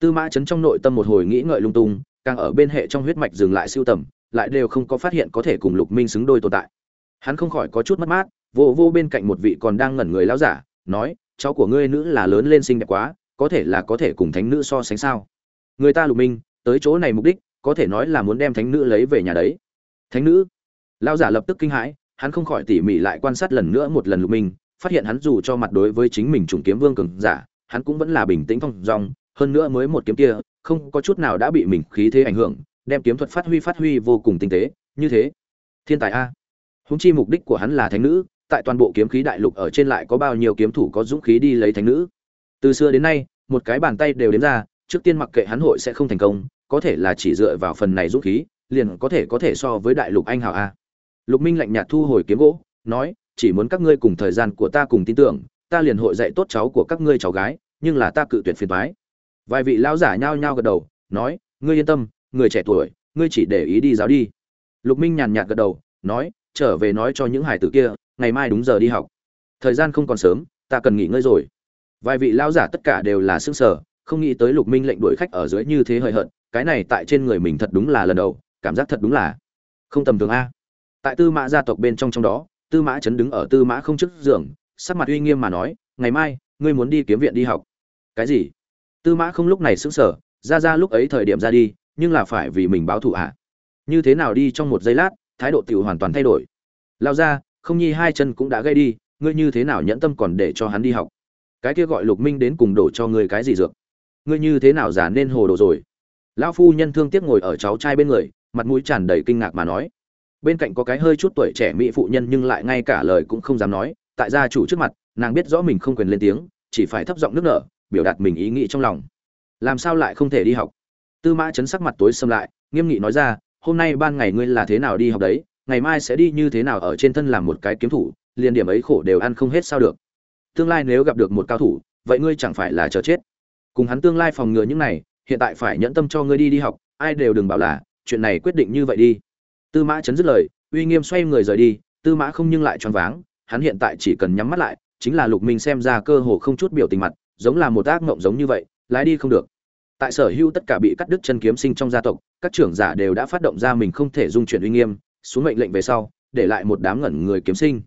tư mã chấn trong nội tâm một hồi nghĩ ngợi lung tung, càng ở bên hệ trong huyết mạch dừng lại siêu tầm, lại đều không có phát hiện có thể cùng lục minh xứng đôi tồn tại. Hắn không khỏi có chút mất mát, vô vô bên cạnh một vị còn đang ngẩn người lão giả, nói, cháu của ngươi nữ là lớn lên xinh đẹp quá, có thể là có thể cùng thánh nữ so sánh sao? Người ta lục minh, tới chỗ này mục đích, có thể nói là muốn đem thánh nữ lấy về nhà đấy. Thánh nữ? Lão giả lập tức kinh hãi, hắn không khỏi tỉ mỉ lại quan sát lần nữa một lần lục minh, phát hiện hắn dù cho mặt đối với chính mình trùng kiếm vương cường giả, hắn cũng vẫn là bình tĩnh phong dong hơn nữa mới một kiếm kia, không có chút nào đã bị mình khí thế ảnh hưởng, đem kiếm thuật phát huy phát huy vô cùng tinh tế, như thế. Thiên tài a. Húng chi mục đích của hắn là thánh nữ, tại toàn bộ kiếm khí đại lục ở trên lại có bao nhiêu kiếm thủ có dũng khí đi lấy thánh nữ? Từ xưa đến nay, một cái bàn tay đều đến ra, trước tiên mặc kệ hắn hội sẽ không thành công, có thể là chỉ dựa vào phần này dũng khí, liền có thể có thể so với đại lục anh hào a. Lục minh lạnh nhạt thu hồi kiếm gỗ, nói, chỉ muốn các ngươi cùng thời gian của ta cùng tin tưởng, ta liền hội dạy tốt cháu của các ngươi cháu gái, nhưng là ta cự tuyệt phiền toái vài vị lão giả nhao nhao gật đầu, nói, ngươi yên tâm, người trẻ tuổi, ngươi chỉ để ý đi giáo đi. Lục minh nhàn nhạt gật đầu, nói, trở về nói cho những hải tử kia, ngày mai đúng giờ đi học. Thời gian không còn sớm, ta cần nghỉ ngơi rồi. Vài vị lão giả tất cả đều là sức sở không nghĩ tới lục minh lệnh đuổi khách ở dưới như thế hời hợt, cái này tại trên người mình thật đúng là lần đầu, cảm giác thật đúng là không tầm thường a. Tại tư mã gia tộc bên trong trong đó, tư mã chấn đứng ở tư mã không chức giường, sắc mặt uy nghiêm mà nói, ngày mai, ngươi muốn đi kiếm viện đi học. Cái gì? Tư mã không lúc này sững sờ, ra ra lúc ấy thời điểm ra đi, nhưng là phải vì mình báo thù ạ à? như thế nào đi trong một giây lát, thái độ tiểu hoàn toàn thay đổi. Lao ra, không nhi hai chân cũng đã gây đi, ngươi như thế nào nhẫn tâm còn để cho hắn đi học? Cái kia gọi lục minh đến cùng đổ cho ngươi cái gì dược? Ngươi như thế nào giả nên hồ đồ rồi? Lão phu nhân thương tiếc ngồi ở cháu trai bên người, mặt mũi tràn đầy kinh ngạc mà nói. Bên cạnh có cái hơi chút tuổi trẻ mỹ phụ nhân nhưng lại ngay cả lời cũng không dám nói. Tại gia chủ trước mặt, nàng biết rõ mình không quyền lên tiếng, chỉ phải thấp giọng nước nở biểu đạt mình ý nghĩ trong lòng. Làm sao lại không thể đi học? Tư mã chấn sắc mặt tối xâm lại, nghiêm nghị nói ra, hôm nay ban ngày ngươi là thế nào đi học đấy? Ngày mai sẽ đi như thế nào ở trên thân làm một cái kiếm thủ, liền điểm ấy khổ đều ăn không hết sao được. Tương lai nếu gặp được một cao thủ, vậy ngươi chẳng phải là chờ chết. Cùng hắn tương lai phòng ngừa những này, hiện tại phải nhẫn tâm cho ngươi đi đi học, ai đều đừng bảo là, chuyện này quyết định như vậy đi. Tư mã chấn dứt lời, uy nghiêm xoay người rời đi, tư mã không nhưng lại choáng váng, hắn hiện tại chỉ cần nhắm mắt lại, chính là lục minh xem ra cơ hồ không chút biểu tình mặt giống là một ác mộng giống như vậy, lái đi không được. Tại sở hữu tất cả bị cắt đứt chân kiếm sinh trong gia tộc, các trưởng giả đều đã phát động ra mình không thể dung chuyển uy nghiêm, xuống mệnh lệnh về sau, để lại một đám ngẩn người kiếm sinh.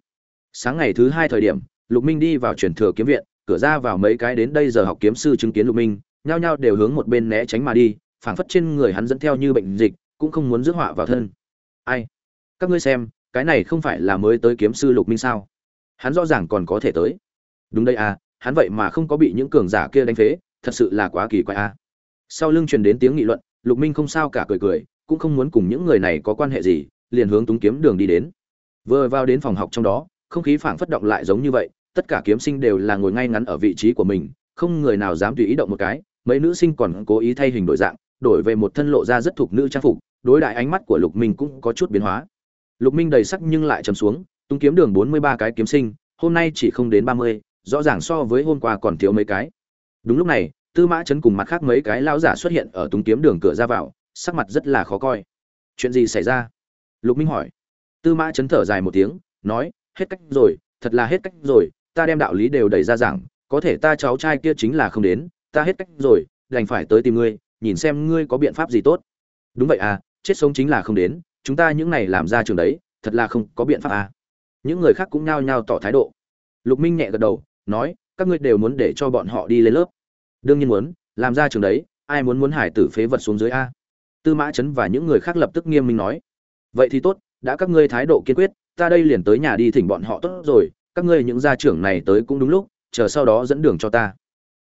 Sáng ngày thứ hai thời điểm, lục minh đi vào truyền thừa kiếm viện, cửa ra vào mấy cái đến đây giờ học kiếm sư chứng kiến lục minh, nhao nhao đều hướng một bên né tránh mà đi, phảng phất trên người hắn dẫn theo như bệnh dịch, cũng không muốn rước họa vào thân. Ai? Các ngươi xem, cái này không phải là mới tới kiếm sư lục minh sao? Hắn rõ ràng còn có thể tới. Đúng đây à hắn vậy mà không có bị những cường giả kia đánh phế, thật sự là quá kỳ quái a. Sau lưng truyền đến tiếng nghị luận, lục minh không sao cả cười cười, cũng không muốn cùng những người này có quan hệ gì, liền hướng túng kiếm đường đi đến. Vừa vào đến phòng học trong đó, không khí phảng phất động lại giống như vậy, tất cả kiếm sinh đều là ngồi ngay ngắn ở vị trí của mình, không người nào dám tùy ý động một cái, mấy nữ sinh còn cố ý thay hình đổi dạng, đổi về một thân lộ ra rất thuộc nữ trang phục, đối đại ánh mắt của lục minh cũng có chút biến hóa. Lục minh đầy sắc nhưng lại trầm xuống tung kiếm đường bốn mươi ba cái kiếm sinh, hôm nay chỉ không đến ba mươi rõ ràng so với hôm qua còn thiếu mấy cái. Đúng lúc này, tư mã chấn cùng mặt khác mấy cái lão giả xuất hiện ở túng kiếm đường cửa ra vào, sắc mặt rất là khó coi. Chuyện gì xảy ra? Lục minh hỏi. Tư mã chấn thở dài một tiếng, nói, hết cách rồi, thật là hết cách rồi, ta đem đạo lý đều đẩy ra rằng có thể ta cháu trai kia chính là không đến, ta hết cách rồi, đành phải tới tìm ngươi, nhìn xem ngươi có biện pháp gì tốt. Đúng vậy à chết sống chính là không đến, chúng ta những này làm ra trường đấy, thật là không có biện pháp à. Những người khác cũng nhao nhao tỏ thái độ. Lục minh nhẹ gật đầu nói, các ngươi đều muốn để cho bọn họ đi lên lớp. Đương nhiên muốn, làm ra trường đấy, ai muốn muốn hải tử phế vật xuống dưới a. Tư mã chấn và những người khác lập tức nghiêm minh nói. Vậy thì tốt, đã các ngươi thái độ kiên quyết, ta đây liền tới nhà đi thỉnh bọn họ tốt rồi, các ngươi những gia trưởng này tới cũng đúng lúc, chờ sau đó dẫn đường cho ta.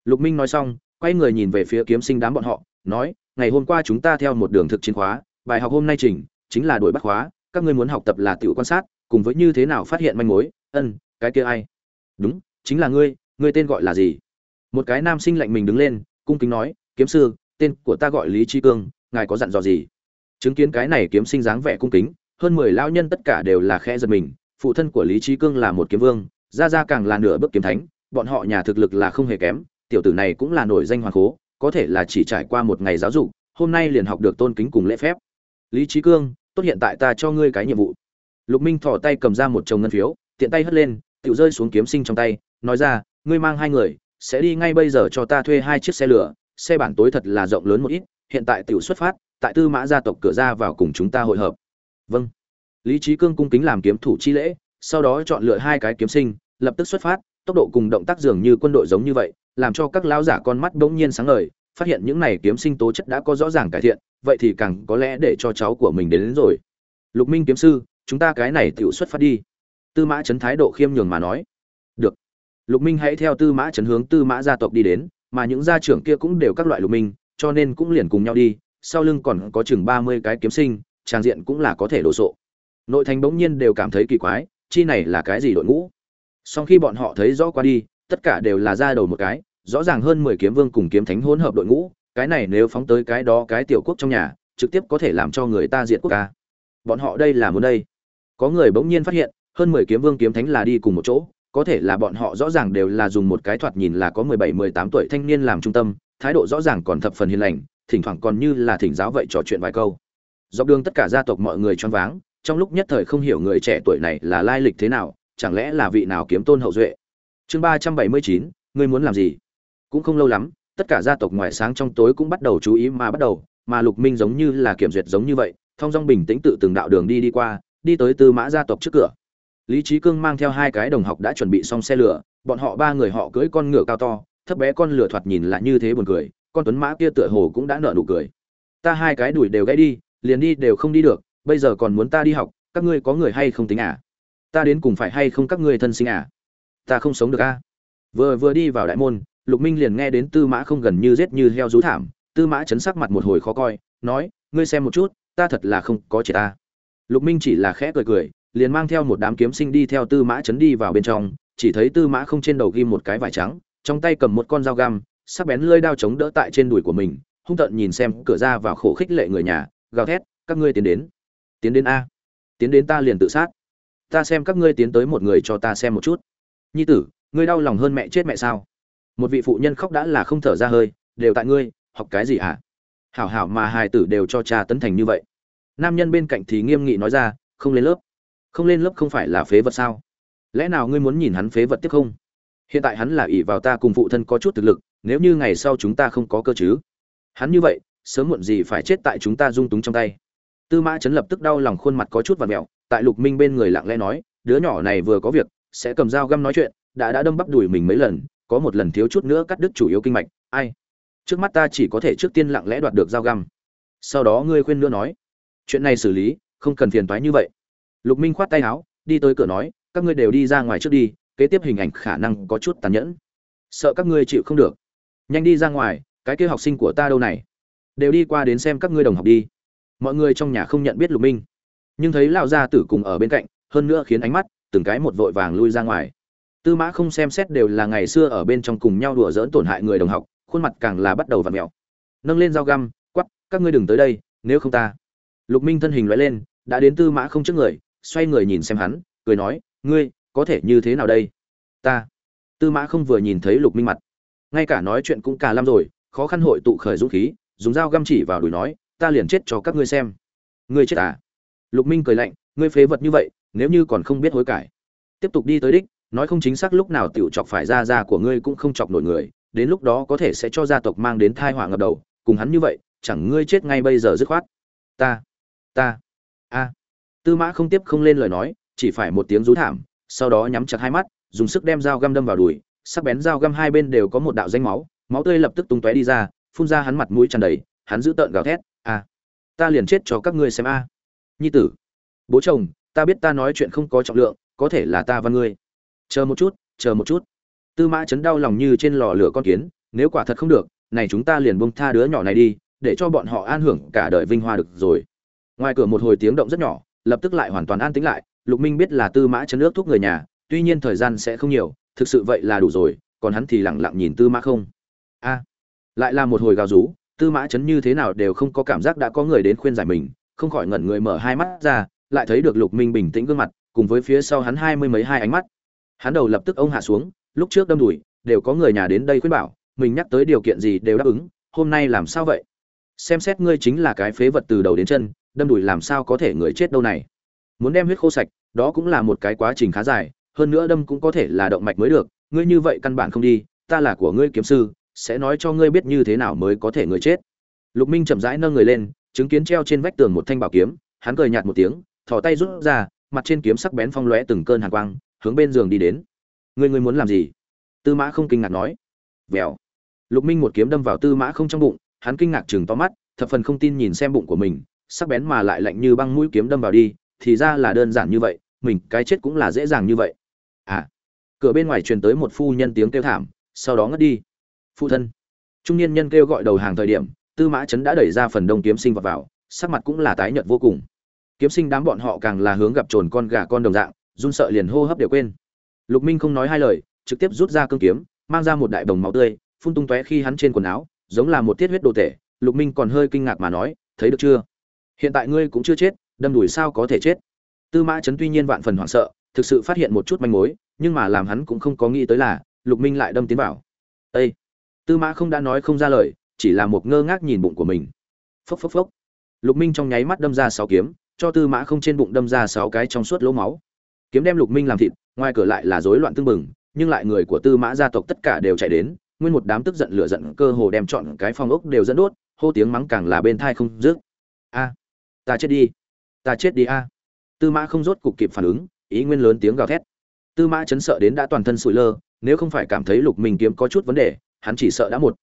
Lục minh nói xong, quay người nhìn về phía kiếm sinh đám bọn họ, nói, ngày hôm qua chúng ta theo một đường thực chiến khóa, bài học hôm nay trình, chính là đuổi bắt khóa, các ngươi muốn học tập là tiểu quan sát, cùng với như thế nào phát hiện manh mối, ân, cái kia ai? Đúng chính là ngươi ngươi tên gọi là gì? Một cái nam sinh lạnh mình đứng lên, cung kính nói, kiếm sư, tên của ta gọi lý Chi cương, ngài có dặn dò gì? Chứng kiến cái này kiếm sinh dáng vẻ cung kính, hơn mười lao nhân tất cả đều là khe giật mình, phụ thân của lý trí cương là một kiếm vương, ra ra càng là nửa bước kiếm thánh, bọn họ nhà thực lực là không hề kém, tiểu tử này cũng là nổi danh hoàng cố có thể là chỉ trải qua một ngày giáo dục, hôm nay liền học được tôn kính cùng lễ phép. Lý trí cương, tốt hiện tại ta cho ngươi cái nhiệm vụ. Lục minh thò tay cầm ra một chồng ngân phiếu, tiện tay hất lên tự rơi xuống kiếm sinh trong tay nói ra ngươi mang hai người sẽ đi ngay bây giờ cho ta thuê hai chiếc xe lửa xe bản tối thật là rộng lớn một ít hiện tại tiểu xuất phát tại tư mã gia tộc cửa ra vào cùng chúng ta hội hợp. Vâng. Lý trí cương cung kính làm kiếm thủ chi lễ sau đó chọn lựa hai cái kiếm sinh lập tức xuất phát tốc độ cùng động tác dường như quân đội giống như vậy làm cho các lão giả con mắt bỗng nhiên sáng ngời phát hiện những này kiếm sinh tố chất đã có rõ ràng cải thiện vậy thì càng có lẽ để cho cháu của mình đến, đến rồi. Lục minh kiếm sư chúng ta cái này tiểu xuất phát đi. Tư mã chấn thái độ khiêm nhường mà nói. Được lục minh hãy theo tư mã chấn hướng tư mã gia tộc đi đến, mà những gia trưởng kia cũng đều các loại lục minh, cho nên cũng liền cùng nhau đi, sau lưng còn có chừng ba mươi cái kiếm sinh trang diện cũng là có thể đồ sộ. Nội thành bỗng nhiên đều cảm thấy kỳ quái, chi này là cái gì đội ngũ? Sau khi bọn họ thấy rõ qua đi, tất cả đều là ra đầu một cái, rõ ràng hơn mười kiếm vương cùng kiếm thánh hỗn hợp đội ngũ, cái này nếu phóng tới cái đó cái tiểu quốc trong nhà, trực tiếp có thể làm cho người ta diệt quốc ca. Bọn họ đây là muốn đây. Có người bỗng nhiên phát hiện, hơn mười kiếm vương kiếm thánh là đi cùng một chỗ có thể là bọn họ rõ ràng đều là dùng một cái thoạt nhìn là có mười bảy, mười tám tuổi thanh niên làm trung tâm, thái độ rõ ràng còn thập phần hiền lành, thỉnh thoảng còn như là thỉnh giáo vậy trò chuyện vài câu. Dọc đường tất cả gia tộc mọi người choáng váng, trong lúc nhất thời không hiểu người trẻ tuổi này là lai lịch thế nào, chẳng lẽ là vị nào kiếm tôn hậu duệ. Chương ba trăm bảy mươi chín, ngươi muốn làm gì? Cũng không lâu lắm, tất cả gia tộc ngoài sáng trong tối cũng bắt đầu chú ý mà bắt đầu, mà lục minh giống như là kiểm duyệt giống như vậy thông dong bình tĩnh tự từng đạo đường đi đi qua, đi tới tư mã gia tộc trước cửa lý trí cương mang theo hai cái đồng học đã chuẩn bị xong xe lửa, bọn họ ba người họ cưỡi con ngựa cao to, thấp bé con lửa thoạt nhìn lại như thế buồn cười, con tuấn mã kia tựa hồ cũng đã nợ nụ cười. Ta hai cái đuổi đều gãy đi, liền đi đều không đi được, bây giờ còn muốn ta đi học, các ngươi có người hay không tính à? Ta đến cùng phải hay không các ngươi thân sinh à? Ta không sống được a à? vừa vừa đi vào đại môn, lục minh liền nghe đến tư mã không gần như giết như heo rú thảm, tư mã chấn sắc mặt một hồi khó coi, nói, ngươi xem một chút, ta thật là không có chỉ ta. Lục minh chỉ là khẽ cười cười liền mang theo một đám kiếm sinh đi theo tư mã chấn đi vào bên trong, chỉ thấy tư mã không trên đầu ghim một cái vải trắng, trong tay cầm một con dao găm, sắc bén lưỡi đao chống đỡ tại trên đùi của mình, hung tợn nhìn xem cửa ra vào khổ khích lệ người nhà, gào thét, các ngươi tiến đến tiến đến a, tiến đến ta liền tự sát, ta xem các ngươi tiến tới một người cho ta xem một chút. Nhi tử, ngươi đau lòng hơn mẹ chết mẹ sao? Một vị phụ nhân khóc đã là không thở ra hơi, đều tại ngươi, học cái gì hả? Hảo hảo mà hài tử đều cho cha tấn thành như vậy. Nam nhân bên cạnh thì nghiêm nghị nói ra, không lên lớp không lên lớp không phải là phế vật sao? Lẽ nào ngươi muốn nhìn hắn phế vật tiếp không? Hiện tại hắn là ỷ vào ta cùng phụ thân có chút thực lực, nếu như ngày sau chúng ta không có cơ chứ? Hắn như vậy, sớm muộn gì phải chết tại chúng ta dung túng trong tay. Tư mã chấn lập tức đau lòng khuôn mặt có chút và mẹo, tại lục minh bên người lặng lẽ nói, đứa nhỏ này vừa có việc, sẽ cầm dao găm nói chuyện, đã đã đâm bắp đùi mình mấy lần, có một lần thiếu chút nữa cắt đứt chủ yếu kinh mạch, ai? Trước mắt ta chỉ có thể trước tiên lặng lẽ đoạt được dao găm. Sau đó ngươi khuyên nữa nói, chuyện này xử lý, không cần phiền toái như vậy lục minh khoát tay áo, đi tới cửa nói, các ngươi đều đi ra ngoài trước đi, kế tiếp hình ảnh khả năng có chút tàn nhẫn. Sợ các ngươi chịu không được. Nhanh đi ra ngoài, cái kia học sinh của ta đâu này? Đều đi qua đến xem các ngươi đồng học đi. Mọi người trong nhà không nhận biết lục minh. Nhưng thấy lão gia tử cùng ở bên cạnh, hơn nữa khiến ánh mắt, từng cái một vội vàng lui ra ngoài. Tư mã không xem xét đều là ngày xưa ở bên trong cùng nhau đùa dỡn tổn hại người đồng học, khuôn mặt càng là bắt đầu vặn mèo nâng lên dao găm, quắp, các ngươi đừng tới đây, nếu không ta. Lục minh thân hình loại lên, đã đến tư mã không trước người xoay người nhìn xem hắn, cười nói, ngươi, có thể như thế nào đây? Ta. Tư mã không vừa nhìn thấy lục minh mặt. Ngay cả nói chuyện cũng cả lăm rồi, khó khăn hội tụ khởi dũng khí, dùng dao găm chỉ vào đùi nói, ta liền chết cho các ngươi xem. Ngươi chết à? Lục minh cười lạnh, ngươi phế vật như vậy, nếu như còn không biết hối cải. Tiếp tục đi tới đích, nói không chính xác lúc nào tiểu chọc phải ra ra của ngươi cũng không chọc nổi người, đến lúc đó có thể sẽ cho gia tộc mang đến tai họa ngập đầu, cùng hắn như vậy, chẳng ngươi chết ngay bây giờ dứt khoát. Ta ta, a tư mã không tiếp không lên lời nói, chỉ phải một tiếng rú thảm, sau đó nhắm chặt hai mắt, dùng sức đem dao găm đâm vào đùi, sắc bén dao găm hai bên đều có một đạo danh máu máu tươi lập tức tung tóe đi ra, phun ra hắn mặt mũi tràn đầy, hắn giữ tợn gào thét, a, ta liền chết cho các ngươi xem a. Nhi tử, bố chồng, ta biết ta nói chuyện không có trọng lượng, có thể là ta và ngươi. Chờ một chút, chờ một chút. Tư mã chấn đau lòng như trên lò lửa con kiến, nếu quả thật không được, này chúng ta liền bông tha đứa nhỏ này đi, để cho bọn họ an hưởng cả đời vinh hoa được rồi. Ngoài cửa một hồi tiếng động rất nhỏ lập tức lại hoàn toàn an tĩnh lại, lục minh biết là tư mã chấn ước thúc người nhà, tuy nhiên thời gian sẽ không nhiều, thực sự vậy là đủ rồi, còn hắn thì lẳng lặng nhìn tư mã không. A, lại là một hồi gào rú, tư mã chấn như thế nào đều không có cảm giác đã có người đến khuyên giải mình, không khỏi ngẩn người mở hai mắt ra, lại thấy được lục minh bình tĩnh gương mặt, cùng với phía sau hắn hai mươi mấy hai ánh mắt. Hắn đầu lập tức ông hạ xuống, lúc trước đâm đùi, đều có người nhà đến đây khuyên bảo, mình nhắc tới điều kiện gì đều đáp ứng, hôm nay làm sao vậy? Xem xét ngươi chính là cái phế vật từ đầu đến chân đâm đùi làm sao có thể người chết đâu này. Muốn đem huyết khô sạch, đó cũng là một cái quá trình khá dài, hơn nữa đâm cũng có thể là động mạch mới được, ngươi như vậy căn bản không đi, ta là của ngươi kiếm sư, sẽ nói cho ngươi biết như thế nào mới có thể người chết. Lục minh chậm rãi nâng người lên, chứng kiến treo trên vách tường một thanh bảo kiếm, hắn cười nhạt một tiếng, thò tay rút ra, mặt trên kiếm sắc bén phong lóe từng cơn hàn quang, hướng bên giường đi đến. Ngươi ngươi muốn làm gì? Tư mã không kinh ngạc nói. Vèo. Lục minh một kiếm đâm vào tư mã không trong bụng, hắn kinh ngạc chừng to mắt, thập phần không tin nhìn xem bụng của mình sắc bén mà lại lạnh như băng mũi kiếm đâm vào đi thì ra là đơn giản như vậy mình cái chết cũng là dễ dàng như vậy. À cửa bên ngoài truyền tới một phu nhân tiếng kêu thảm sau đó ngất đi. Phụ thân. Trung niên nhân kêu gọi đầu hàng thời điểm tư mã chấn đã đẩy ra phần đông kiếm sinh vào, vào sắc mặt cũng là tái nhợt vô cùng. Kiếm sinh đám bọn họ càng là hướng gặp trồn con gà con đồng dạng run sợ liền hô hấp đều quên. Lục minh không nói hai lời trực tiếp rút ra cương kiếm mang ra một đại đồng máu tươi phun tung tóe khi hắn trên quần áo giống là một tiết huyết đồ tể. Lục minh còn hơi kinh ngạc mà nói thấy được chưa? Hiện tại ngươi cũng chưa chết, đâm đùi sao có thể chết? Tư mã chấn tuy nhiên vạn phần hoảng sợ, thực sự phát hiện một chút manh mối, nhưng mà làm hắn cũng không có nghĩ tới là, lục minh lại đâm tiến vào. Ây tư mã không đã nói không ra lời, chỉ là một ngơ ngác nhìn bụng của mình. Phốc phốc phốc. Lục minh trong nháy mắt đâm ra sáu kiếm, cho tư mã không trên bụng đâm ra sáu cái trong suốt lỗ máu. Kiếm đem lục minh làm thịt, ngoài cửa lại là rối loạn tương bừng, nhưng lại người của tư mã gia tộc tất cả đều chạy đến, nguyên một đám tức giận lửa giận cơ hồ đem chọn cái phong ốc đều dẫn đốt, hô tiếng mắng càng là bên thai không dứt. A! Ta chết đi. Ta chết đi a. Tư mã không rốt cục kịp phản ứng, ý nguyên lớn tiếng gào thét. Tư mã chấn sợ đến đã toàn thân sụi lơ, nếu không phải cảm thấy lục minh kiếm có chút vấn đề, hắn chỉ sợ đã một.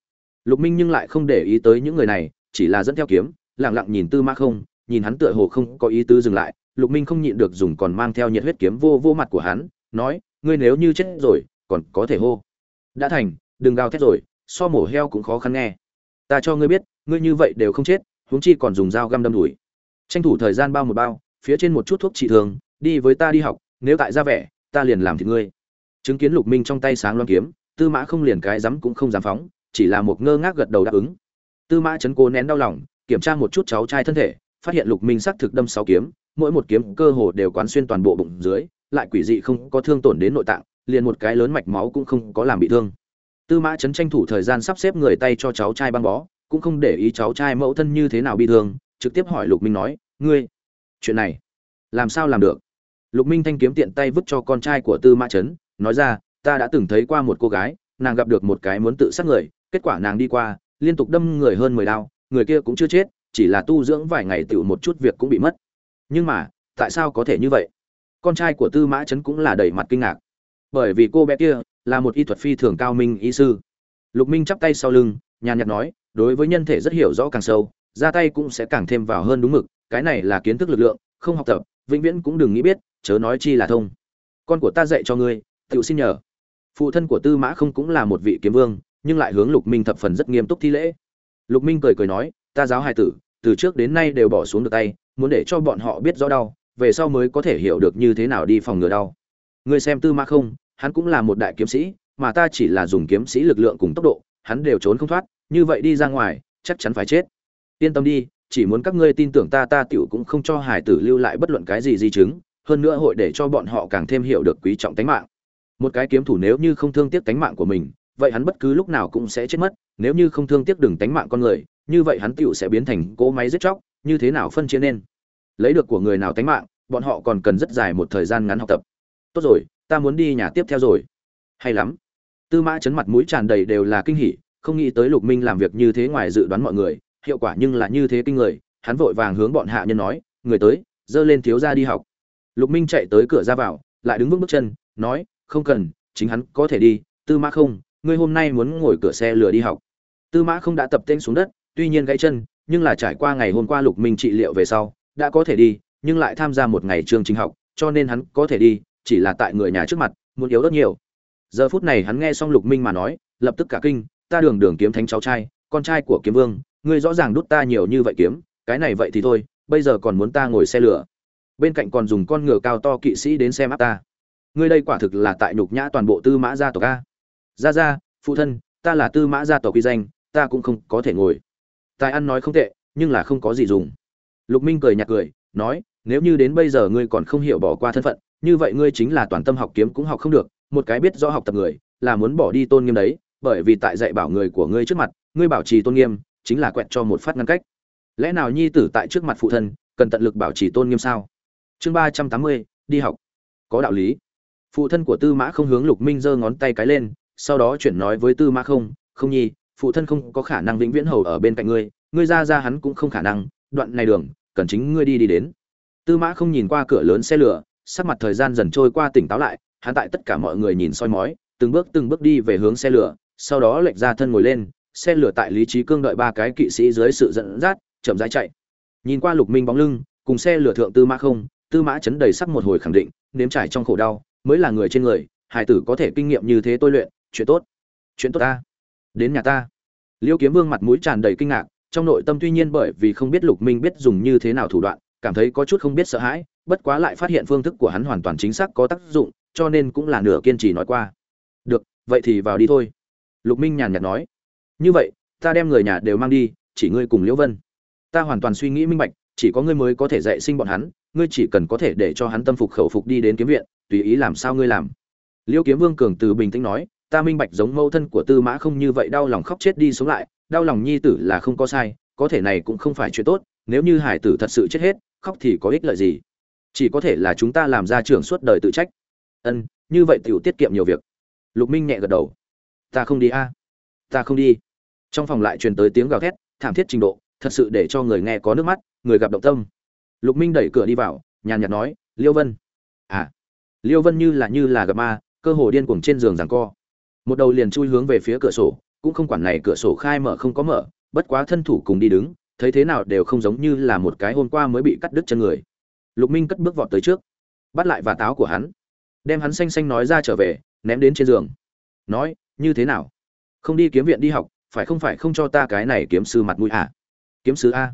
Lục minh nhưng lại không để ý tới những người này, chỉ là dẫn theo kiếm, lặng lặng nhìn tư mã không, nhìn hắn tựa hồ không có ý tứ dừng lại. Lục minh không nhịn được dùng còn mang theo nhiệt huyết kiếm vô vô mặt của hắn, nói, ngươi nếu như chết rồi, còn có thể hô. Đã thành, đừng gào thét rồi, so mổ heo cũng khó khăn nghe. Ta cho ngươi biết, ngươi như vậy đều không chết, huống chi còn dùng dao găm đâm đùi tranh thủ thời gian bao một bao, phía trên một chút thuốc trị thường, đi với ta đi học, nếu tại ra vẻ, ta liền làm thịt ngươi. Chứng kiến lục minh trong tay sáng loan kiếm, tư mã không liền cái dám cũng không dám phóng, chỉ là một ngơ ngác gật đầu đáp ứng. Tư mã chấn cố nén đau lòng, kiểm tra một chút cháu trai thân thể, phát hiện lục minh xác thực đâm sáu kiếm, mỗi một kiếm cơ hồ đều quán xuyên toàn bộ bụng dưới, lại quỷ dị không có thương tổn đến nội tạng, liền một cái lớn mạch máu cũng không có làm bị thương. Tư mã chấn tranh thủ thời gian sắp xếp người tay cho cháu trai băng bó, cũng không để ý cháu trai mẫu thân như thế nào bị thương trực tiếp hỏi lục minh nói, ngươi, chuyện này, làm sao làm được? Lục minh thanh kiếm tiện tay vứt cho con trai của tư mã chấn, nói ra, ta đã từng thấy qua một cô gái, nàng gặp được một cái muốn tự sát người, kết quả nàng đi qua, liên tục đâm người hơn mười đao, người kia cũng chưa chết, chỉ là tu dưỡng vài ngày tựu một chút việc cũng bị mất. Nhưng mà, tại sao có thể như vậy? Con trai của tư mã chấn cũng là đầy mặt kinh ngạc. Bởi vì cô bé kia là một y thuật phi thường cao minh y sư. Lục minh chắp tay sau lưng, nhàn nhạt nói, đối với nhân thể rất hiểu rõ càng sâu ra tay cũng sẽ càng thêm vào hơn đúng mực, cái này là kiến thức lực lượng, không học tập, vĩnh viễn cũng đừng nghĩ biết, chớ nói chi là thông. Con của ta dạy cho ngươi tự xin nhờ. Phụ thân của tư mã không cũng là một vị kiếm vương, nhưng lại hướng lục minh thập phần rất nghiêm túc thi lễ. Lục minh cười cười nói, ta giáo hài tử, từ trước đến nay đều bỏ xuống được tay, muốn để cho bọn họ biết rõ đau, về sau mới có thể hiểu được như thế nào đi phòng ngừa đau. Ngươi xem tư mã không, hắn cũng là một đại kiếm sĩ, mà ta chỉ là dùng kiếm sĩ lực lượng cùng tốc độ, hắn đều trốn không thoát, như vậy đi ra ngoài, chắc chắn phải chết yên tâm đi, chỉ muốn các ngươi tin tưởng ta ta tiểu cũng không cho hải tử lưu lại bất luận cái gì di chứng, hơn nữa hội để cho bọn họ càng thêm hiểu được quý trọng tánh mạng. Một cái kiếm thủ nếu như không thương tiếc tánh mạng của mình, vậy hắn bất cứ lúc nào cũng sẽ chết mất, nếu như không thương tiếc đừng tánh mạng con người, như vậy hắn tiểu sẽ biến thành cỗ máy giết chóc, như thế nào phân chia nên? Lấy được của người nào tánh mạng, bọn họ còn cần rất dài một thời gian ngắn học tập. Tốt rồi, ta muốn đi nhà tiếp theo rồi. Hay lắm. Tư mã chấn mặt mũi tràn đầy đều là kinh hỉ, không nghĩ tới lục minh làm việc như thế ngoài dự đoán mọi người hiệu quả nhưng là như thế kinh người, hắn vội vàng hướng bọn hạ nhân nói, người tới, dơ lên thiếu ra đi học. Lục minh chạy tới cửa ra vào, lại đứng vững bước chân, nói, không cần, chính hắn có thể đi, tư mã không, ngươi hôm nay muốn ngồi cửa xe lửa đi học. Tư mã không đã tập tên xuống đất, tuy nhiên gãy chân, nhưng là trải qua ngày hôm qua lục minh trị liệu về sau, đã có thể đi, nhưng lại tham gia một ngày chương trình học, cho nên hắn có thể đi, chỉ là tại người nhà trước mặt, muốn yếu rất nhiều. Giờ phút này hắn nghe xong lục minh mà nói, lập tức cả kinh, ta đường đường kiếm thánh cháu trai, con trai của kiếm vương ngươi rõ ràng đút ta nhiều như vậy kiếm, cái này vậy thì thôi, bây giờ còn muốn ta ngồi xe lửa. Bên cạnh còn dùng con ngựa cao to kỵ sĩ đến xem áp ta. Ngươi đây quả thực là tại nhục nhã toàn bộ tư mã gia tộc a. Gia gia, phụ thân, ta là tư mã gia tộc quy danh, ta cũng không có thể ngồi. Tài ăn nói không tệ, nhưng là không có gì dùng. Lục minh cười nhạt cười, nói, nếu như đến bây giờ ngươi còn không hiểu bỏ qua thân phận, như vậy ngươi chính là toàn tâm học kiếm cũng học không được, một cái biết rõ học tập người, là muốn bỏ đi tôn nghiêm đấy, bởi vì tại dạy bảo người của ngươi trước mặt, ngươi bảo trì tôn nghiêm chính là quẹt cho một phát ngăn cách. Lẽ nào nhi tử tại trước mặt phụ thân, cần tận lực bảo trì tôn nghiêm sao? Chương ba trăm tám mươi, đi học. Có đạo lý. Phụ thân của tư mã không hướng lục minh giơ ngón tay cái lên, sau đó chuyển nói với tư mã không không nhi, phụ thân không có khả năng vĩnh viễn hầu ở bên cạnh ngươi ngươi ra ra hắn cũng không khả năng, đoạn này đường, cần chính ngươi đi đi đến. Tư mã không nhìn qua cửa lớn xe lửa, sắc mặt thời gian dần trôi qua tỉnh táo lại, hắn tại tất cả mọi người nhìn soi mói, từng bước từng bước đi về hướng xe lửa, sau đó lệch ra thân ngồi lên xe lửa tại lý trí cương đợi ba cái kỵ sĩ dưới sự dẫn dắt, chậm rãi chạy. Nhìn qua lục minh bóng lưng, cùng xe lửa thượng tư mã không, tư mã chấn đầy sắc một hồi khẳng định, nếm trải trong khổ đau, mới là người trên người, hải tử có thể kinh nghiệm như thế tôi luyện, chuyện tốt. Chuyện tốt ta. Đến nhà ta. Liêu kiếm vương mặt mũi tràn đầy kinh ngạc, trong nội tâm tuy nhiên bởi vì không biết lục minh biết dùng như thế nào thủ đoạn, cảm thấy có chút không biết sợ hãi, bất quá lại phát hiện phương thức của hắn hoàn toàn chính xác có tác dụng, cho nên cũng là nửa kiên trì nói qua. Được, vậy thì vào đi thôi. Lục minh nhàn nhạt nói như vậy, ta đem người nhà đều mang đi, chỉ ngươi cùng liễu vân. Ta hoàn toàn suy nghĩ minh bạch, chỉ có ngươi mới có thể dạy sinh bọn hắn, ngươi chỉ cần có thể để cho hắn tâm phục khẩu phục đi đến kiếm viện, tùy ý làm sao ngươi làm. Liễu kiếm vương cường từ bình tĩnh nói, ta minh bạch giống mâu thân của tư mã không như vậy đau lòng khóc chết đi sống lại, đau lòng nhi tử là không có sai, có thể này cũng không phải chuyện tốt, nếu như hải tử thật sự chết hết, khóc thì có ích lợi gì? Chỉ có thể là chúng ta làm ra trưởng suốt đời tự trách. Ân, như vậy tiểu tiết kiệm nhiều việc. Lục minh nhẹ gật đầu. Ta không đi a. Ta không đi trong phòng lại truyền tới tiếng gào thét, thảm thiết trình độ, thật sự để cho người nghe có nước mắt, người gặp động tâm. Lục minh đẩy cửa đi vào, nhàn nhạt nói, liêu vân. À. Liêu vân như là như là gặp ma, cơ hồ điên cuồng trên giường giằng co. Một đầu liền chui hướng về phía cửa sổ, cũng không quản này cửa sổ khai mở không có mở, bất quá thân thủ cùng đi đứng, thấy thế nào đều không giống như là một cái hôm qua mới bị cắt đứt chân người. Lục minh cất bước vọt tới trước, bắt lại và táo của hắn, đem hắn xanh xanh nói ra trở về, ném đến trên giường. Nói, như thế nào? Không đi kiếm viện đi học phải không phải không cho ta cái này kiếm sư mặt mũi à? Kiếm sư a.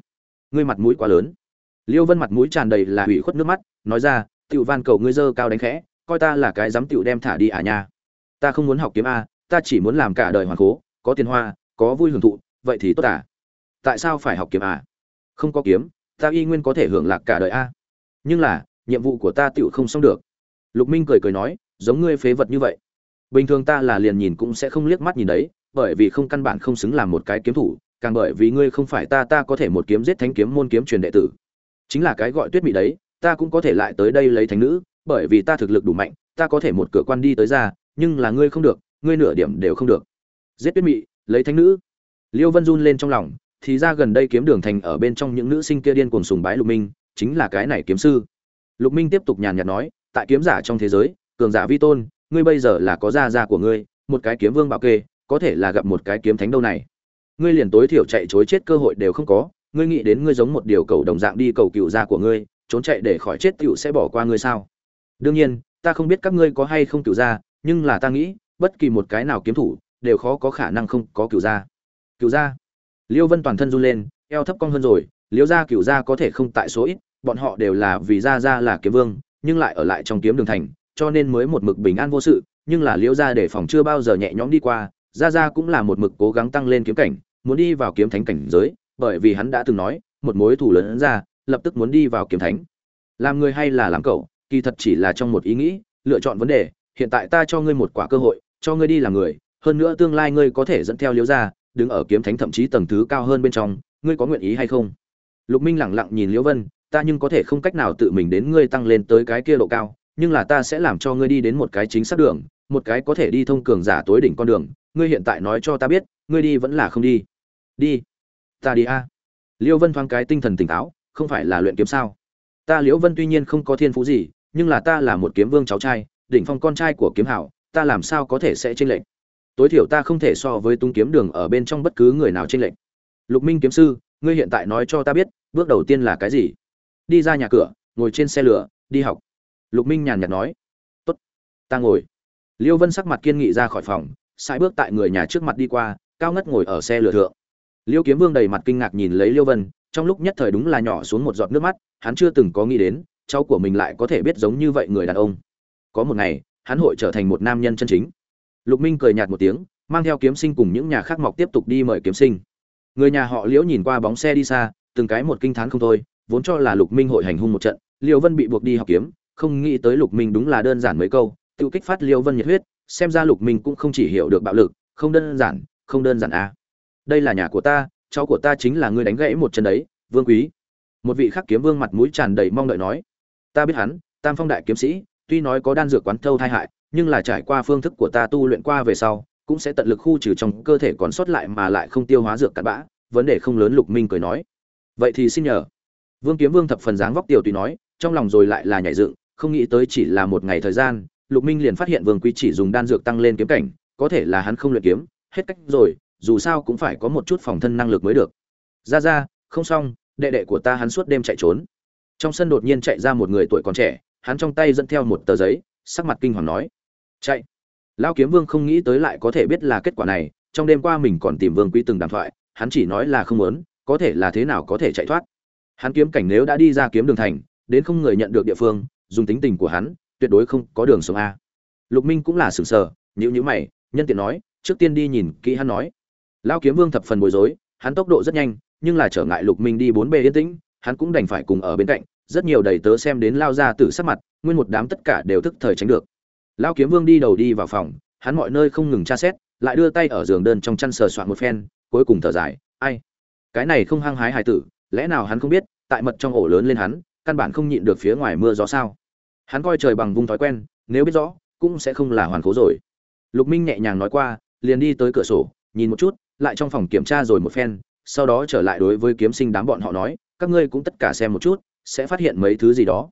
Ngươi mặt mũi quá lớn. Liêu vân mặt mũi tràn đầy là hủy khuất nước mắt, nói ra, "Tiểu van cầu ngươi dơ cao đánh khẽ, coi ta là cái dám tiểu đem thả đi à nha. Ta không muốn học kiếm a, ta chỉ muốn làm cả đời hoàng cố, có tiền hoa, có vui hưởng thụ, vậy thì tốt à? Tại sao phải học kiếm à không có kiếm, ta y nguyên có thể hưởng lạc cả đời a. Nhưng là, nhiệm vụ của ta tiểu không xong được. Lục minh cười cười nói, giống ngươi phế vật như vậy. Bình thường ta là liền nhìn cũng sẽ không liếc mắt nhìn đấy bởi vì không căn bản không xứng làm một cái kiếm thủ, càng bởi vì ngươi không phải ta ta có thể một kiếm giết thánh kiếm, môn kiếm truyền đệ tử. Chính là cái gọi tuyết Mị đấy, ta cũng có thể lại tới đây lấy thánh nữ, bởi vì ta thực lực đủ mạnh, ta có thể một cửa quan đi tới ra, nhưng là ngươi không được, ngươi nửa điểm đều không được. Giết tuyết mị, lấy thánh nữ. Liêu vân run lên trong lòng, thì ra gần đây kiếm đường thành ở bên trong những nữ sinh kia điên cuồng sùng bái lục minh, chính là cái này kiếm sư. Lục minh tiếp tục nhàn nhạt nói, tại kiếm giả trong thế giới, cường giả vi tôn, ngươi bây giờ là có gia gia của ngươi, một cái kiếm vương bảo kê có thể là gặp một cái kiếm thánh đâu này. Ngươi liền tối thiểu chạy chối chết cơ hội đều không có, ngươi nghĩ đến ngươi giống một điều cầu đồng dạng đi cầu cựu gia của ngươi, trốn chạy để khỏi chết cựu sẽ bỏ qua ngươi sao? Đương nhiên, ta không biết các ngươi có hay không cựu gia, nhưng là ta nghĩ, bất kỳ một cái nào kiếm thủ, đều khó có khả năng không có cựu gia. Cựu gia? Liêu vân toàn thân run lên, eo thấp cong hơn rồi, liêu gia cựu gia có thể không tại số ít, bọn họ đều là vì gia gia là kiếm vương, nhưng lại ở lại trong kiếm đường thành, cho nên mới một mực bình an vô sự, nhưng là liêu gia để phòng chưa bao giờ nhẹ nhõm đi qua gia gia cũng là một mực cố gắng tăng lên kiếm cảnh, muốn đi vào kiếm thánh cảnh giới, bởi vì hắn đã từng nói, một mối thù lớn ra, lập tức muốn đi vào kiếm thánh. Làm người hay là làm cậu, kỳ thật chỉ là trong một ý nghĩ, lựa chọn vấn đề, hiện tại ta cho ngươi một quả cơ hội, cho ngươi đi làm người, hơn nữa tương lai ngươi có thể dẫn theo liễu gia, đứng ở kiếm thánh thậm chí tầng thứ cao hơn bên trong, ngươi có nguyện ý hay không? Lục minh lẳng lặng nhìn liễu vân, ta nhưng có thể không cách nào tự mình đến ngươi tăng lên tới cái kia độ cao, nhưng là ta sẽ làm cho ngươi đi đến một cái chính xác đường, một cái có thể đi thông cường giả tối đỉnh con đường ngươi hiện tại nói cho ta biết, ngươi đi vẫn là không đi. Đi. Ta đi a. Liễu vân thoáng cái tinh thần tỉnh táo, không phải là luyện kiếm sao? Ta liễu vân tuy nhiên không có thiên phú gì, nhưng là ta là một kiếm vương cháu trai, đỉnh phong con trai của kiếm hảo, ta làm sao có thể sẽ chênh lệch? Tối thiểu ta không thể so với tung kiếm đường ở bên trong bất cứ người nào chênh lệch. Lục minh kiếm sư, ngươi hiện tại nói cho ta biết, bước đầu tiên là cái gì? Đi ra nhà cửa, ngồi trên xe lửa, đi học. Lục minh nhàn nhạt nói. Tốt, ta ngồi. Liêu vân sắc mặt kiên nghị ra khỏi phòng sai bước tại người nhà trước mặt đi qua, cao ngất ngồi ở xe lửa thượng. Liêu kiếm vương đầy mặt kinh ngạc nhìn lấy liêu vân, trong lúc nhất thời đúng là nhỏ xuống một giọt nước mắt, hắn chưa từng có nghĩ đến, cháu của mình lại có thể biết giống như vậy người đàn ông. Có một ngày, hắn hội trở thành một nam nhân chân chính. Lục minh cười nhạt một tiếng, mang theo kiếm sinh cùng những nhà khác mọc tiếp tục đi mời kiếm sinh. Người nhà họ liễu nhìn qua bóng xe đi xa, từng cái một kinh thán không thôi, vốn cho là lục minh hội hành hung một trận liễu vân bị buộc đi học kiếm, không nghĩ tới lục minh đúng là đơn giản mấy câu, tự kích phát liễu vân nhiệt huyết xem ra lục minh cũng không chỉ hiểu được bạo lực, không đơn giản, không đơn giản à. Đây là nhà của ta, cháu của ta chính là người đánh gãy một chân đấy, vương quý. Một vị khắc kiếm vương mặt mũi tràn đầy mong đợi nói. Ta biết hắn, tam phong đại kiếm sĩ, tuy nói có đan dược quán thâu thai hại, nhưng là trải qua phương thức của ta tu luyện qua về sau, cũng sẽ tận lực khu trừ trong cơ thể còn sót lại mà lại không tiêu hóa dược cặn bã, vấn đề không lớn lục minh cười nói. Vậy thì xin nhờ. Vương kiếm vương thập phần dáng vóc tiểu tùy nói, trong lòng rồi lại là nhảy dựng, không nghĩ tới chỉ là một ngày thời gian lục minh liền phát hiện vương quý chỉ dùng đan dược tăng lên kiếm cảnh, có thể là hắn không luyện kiếm, hết cách rồi, dù sao cũng phải có một chút phòng thân năng lực mới được. Ra ra, không xong, đệ đệ của ta hắn suốt đêm chạy trốn. Trong sân đột nhiên chạy ra một người tuổi còn trẻ, hắn trong tay dẫn theo một tờ giấy, sắc mặt kinh hoàng nói, chạy. Lao kiếm vương không nghĩ tới lại có thể biết là kết quả này, trong đêm qua mình còn tìm vương quý từng đàm thoại, hắn chỉ nói là không muốn, có thể là thế nào có thể chạy thoát. Hắn kiếm cảnh nếu đã đi ra kiếm đường thành, đến không người nhận được địa phương, dùng tính tình của hắn tuyệt đối không có đường sống a. Lục minh cũng là sửng sở nhữ nhữ mày, nhân tiện nói, trước tiên đi nhìn kỹ hắn nói. Lao kiếm vương thập phần bối rối, hắn tốc độ rất nhanh, nhưng là trở ngại lục minh đi bốn bề yên tĩnh, hắn cũng đành phải cùng ở bên cạnh, rất nhiều đầy tớ xem đến lao ra từ sắc mặt, nguyên một đám tất cả đều thức thời tránh được. Lao kiếm vương đi đầu đi vào phòng, hắn mọi nơi không ngừng tra xét, lại đưa tay ở giường đơn trong chăn sờ soạn một phen, cuối cùng thở dài, ai, cái này không hăng hái hài tử, lẽ nào hắn không biết, tại mật trong ổ lớn lên hắn, căn bản không nhịn được phía ngoài mưa gió sao? Hắn coi trời bằng vung thói quen, nếu biết rõ, cũng sẽ không là hoàn cố rồi. Lục minh nhẹ nhàng nói qua, liền đi tới cửa sổ, nhìn một chút, lại trong phòng kiểm tra rồi một phen, sau đó trở lại đối với kiếm sinh đám bọn họ nói, các ngươi cũng tất cả xem một chút, sẽ phát hiện mấy thứ gì đó.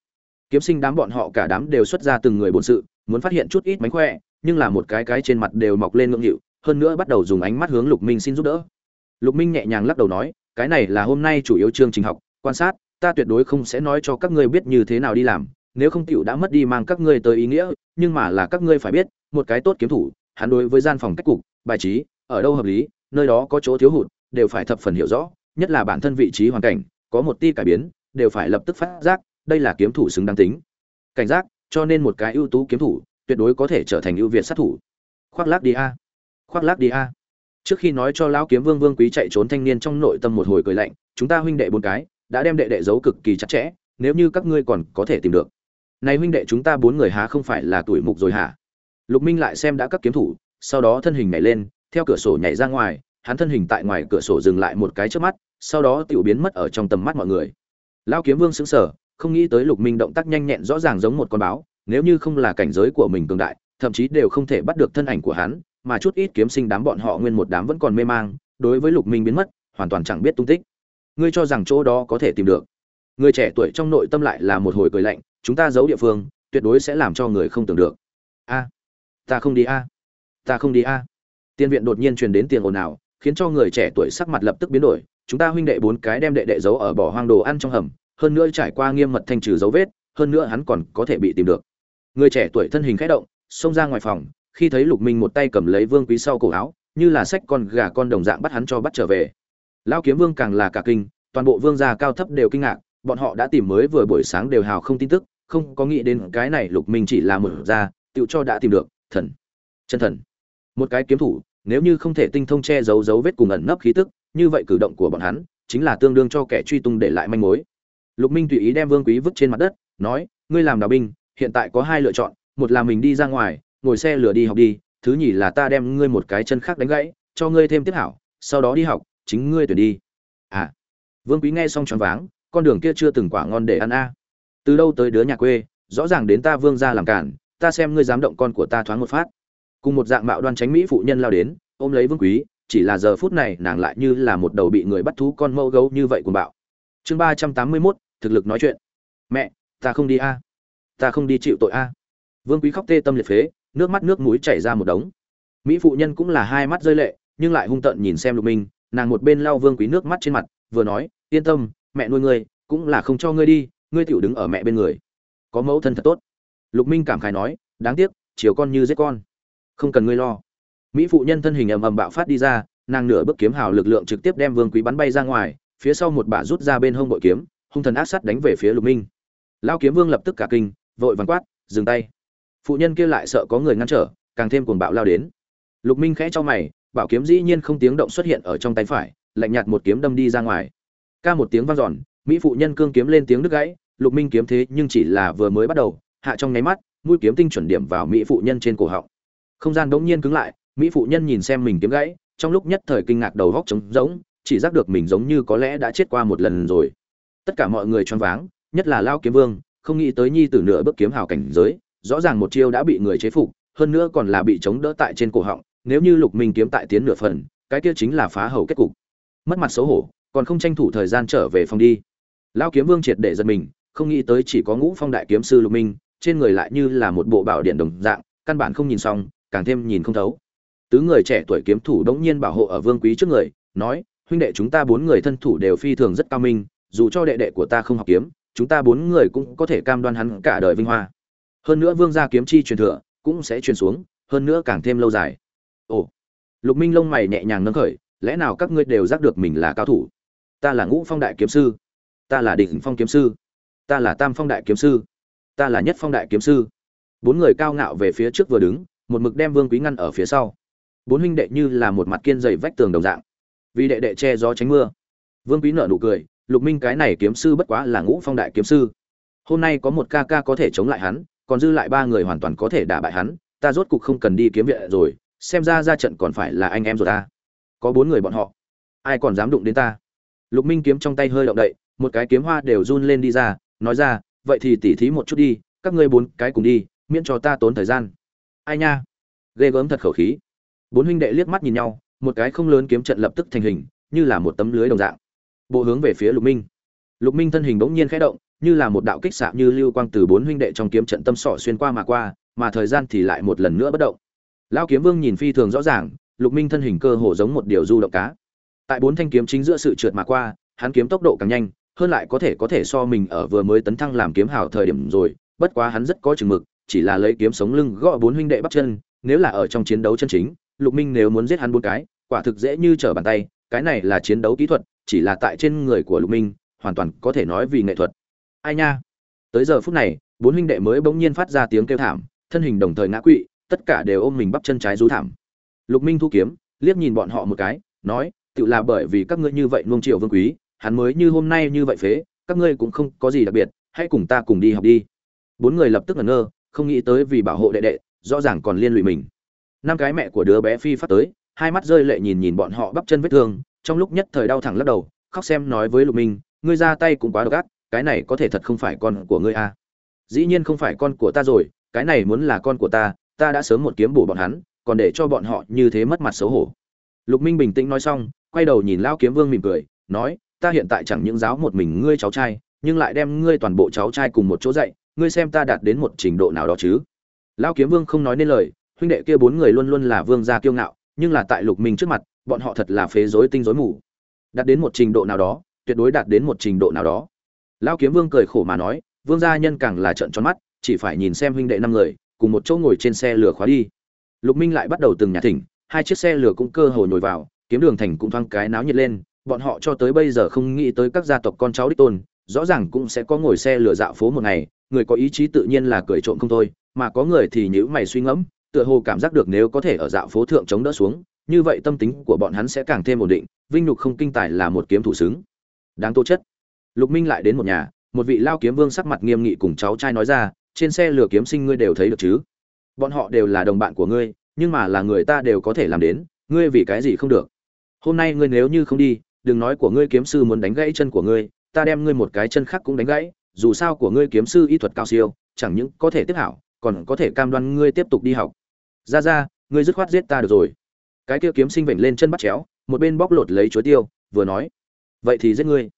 Kiếm sinh đám bọn họ cả đám đều xuất ra từng người bổn sự, muốn phát hiện chút ít mánh khỏe, nhưng là một cái cái trên mặt đều mọc lên ngưỡng nghịu, hơn nữa bắt đầu dùng ánh mắt hướng lục minh xin giúp đỡ. Lục minh nhẹ nhàng lắc đầu nói, cái này là hôm nay chủ yếu chương trình học, quan sát, ta tuyệt đối không sẽ nói cho các ngươi biết như thế nào đi làm nếu không tiểu đã mất đi mang các ngươi tới ý nghĩa, nhưng mà là các ngươi phải biết, một cái tốt kiếm thủ, hắn đối với gian phòng cách cục, bài trí, ở đâu hợp lý, nơi đó có chỗ thiếu hụt, đều phải thập phần hiểu rõ, nhất là bản thân vị trí hoàn cảnh, có một ti cải biến, đều phải lập tức phát giác, đây là kiếm thủ xứng đáng tính. Cảnh giác, cho nên một cái ưu tú kiếm thủ, tuyệt đối có thể trở thành ưu việt sát thủ. Khoác lác đi a. Khoác lác đi a. Trước khi nói cho lão kiếm vương vương quý chạy trốn thanh niên trong nội tâm một hồi cười lạnh, chúng ta huynh đệ bốn cái, đã đem đệ đệ giấu cực kỳ chặt chẽ, nếu như các ngươi còn có thể tìm được này huynh đệ chúng ta bốn người há không phải là tuổi mục rồi hả? Lục minh lại xem đã các kiếm thủ, sau đó thân hình nhảy lên, theo cửa sổ nhảy ra ngoài, hắn thân hình tại ngoài cửa sổ dừng lại một cái trước mắt, sau đó tiểu biến mất ở trong tầm mắt mọi người. Lão kiếm vương sững sờ, không nghĩ tới lục minh động tác nhanh nhẹn rõ ràng giống một con báo, nếu như không là cảnh giới của mình cường đại, thậm chí đều không thể bắt được thân ảnh của hắn, mà chút ít kiếm sinh đám bọn họ nguyên một đám vẫn còn mê mang, đối với lục minh biến mất, hoàn toàn chẳng biết tung tích. Ngươi cho rằng chỗ đó có thể tìm được. Người trẻ tuổi trong nội tâm lại là một hồi cười lạnh chúng ta giấu địa phương, tuyệt đối sẽ làm cho người không tưởng được. A, ta không đi a, ta không đi a. Tiên viện đột nhiên truyền đến tiền ồn ào, khiến cho người trẻ tuổi sắc mặt lập tức biến đổi. Chúng ta huynh đệ bốn cái đem đệ đệ giấu ở bỏ hoang đồ ăn trong hầm, hơn nữa trải qua nghiêm mật thanh trừ dấu vết, hơn nữa hắn còn có thể bị tìm được. Người trẻ tuổi thân hình khẽ động, xông ra ngoài phòng, khi thấy lục minh một tay cầm lấy vương quý sau cổ áo, như là sách con gà con đồng dạng bắt hắn cho bắt trở về. Lão kiếm vương càng là cả kinh, toàn bộ vương gia cao thấp đều kinh ngạc bọn họ đã tìm mới vừa buổi sáng đều hào không tin tức, không có nghĩ đến cái này lục minh chỉ là một ra, tựu cho đã tìm được, thần. Chân thần. Một cái kiếm thủ, nếu như không thể tinh thông che giấu dấu vết cùng ẩn nấp khí tức, như vậy cử động của bọn hắn, chính là tương đương cho kẻ truy tung để lại manh mối. Lục minh tùy ý đem vương quý vứt trên mặt đất, nói, ngươi làm đào binh, hiện tại có hai lựa chọn, một là mình đi ra ngoài, ngồi xe lửa đi học đi, thứ nhì là ta đem ngươi một cái chân khác đánh gãy, cho ngươi thêm tiếp hảo, sau đó đi học, chính ngươi tuyển đi. À. Vương quý nghe xong choáng váng con đường kia chưa từng quả ngon để ăn a. Từ đâu tới đứa nhà quê, rõ ràng đến ta vương ra làm cản, ta xem ngươi dám động con của ta thoáng một phát. Cùng một dạng mạo đoan tránh mỹ phụ nhân lao đến, ôm lấy vương quý, chỉ là giờ phút này nàng lại như là một đầu bị người bắt thú con mâu gấu như vậy cùng bạo. Chương ba trăm tám mươi mốt, thực lực nói chuyện. Mẹ, ta không đi a. Ta không đi chịu tội a. Vương quý khóc tê tâm liệt phế, nước mắt nước mũi chảy ra một đống. Mỹ phụ nhân cũng là hai mắt rơi lệ, nhưng lại hung tợn nhìn xem lục minh, nàng một bên lau vương quý nước mắt trên mặt, vừa nói, yên tâm mẹ nuôi ngươi, cũng là không cho ngươi đi, ngươi tiểu đứng ở mẹ bên người. Có mẫu thân thật tốt. Lục minh cảm khái nói, đáng tiếc, chiều con như giết con. Không cần ngươi lo. Mỹ phụ nhân thân hình ầm ầm bạo phát đi ra, nàng nửa bước kiếm hào lực lượng trực tiếp đem vương quý bắn bay ra ngoài, phía sau một bà rút ra bên hông bội kiếm, hung thần ác sắt đánh về phía lục minh. Lao kiếm vương lập tức cả kinh, vội vàng quát, dừng tay. Phụ nhân kia lại sợ có người ngăn trở, càng thêm cuồng bạo lao đến. Lục minh khẽ cho mày, bảo kiếm dĩ nhiên không tiếng động xuất hiện ở trong tay phải, lạnh nhạt một kiếm đâm đi ra ngoài ca một tiếng vang dọn, mỹ phụ nhân cương kiếm lên tiếng đứt gãy, lục minh kiếm thế nhưng chỉ là vừa mới bắt đầu, hạ trong nháy mắt, mũi kiếm tinh chuẩn điểm vào mỹ phụ nhân trên cổ họng. Không gian đống nhiên cứng lại, mỹ phụ nhân nhìn xem mình kiếm gãy, trong lúc nhất thời kinh ngạc đầu góc trống rỗng, chỉ giác được mình giống như có lẽ đã chết qua một lần rồi. Tất cả mọi người choáng váng, nhất là lao kiếm vương, không nghĩ tới nhi tử nửa bước kiếm hào cảnh giới, rõ ràng một chiêu đã bị người chế phục, hơn nữa còn là bị chống đỡ tại trên cổ họng, nếu như lục minh kiếm tại tiến nửa phần, cái kia chính là phá hầu kết cục. Mất mặt xấu hổ còn không tranh thủ thời gian trở về phòng đi. Lao kiếm vương triệt để giật mình, không nghĩ tới chỉ có ngũ phong đại kiếm sư lục minh, trên người lại như là một bộ bảo điện đồng dạng, căn bản không nhìn xong, càng thêm nhìn không thấu. Tứ người trẻ tuổi kiếm thủ đống nhiên bảo hộ ở vương quý trước người, nói, huynh đệ chúng ta bốn người thân thủ đều phi thường rất cao minh, dù cho đệ đệ của ta không học kiếm, chúng ta bốn người cũng có thể cam đoan hắn cả đời vinh hoa. Hơn nữa vương gia kiếm chi truyền thừa cũng sẽ truyền xuống, hơn nữa càng thêm lâu dài. Ồ. Lục minh lông mày nhẹ nhàng nâng khởi, lẽ nào các ngươi đều giác được mình là cao thủ? Ta là ngũ phong đại kiếm sư, ta là đỉnh phong kiếm sư, ta là tam phong đại kiếm sư, ta là nhất phong đại kiếm sư. Bốn người cao ngạo về phía trước vừa đứng, một mực đem vương quý ngăn ở phía sau. Bốn huynh đệ như là một mặt kiên dày vách tường đồng dạng. Vì đệ đệ che gió tránh mưa. Vương quý nở nụ cười, lục minh, cái này kiếm sư bất quá là ngũ phong đại kiếm sư. Hôm nay có một ca ca có thể chống lại hắn, còn dư lại ba người hoàn toàn có thể đả bại hắn. Ta rốt cục không cần đi kiếm viện rồi, xem ra ra trận còn phải là anh em rồi ta. Có bốn người bọn họ. Ai còn dám đụng đến ta? Lục minh kiếm trong tay hơi động đậy, một cái kiếm hoa đều run lên đi ra, nói ra, vậy thì tỉ thí một chút đi, các ngươi bốn cái cùng đi, miễn cho ta tốn thời gian. Ai nha? Ghê gớm thật khẩu khí. Bốn huynh đệ liếc mắt nhìn nhau, một cái không lớn kiếm trận lập tức thành hình, như là một tấm lưới đồng dạng. Bộ hướng về phía lục minh. Lục minh thân hình bỗng nhiên khẽ động, như là một đạo kích xạ như lưu quang từ bốn huynh đệ trong kiếm trận tâm sọ xuyên qua mà qua, mà thời gian thì lại một lần nữa bất động. Lão kiếm vương nhìn phi thường rõ ràng, lục minh thân hình cơ hồ giống một điều du động cá tại bốn thanh kiếm chính giữa sự trượt mà qua, hắn kiếm tốc độ càng nhanh, hơn lại có thể có thể so mình ở vừa mới tấn thăng làm kiếm hào thời điểm rồi, bất quá hắn rất có chừng mực, chỉ là lấy kiếm sống lưng gõ bốn huynh đệ bắt chân, nếu là ở trong chiến đấu chân chính, lục minh nếu muốn giết hắn bốn cái, quả thực dễ như trở bàn tay, cái này là chiến đấu kỹ thuật, chỉ là tại trên người của lục minh, hoàn toàn có thể nói vì nghệ thuật. Ai nha? Tới giờ phút này, bốn huynh đệ mới bỗng nhiên phát ra tiếng kêu thảm, thân hình đồng thời ngã quỵ, tất cả đều ôm mình bắp chân trái rú thảm. Lục minh thu kiếm, liếc nhìn bọn họ một cái, nói tự là bởi vì các ngươi như vậy nuông triệu vương quý, hắn mới như hôm nay như vậy phế, các ngươi cũng không có gì đặc biệt, hãy cùng ta cùng đi học đi. Bốn người lập tức ngẩn ngơ, không nghĩ tới vì bảo hộ đệ đệ, rõ ràng còn liên lụy mình. Năm cái mẹ của đứa bé phi phát tới, hai mắt rơi lệ nhìn nhìn bọn họ bắp chân vết thương, trong lúc nhất thời đau thẳng lắc đầu, khóc xem nói với lục minh, ngươi ra tay cũng quá độc ác, cái này có thể thật không phải con của ngươi à. dĩ nhiên không phải con của ta rồi, cái này muốn là con của ta ta đã sớm một kiếm bổ bọn hắn, còn để cho bọn họ như thế mất mặt xấu hổ. Lục minh bình tĩnh nói xong quay đầu nhìn lao kiếm vương mỉm cười, nói, ta hiện tại chẳng những giáo một mình ngươi cháu trai, nhưng lại đem ngươi toàn bộ cháu trai cùng một chỗ dạy, ngươi xem ta đạt đến một trình độ nào đó chứ? Lao kiếm vương không nói nên lời, huynh đệ kia bốn người luôn luôn là vương gia kiêu ngạo, nhưng là tại lục minh trước mặt, bọn họ thật là phế rối tinh rối mù. Đạt đến một trình độ nào đó, tuyệt đối đạt đến một trình độ nào đó. Lao kiếm vương cười khổ mà nói, vương gia nhân càng là trợn tròn mắt, chỉ phải nhìn xem huynh đệ năm người, cùng một chỗ ngồi trên xe lửa khóa đi. Lục minh lại bắt đầu từng nhà thỉnh, hai chiếc xe lửa cũng cơ hồ nhồi vào kiếm đường thành cũng thoáng cái náo nhiệt lên, bọn họ cho tới bây giờ không nghĩ tới các gia tộc con cháu đích tôn, rõ ràng cũng sẽ có ngồi xe lửa dạo phố một ngày, người có ý chí tự nhiên là cười trộm không thôi, mà có người thì nhữ mày suy ngẫm, tựa hồ cảm giác được nếu có thể ở dạo phố thượng chống đỡ xuống, như vậy tâm tính của bọn hắn sẽ càng thêm ổn định, vinh nhục không kinh tài là một kiếm thủ xứng. Đáng tố chất. Lục minh lại đến một nhà, một vị lao kiếm vương sắc mặt nghiêm nghị cùng cháu trai nói ra, trên xe lửa kiếm sinh ngươi đều thấy được chứ? Bọn họ đều là đồng bạn của ngươi, nhưng mà là người ta đều có thể làm đến, ngươi vì cái gì không được? Hôm nay ngươi nếu như không đi, đừng nói của ngươi kiếm sư muốn đánh gãy chân của ngươi, ta đem ngươi một cái chân khác cũng đánh gãy, dù sao của ngươi kiếm sư y thuật cao siêu, chẳng những có thể tiếp hảo, còn có thể cam đoan ngươi tiếp tục đi học. Ra ra, ngươi dứt khoát giết ta được rồi. Cái kia kiếm sinh vểnh lên chân bắt chéo, một bên bóc lột lấy chuối tiêu, vừa nói, vậy thì giết ngươi.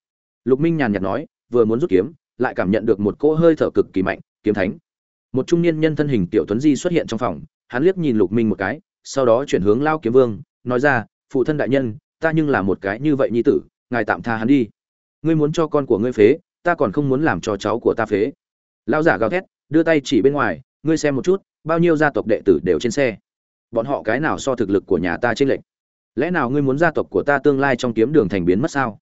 Lục minh nhàn nhạt nói, vừa muốn rút kiếm, lại cảm nhận được một cỗ hơi thở cực kỳ mạnh, kiếm thánh. Một trung niên nhân thân hình tiểu tuấn di xuất hiện trong phòng, hắn liếc nhìn lục minh một cái, sau đó chuyển hướng lao kiếm vương, nói ra phụ thân đại nhân, ta nhưng là một cái như vậy nhi tử, ngài tạm tha hắn đi. Ngươi muốn cho con của ngươi phế, ta còn không muốn làm cho cháu của ta phế. Lao giả gào thét, đưa tay chỉ bên ngoài, ngươi xem một chút, bao nhiêu gia tộc đệ tử đều trên xe. Bọn họ cái nào so thực lực của nhà ta trên lệnh lẽ nào ngươi muốn gia tộc của ta tương lai trong kiếm đường thành biến mất sao?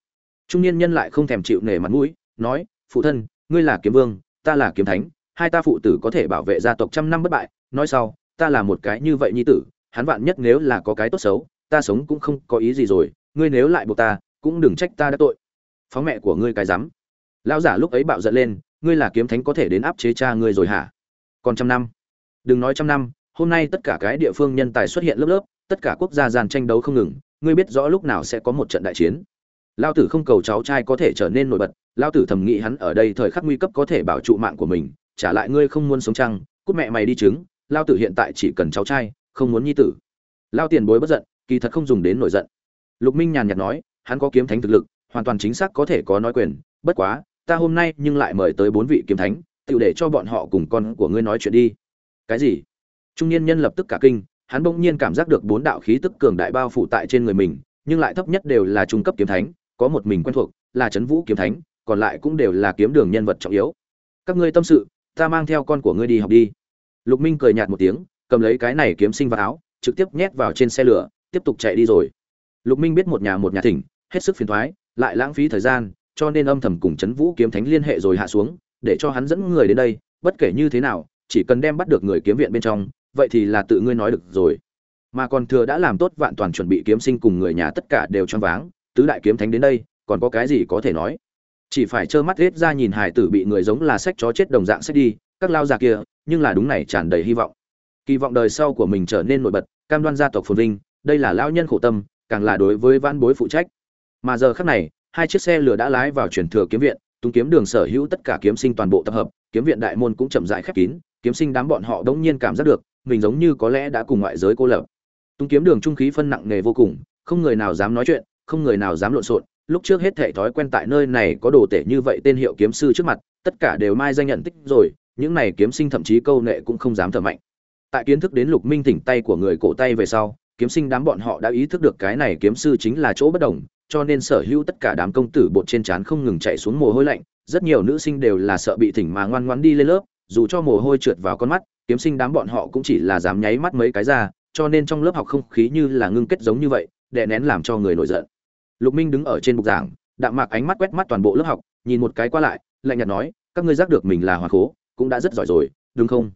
Trung niên nhân lại không thèm chịu nể mặt mũi, nói, phụ thân, ngươi là kiếm vương, ta là kiếm thánh, hai ta phụ tử có thể bảo vệ gia tộc trăm năm bất bại. Nói sau, ta là một cái như vậy nhi tử, hắn vạn nhất nếu là có cái tốt xấu ta sống cũng không có ý gì rồi ngươi nếu lại buộc ta cũng đừng trách ta đã tội. Phóng mẹ của ngươi cái rắm. Lão giả lúc ấy bạo giận lên ngươi là kiếm thánh có thể đến áp chế cha ngươi rồi hả? Còn trăm năm. Đừng nói trăm năm hôm nay tất cả cái địa phương nhân tài xuất hiện lớp lớp tất cả quốc gia giàn tranh đấu không ngừng ngươi biết rõ lúc nào sẽ có một trận đại chiến. Lao tử không cầu cháu trai có thể trở nên nổi bật lao tử thầm nghĩ hắn ở đây thời khắc nguy cấp có thể bảo trụ mạng của mình trả lại ngươi không muốn sống trăng, cút mẹ mày đi chứng lao tử hiện tại chỉ cần cháu trai không muốn nhi tử. Lao tiền bối bất giận kỳ thật không dùng đến nổi giận. Lục minh nhàn nhạt nói, hắn có kiếm thánh thực lực, hoàn toàn chính xác có thể có nói quyền, bất quá, ta hôm nay nhưng lại mời tới bốn vị kiếm thánh, tự để cho bọn họ cùng con của ngươi nói chuyện đi. Cái gì? Trung niên nhân lập tức cả kinh, hắn bỗng nhiên cảm giác được bốn đạo khí tức cường đại bao phủ tại trên người mình, nhưng lại thấp nhất đều là trung cấp kiếm thánh, có một mình quen thuộc, là trấn vũ kiếm thánh, còn lại cũng đều là kiếm đường nhân vật trọng yếu. Các ngươi tâm sự, ta mang theo con của ngươi đi học đi. Lục minh cười nhạt một tiếng, cầm lấy cái này kiếm sinh vào áo, trực tiếp nhét vào trên xe lửa tiếp tục chạy đi rồi. Lục minh biết một nhà một nhà thỉnh, hết sức phiền thoái, lại lãng phí thời gian, cho nên âm thầm cùng chấn vũ kiếm thánh liên hệ rồi hạ xuống, để cho hắn dẫn người đến đây, bất kể như thế nào, chỉ cần đem bắt được người kiếm viện bên trong, vậy thì là tự ngươi nói được rồi. Mà còn thừa đã làm tốt vạn toàn chuẩn bị kiếm sinh cùng người nhà tất cả đều choáng váng, tứ đại kiếm thánh đến đây, còn có cái gì có thể nói? Chỉ phải trơ mắt hết ra nhìn hải tử bị người giống là sách chó chết đồng dạng sách đi, các lao già kia, nhưng là đúng này tràn đầy hy vọng. Kỳ vọng đời sau của mình trở nên nổi bật, cam đoan gia tộc phồn vinh đây là lão nhân khổ tâm, càng là đối với văn bối phụ trách. Mà giờ khắc này, hai chiếc xe lửa đã lái vào truyền thừa kiếm viện, tung kiếm đường sở hữu tất cả kiếm sinh toàn bộ tập hợp, kiếm viện đại môn cũng chậm rãi khép kín, kiếm sinh đám bọn họ đống nhiên cảm giác được, mình giống như có lẽ đã cùng ngoại giới cô lập. Tung kiếm đường trung khí phân nặng nề vô cùng, không người nào dám nói chuyện, không người nào dám lộn xộn, lúc trước hết thảy thói quen tại nơi này có đồ tể như vậy tên hiệu kiếm sư trước mặt, tất cả đều mai danh nhận tích rồi, những này kiếm sinh thậm chí câu nệ cũng không dám thở mạnh. Tại kiến thức đến lục minh thỉnh tay của người cổ tay về sau kiếm sinh đám bọn họ đã ý thức được cái này kiếm sư chính là chỗ bất đồng, cho nên sở hữu tất cả đám công tử bột trên trán không ngừng chạy xuống mồ hôi lạnh, rất nhiều nữ sinh đều là sợ bị thỉnh mà ngoan ngoãn đi lên lớp, dù cho mồ hôi trượt vào con mắt, kiếm sinh đám bọn họ cũng chỉ là dám nháy mắt mấy cái ra, cho nên trong lớp học không khí như là ngưng kết giống như vậy, đè nén làm cho người nổi giận. Lục minh đứng ở trên bục giảng, đạm mạc ánh mắt quét mắt toàn bộ lớp học, nhìn một cái qua lại, lạnh nhạt nói, các ngươi giác được mình là hòa khố, cũng đã rất giỏi rồi, đúng không?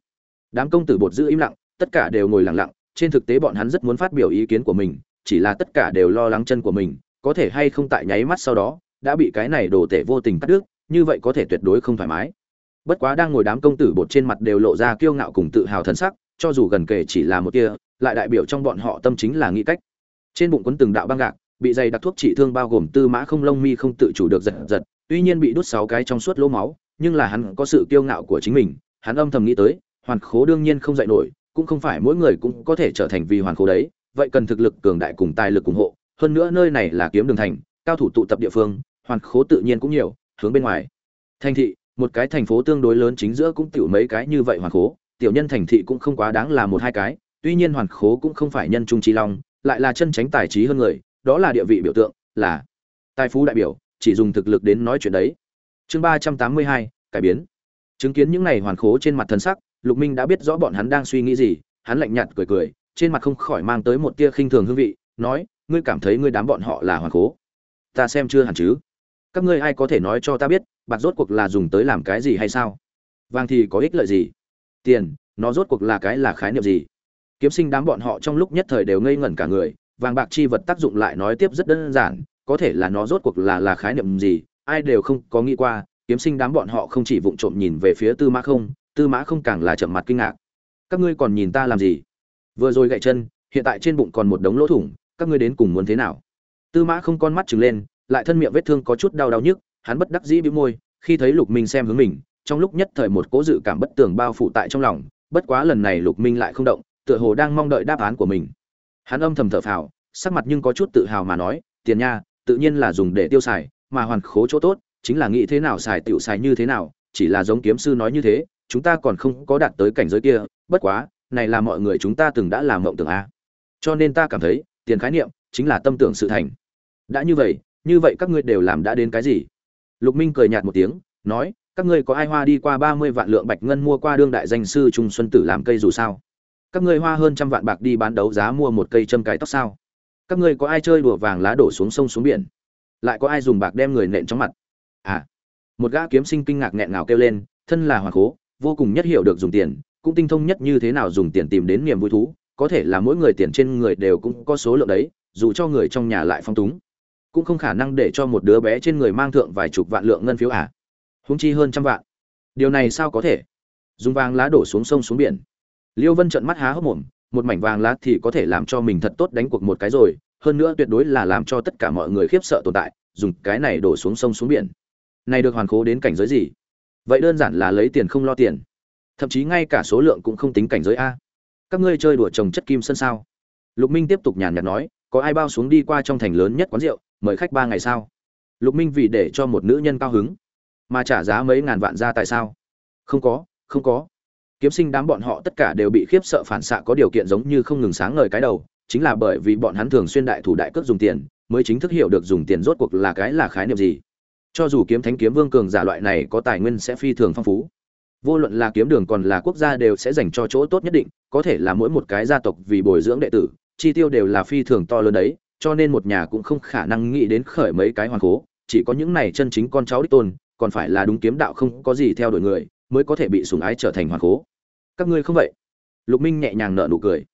Đám công tử bột giữ im lặng, tất cả đều ngồi lặng lặng trên thực tế bọn hắn rất muốn phát biểu ý kiến của mình, chỉ là tất cả đều lo lắng chân của mình, có thể hay không tại nháy mắt sau đó, đã bị cái này đồ tể vô tình cắt đứt, như vậy có thể tuyệt đối không thoải mái. Bất quá đang ngồi đám công tử bột trên mặt đều lộ ra kiêu ngạo cùng tự hào thần sắc, cho dù gần kề chỉ là một kia, lại đại biểu trong bọn họ tâm chính là nghĩ cách. Trên bụng quấn từng đạo băng gạc, bị dày đặc thuốc trị thương bao gồm tư mã không lông mi không tự chủ được giật giật, tuy nhiên bị đút sáu cái trong suốt lỗ máu, nhưng là hắn có sự kiêu ngạo của chính mình, hắn âm thầm nghĩ tới, hoàn khố đương nhiên không dạy nổi cũng không phải mỗi người cũng có thể trở thành vì hoàn khố đấy, vậy cần thực lực cường đại cùng tài lực ủng hộ, hơn nữa nơi này là kiếm đường thành, cao thủ tụ tập địa phương, hoàn khố tự nhiên cũng nhiều, hướng bên ngoài. Thành thị, một cái thành phố tương đối lớn chính giữa cũng tiểu mấy cái như vậy hoàn khố, tiểu nhân thành thị cũng không quá đáng là một hai cái, tuy nhiên hoàn khố cũng không phải nhân trung trí long, lại là chân tránh tài trí hơn người, đó là địa vị biểu tượng, là tài phú đại biểu, chỉ dùng thực lực đến nói chuyện đấy. Chương ba trăm tám mươi hai, cải biến chứng kiến những này hoàn khố trên mặt thần sắc, lục minh đã biết rõ bọn hắn đang suy nghĩ gì, hắn lạnh nhạt cười cười, trên mặt không khỏi mang tới một tia khinh thường hương vị, nói, ngươi cảm thấy ngươi đám bọn họ là hoàn khố? Ta xem chưa hẳn chứ? Các ngươi ai có thể nói cho ta biết, bạc rốt cuộc là dùng tới làm cái gì hay sao? Vàng thì có ích lợi gì? Tiền, nó rốt cuộc là cái là khái niệm gì? Kiếm sinh đám bọn họ trong lúc nhất thời đều ngây ngẩn cả người, vàng bạc chi vật tác dụng lại nói tiếp rất đơn giản, có thể là nó rốt cuộc là là khái niệm gì, ai đều không có nghĩ qua kiếm sinh đám bọn họ không chỉ vụng trộm nhìn về phía tư mã không, tư mã không càng là trầm mặt kinh ngạc. Các ngươi còn nhìn ta làm gì? Vừa rồi gậy chân, hiện tại trên bụng còn một đống lỗ thủng, các ngươi đến cùng muốn thế nào? Tư mã không con mắt trừng lên, lại thân miệng vết thương có chút đau đau nhức, hắn bất đắc dĩ bĩu môi, khi thấy lục minh xem hướng mình, trong lúc nhất thời một cố dự cảm bất tường bao phủ tại trong lòng, bất quá lần này lục minh lại không động, tựa hồ đang mong đợi đáp án của mình. Hắn âm thầm thở phào, sắc mặt nhưng có chút tự hào mà nói, tiền nha, tự nhiên là dùng để tiêu xài, mà hoàn khố chỗ tốt chính là nghĩ thế nào xài tiểu xài như thế nào, chỉ là giống kiếm sư nói như thế, chúng ta còn không có đạt tới cảnh giới kia, bất quá, này là mọi người chúng ta từng đã làm mộng tưởng a. Cho nên ta cảm thấy, tiền khái niệm chính là tâm tưởng sự thành. Đã như vậy như vậy các ngươi đều làm đã đến cái gì? Lục minh cười nhạt một tiếng, nói, các ngươi có ai hoa đi qua ba mươi vạn lượng bạch ngân mua qua đương đại danh sư trung xuân tử làm cây dù sao? Các ngươi hoa hơn trăm vạn bạc đi bán đấu giá mua một cây châm cái tóc sao? Các ngươi có ai chơi đùa vàng lá đổ xuống sông xuống biển? Lại có ai dùng bạc đem người nện trong mặt? À. Một gã kiếm sinh kinh ngạc nghẹn ngào kêu lên, thân là hoàng cố vô cùng nhất hiểu được dùng tiền, cũng tinh thông nhất như thế nào dùng tiền tìm đến niềm vui thú, có thể là mỗi người tiền trên người đều cũng có số lượng đấy, dù cho người trong nhà lại phong túng, cũng không khả năng để cho một đứa bé trên người mang thượng vài chục vạn lượng ngân phiếu à. Húng chi hơn trăm vạn. Điều này sao có thể? Dùng vàng lá đổ xuống sông xuống biển. Liêu vân trợn mắt há hốc mồm, một mảnh vàng lá thì có thể làm cho mình thật tốt đánh cuộc một cái rồi, hơn nữa tuyệt đối là làm cho tất cả mọi người khiếp sợ tồn tại, dùng cái này đổ xuống sông xuống biển này được hoàn khố đến cảnh giới gì? Vậy đơn giản là lấy tiền không lo tiền. Thậm chí ngay cả số lượng cũng không tính cảnh giới a. Các ngươi chơi đùa trồng chất kim sân sao? Lục minh tiếp tục nhàn nhạt nói, có ai bao xuống đi qua trong thành lớn nhất quán rượu, mời khách ba ngày sao? Lục minh vì để cho một nữ nhân cao hứng. Mà trả giá mấy ngàn vạn ra tại sao? Không có không có. Kiếm sinh đám bọn họ tất cả đều bị khiếp sợ phản xạ có điều kiện giống như không ngừng sáng ngời cái đầu, chính là bởi vì bọn hắn thường xuyên đại thủ đại cước dùng tiền, mới chính thức hiểu được dùng tiền rốt cuộc là cái là khái niệm gì cho dù kiếm thánh kiếm vương cường giả loại này có tài nguyên sẽ phi thường phong phú. Vô luận là kiếm đường còn là quốc gia đều sẽ dành cho chỗ tốt nhất định, có thể là mỗi một cái gia tộc vì bồi dưỡng đệ tử, chi tiêu đều là phi thường to lớn đấy, cho nên một nhà cũng không khả năng nghĩ đến khởi mấy cái hoàng cố, chỉ có những này chân chính con cháu đích tôn, còn phải là đúng kiếm đạo không có gì theo đuổi người, mới có thể bị sủng ái trở thành hoàng cố. Các ngươi không vậy? Lục minh nhẹ nhàng nở nụ cười.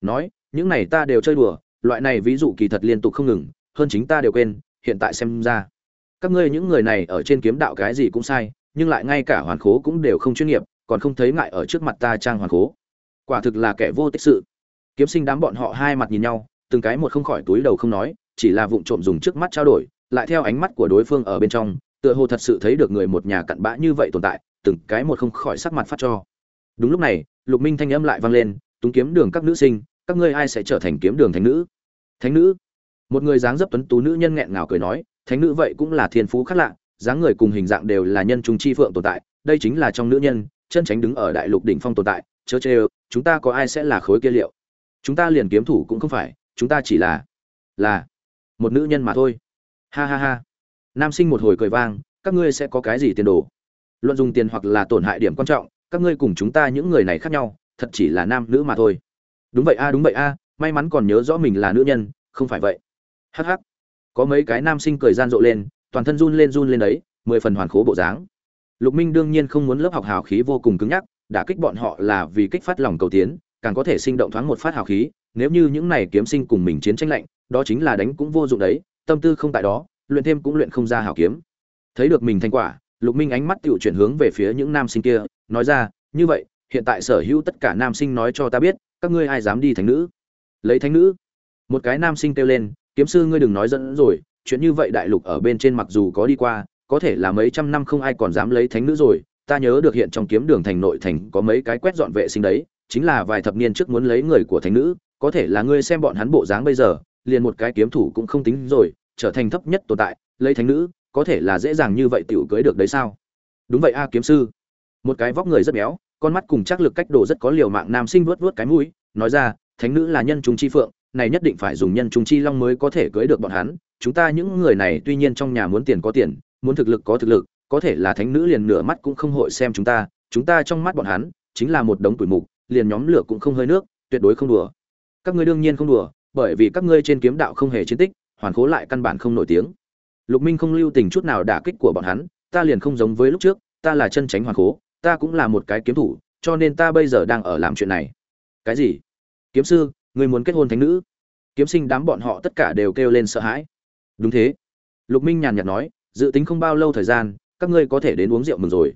Nói, những này ta đều chơi đùa, loại này ví dụ kỳ thật liên tục không ngừng, hơn chính ta đều quên, hiện tại xem ra các ngươi những người này ở trên kiếm đạo cái gì cũng sai, nhưng lại ngay cả hoàn khố cũng đều không chuyên nghiệp, còn không thấy ngại ở trước mặt ta trang hoàn khố. Quả thực là kẻ vô tích sự. Kiếm sinh đám bọn họ hai mặt nhìn nhau, từng cái một không khỏi túi đầu không nói, chỉ là vụng trộm dùng trước mắt trao đổi, lại theo ánh mắt của đối phương ở bên trong, tựa hồ thật sự thấy được người một nhà cặn bã như vậy tồn tại, từng cái một không khỏi sắc mặt phát cho. Đúng lúc này, lục minh thanh âm lại vang lên, túng kiếm đường các nữ sinh, các ngươi ai sẽ trở thành kiếm đường thánh nữ? Thánh nữ? Một người dáng dấp tuấn tú nữ nhân nghẹn ngào cười nói, thánh nữ vậy cũng là thiên phú khác lạ, dáng người cùng hình dạng đều là nhân trung chi phượng tồn tại, đây chính là trong nữ nhân, chân tránh đứng ở đại lục đỉnh phong tồn tại, chớ chê chúng ta có ai sẽ là khối kia liệu? Chúng ta liền kiếm thủ cũng không phải, chúng ta chỉ là là một nữ nhân mà thôi. Ha ha ha. Nam sinh một hồi cười vang, các ngươi sẽ có cái gì tiền đồ? Luận dùng tiền hoặc là tổn hại điểm quan trọng, các ngươi cùng chúng ta những người này khác nhau, thật chỉ là nam nữ mà thôi. Đúng vậy a, đúng vậy a, may mắn còn nhớ rõ mình là nữ nhân, không phải vậy hắc hắc. Có mấy cái nam sinh cười gian rộ lên, toàn thân run lên run lên đấy, mười phần hoàn khố bộ dáng. Lục minh đương nhiên không muốn lớp học hào khí vô cùng cứng nhắc đã kích bọn họ là vì kích phát lòng cầu tiến, càng có thể sinh động thoáng một phát hào khí, nếu như những này kiếm sinh cùng mình chiến tranh lạnh, đó chính là đánh cũng vô dụng đấy, tâm tư không tại đó, luyện thêm cũng luyện không ra hào kiếm. Thấy được mình thành quả, lục minh ánh mắt tự chuyển hướng về phía những nam sinh kia, nói ra, như vậy, hiện tại sở hữu tất cả nam sinh nói cho ta biết, các ngươi ai dám đi thánh nữ? Lấy thánh nữ? Một cái nam sinh kêu lên kiếm sư ngươi đừng nói dẫn rồi, chuyện như vậy đại lục ở bên trên mặc dù có đi qua, có thể là mấy trăm năm không ai còn dám lấy thánh nữ rồi. Ta nhớ được hiện trong kiếm đường thành nội thành có mấy cái quét dọn vệ sinh đấy, chính là vài thập niên trước muốn lấy người của thánh nữ, có thể là ngươi xem bọn hắn bộ dáng bây giờ, liền một cái kiếm thủ cũng không tính rồi, trở thành thấp nhất tồn tại, lấy thánh nữ, có thể là dễ dàng như vậy tiểu cưới được đấy sao? Đúng vậy a, kiếm sư. Một cái vóc người rất béo, con mắt cùng chắc lực cách đồ rất có liều mạng nam sinh vuốt vuốt cái mũi, nói ra, thánh nữ là nhân chúng chi phượng này nhất định phải dùng nhân trung chi long mới có thể cưới được bọn hắn. Chúng ta những người này tuy nhiên trong nhà muốn tiền có tiền, muốn thực lực có thực lực, có thể là thánh nữ liền nửa mắt cũng không hội xem chúng ta. Chúng ta trong mắt bọn hắn, chính là một đống tuổi mục, liền nhóm lửa cũng không hơi nước, tuyệt đối không đùa. Các ngươi đương nhiên không đùa, bởi vì các ngươi trên kiếm đạo không hề chiến tích, hoàn khố lại căn bản không nổi tiếng. Lục minh không lưu tình chút nào đả kích của bọn hắn, ta liền không giống với lúc trước, ta là chân tránh hoàn khố, ta cũng là một cái kiếm thủ, cho nên ta bây giờ đang ở làm chuyện này. Cái gì? Kiếm sư ngươi muốn kết hôn thánh nữ. Kiếm sinh đám bọn họ tất cả đều kêu lên sợ hãi. Đúng thế. Lục minh nhàn nhạt nói, dự tính không bao lâu thời gian, các ngươi có thể đến uống rượu mừng rồi.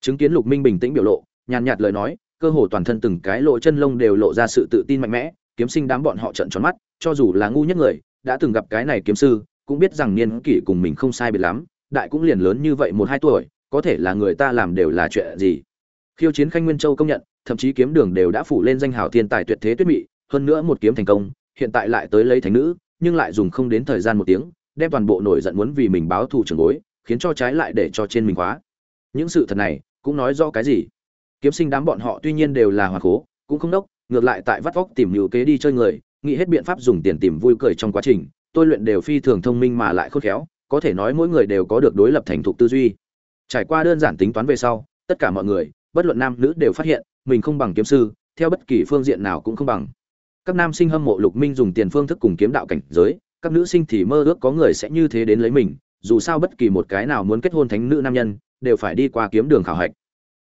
Chứng kiến lục minh bình tĩnh biểu lộ, nhàn nhạt lời nói, cơ hồ toàn thân từng cái lộ chân lông đều lộ ra sự tự tin mạnh mẽ, kiếm sinh đám bọn họ trợn tròn mắt, cho dù là ngu nhất người, đã từng gặp cái này kiếm sư, cũng biết rằng niên kỷ cùng mình không sai biệt lắm, đại cũng liền lớn như vậy một hai tuổi, có thể là người ta làm đều là chuyện gì. Khiêu chiến khanh nguyên châu công nhận, thậm chí kiếm đường đều đã phủ lên danh hào thiên tài tuyệt thế tuyết mị hơn nữa một kiếm thành công, hiện tại lại tới lấy thánh nữ, nhưng lại dùng không đến thời gian một tiếng, đem toàn bộ nổi giận muốn vì mình báo thù trường gối khiến cho trái lại để cho trên mình quá những sự thật này, cũng nói do cái gì? Kiếm sinh đám bọn họ tuy nhiên đều là hoàn cố, cũng không đốc, ngược lại tại vắt vóc tìm nhiều kế đi chơi người, nghĩ hết biện pháp dùng tiền tìm vui cười trong quá trình, tôi luyện đều phi thường thông minh mà lại khôn khéo, có thể nói mỗi người đều có được đối lập thành thục tư duy. Trải qua đơn giản tính toán về sau, tất cả mọi người, bất luận nam nữ đều phát hiện, mình không bằng kiếm sư, theo bất kỳ phương diện nào cũng không bằng các nam sinh hâm mộ lục minh dùng tiền phương thức cùng kiếm đạo cảnh giới, các nữ sinh thì mơ ước có người sẽ như thế đến lấy mình, dù sao bất kỳ một cái nào muốn kết hôn thánh nữ nam nhân, đều phải đi qua kiếm đường khảo hạch.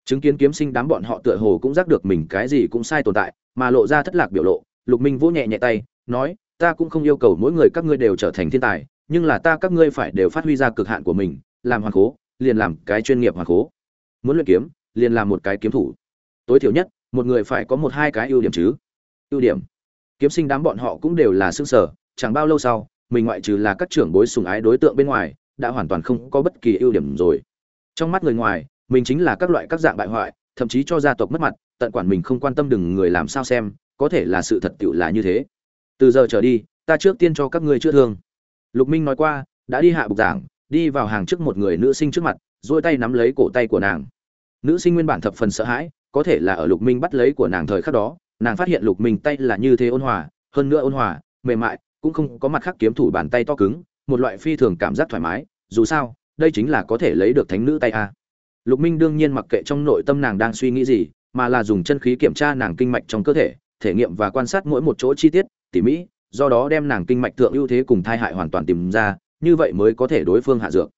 Chứng kiến kiếm sinh đám bọn họ tựa hồ cũng giác được mình cái gì cũng sai tồn tại, mà lộ ra thất lạc biểu lộ, lục minh vỗ nhẹ nhẹ tay, nói, ta cũng không yêu cầu mỗi người các ngươi đều trở thành thiên tài, nhưng là ta các ngươi phải đều phát huy ra cực hạn của mình, làm hoàn cố liền làm cái chuyên nghiệp hoàn cố muốn luyện kiếm, liền làm một cái kiếm thủ. Tối thiểu nhất, một người phải có một hai cái ưu điểm chứ. Ưu điểm kiếm sinh đám bọn họ cũng đều là xương sở, chẳng bao lâu sau, mình ngoại trừ là các trưởng bối sùng ái đối tượng bên ngoài, đã hoàn toàn không có bất kỳ ưu điểm rồi. Trong mắt người ngoài, mình chính là các loại các dạng bại hoại, thậm chí cho gia tộc mất mặt, tận quản mình không quan tâm đừng người làm sao xem, có thể là sự thật tựu là như thế. Từ giờ trở đi, ta trước tiên cho các ngươi chữa thương. Lục minh nói qua, đã đi hạ bục giảng, đi vào hàng trước một người nữ sinh trước mặt, duỗi tay nắm lấy cổ tay của nàng. Nữ sinh nguyên bản thập phần sợ hãi, có thể là ở lục minh bắt lấy của nàng thời khắc đó nàng phát hiện lục minh tay là như thế ôn hòa, hơn nữa ôn hòa, mềm mại, cũng không có mặt khác kiếm thủ bàn tay to cứng, một loại phi thường cảm giác thoải mái, dù sao, đây chính là có thể lấy được thánh nữ tay a. Lục minh đương nhiên mặc kệ trong nội tâm nàng đang suy nghĩ gì, mà là dùng chân khí kiểm tra nàng kinh mạch trong cơ thể thể nghiệm và quan sát mỗi một chỗ chi tiết, tỉ mỹ do đó đem nàng kinh mạch thượng ưu thế cùng thai hại hoàn toàn tìm ra, như vậy mới có thể đối phương hạ dược.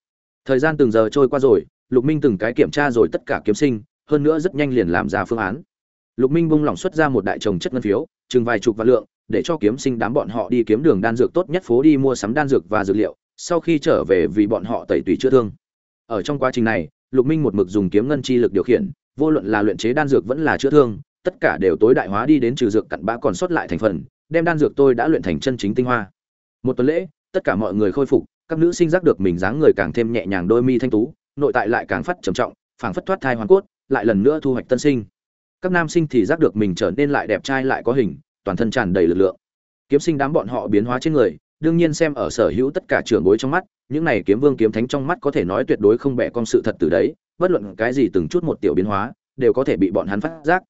Thời gian từng giờ trôi qua rồi, lục minh từng cái kiểm tra rồi tất cả kiếm sinh, hơn nữa rất nhanh liền làm ra phương án lục minh bung lỏng xuất ra một đại chồng chất ngân phiếu, chừng vài chục vạn lượng, để cho kiếm sinh đám bọn họ đi kiếm đường đan dược tốt nhất phố đi mua sắm đan dược và dược liệu, sau khi trở về vì bọn họ tẩy tùy chữa thương. Ở trong quá trình này, lục minh một mực dùng kiếm ngân chi lực điều khiển, vô luận là luyện chế đan dược vẫn là chữa thương, tất cả đều tối đại hóa đi đến trừ dược cặn bã còn sót lại thành phần, đem đan dược tôi đã luyện thành chân chính tinh hoa. Một tuần lễ, tất cả mọi người khôi phục, các nữ sinh giác được mình dáng người càng thêm nhẹ nhàng đôi mi thanh tú, nội tại lại càng phát trầm trọng, phảng phất thoát thai hoàn cốt, lại lần nữa thu hoạch tân sinh các nam sinh thì giác được mình trở nên lại đẹp trai lại có hình, toàn thân tràn đầy lực lượng. Kiếm sinh đám bọn họ biến hóa trên người, đương nhiên xem ở sở hữu tất cả trưởng bối trong mắt, những này kiếm vương kiếm thánh trong mắt có thể nói tuyệt đối không bẻ con sự thật từ đấy, bất luận cái gì từng chút một tiểu biến hóa, đều có thể bị bọn hắn phát giác.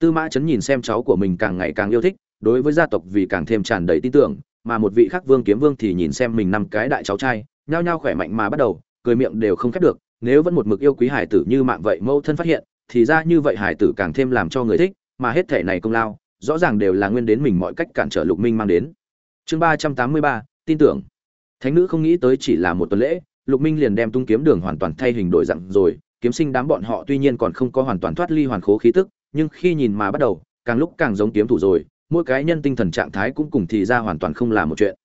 Tư mã chấn nhìn xem cháu của mình càng ngày càng yêu thích, đối với gia tộc vì càng thêm tràn đầy tin tưởng, mà một vị khác vương kiếm vương thì nhìn xem mình năm cái đại cháu trai, nhao nhao khỏe mạnh mà bắt đầu, cười miệng đều không khép được, nếu vẫn một mực yêu quý hải tử như mạng vậy mâu thân phát hiện thì ra như vậy hải tử càng thêm làm cho người thích, mà hết thể này công lao, rõ ràng đều là nguyên đến mình mọi cách cản trở lục minh mang đến. Chương ba trăm tám mươi ba, tin tưởng. Thánh nữ không nghĩ tới chỉ là một tuần lễ, lục minh liền đem tung kiếm đường hoàn toàn thay hình đổi dặn rồi, kiếm sinh đám bọn họ tuy nhiên còn không có hoàn toàn thoát ly hoàn khố khí tức, nhưng khi nhìn mà bắt đầu, càng lúc càng giống kiếm thủ rồi, mỗi cái nhân tinh thần trạng thái cũng cùng thì ra hoàn toàn không là một chuyện.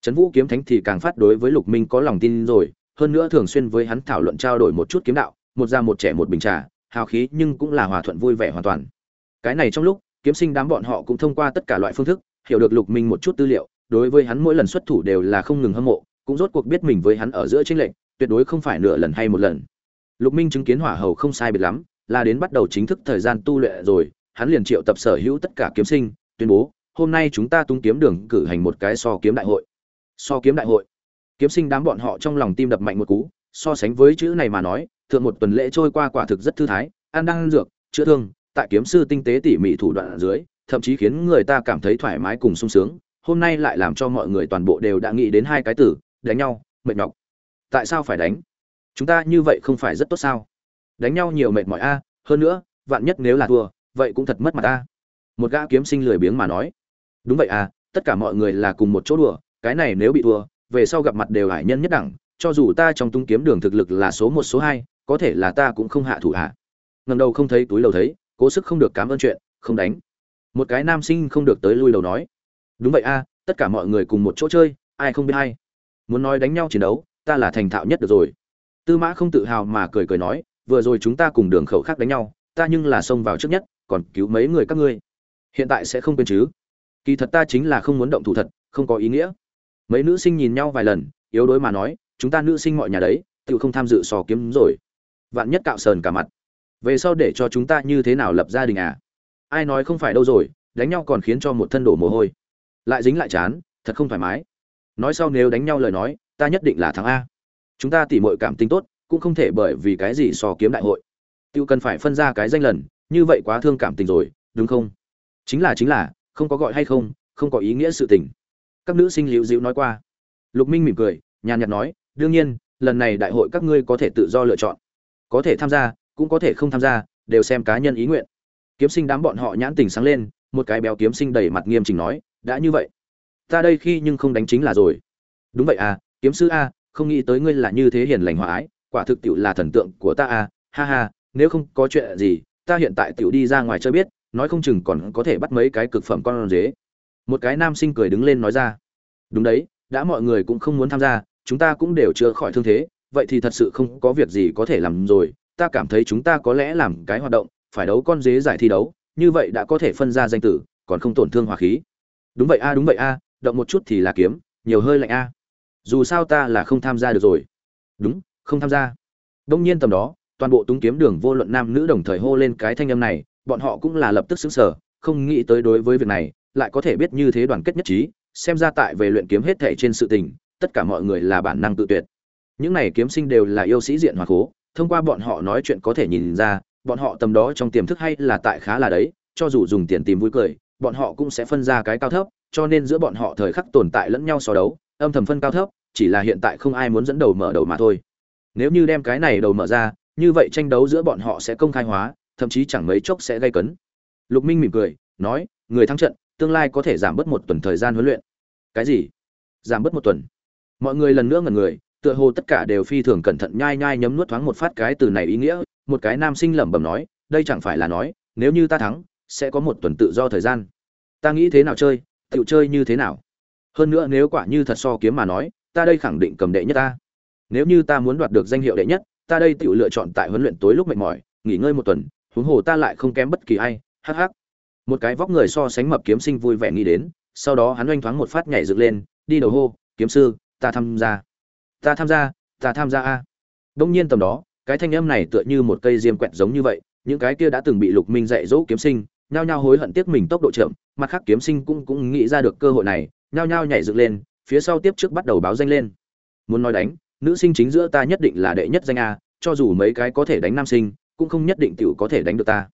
Trấn vũ kiếm thánh thì càng phát đối với lục minh có lòng tin rồi, hơn nữa thường xuyên với hắn thảo luận trao đổi một chút kiếm đạo, một già một trẻ một bình trà hào khí nhưng cũng là hòa thuận vui vẻ hoàn toàn. Cái này trong lúc, kiếm sinh đám bọn họ cũng thông qua tất cả loại phương thức, hiểu được lục minh một chút tư liệu, đối với hắn mỗi lần xuất thủ đều là không ngừng hâm mộ, cũng rốt cuộc biết mình với hắn ở giữa tranh lệch, tuyệt đối không phải nửa lần hay một lần. Lục minh chứng kiến hỏa hầu không sai biệt lắm, là đến bắt đầu chính thức thời gian tu luyện rồi, hắn liền triệu tập sở hữu tất cả kiếm sinh, tuyên bố, hôm nay chúng ta tung kiếm đường cử hành một cái so kiếm đại hội. So kiếm đại hội. Kiếm sinh đám bọn họ trong lòng tim đập mạnh một cú so sánh với chữ này mà nói, thượng một tuần lễ trôi qua quả thực rất thư thái an đang dược, chữa thương, tại kiếm sư tinh tế tỉ mỉ thủ đoạn ở dưới, thậm chí khiến người ta cảm thấy thoải mái cùng sung sướng, hôm nay lại làm cho mọi người toàn bộ đều đã nghĩ đến hai cái từ, đánh nhau, mệt nhọc. Tại sao phải đánh? Chúng ta như vậy không phải rất tốt sao? Đánh nhau nhiều mệt mỏi a, hơn nữa, vạn nhất nếu là thua, vậy cũng thật mất mặt a. Một gã kiếm sinh lười biếng mà nói. Đúng vậy à tất cả mọi người là cùng một chỗ đùa, cái này nếu bị thua, về sau gặp mặt đều hải nhân nhất đẳng cho dù ta trong tung kiếm đường thực lực là số một, số hai, có thể là ta cũng không hạ thủ hạ ngần đầu không thấy, túi đầu thấy, cố sức không được cảm ơn chuyện, không đánh. Một cái nam sinh không được tới lui đầu nói, đúng vậy a, tất cả mọi người cùng một chỗ chơi, ai không biết hay muốn nói đánh nhau chiến đấu, ta là thành thạo nhất được rồi. Tư mã không tự hào mà cười cười nói, vừa rồi chúng ta cùng đường khẩu khác đánh nhau, ta nhưng là xông vào trước nhất, còn cứu mấy người các ngươi. Hiện tại sẽ không quên chứ. Kỳ thật ta chính là không muốn động thủ thật, không có ý nghĩa. Mấy nữ sinh nhìn nhau vài lần, yếu đuối mà nói chúng ta nữ sinh mọi nhà đấy tự không tham dự sò kiếm rồi. Vạn nhất cạo sờn cả mặt. Về sau để cho chúng ta như thế nào lập gia đình à? Ai nói không phải đâu rồi, đánh nhau còn khiến cho một thân đổ mồ hôi. Lại dính lại chán, thật không thoải mái. Nói sau nếu đánh nhau lời nói, ta nhất định là thắng a. Chúng ta tỉ mọi cảm tính tốt, cũng không thể bởi vì cái gì so kiếm đại hội. Tiêu cần phải phân ra cái danh lần, như vậy quá thương cảm tình rồi, đúng không? Chính là chính là, không có gọi hay không không có ý nghĩa sự tình. Các nữ sinh liễu dịu nói qua. Lục minh mỉm cười, nhàn nhạt nói đương nhiên, lần này đại hội các ngươi có thể tự do lựa chọn. Có thể tham gia, cũng có thể không tham gia, đều xem cá nhân ý nguyện. Kiếm sinh đám bọn họ nhãn tình sáng lên, một cái béo kiếm sinh đầy mặt nghiêm chỉnh nói, đã như vậy, ta đây khi nhưng không đánh chính là rồi. Đúng vậy à kiếm sư a, không nghĩ tới ngươi là như thế hiền lành hòa ái, quả thực tiệu là thần tượng của ta à ha ha, nếu không có chuyện gì, ta hiện tại tiểu đi ra ngoài chơi biết, nói không chừng còn có thể bắt mấy cái cực phẩm con dế một cái nam sinh cười đứng lên nói ra, đúng đấy, đã mọi người cũng không muốn tham gia chúng ta cũng đều chưa khỏi thương thế, vậy thì thật sự không có việc gì có thể làm rồi, ta cảm thấy chúng ta có lẽ làm cái hoạt động, phải đấu con dế giải thi đấu, như vậy đã có thể phân ra danh tử, còn không tổn thương hòa khí. Đúng vậy a, đúng vậy a, động một chút thì là kiếm, nhiều hơi lạnh a. Dù sao ta là không tham gia được rồi. Đúng, không tham gia. Đông nhiên tầm đó, toàn bộ túng kiếm đường vô luận nam nữ đồng thời hô lên cái thanh âm này, bọn họ cũng là lập tức xứng sở không nghĩ tới đối với việc này, lại có thể biết như thế đoàn kết nhất trí, xem ra tại về luyện kiếm hết thể trên sự tình tất cả mọi người là bản năng tự tuyệt. Những này kiếm sinh đều là yêu sĩ diện hòa khố, thông qua bọn họ nói chuyện có thể nhìn ra, bọn họ tầm đó trong tiềm thức hay là tại khá là đấy, cho dù dùng tiền tìm vui cười, bọn họ cũng sẽ phân ra cái cao thấp, cho nên giữa bọn họ thời khắc tồn tại lẫn nhau so đấu, âm thầm phân cao thấp, chỉ là hiện tại không ai muốn dẫn đầu mở đầu mà thôi. Nếu như đem cái này đầu mở ra, như vậy tranh đấu giữa bọn họ sẽ công khai hóa, thậm chí chẳng mấy chốc sẽ gây cấn. Lục minh mỉm cười, nói, người thắng trận, tương lai có thể giảm bớt một tuần thời gian huấn luyện. Cái gì? Giảm bớt một tuần mọi người lần nữa ngẩn người, tựa hồ tất cả đều phi thường cẩn thận nhai nhai nhấm nuốt thoáng một phát cái từ này ý nghĩa, một cái nam sinh lẩm bẩm nói, đây chẳng phải là nói, nếu như ta thắng, sẽ có một tuần tự do thời gian. Ta nghĩ thế nào chơi tự chơi như thế nào? Hơn nữa nếu quả như thật so kiếm mà nói, ta đây khẳng định cầm đệ nhất ta. Nếu như ta muốn đoạt được danh hiệu đệ nhất, ta đây tự lựa chọn tại huấn luyện tối lúc mệt mỏi, nghỉ ngơi một tuần, huống hồ ta lại không kém bất kỳ ai, hắc hắc. Một cái vóc người so sánh mập kiếm sinh vui vẻ nghĩ đến, sau đó hắn oanh thoáng một phát nhảy dựng lên, đi đầu hô, kiếm sư ta tham gia. Ta tham gia, ta tham gia a. Đông nhiên tầm đó, cái thanh âm này tựa như một cây diêm quẹt giống như vậy, những cái kia đã từng bị lục minh dạy dỗ kiếm sinh, nhao nhao hối hận tiếc mình tốc độ chậm, mặt khác kiếm sinh cũng cũng nghĩ ra được cơ hội này, nhao nhao nhảy dựng lên, phía sau tiếp trước bắt đầu báo danh lên. Muốn nói đánh, nữ sinh chính giữa ta nhất định là đệ nhất danh a, cho dù mấy cái có thể đánh nam sinh, cũng không nhất định tiểu có thể đánh được ta.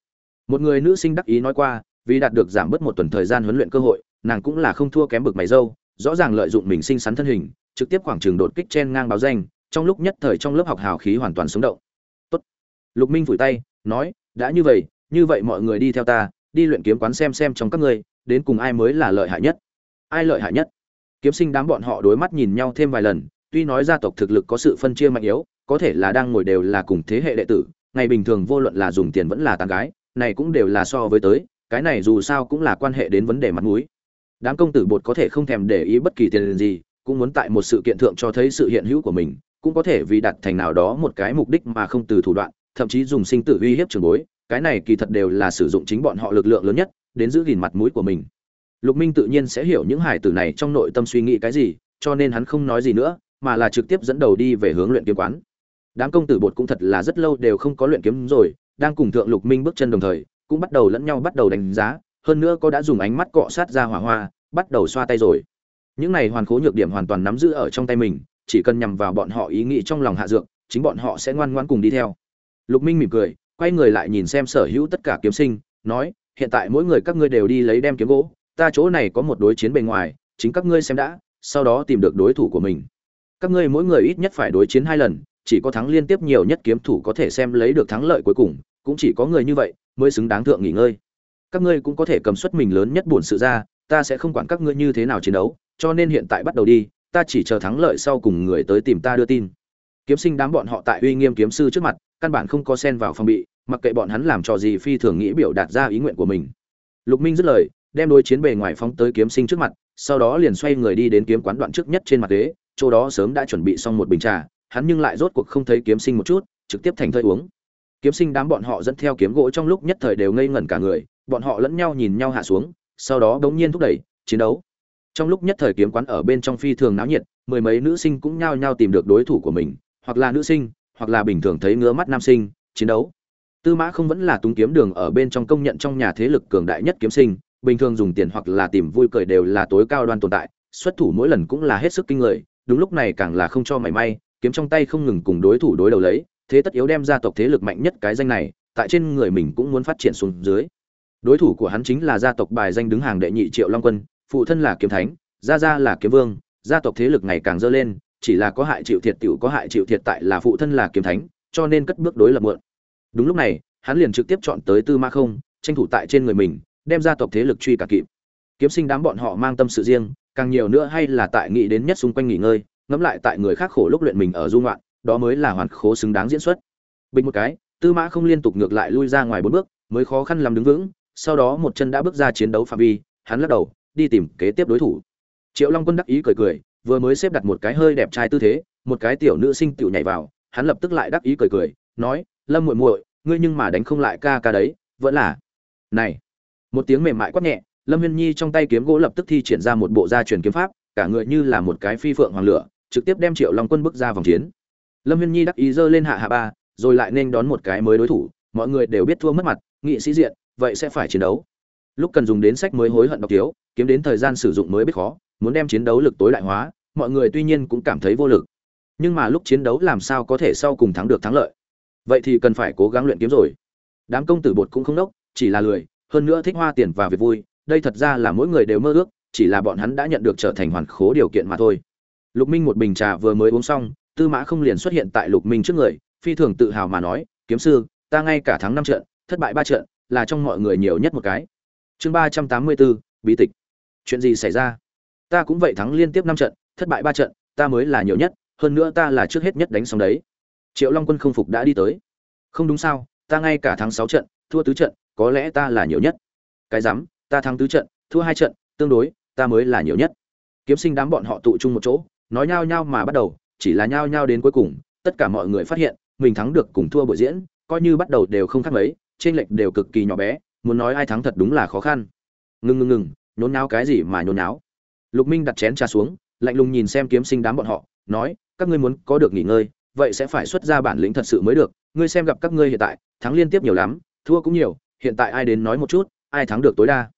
Một người nữ sinh đắc ý nói qua, vì đạt được giảm bớt một tuần thời gian huấn luyện cơ hội, nàng cũng là không thua kém bực mày dâu, rõ ràng lợi dụng mình sinh sắn thân hình trực tiếp khoảng trường đột kích chen ngang báo danh, trong lúc nhất thời trong lớp học hào khí hoàn toàn sống động. Tốt. Lục minh phủi tay, nói, đã như vậy như vậy mọi người đi theo ta, đi luyện kiếm quán xem xem trong các ngươi, đến cùng ai mới là lợi hại nhất? Ai lợi hại nhất? Kiếm sinh đám bọn họ đối mắt nhìn nhau thêm vài lần, tuy nói gia tộc thực lực có sự phân chia mạnh yếu, có thể là đang ngồi đều là cùng thế hệ đệ tử, ngày bình thường vô luận là dùng tiền vẫn là tán gái, này cũng đều là so với tới, cái này dù sao cũng là quan hệ đến vấn đề mặt mũi. Đám công tử bột có thể không thèm để ý bất kỳ tiền gì cũng muốn tại một sự kiện thượng cho thấy sự hiện hữu của mình, cũng có thể vì đạt thành nào đó một cái mục đích mà không từ thủ đoạn, thậm chí dùng sinh tử uy hiếp trường bối, cái này kỳ thật đều là sử dụng chính bọn họ lực lượng lớn nhất, đến giữ gìn mặt mũi của mình. Lục minh tự nhiên sẽ hiểu những hải tử này trong nội tâm suy nghĩ cái gì, cho nên hắn không nói gì nữa, mà là trực tiếp dẫn đầu đi về hướng luyện kiếm quán. Đám công tử bột cũng thật là rất lâu đều không có luyện kiếm rồi, đang cùng thượng lục minh bước chân đồng thời, cũng bắt đầu lẫn nhau bắt đầu đánh giá, hơn nữa có đã dùng ánh mắt cọ sát ra hỏa hoa, bắt đầu xoa tay rồi những này hoàn khố nhược điểm hoàn toàn nắm giữ ở trong tay mình, chỉ cần nhằm vào bọn họ ý nghĩ trong lòng hạ dược, chính bọn họ sẽ ngoan ngoãn cùng đi theo. Lục minh mỉm cười, quay người lại nhìn xem sở hữu tất cả kiếm sinh, nói, hiện tại mỗi người các ngươi đều đi lấy đem kiếm gỗ, ta chỗ này có một đối chiến bề ngoài, chính các ngươi xem đã, sau đó tìm được đối thủ của mình. Các ngươi mỗi người ít nhất phải đối chiến hai lần, chỉ có thắng liên tiếp nhiều nhất kiếm thủ có thể xem lấy được thắng lợi cuối cùng, cũng chỉ có người như vậy mới xứng đáng thượng nghỉ ngơi. Các ngươi cũng có thể cầm suất mình lớn nhất buồn sự ra ta sẽ không quản các ngươi như thế nào chiến đấu, cho nên hiện tại bắt đầu đi, ta chỉ chờ thắng lợi sau cùng người tới tìm ta đưa tin. Kiếm sinh đám bọn họ tại uy nghiêm kiếm sư trước mặt, căn bản không có xen vào phòng bị, mặc kệ bọn hắn làm trò gì phi thường nghĩ biểu đạt ra ý nguyện của mình. Lục minh dứt lời, đem đôi chiến bề ngoài phóng tới kiếm sinh trước mặt, sau đó liền xoay người đi đến kiếm quán đoạn trước nhất trên mặt ghế, chỗ đó sớm đã chuẩn bị xong một bình trà, hắn nhưng lại rốt cuộc không thấy kiếm sinh một chút, trực tiếp thành thơi uống. Kiếm sinh đám bọn họ dẫn theo kiếm gỗ trong lúc nhất thời đều ngây ngẩn cả người, bọn họ lẫn nhau nhìn nhau hạ xuống sau đó bỗng nhiên thúc đẩy, chiến đấu. Trong lúc nhất thời kiếm quán ở bên trong phi thường náo nhiệt, mười mấy nữ sinh cũng nhao nhao tìm được đối thủ của mình, hoặc là nữ sinh, hoặc là bình thường thấy ngứa mắt nam sinh, chiến đấu. Tư mã không vẫn là túng kiếm đường ở bên trong công nhận trong nhà thế lực cường đại nhất kiếm sinh, bình thường dùng tiền hoặc là tìm vui cười đều là tối cao đoan tồn tại, xuất thủ mỗi lần cũng là hết sức kinh người, đúng lúc này càng là không cho mảy may, kiếm trong tay không ngừng cùng đối thủ đối đầu lấy, thế tất yếu đem gia tộc thế lực mạnh nhất cái danh này, tại trên người mình cũng muốn phát triển xuống dưới đối thủ của hắn chính là gia tộc bài danh đứng hàng đệ nhị triệu long quân, phụ thân là kiếm thánh, gia gia là kiếm vương, gia tộc thế lực ngày càng dơ lên, chỉ là có hại chịu thiệt tiểu có hại chịu thiệt tại là phụ thân là kiếm thánh, cho nên cất bước đối lập mượn. Đúng lúc này, hắn liền trực tiếp chọn tới tư ma không, tranh thủ tại trên người mình, đem gia tộc thế lực truy cả kịp. Kiếm sinh đám bọn họ mang tâm sự riêng, càng nhiều nữa hay là tại nghĩ đến nhất xung quanh nghỉ ngơi, ngẫm lại tại người khác khổ lúc luyện mình ở du ngoạn, đó mới là hoàn khố xứng đáng diễn xuất. Bình một cái, tư mã không liên tục ngược lại lui ra ngoài bốn bước, mới khó khăn làm đứng vững sau đó một chân đã bước ra chiến đấu phạm vi, hắn lắc đầu, đi tìm kế tiếp đối thủ. Triệu long quân đắc ý cười cười, vừa mới xếp đặt một cái hơi đẹp trai tư thế, một cái tiểu nữ sinh tiểu nhảy vào, hắn lập tức lại đắc ý cười cười, nói, lâm muội muội, ngươi nhưng mà đánh không lại ca ca đấy, vẫn là này. Một tiếng mềm mại quát nhẹ, lâm huyên nhi trong tay kiếm gỗ lập tức thi triển ra một bộ gia truyền kiếm pháp, cả người như là một cái phi phượng hoàng lửa, trực tiếp đem triệu long quân bước ra vòng chiến. Lâm huyên nhi đắc ý giơ lên hạ hạ ba, rồi lại nên đón một cái mới đối thủ, mọi người đều biết thua mất mặt, nghị sĩ diện vậy sẽ phải chiến đấu. Lúc cần dùng đến sách mới hối hận đọc thiếu, kiếm đến thời gian sử dụng mới biết khó, muốn đem chiến đấu lực tối đại hóa, mọi người tuy nhiên cũng cảm thấy vô lực. Nhưng mà lúc chiến đấu làm sao có thể sau cùng thắng được thắng lợi? Vậy thì cần phải cố gắng luyện kiếm rồi. Đám công tử bột cũng không đốc chỉ là lười, hơn nữa thích hoa tiền và việc vui, đây thật ra là mỗi người đều mơ ước, chỉ là bọn hắn đã nhận được trở thành hoàn khố điều kiện mà thôi. Lục minh một bình trà vừa mới uống xong, tư mã không liền xuất hiện tại lục minh trước người, phi thường tự hào mà nói, kiếm sư, ta ngay cả thắng năm trận, thất bại ba trận là trong mọi người nhiều nhất một cái. Chương ba trăm tám mươi bốn, bí tịch. Chuyện gì xảy ra? Ta cũng vậy thắng liên tiếp năm trận, thất bại ba trận, ta mới là nhiều nhất, hơn nữa ta là trước hết nhất đánh xong đấy. Triệu long quân không phục đã đi tới. Không đúng sao, ta ngay cả thắng sáu trận, thua tứ trận, có lẽ ta là nhiều nhất. Cái dám ta thắng tứ trận, thua hai trận, tương đối, ta mới là nhiều nhất. Kiếm sinh đám bọn họ tụ chung một chỗ, nói nhao nhao mà bắt đầu, chỉ là nhao nhao đến cuối cùng, tất cả mọi người phát hiện, mình thắng được cùng thua buổi diễn, coi như bắt đầu đều không khác mấy trên lệch đều cực kỳ nhỏ bé, muốn nói ai thắng thật đúng là khó khăn. Ngừng ngừng ngừng nhốn náo cái gì mà nhốn náo lục minh đặt chén trà xuống, lạnh lùng nhìn xem kiếm sinh đám bọn họ, nói, các ngươi muốn có được nghỉ ngơi, vậy sẽ phải xuất ra bản lĩnh thật sự mới được. Ngươi xem gặp các ngươi hiện tại, thắng liên tiếp nhiều lắm, thua cũng nhiều, hiện tại ai đến nói một chút, ai thắng được tối đa?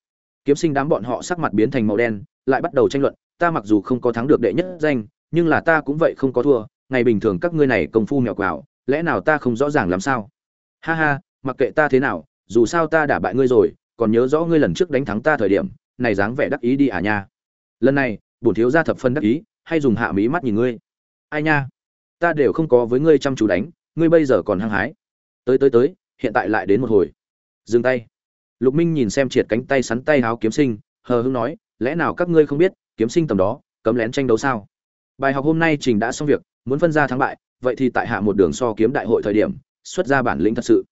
Kiếm sinh đám bọn họ sắc mặt biến thành màu đen, lại bắt đầu tranh luận, ta mặc dù không có thắng được đệ nhất danh, nhưng là ta cũng vậy không có thua, ngày bình thường các ngươi này công phu mèo quào, lẽ nào ta không rõ ràng làm sao? Ha ha mặc kệ ta thế nào, dù sao ta đã bại ngươi rồi, còn nhớ rõ ngươi lần trước đánh thắng ta thời điểm, này dáng vẻ đắc ý đi à nha. Lần này, bổn thiếu gia thập phân đắc ý, hay dùng hạ mí mắt nhìn ngươi. Ai nha, ta đều không có với ngươi chăm chú đánh, ngươi bây giờ còn hăng hái. Tới tới tới, hiện tại lại đến một hồi. Dừng tay. Lục minh nhìn xem triệt cánh tay sắn tay háo kiếm sinh, hờ hững nói, lẽ nào các ngươi không biết, kiếm sinh tầm đó, cấm lén tranh đấu sao? Bài học hôm nay trình đã xong việc, muốn phân ra thắng bại, vậy thì tại hạ một đường so kiếm đại hội thời điểm, xuất ra bản lĩnh thật sự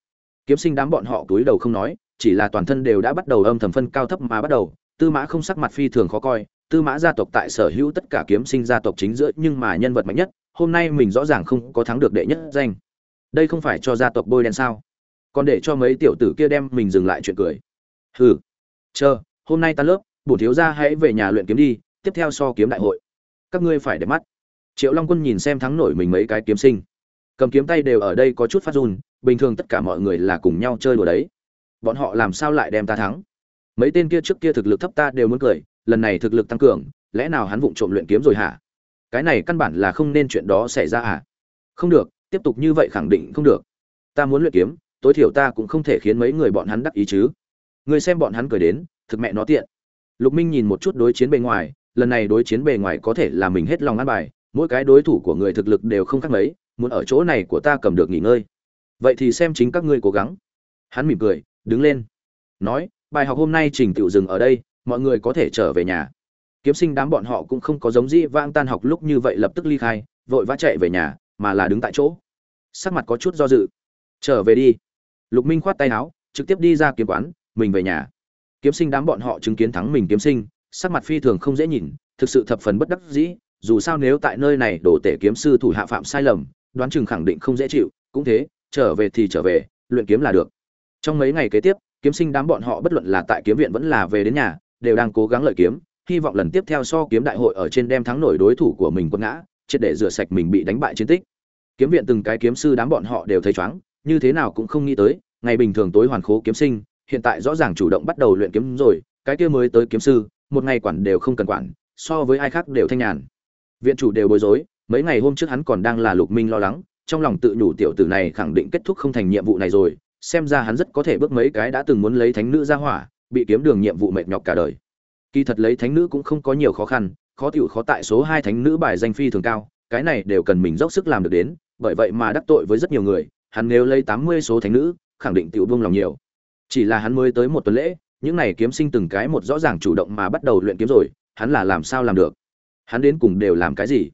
kiếm sinh đám bọn họ túi đầu không nói, chỉ là toàn thân đều đã bắt đầu âm thầm phân cao thấp mà bắt đầu. Tư mã không sắc mặt phi thường khó coi, tư mã gia tộc tại sở hữu tất cả kiếm sinh gia tộc chính giữa nhưng mà nhân vật mạnh nhất, hôm nay mình rõ ràng không có thắng được đệ nhất danh. Đây không phải cho gia tộc bôi đen sao? Còn để cho mấy tiểu tử kia đem mình dừng lại chuyện cười. Hừ, chờ, hôm nay ta lớp bổ thiếu gia hãy về nhà luyện kiếm đi, tiếp theo so kiếm đại hội. Các ngươi phải để mắt. Triệu long quân nhìn xem thắng nổi mình mấy cái kiếm sinh cầm kiếm tay đều ở đây có chút phát run, bình thường tất cả mọi người là cùng nhau chơi đùa đấy. Bọn họ làm sao lại đem ta thắng? Mấy tên kia trước kia thực lực thấp ta đều muốn cười, lần này thực lực tăng cường, lẽ nào hắn vụng trộm luyện kiếm rồi hả? Cái này căn bản là không nên chuyện đó xảy ra hả? không được, tiếp tục như vậy khẳng định không được. Ta muốn luyện kiếm, tối thiểu ta cũng không thể khiến mấy người bọn hắn đắc ý chứ. Người xem bọn hắn cười đến, thực mẹ nó tiện. Lục minh nhìn một chút đối chiến bề ngoài, lần này đối chiến bề ngoài có thể là mình hết lòng ăn bài, mỗi cái đối thủ của người thực lực đều không khác mấy muốn ở chỗ này của ta cầm được nghỉ ngơi. Vậy thì xem chính các ngươi cố gắng. Hắn mỉm cười, đứng lên, nói, bài học hôm nay trình tự dừng ở đây, mọi người có thể trở về nhà. Kiếm sinh đám bọn họ cũng không có giống dĩ vang tan học lúc như vậy lập tức ly khai, vội vã chạy về nhà, mà là đứng tại chỗ. Sắc mặt có chút do dự. Trở về đi. Lục minh khoát tay áo, trực tiếp đi ra kiếm quán, mình về nhà. Kiếm sinh đám bọn họ chứng kiến thắng mình kiếm sinh, sắc mặt phi thường không dễ nhìn, thực sự thập phần bất đắc dĩ, dù sao nếu tại nơi này đổ tể kiếm sư thủ hạ phạm sai lầm đoán chừng khẳng định không dễ chịu, cũng thế, trở về thì trở về, luyện kiếm là được. Trong mấy ngày kế tiếp, kiếm sinh đám bọn họ bất luận là tại kiếm viện vẫn là về đến nhà, đều đang cố gắng lợi kiếm, hy vọng lần tiếp theo so kiếm đại hội ở trên đem thắng nổi đối thủ của mình quật ngã, triệt để rửa sạch mình bị đánh bại chiến tích. Kiếm viện từng cái kiếm sư đám bọn họ đều thấy chóng như thế nào cũng không nghĩ tới, ngày bình thường tối hoàn khố kiếm sinh, hiện tại rõ ràng chủ động bắt đầu luyện kiếm rồi, cái kia mới tới kiếm sư, một ngày quản đều không cần quản, so với ai khác đều thanh nhàn. Viện chủ đều bối rối mấy ngày hôm trước hắn còn đang là lục minh lo lắng, trong lòng tự nhủ tiểu tử này khẳng định kết thúc không thành nhiệm vụ này rồi, xem ra hắn rất có thể bước mấy cái đã từng muốn lấy thánh nữ ra hỏa, bị kiếm đường nhiệm vụ mệt nhọc cả đời. Kỳ thật lấy thánh nữ cũng không có nhiều khó khăn, khó tiểu khó tại số hai thánh nữ bài danh phi thường cao, cái này đều cần mình dốc sức làm được đến, bởi vậy mà đắc tội với rất nhiều người, hắn nếu lấy tám mươi số thánh nữ, khẳng định tiểu buông lòng nhiều. Chỉ là hắn mới tới một tuần lễ, những này kiếm sinh từng cái một rõ ràng chủ động mà bắt đầu luyện kiếm rồi, hắn là làm sao làm được? Hắn đến cùng đều làm cái gì?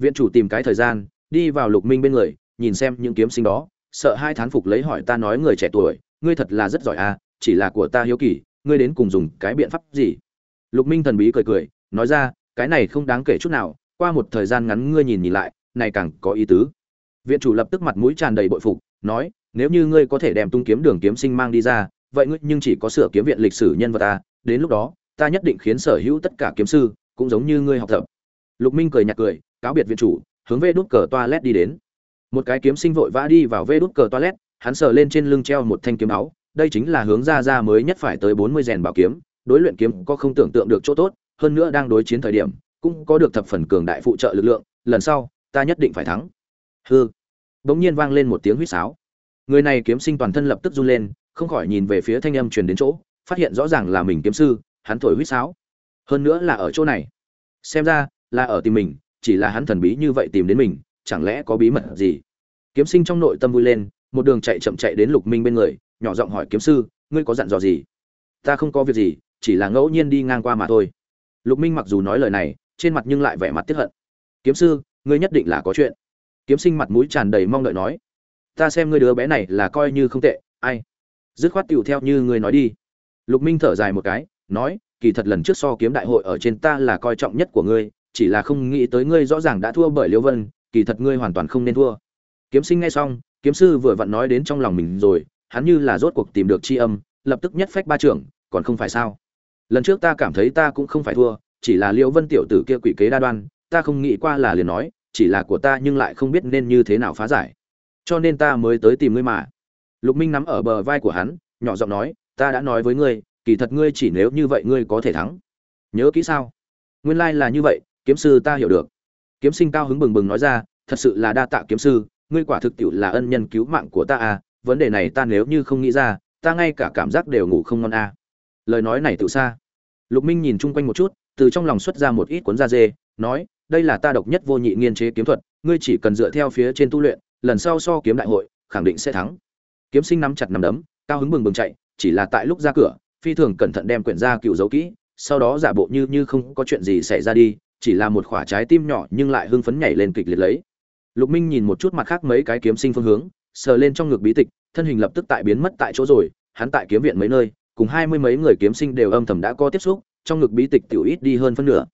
Viện chủ tìm cái thời gian, đi vào lục minh bên người, nhìn xem những kiếm sinh đó, sợ hai thán phục lấy hỏi ta nói người trẻ tuổi, ngươi thật là rất giỏi à chỉ là của ta hiếu kỳ, ngươi đến cùng dùng cái biện pháp gì? Lục minh thần bí cười cười, nói ra, cái này không đáng kể chút nào, qua một thời gian ngắn ngươi nhìn nhìn lại, này càng có ý tứ. Viện chủ lập tức mặt mũi tràn đầy bội phục, nói, nếu như ngươi có thể đem tung kiếm đường kiếm sinh mang đi ra, vậy ngươi nhưng chỉ có sửa kiếm viện lịch sử nhân vật ta đến lúc đó, ta nhất định khiến sở hữu tất cả kiếm sư, cũng giống như ngươi học tập. Lục minh cười nhạt cười cáo biệt viện chủ, hướng về đút cờ toilet đi đến. Một cái kiếm sinh vội vã đi vào vê đút cờ toilet, hắn sờ lên trên lưng treo một thanh kiếm áo, đây chính là hướng ra ra mới nhất phải tới bốn mươi rèn bảo kiếm, đối luyện kiếm có không tưởng tượng được chỗ tốt, hơn nữa đang đối chiến thời điểm, cũng có được thập phần cường đại phụ trợ lực lượng, lần sau, ta nhất định phải thắng. Hư bỗng nhiên vang lên một tiếng huýt sáo. Người này kiếm sinh toàn thân lập tức run lên, không khỏi nhìn về phía thanh âm truyền đến chỗ, phát hiện rõ ràng là mình kiếm sư, hắn thổi huýt sáo. Hơn nữa là ở chỗ này. Xem ra, là ở tìm mình chỉ là hắn thần bí như vậy tìm đến mình, chẳng lẽ có bí mật gì? Kiếm sinh trong nội tâm vui lên, một đường chạy chậm chạy đến lục minh bên người, nhỏ giọng hỏi kiếm sư, ngươi có dặn dò gì? Ta không có việc gì, chỉ là ngẫu nhiên đi ngang qua mà thôi. Lục minh mặc dù nói lời này, trên mặt nhưng lại vẻ mặt tiếc hận. Kiếm sư, ngươi nhất định là có chuyện. Kiếm sinh mặt mũi tràn đầy mong đợi nói, ta xem ngươi đứa bé này là coi như không tệ, ai? Dứt khoát tiểu theo như ngươi nói đi. Lục minh thở dài một cái, nói, kỳ thật lần trước so kiếm đại hội ở trên ta là coi trọng nhất của ngươi chỉ là không nghĩ tới ngươi rõ ràng đã thua bởi liễu vân, kỳ thật ngươi hoàn toàn không nên thua. Kiếm sinh nghe xong, kiếm sư vừa vặn nói đến trong lòng mình rồi, hắn như là rốt cuộc tìm được tri âm, lập tức nhất phách ba trưởng, còn không phải sao? Lần trước ta cảm thấy ta cũng không phải thua, chỉ là liễu vân tiểu tử kia quỷ kế đa đoan, ta không nghĩ qua là liền nói, chỉ là của ta nhưng lại không biết nên như thế nào phá giải. Cho nên ta mới tới tìm ngươi mà. Lục minh nắm ở bờ vai của hắn, nhỏ giọng nói, ta đã nói với ngươi, kỳ thật ngươi chỉ nếu như vậy ngươi có thể thắng. Nhớ kỹ sao? Nguyên lai là như vậy kiếm sư ta hiểu được. Kiếm sinh cao hứng bừng bừng nói ra, thật sự là đa tạ kiếm sư, ngươi quả thực tiệu là ân nhân cứu mạng của ta à vấn đề này ta nếu như không nghĩ ra, ta ngay cả cảm giác đều ngủ không ngon à. Lời nói này tự xa. Lục minh nhìn chung quanh một chút, từ trong lòng xuất ra một ít cuốn da dê, nói, đây là ta độc nhất vô nhị nghiên chế kiếm thuật, ngươi chỉ cần dựa theo phía trên tu luyện, lần sau so kiếm đại hội, khẳng định sẽ thắng. Kiếm sinh nắm chặt nắm đấm, cao hứng bừng bừng chạy, chỉ là tại lúc ra cửa, phi thường cẩn thận đem quyển da cựu giấu kỹ, sau đó giả bộ như như không có chuyện gì xảy ra đi chỉ là một quả trái tim nhỏ nhưng lại hưng phấn nhảy lên kịch liệt lấy. Lục minh nhìn một chút mặt khác mấy cái kiếm sinh phương hướng, sờ lên trong ngực bí tịch, thân hình lập tức tại biến mất tại chỗ rồi, hắn tại kiếm viện mấy nơi, cùng hai mươi mấy người kiếm sinh đều âm thầm đã có tiếp xúc, trong ngực bí tịch tiểu ít đi hơn phân nửa.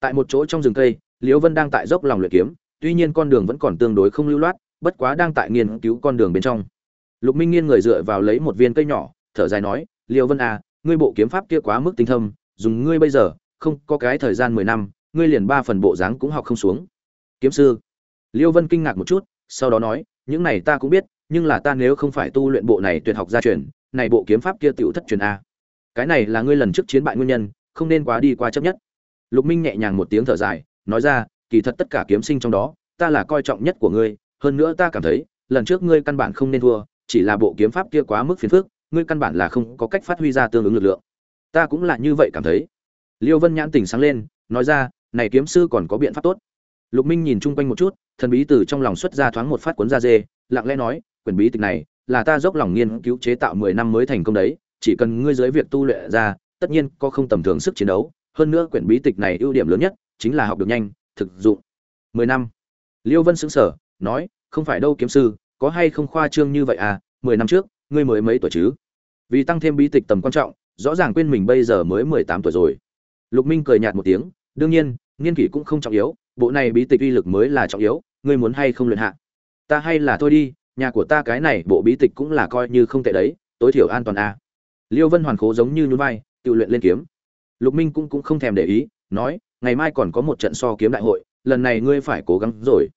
Tại một chỗ trong rừng cây, liễu vân đang tại dốc lòng luyện kiếm, tuy nhiên con đường vẫn còn tương đối không lưu loát, bất quá đang tại nghiên cứu con đường bên trong. Lục minh nghiêng người dựa vào lấy một viên cây nhỏ, thở dài nói, liễu vân à ngươi bộ kiếm pháp kia quá mức tinh thâm, dùng ngươi bây giờ, không có cái thời gian mười năm ngươi liền ba phần bộ dáng cũng học không xuống. Kiếm sư. Liêu vân kinh ngạc một chút, sau đó nói, những này ta cũng biết, nhưng là ta nếu không phải tu luyện bộ này tuyệt học gia truyền, này bộ kiếm pháp kia tiểu thất truyền a. Cái này là ngươi lần trước chiến bại nguyên nhân, không nên quá đi qua chấp nhất. Lục minh nhẹ nhàng một tiếng thở dài, nói ra, kỳ thật tất cả kiếm sinh trong đó, ta là coi trọng nhất của ngươi, hơn nữa ta cảm thấy, lần trước ngươi căn bản không nên thua, chỉ là bộ kiếm pháp kia quá mức phiền phức, ngươi căn bản là không có cách phát huy ra tương ứng lực lượng. Ta cũng là như vậy cảm thấy. Liêu vân nhãn tỉnh sáng lên, nói ra này kiếm sư còn có biện pháp tốt. Lục minh nhìn chung quanh một chút, thần bí từ trong lòng xuất ra thoáng một phát cuốn da dê, lặng lẽ nói quyển bí tịch này, là ta dốc lòng nghiên cứu chế tạo mười năm mới thành công đấy, chỉ cần ngươi dưới việc tu luyện ra, tất nhiên có không tầm thường sức chiến đấu. Hơn nữa quyển bí tịch này ưu điểm lớn nhất chính là học được nhanh, thực dụng. Mười năm. Liêu vân xứng sở nói, không phải đâu kiếm sư, có hay không khoa trương như vậy à? Mười năm trước, ngươi mới mấy tuổi chứ? Vì tăng thêm bí tịch tầm quan trọng, rõ ràng quên mình bây giờ mới mười tám tuổi rồi. Lục minh cười nhạt một tiếng đương nhiên, nghiên kỷ cũng không trọng yếu, bộ này bí tịch uy lực mới là trọng yếu, ngươi muốn hay không luyện hạ? Ta hay là thôi đi, nhà của ta cái này bộ bí tịch cũng là coi như không tệ đấy, tối thiểu an toàn a à. liêu vân hoàn khố giống như nhún vai, tự luyện lên kiếm. Lục minh cũng cũng không thèm để ý, nói, ngày mai còn có một trận so kiếm đại hội, lần này ngươi phải cố gắng rồi.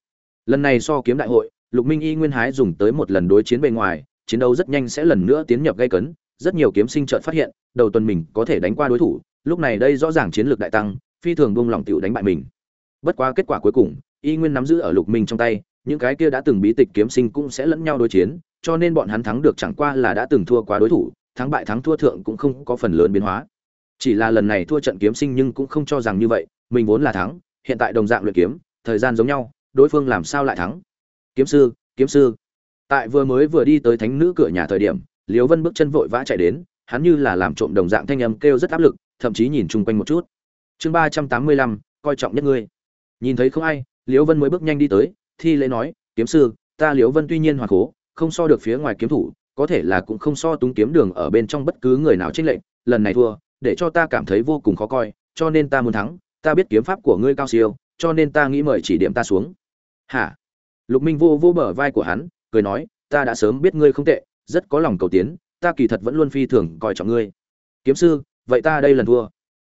Lần này so kiếm đại hội, lục minh y nguyên hái dùng tới một lần đối chiến bề ngoài, chiến đấu rất nhanh sẽ lần nữa tiến nhập gây cấn, rất nhiều kiếm sinh chợt phát hiện, đầu tuần mình có thể đánh qua đối thủ, lúc này đây rõ ràng chiến lược đại tăng phi thường buông lỏng tiểu đánh bại mình. Bất quá kết quả cuối cùng, y nguyên nắm giữ ở lục minh trong tay, những cái kia đã từng bí tịch kiếm sinh cũng sẽ lẫn nhau đối chiến, cho nên bọn hắn thắng được chẳng qua là đã từng thua quá đối thủ, thắng bại thắng thua thượng cũng không có phần lớn biến hóa. Chỉ là lần này thua trận kiếm sinh nhưng cũng không cho rằng như vậy, mình vốn là thắng, hiện tại đồng dạng luyện kiếm, thời gian giống nhau, đối phương làm sao lại thắng? Kiếm sư kiếm sư. Tại vừa mới vừa đi tới thánh nữ cửa nhà thời điểm, Liễu vân bước chân vội vã chạy đến, hắn như là làm trộm đồng dạng thanh âm kêu rất áp lực, thậm chí nhìn chung quanh một chút chương ba trăm tám mươi lăm, coi trọng nhất ngươi. Nhìn thấy không ai, liễu vân mới bước nhanh đi tới, thi lễ nói, kiếm sư, ta liễu vân tuy nhiên hoàn cố không so được phía ngoài kiếm thủ, có thể là cũng không so túng kiếm đường ở bên trong bất cứ người nào tranh lệnh lần này thua, để cho ta cảm thấy vô cùng khó coi, cho nên ta muốn thắng, ta biết kiếm pháp của ngươi cao siêu, cho nên ta nghĩ mời chỉ điểm ta xuống. Hả? Lục minh vô vô bờ vai của hắn, cười nói, ta đã sớm biết ngươi không tệ, rất có lòng cầu tiến, ta kỳ thật vẫn luôn phi thường coi trọng ngươi. Kiếm sư, vậy ta đây lần thua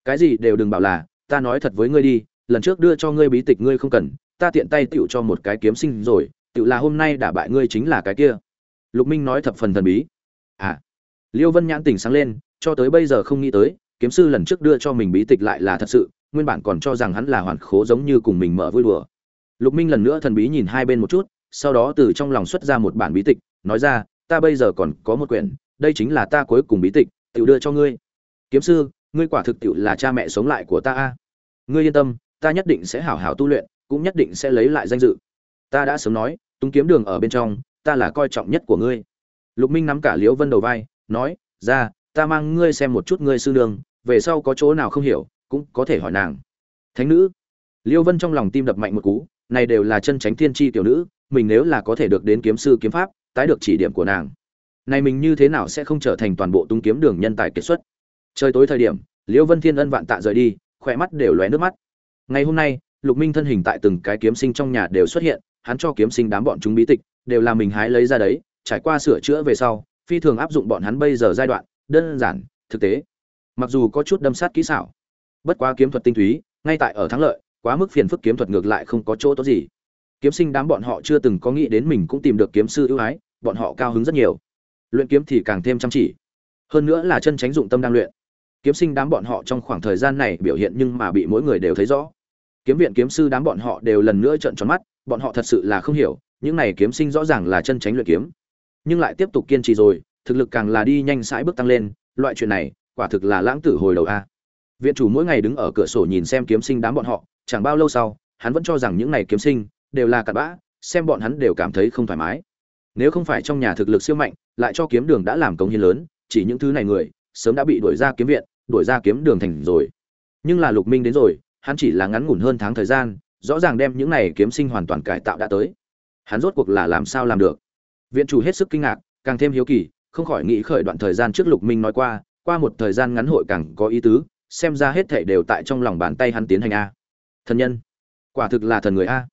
cái gì đều đừng bảo là, ta nói thật với ngươi đi, lần trước đưa cho ngươi bí tịch ngươi không cần, ta tiện tay tựu cho một cái kiếm sinh rồi, tựu là hôm nay đả bại ngươi chính là cái kia. Lục minh nói thập phần thần bí. À. Liêu vân nhãn tỉnh sáng lên, cho tới bây giờ không nghĩ tới, kiếm sư lần trước đưa cho mình bí tịch lại là thật sự, nguyên bản còn cho rằng hắn là hoàn khố giống như cùng mình mở vui đùa. Lục minh lần nữa thần bí nhìn hai bên một chút, sau đó từ trong lòng xuất ra một bản bí tịch, nói ra, ta bây giờ còn có một quyển, đây chính là ta cuối cùng bí tịch tự đưa cho ngươi. Kiếm sư ngươi quả thực tiệu là cha mẹ sống lại của ta a. Ngươi yên tâm, ta nhất định sẽ hảo hảo tu luyện, cũng nhất định sẽ lấy lại danh dự. Ta đã sớm nói, tung kiếm đường ở bên trong, ta là coi trọng nhất của ngươi. Lục minh nắm cả liễu vân đầu vai, nói, ra, ta mang ngươi xem một chút ngươi sư nương, về sau có chỗ nào không hiểu, cũng có thể hỏi nàng. Thánh nữ. Liễu vân trong lòng tim đập mạnh một cú, này đều là chân tránh thiên tri tiểu nữ, mình nếu là có thể được đến kiếm sư kiếm pháp, tái được chỉ điểm của nàng, này mình như thế nào sẽ không trở thành toàn bộ tung kiếm đường nhân tài kiệt xuất? Trời tối thời điểm, liễu vân thiên ân vạn tạ rời đi, khỏe mắt đều lóe nước mắt. Ngày hôm nay, lục minh thân hình tại từng cái kiếm sinh trong nhà đều xuất hiện, hắn cho kiếm sinh đám bọn chúng bí tịch, đều là mình hái lấy ra đấy, trải qua sửa chữa về sau, phi thường áp dụng bọn hắn bây giờ giai đoạn, đơn giản, thực tế. Mặc dù có chút đâm sát kỹ xảo, bất quá kiếm thuật tinh túy, ngay tại ở thắng lợi, quá mức phiền phức kiếm thuật ngược lại không có chỗ tốt gì. Kiếm sinh đám bọn họ chưa từng có nghĩ đến mình cũng tìm được kiếm sư ưu ái, bọn họ cao hứng rất nhiều. Luyện kiếm thì càng thêm chăm chỉ. Hơn nữa là chân tránh dụng tâm đang luyện kiếm sinh đám bọn họ trong khoảng thời gian này biểu hiện nhưng mà bị mỗi người đều thấy rõ. Kiếm viện kiếm sư đám bọn họ đều lần nữa trợn tròn mắt, bọn họ thật sự là không hiểu, những này kiếm sinh rõ ràng là chân tránh luyện kiếm. Nhưng lại tiếp tục kiên trì rồi, thực lực càng là đi nhanh sãi bước tăng lên, loại chuyện này, quả thực là lãng tử hồi đầu a. Viện chủ mỗi ngày đứng ở cửa sổ nhìn xem kiếm sinh đám bọn họ, chẳng bao lâu sau, hắn vẫn cho rằng những này kiếm sinh đều là cặn bã, xem bọn hắn đều cảm thấy không thoải mái. Nếu không phải trong nhà thực lực siêu mạnh, lại cho kiếm đường đã làm công hiến lớn, chỉ những thứ này người, sớm đã bị đuổi ra kiếm viện đuổi ra kiếm đường thành rồi. Nhưng là lục minh đến rồi, hắn chỉ là ngắn ngủn hơn tháng thời gian, rõ ràng đem những này kiếm sinh hoàn toàn cải tạo đã tới. Hắn rốt cuộc là làm sao làm được? Viện chủ hết sức kinh ngạc, càng thêm hiếu kỳ, không khỏi nghĩ khởi đoạn thời gian trước lục minh nói qua qua một thời gian ngắn hội càng có ý tứ, xem ra hết thảy đều tại trong lòng bàn tay hắn tiến hành a. Thần nhân, quả thực là thần người a.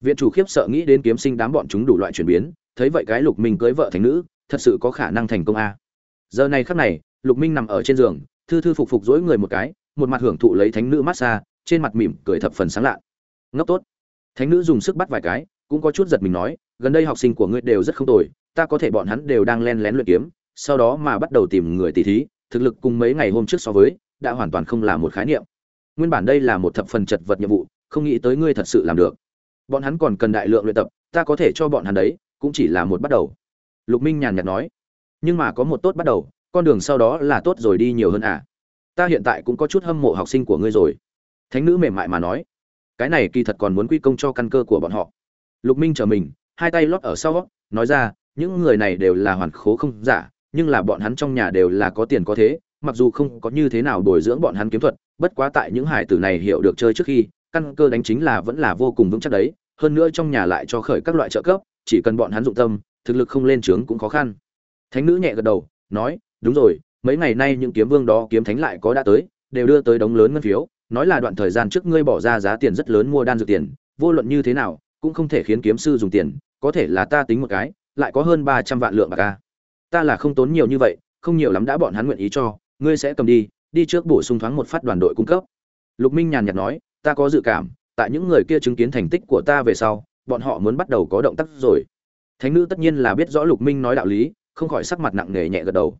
Viện chủ khiếp sợ nghĩ đến kiếm sinh đám bọn chúng đủ loại chuyển biến, thấy vậy cái lục minh cưới vợ thành nữ, thật sự có khả năng thành công a. Giờ này khắc này, lục minh nằm ở trên giường thư thư phục phục dỗi người một cái, một mặt hưởng thụ lấy thánh nữ massage, trên mặt mỉm cười thập phần sáng lạ. Ngốc tốt. Thánh nữ dùng sức bắt vài cái, cũng có chút giật mình nói, gần đây học sinh của ngươi đều rất không tồi, ta có thể bọn hắn đều đang len lén luyện kiếm, sau đó mà bắt đầu tìm người tỷ thí, thực lực cùng mấy ngày hôm trước so với, đã hoàn toàn không là một khái niệm. Nguyên bản đây là một thập phần chật vật nhiệm vụ, không nghĩ tới ngươi thật sự làm được. Bọn hắn còn cần đại lượng luyện tập, ta có thể cho bọn hắn đấy, cũng chỉ là một bắt đầu. Lục minh nhàn nhạt nói. Nhưng mà có một tốt bắt đầu con đường sau đó là tốt rồi đi nhiều hơn à. Ta hiện tại cũng có chút hâm mộ học sinh của ngươi rồi. Thánh nữ mềm mại mà nói. Cái này kỳ thật còn muốn quy công cho căn cơ của bọn họ. Lục minh trở mình, hai tay lót ở sau, nói ra, những người này đều là hoàn khố không giả, nhưng là bọn hắn trong nhà đều là có tiền có thế, mặc dù không có như thế nào bồi dưỡng bọn hắn kiếm thuật, bất quá tại những hải tử này hiểu được chơi trước khi, căn cơ đánh chính là vẫn là vô cùng vững chắc đấy, hơn nữa trong nhà lại cho khởi các loại trợ cấp, chỉ cần bọn hắn dụng tâm, thực lực không lên trướng cũng khó khăn. Thánh nữ nhẹ gật đầu, nói đúng rồi, mấy ngày nay những kiếm vương đó kiếm thánh lại có đã tới, đều đưa tới đống lớn ngân phiếu, nói là đoạn thời gian trước ngươi bỏ ra giá tiền rất lớn mua đan dược tiền, vô luận như thế nào, cũng không thể khiến kiếm sư dùng tiền, có thể là ta tính một cái, lại có hơn ba trăm vạn lượng bạc ca ta là không tốn nhiều như vậy, không nhiều lắm đã bọn hắn nguyện ý cho, ngươi sẽ cầm đi đi trước bổ sung thoáng một phát đoàn đội cung cấp. Lục minh nhàn nhạt nói, ta có dự cảm, tại những người kia chứng kiến thành tích của ta về sau, bọn họ muốn bắt đầu có động tác rồi. Thánh nữ tất nhiên là biết rõ lục minh nói đạo lý, không khỏi sắc mặt nặng nề nhẹ gật đầu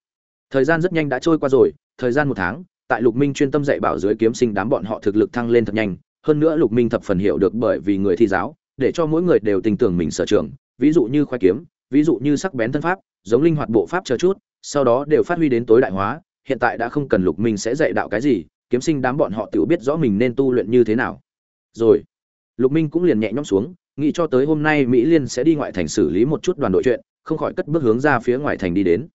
thời gian rất nhanh đã trôi qua rồi, thời gian một tháng, tại lục minh chuyên tâm dạy bảo dưới kiếm sinh đám bọn họ thực lực thăng lên thật nhanh. Hơn nữa lục minh thập phần hiểu được bởi vì người thi giáo, để cho mỗi người đều tin tưởng mình sở trường. Ví dụ như khoai kiếm, ví dụ như sắc bén thân pháp, giống linh hoạt bộ pháp chờ chút, sau đó đều phát huy đến tối đại hóa. Hiện tại đã không cần lục minh sẽ dạy đạo cái gì, kiếm sinh đám bọn họ tự biết rõ mình nên tu luyện như thế nào. Rồi, lục minh cũng liền nhẹ nhõm xuống, nghĩ cho tới hôm nay mỹ liên sẽ đi ngoại thành xử lý một chút đoàn đội chuyện, không khỏi cất bước hướng ra phía ngoài thành đi đến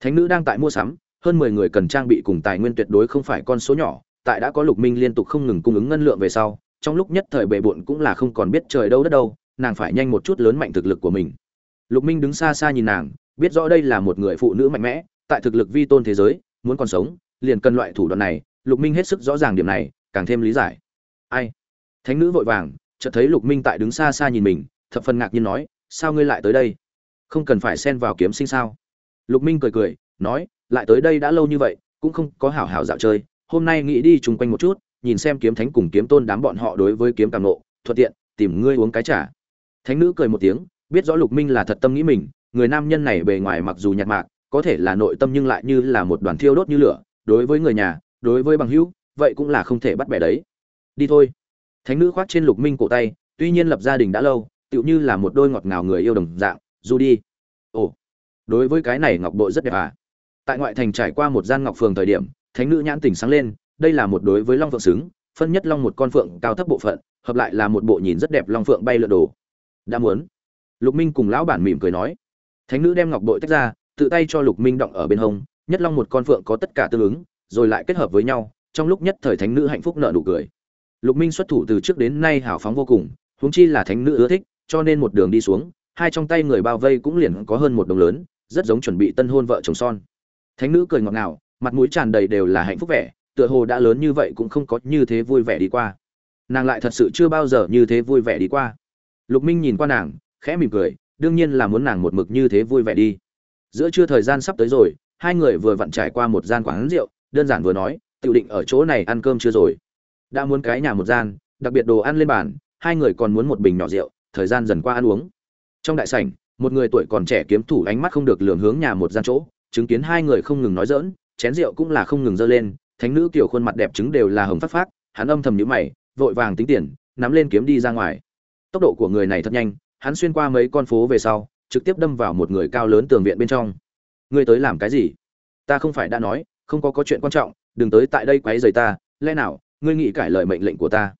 thánh nữ đang tại mua sắm, hơn mười người cần trang bị cùng tài nguyên tuyệt đối không phải con số nhỏ, tại đã có lục minh liên tục không ngừng cung ứng ngân lượng về sau, trong lúc nhất thời bệ bộn cũng là không còn biết trời đâu đất đâu, nàng phải nhanh một chút lớn mạnh thực lực của mình. Lục minh đứng xa xa nhìn nàng, biết rõ đây là một người phụ nữ mạnh mẽ, tại thực lực vi tôn thế giới, muốn còn sống, liền cần loại thủ đoạn này, lục minh hết sức rõ ràng điểm này, càng thêm lý giải. Ai? Thánh nữ vội vàng, chợt thấy lục minh tại đứng xa xa nhìn mình, thập phần ngạc nhiên nói, sao ngươi lại tới đây? Không cần phải xen vào kiếm sinh sao? Lục minh cười cười, nói, lại tới đây đã lâu như vậy, cũng không có hảo hảo dạo chơi, hôm nay nghĩ đi chung quanh một chút, nhìn xem kiếm thánh cùng kiếm tôn đám bọn họ đối với kiếm càng nộ, thuận tiện, tìm ngươi uống cái trà. Thánh nữ cười một tiếng, biết rõ lục minh là thật tâm nghĩ mình, người nam nhân này bề ngoài mặc dù nhạt mạc, có thể là nội tâm nhưng lại như là một đoàn thiêu đốt như lửa, đối với người nhà, đối với bằng hữu, vậy cũng là không thể bắt bẻ đấy. Đi thôi. Thánh nữ khoác trên lục minh cổ tay, tuy nhiên lập gia đình đã lâu, tựu như là một đôi ngọt ngào người yêu đồng dạng, du đi đối với cái này ngọc bội rất đẹp à. Tại ngoại thành trải qua một gian ngọc phường thời điểm, thánh nữ nhãn tỉnh sáng lên, đây là một đối với long phượng xứng, phân nhất long một con phượng, cao thấp bộ phận, hợp lại là một bộ nhìn rất đẹp long phượng bay lượn đồ. Đã muốn. Lục minh cùng lão bản mỉm cười nói. Thánh nữ đem ngọc bội tách ra, tự tay cho lục minh động ở bên hông, nhất long một con phượng có tất cả tương ứng, rồi lại kết hợp với nhau, trong lúc nhất thời thánh nữ hạnh phúc nợ nụ cười. Lục minh xuất thủ từ trước đến nay hào phóng vô cùng, huống chi là thánh nữ ưa thích, cho nên một đường đi xuống, hai trong tay người bao vây cũng liền có hơn một đồng lớn rất giống chuẩn bị tân hôn vợ chồng son. Thánh nữ cười ngọt ngào, mặt mũi tràn đầy đều là hạnh phúc vẻ, tựa hồ đã lớn như vậy cũng không có như thế vui vẻ đi qua. Nàng lại thật sự chưa bao giờ như thế vui vẻ đi qua. Lục minh nhìn qua nàng, khẽ mỉm cười, đương nhiên là muốn nàng một mực như thế vui vẻ đi. Giữa trưa thời gian sắp tới rồi, hai người vừa vặn trải qua một gian quán rượu, đơn giản vừa nói tự định ở chỗ này ăn cơm chưa rồi? Đã muốn cái nhà một gian, đặc biệt đồ ăn lên bàn, hai người còn muốn một bình nhỏ rượu, thời gian dần qua ăn uống. Trong đại sảnh một người tuổi còn trẻ kiếm thủ ánh mắt không được lường hướng nhà một gian chỗ, chứng kiến hai người không ngừng nói dỡn chén rượu cũng là không ngừng dơ lên, thánh nữ kiểu khuôn mặt đẹp trứng đều là hồng phát phát hắn âm thầm nhíu mày, vội vàng tính tiền, nắm lên kiếm đi ra ngoài. Tốc độ của người này thật nhanh, hắn xuyên qua mấy con phố về sau, trực tiếp đâm vào một người cao lớn tường viện bên trong. Ngươi tới làm cái gì? Ta không phải đã nói, không có có chuyện quan trọng, đừng tới tại đây quấy rầy ta, lẽ nào, ngươi nghĩ cải lời mệnh lệnh của ta?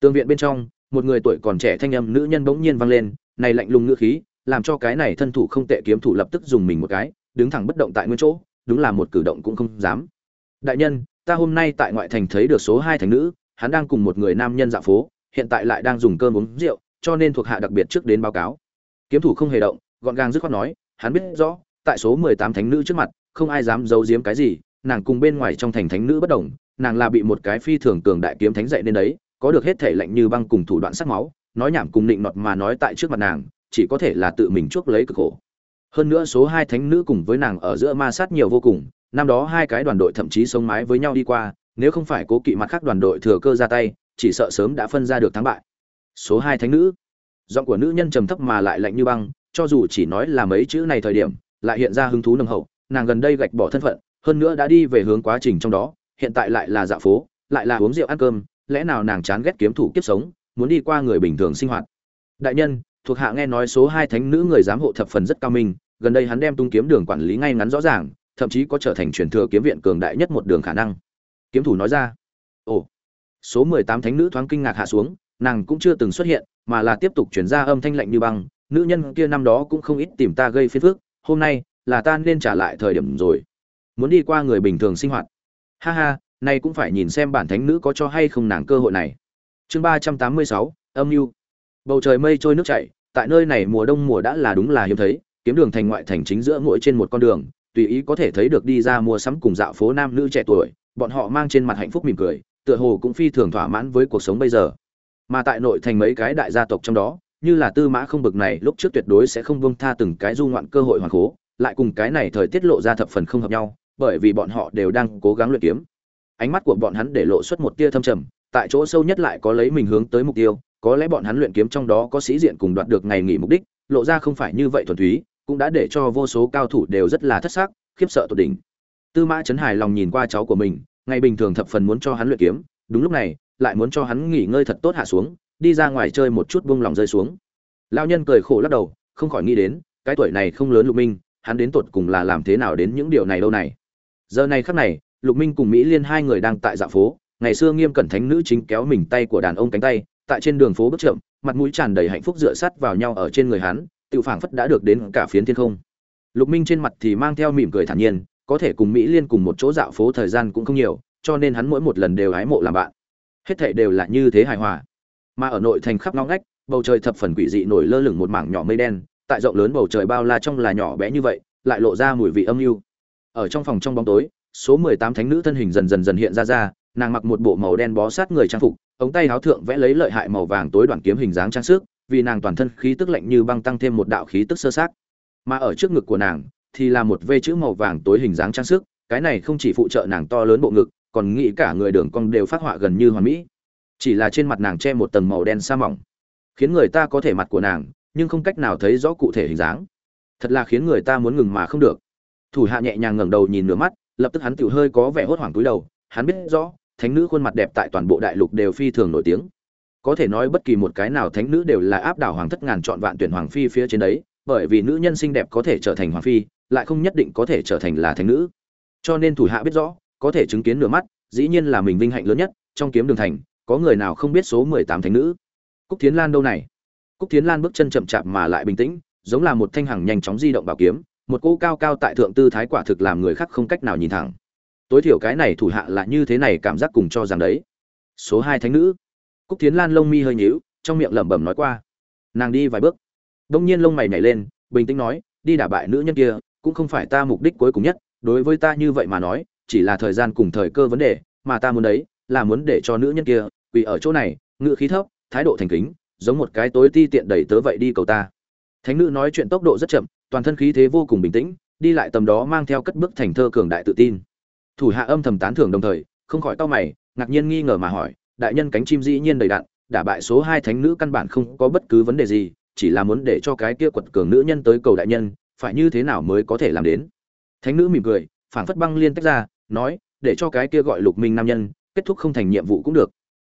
Tường viện bên trong, một người tuổi còn trẻ thanh âm nữ nhân bỗng nhiên vang lên, này lạnh lùng ngữ khí làm cho cái này thân thủ không tệ kiếm thủ lập tức dùng mình một cái, đứng thẳng bất động tại nguyên chỗ, đúng là một cử động cũng không dám. Đại nhân, ta hôm nay tại ngoại thành thấy được số hai thành nữ, hắn đang cùng một người nam nhân dạo phố, hiện tại lại đang dùng cơm uống rượu, cho nên thuộc hạ đặc biệt trước đến báo cáo. Kiếm thủ không hề động, gọn gàng dứt khoát nói, hắn biết rõ, tại số mười tám thánh nữ trước mặt, không ai dám giấu giếm cái gì, nàng cùng bên ngoài trong thành thánh nữ bất đồng, nàng là bị một cái phi thường cường đại kiếm thánh dạy nên đấy, có được hết thể lạnh như băng cùng thủ đoạn sắc máu, nói nhảm cùng định nọt mà nói tại trước mặt nàng chỉ có thể là tự mình chuốc lấy cực khổ. Hơn nữa số hai thánh nữ cùng với nàng ở giữa ma sát nhiều vô cùng, năm đó hai cái đoàn đội thậm chí sống mái với nhau đi qua, nếu không phải cố kỵ mặt khác đoàn đội thừa cơ ra tay, chỉ sợ sớm đã phân ra được thắng bại. Số hai thánh nữ. Giọng của nữ nhân trầm thấp mà lại lạnh như băng, cho dù chỉ nói là mấy chữ này thời điểm, lại hiện ra hứng thú nồng hậu, nàng gần đây gạch bỏ thân phận, hơn nữa đã đi về hướng quá trình trong đó, hiện tại lại là dạ phố, lại là uống rượu ăn cơm, lẽ nào nàng chán ghét kiếm thủ kiếp sống, muốn đi qua người bình thường sinh hoạt. Đại nhân thuộc hạ nghe nói số hai thánh nữ người giám hộ thập phần rất cao minh, gần đây hắn đem tung kiếm đường quản lý ngay ngắn rõ ràng, thậm chí có trở thành truyền thừa kiếm viện cường đại nhất một đường khả năng. Kiếm thủ nói ra, ồ. Số mười tám thánh nữ thoáng kinh ngạc hạ xuống, nàng cũng chưa từng xuất hiện, mà là tiếp tục chuyển ra âm thanh lạnh như băng, nữ nhân kia năm đó cũng không ít tìm ta gây phiền phức, hôm nay là ta nên trả lại thời điểm rồi. Muốn đi qua người bình thường sinh hoạt. Ha ha, nay cũng phải nhìn xem bản thánh nữ có cho hay không nàng cơ hội này. Chương ba trăm tám mươi sáu, âm mưu. Bầu trời mây trôi nước chảy tại nơi này mùa đông mùa đã là đúng là hiếm thấy, kiếm đường thành ngoại thành chính giữa mỗi trên một con đường, tùy ý có thể thấy được đi ra mua sắm cùng dạo phố nam nữ trẻ tuổi, bọn họ mang trên mặt hạnh phúc mỉm cười, tựa hồ cũng phi thường thỏa mãn với cuộc sống bây giờ. Mà tại nội thành mấy cái đại gia tộc trong đó, như là tư mã không bực này, lúc trước tuyệt đối sẽ không bông tha từng cái du ngoạn cơ hội hoàn khố, lại cùng cái này thời tiết lộ ra thập phần không hợp nhau, bởi vì bọn họ đều đang cố gắng luyện kiếm. Ánh mắt của bọn hắn để lộ xuất một tia thâm trầm, tại chỗ sâu nhất lại có lấy mình hướng tới mục tiêu có lẽ bọn hắn luyện kiếm trong đó có sĩ diện cùng đoạt được ngày nghỉ mục đích, lộ ra không phải như vậy thuần túy, cũng đã để cho vô số cao thủ đều rất là thất sắc, khiếp sợ tột đỉnh. Tư mã chấn hài lòng nhìn qua cháu của mình, ngày bình thường thập phần muốn cho hắn luyện kiếm, đúng lúc này, lại muốn cho hắn nghỉ ngơi thật tốt hạ xuống, đi ra ngoài chơi một chút buông lòng rơi xuống. Lão nhân cười khổ lắc đầu, không khỏi nghĩ đến, cái tuổi này không lớn lục minh, hắn đến tột cùng là làm thế nào đến những điều này đâu này. Giờ này khắc này, lục minh cùng mỹ liên hai người đang tại dạ phố, ngày xưa nghiêm cẩn thánh nữ chính kéo mình tay của đàn ông cánh tay tại trên đường phố bước chậm, mặt mũi tràn đầy hạnh phúc dựa sát vào nhau ở trên người hắn tự phảng phất đã được đến cả phiến thiên không. Lục minh trên mặt thì mang theo mỉm cười thản nhiên, có thể cùng mỹ liên cùng một chỗ dạo phố thời gian cũng không nhiều, cho nên hắn mỗi một lần đều hái mộ làm bạn. Hết thảy đều là như thế hài hòa. Mà ở nội thành khắp ngõ ngách, bầu trời thập phần quỷ dị nổi lơ lửng một mảng nhỏ mây đen, tại rộng lớn bầu trời bao la trong là nhỏ bé như vậy, lại lộ ra mùi vị âm u. Ở trong phòng trong bóng tối, số mười tám thánh nữ thân hình dần dần dần hiện ra ra nàng mặc một bộ màu đen bó sát người trang phục, ống tay áo thượng vẽ lấy lợi hại màu vàng tối đoạn kiếm hình dáng trang sức, vì nàng toàn thân khí tức lạnh như băng tăng thêm một đạo khí tức sơ sát. Mà ở trước ngực của nàng, thì là một vê chữ màu vàng tối hình dáng trang sức, cái này không chỉ phụ trợ nàng to lớn bộ ngực, còn nghĩ cả người đường cong đều phát họa gần như hoàn mỹ. Chỉ là trên mặt nàng che một tầng màu đen sa mỏng, khiến người ta có thể mặt của nàng, nhưng không cách nào thấy rõ cụ thể hình dáng. Thật là khiến người ta muốn ngừng mà không được. Thủ hạ nhẹ nhàng ngẩng đầu nhìn nửa mắt, lập tức hắn tự hơi có vẻ hốt hoảng túi đầu, hắn biết rõ thánh nữ khuôn mặt đẹp tại toàn bộ đại lục đều phi thường nổi tiếng. Có thể nói bất kỳ một cái nào thánh nữ đều là áp đảo hoàng thất ngàn chọn vạn tuyển hoàng phi phía trên đấy, bởi vì nữ nhân xinh đẹp có thể trở thành hoàng phi, lại không nhất định có thể trở thành là thánh nữ. Cho nên thủ hạ biết rõ, có thể chứng kiến nửa mắt, dĩ nhiên là mình vinh hạnh lớn nhất, trong kiếm đường thành, có người nào không biết số mười tám thánh nữ. Cúc thiến lan đâu này? Cúc thiến lan bước chân chậm chạp mà lại bình tĩnh, giống là một thanh hằng nhanh chóng di động bảo kiếm, một cô cao cao tại thượng tư thái quả thực làm người khác không cách nào nhìn thẳng tối thiểu cái này thủ hạ là như thế này cảm giác cùng cho rằng đấy. Số hai thánh nữ. Cúc thiến lan lông mi hơi nhíu, trong miệng lẩm bẩm nói qua. Nàng đi vài bước. Đông nhiên lông mày nhảy lên, bình tĩnh nói, đi đả bại nữ nhân kia, cũng không phải ta mục đích cuối cùng nhất, đối với ta như vậy mà nói, chỉ là thời gian cùng thời cơ vấn đề, mà ta muốn đấy, là muốn để cho nữ nhân kia vì ở chỗ này, ngự khí thấp, thái độ thành kính, giống một cái tối ti tiện đẩy tớ vậy đi cầu ta. Thánh nữ nói chuyện tốc độ rất chậm, toàn thân khí thế vô cùng bình tĩnh, đi lại tầm đó mang theo cất bước thành thơ cường đại tự tin thủ hạ âm thầm tán thưởng đồng thời, không khỏi tao mày, ngạc nhiên nghi ngờ mà hỏi, đại nhân cánh chim dĩ nhiên đầy đạn, đả bại số hai thánh nữ căn bản không có bất cứ vấn đề gì, chỉ là muốn để cho cái kia quật cường nữ nhân tới cầu đại nhân, phải như thế nào mới có thể làm đến? Thánh nữ mỉm cười, phảng phất băng liên tách ra, nói, để cho cái kia gọi lục minh nam nhân, kết thúc không thành nhiệm vụ cũng được.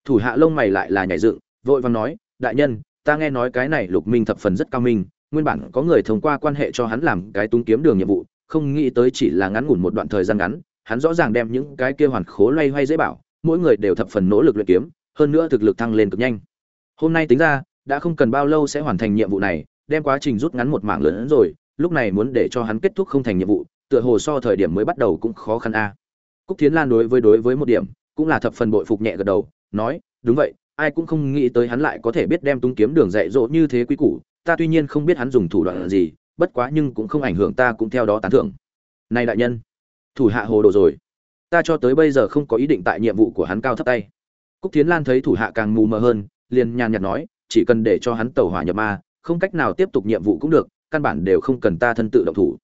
Thủ hạ lông mày lại là nhảy dựng, vội vàng nói, đại nhân, ta nghe nói cái này lục minh thập phần rất cao minh, nguyên bản có người thông qua quan hệ cho hắn làm cái túng kiếm đường nhiệm vụ, không nghĩ tới chỉ là ngắn ngủn một đoạn thời gian ngắn hắn rõ ràng đem những cái kia hoàn khố loay hoay dễ bảo, mỗi người đều thập phần nỗ lực luyện kiếm, hơn nữa thực lực tăng lên cực nhanh. Hôm nay tính ra, đã không cần bao lâu sẽ hoàn thành nhiệm vụ này, đem quá trình rút ngắn một mảng lớn rồi, lúc này muốn để cho hắn kết thúc không thành nhiệm vụ, tựa hồ so thời điểm mới bắt đầu cũng khó khăn a. Cúc thiến lan đối với đối với một điểm, cũng là thập phần bội phục nhẹ gật đầu, nói, đúng vậy, ai cũng không nghĩ tới hắn lại có thể biết đem tung kiếm đường dạy dỗ như thế quý củ, ta tuy nhiên không biết hắn dùng thủ đoạn gì, bất quá nhưng cũng không ảnh hưởng ta cũng theo đó tán thưởng. Này đại nhân thủ hạ hồ đồ rồi. Ta cho tới bây giờ không có ý định tại nhiệm vụ của hắn cao thấp tay. Cúc tiến lan thấy thủ hạ càng mù mờ hơn, liền nhàn nhạt nói, chỉ cần để cho hắn tẩu hỏa nhập ma, không cách nào tiếp tục nhiệm vụ cũng được, căn bản đều không cần ta thân tự động thủ.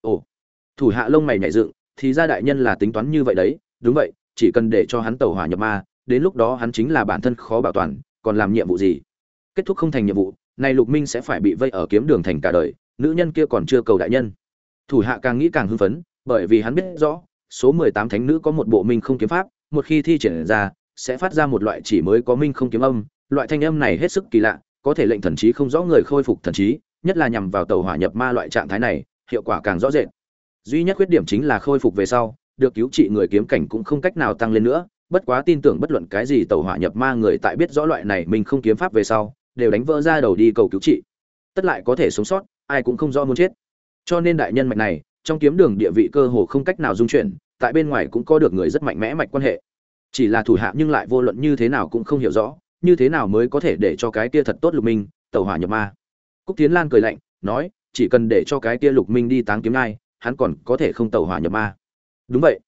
Ồ. Thủ hạ lông mày nhảy dựng, thì ra đại nhân là tính toán như vậy đấy, đúng vậy, chỉ cần để cho hắn tẩu hỏa nhập ma, đến lúc đó hắn chính là bản thân khó bảo toàn, còn làm nhiệm vụ gì? Kết thúc không thành nhiệm vụ này lục minh sẽ phải bị vây ở kiếm đường thành cả đời, nữ nhân kia còn chưa cầu đại nhân. Thủ hạ càng nghĩ càng hưng phấn bởi vì hắn biết rõ, số mười tám thánh nữ có một bộ minh không kiếm pháp, một khi thi triển ra, sẽ phát ra một loại chỉ mới có minh không kiếm âm. Loại thanh âm này hết sức kỳ lạ, có thể lệnh thần trí không rõ người khôi phục thần trí, nhất là nhằm vào tàu hỏa nhập ma loại trạng thái này, hiệu quả càng rõ rệt. Duy nhất khuyết điểm chính là khôi phục về sau, được cứu trị người kiếm cảnh cũng không cách nào tăng lên nữa. Bất quá tin tưởng bất luận cái gì tàu hỏa nhập ma người tại biết rõ loại này mình không kiếm pháp về sau, đều đánh vỡ ra đầu đi cầu cứu trị. Tất lại có thể sống sót, ai cũng không rõ muốn chết. Cho nên đại nhân mạch này trong kiếm đường địa vị cơ hồ không cách nào dung chuyển, tại bên ngoài cũng có được người rất mạnh mẽ mạch quan hệ. Chỉ là thủ hạ nhưng lại vô luận như thế nào cũng không hiểu rõ, như thế nào mới có thể để cho cái kia thật tốt lục minh tàu hỏa nhập ma. Cúc tiến lan cười lạnh, nói, chỉ cần để cho cái kia lục minh đi táng kiếm ngai hắn còn có thể không tàu hỏa nhập ma. Đúng vậy.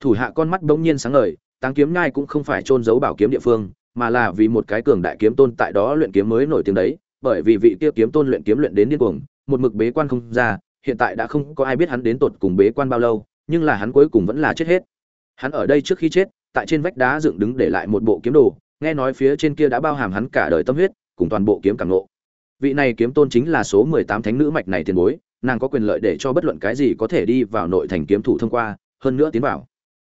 Thủ hạ con mắt bỗng nhiên sáng ngời, táng kiếm ngai cũng không phải trôn giấu bảo kiếm địa phương, mà là vì một cái cường đại kiếm tôn tại đó luyện kiếm mới nổi tiếng đấy, bởi vì vị kia kiếm tôn luyện kiếm luyện đến điên cuồng, một mực bế quan không ra hiện tại đã không có ai biết hắn đến tột cùng bế quan bao lâu, nhưng là hắn cuối cùng vẫn là chết hết. Hắn ở đây trước khi chết, tại trên vách đá dựng đứng để lại một bộ kiếm đồ, nghe nói phía trên kia đã bao hàm hắn cả đời tâm huyết, cùng toàn bộ kiếm càng ngộ. Vị này kiếm tôn chính là số mười tám thánh nữ mạch này tiền bối, nàng có quyền lợi để cho bất luận cái gì có thể đi vào nội thành kiếm thủ thông qua, hơn nữa tiến vào.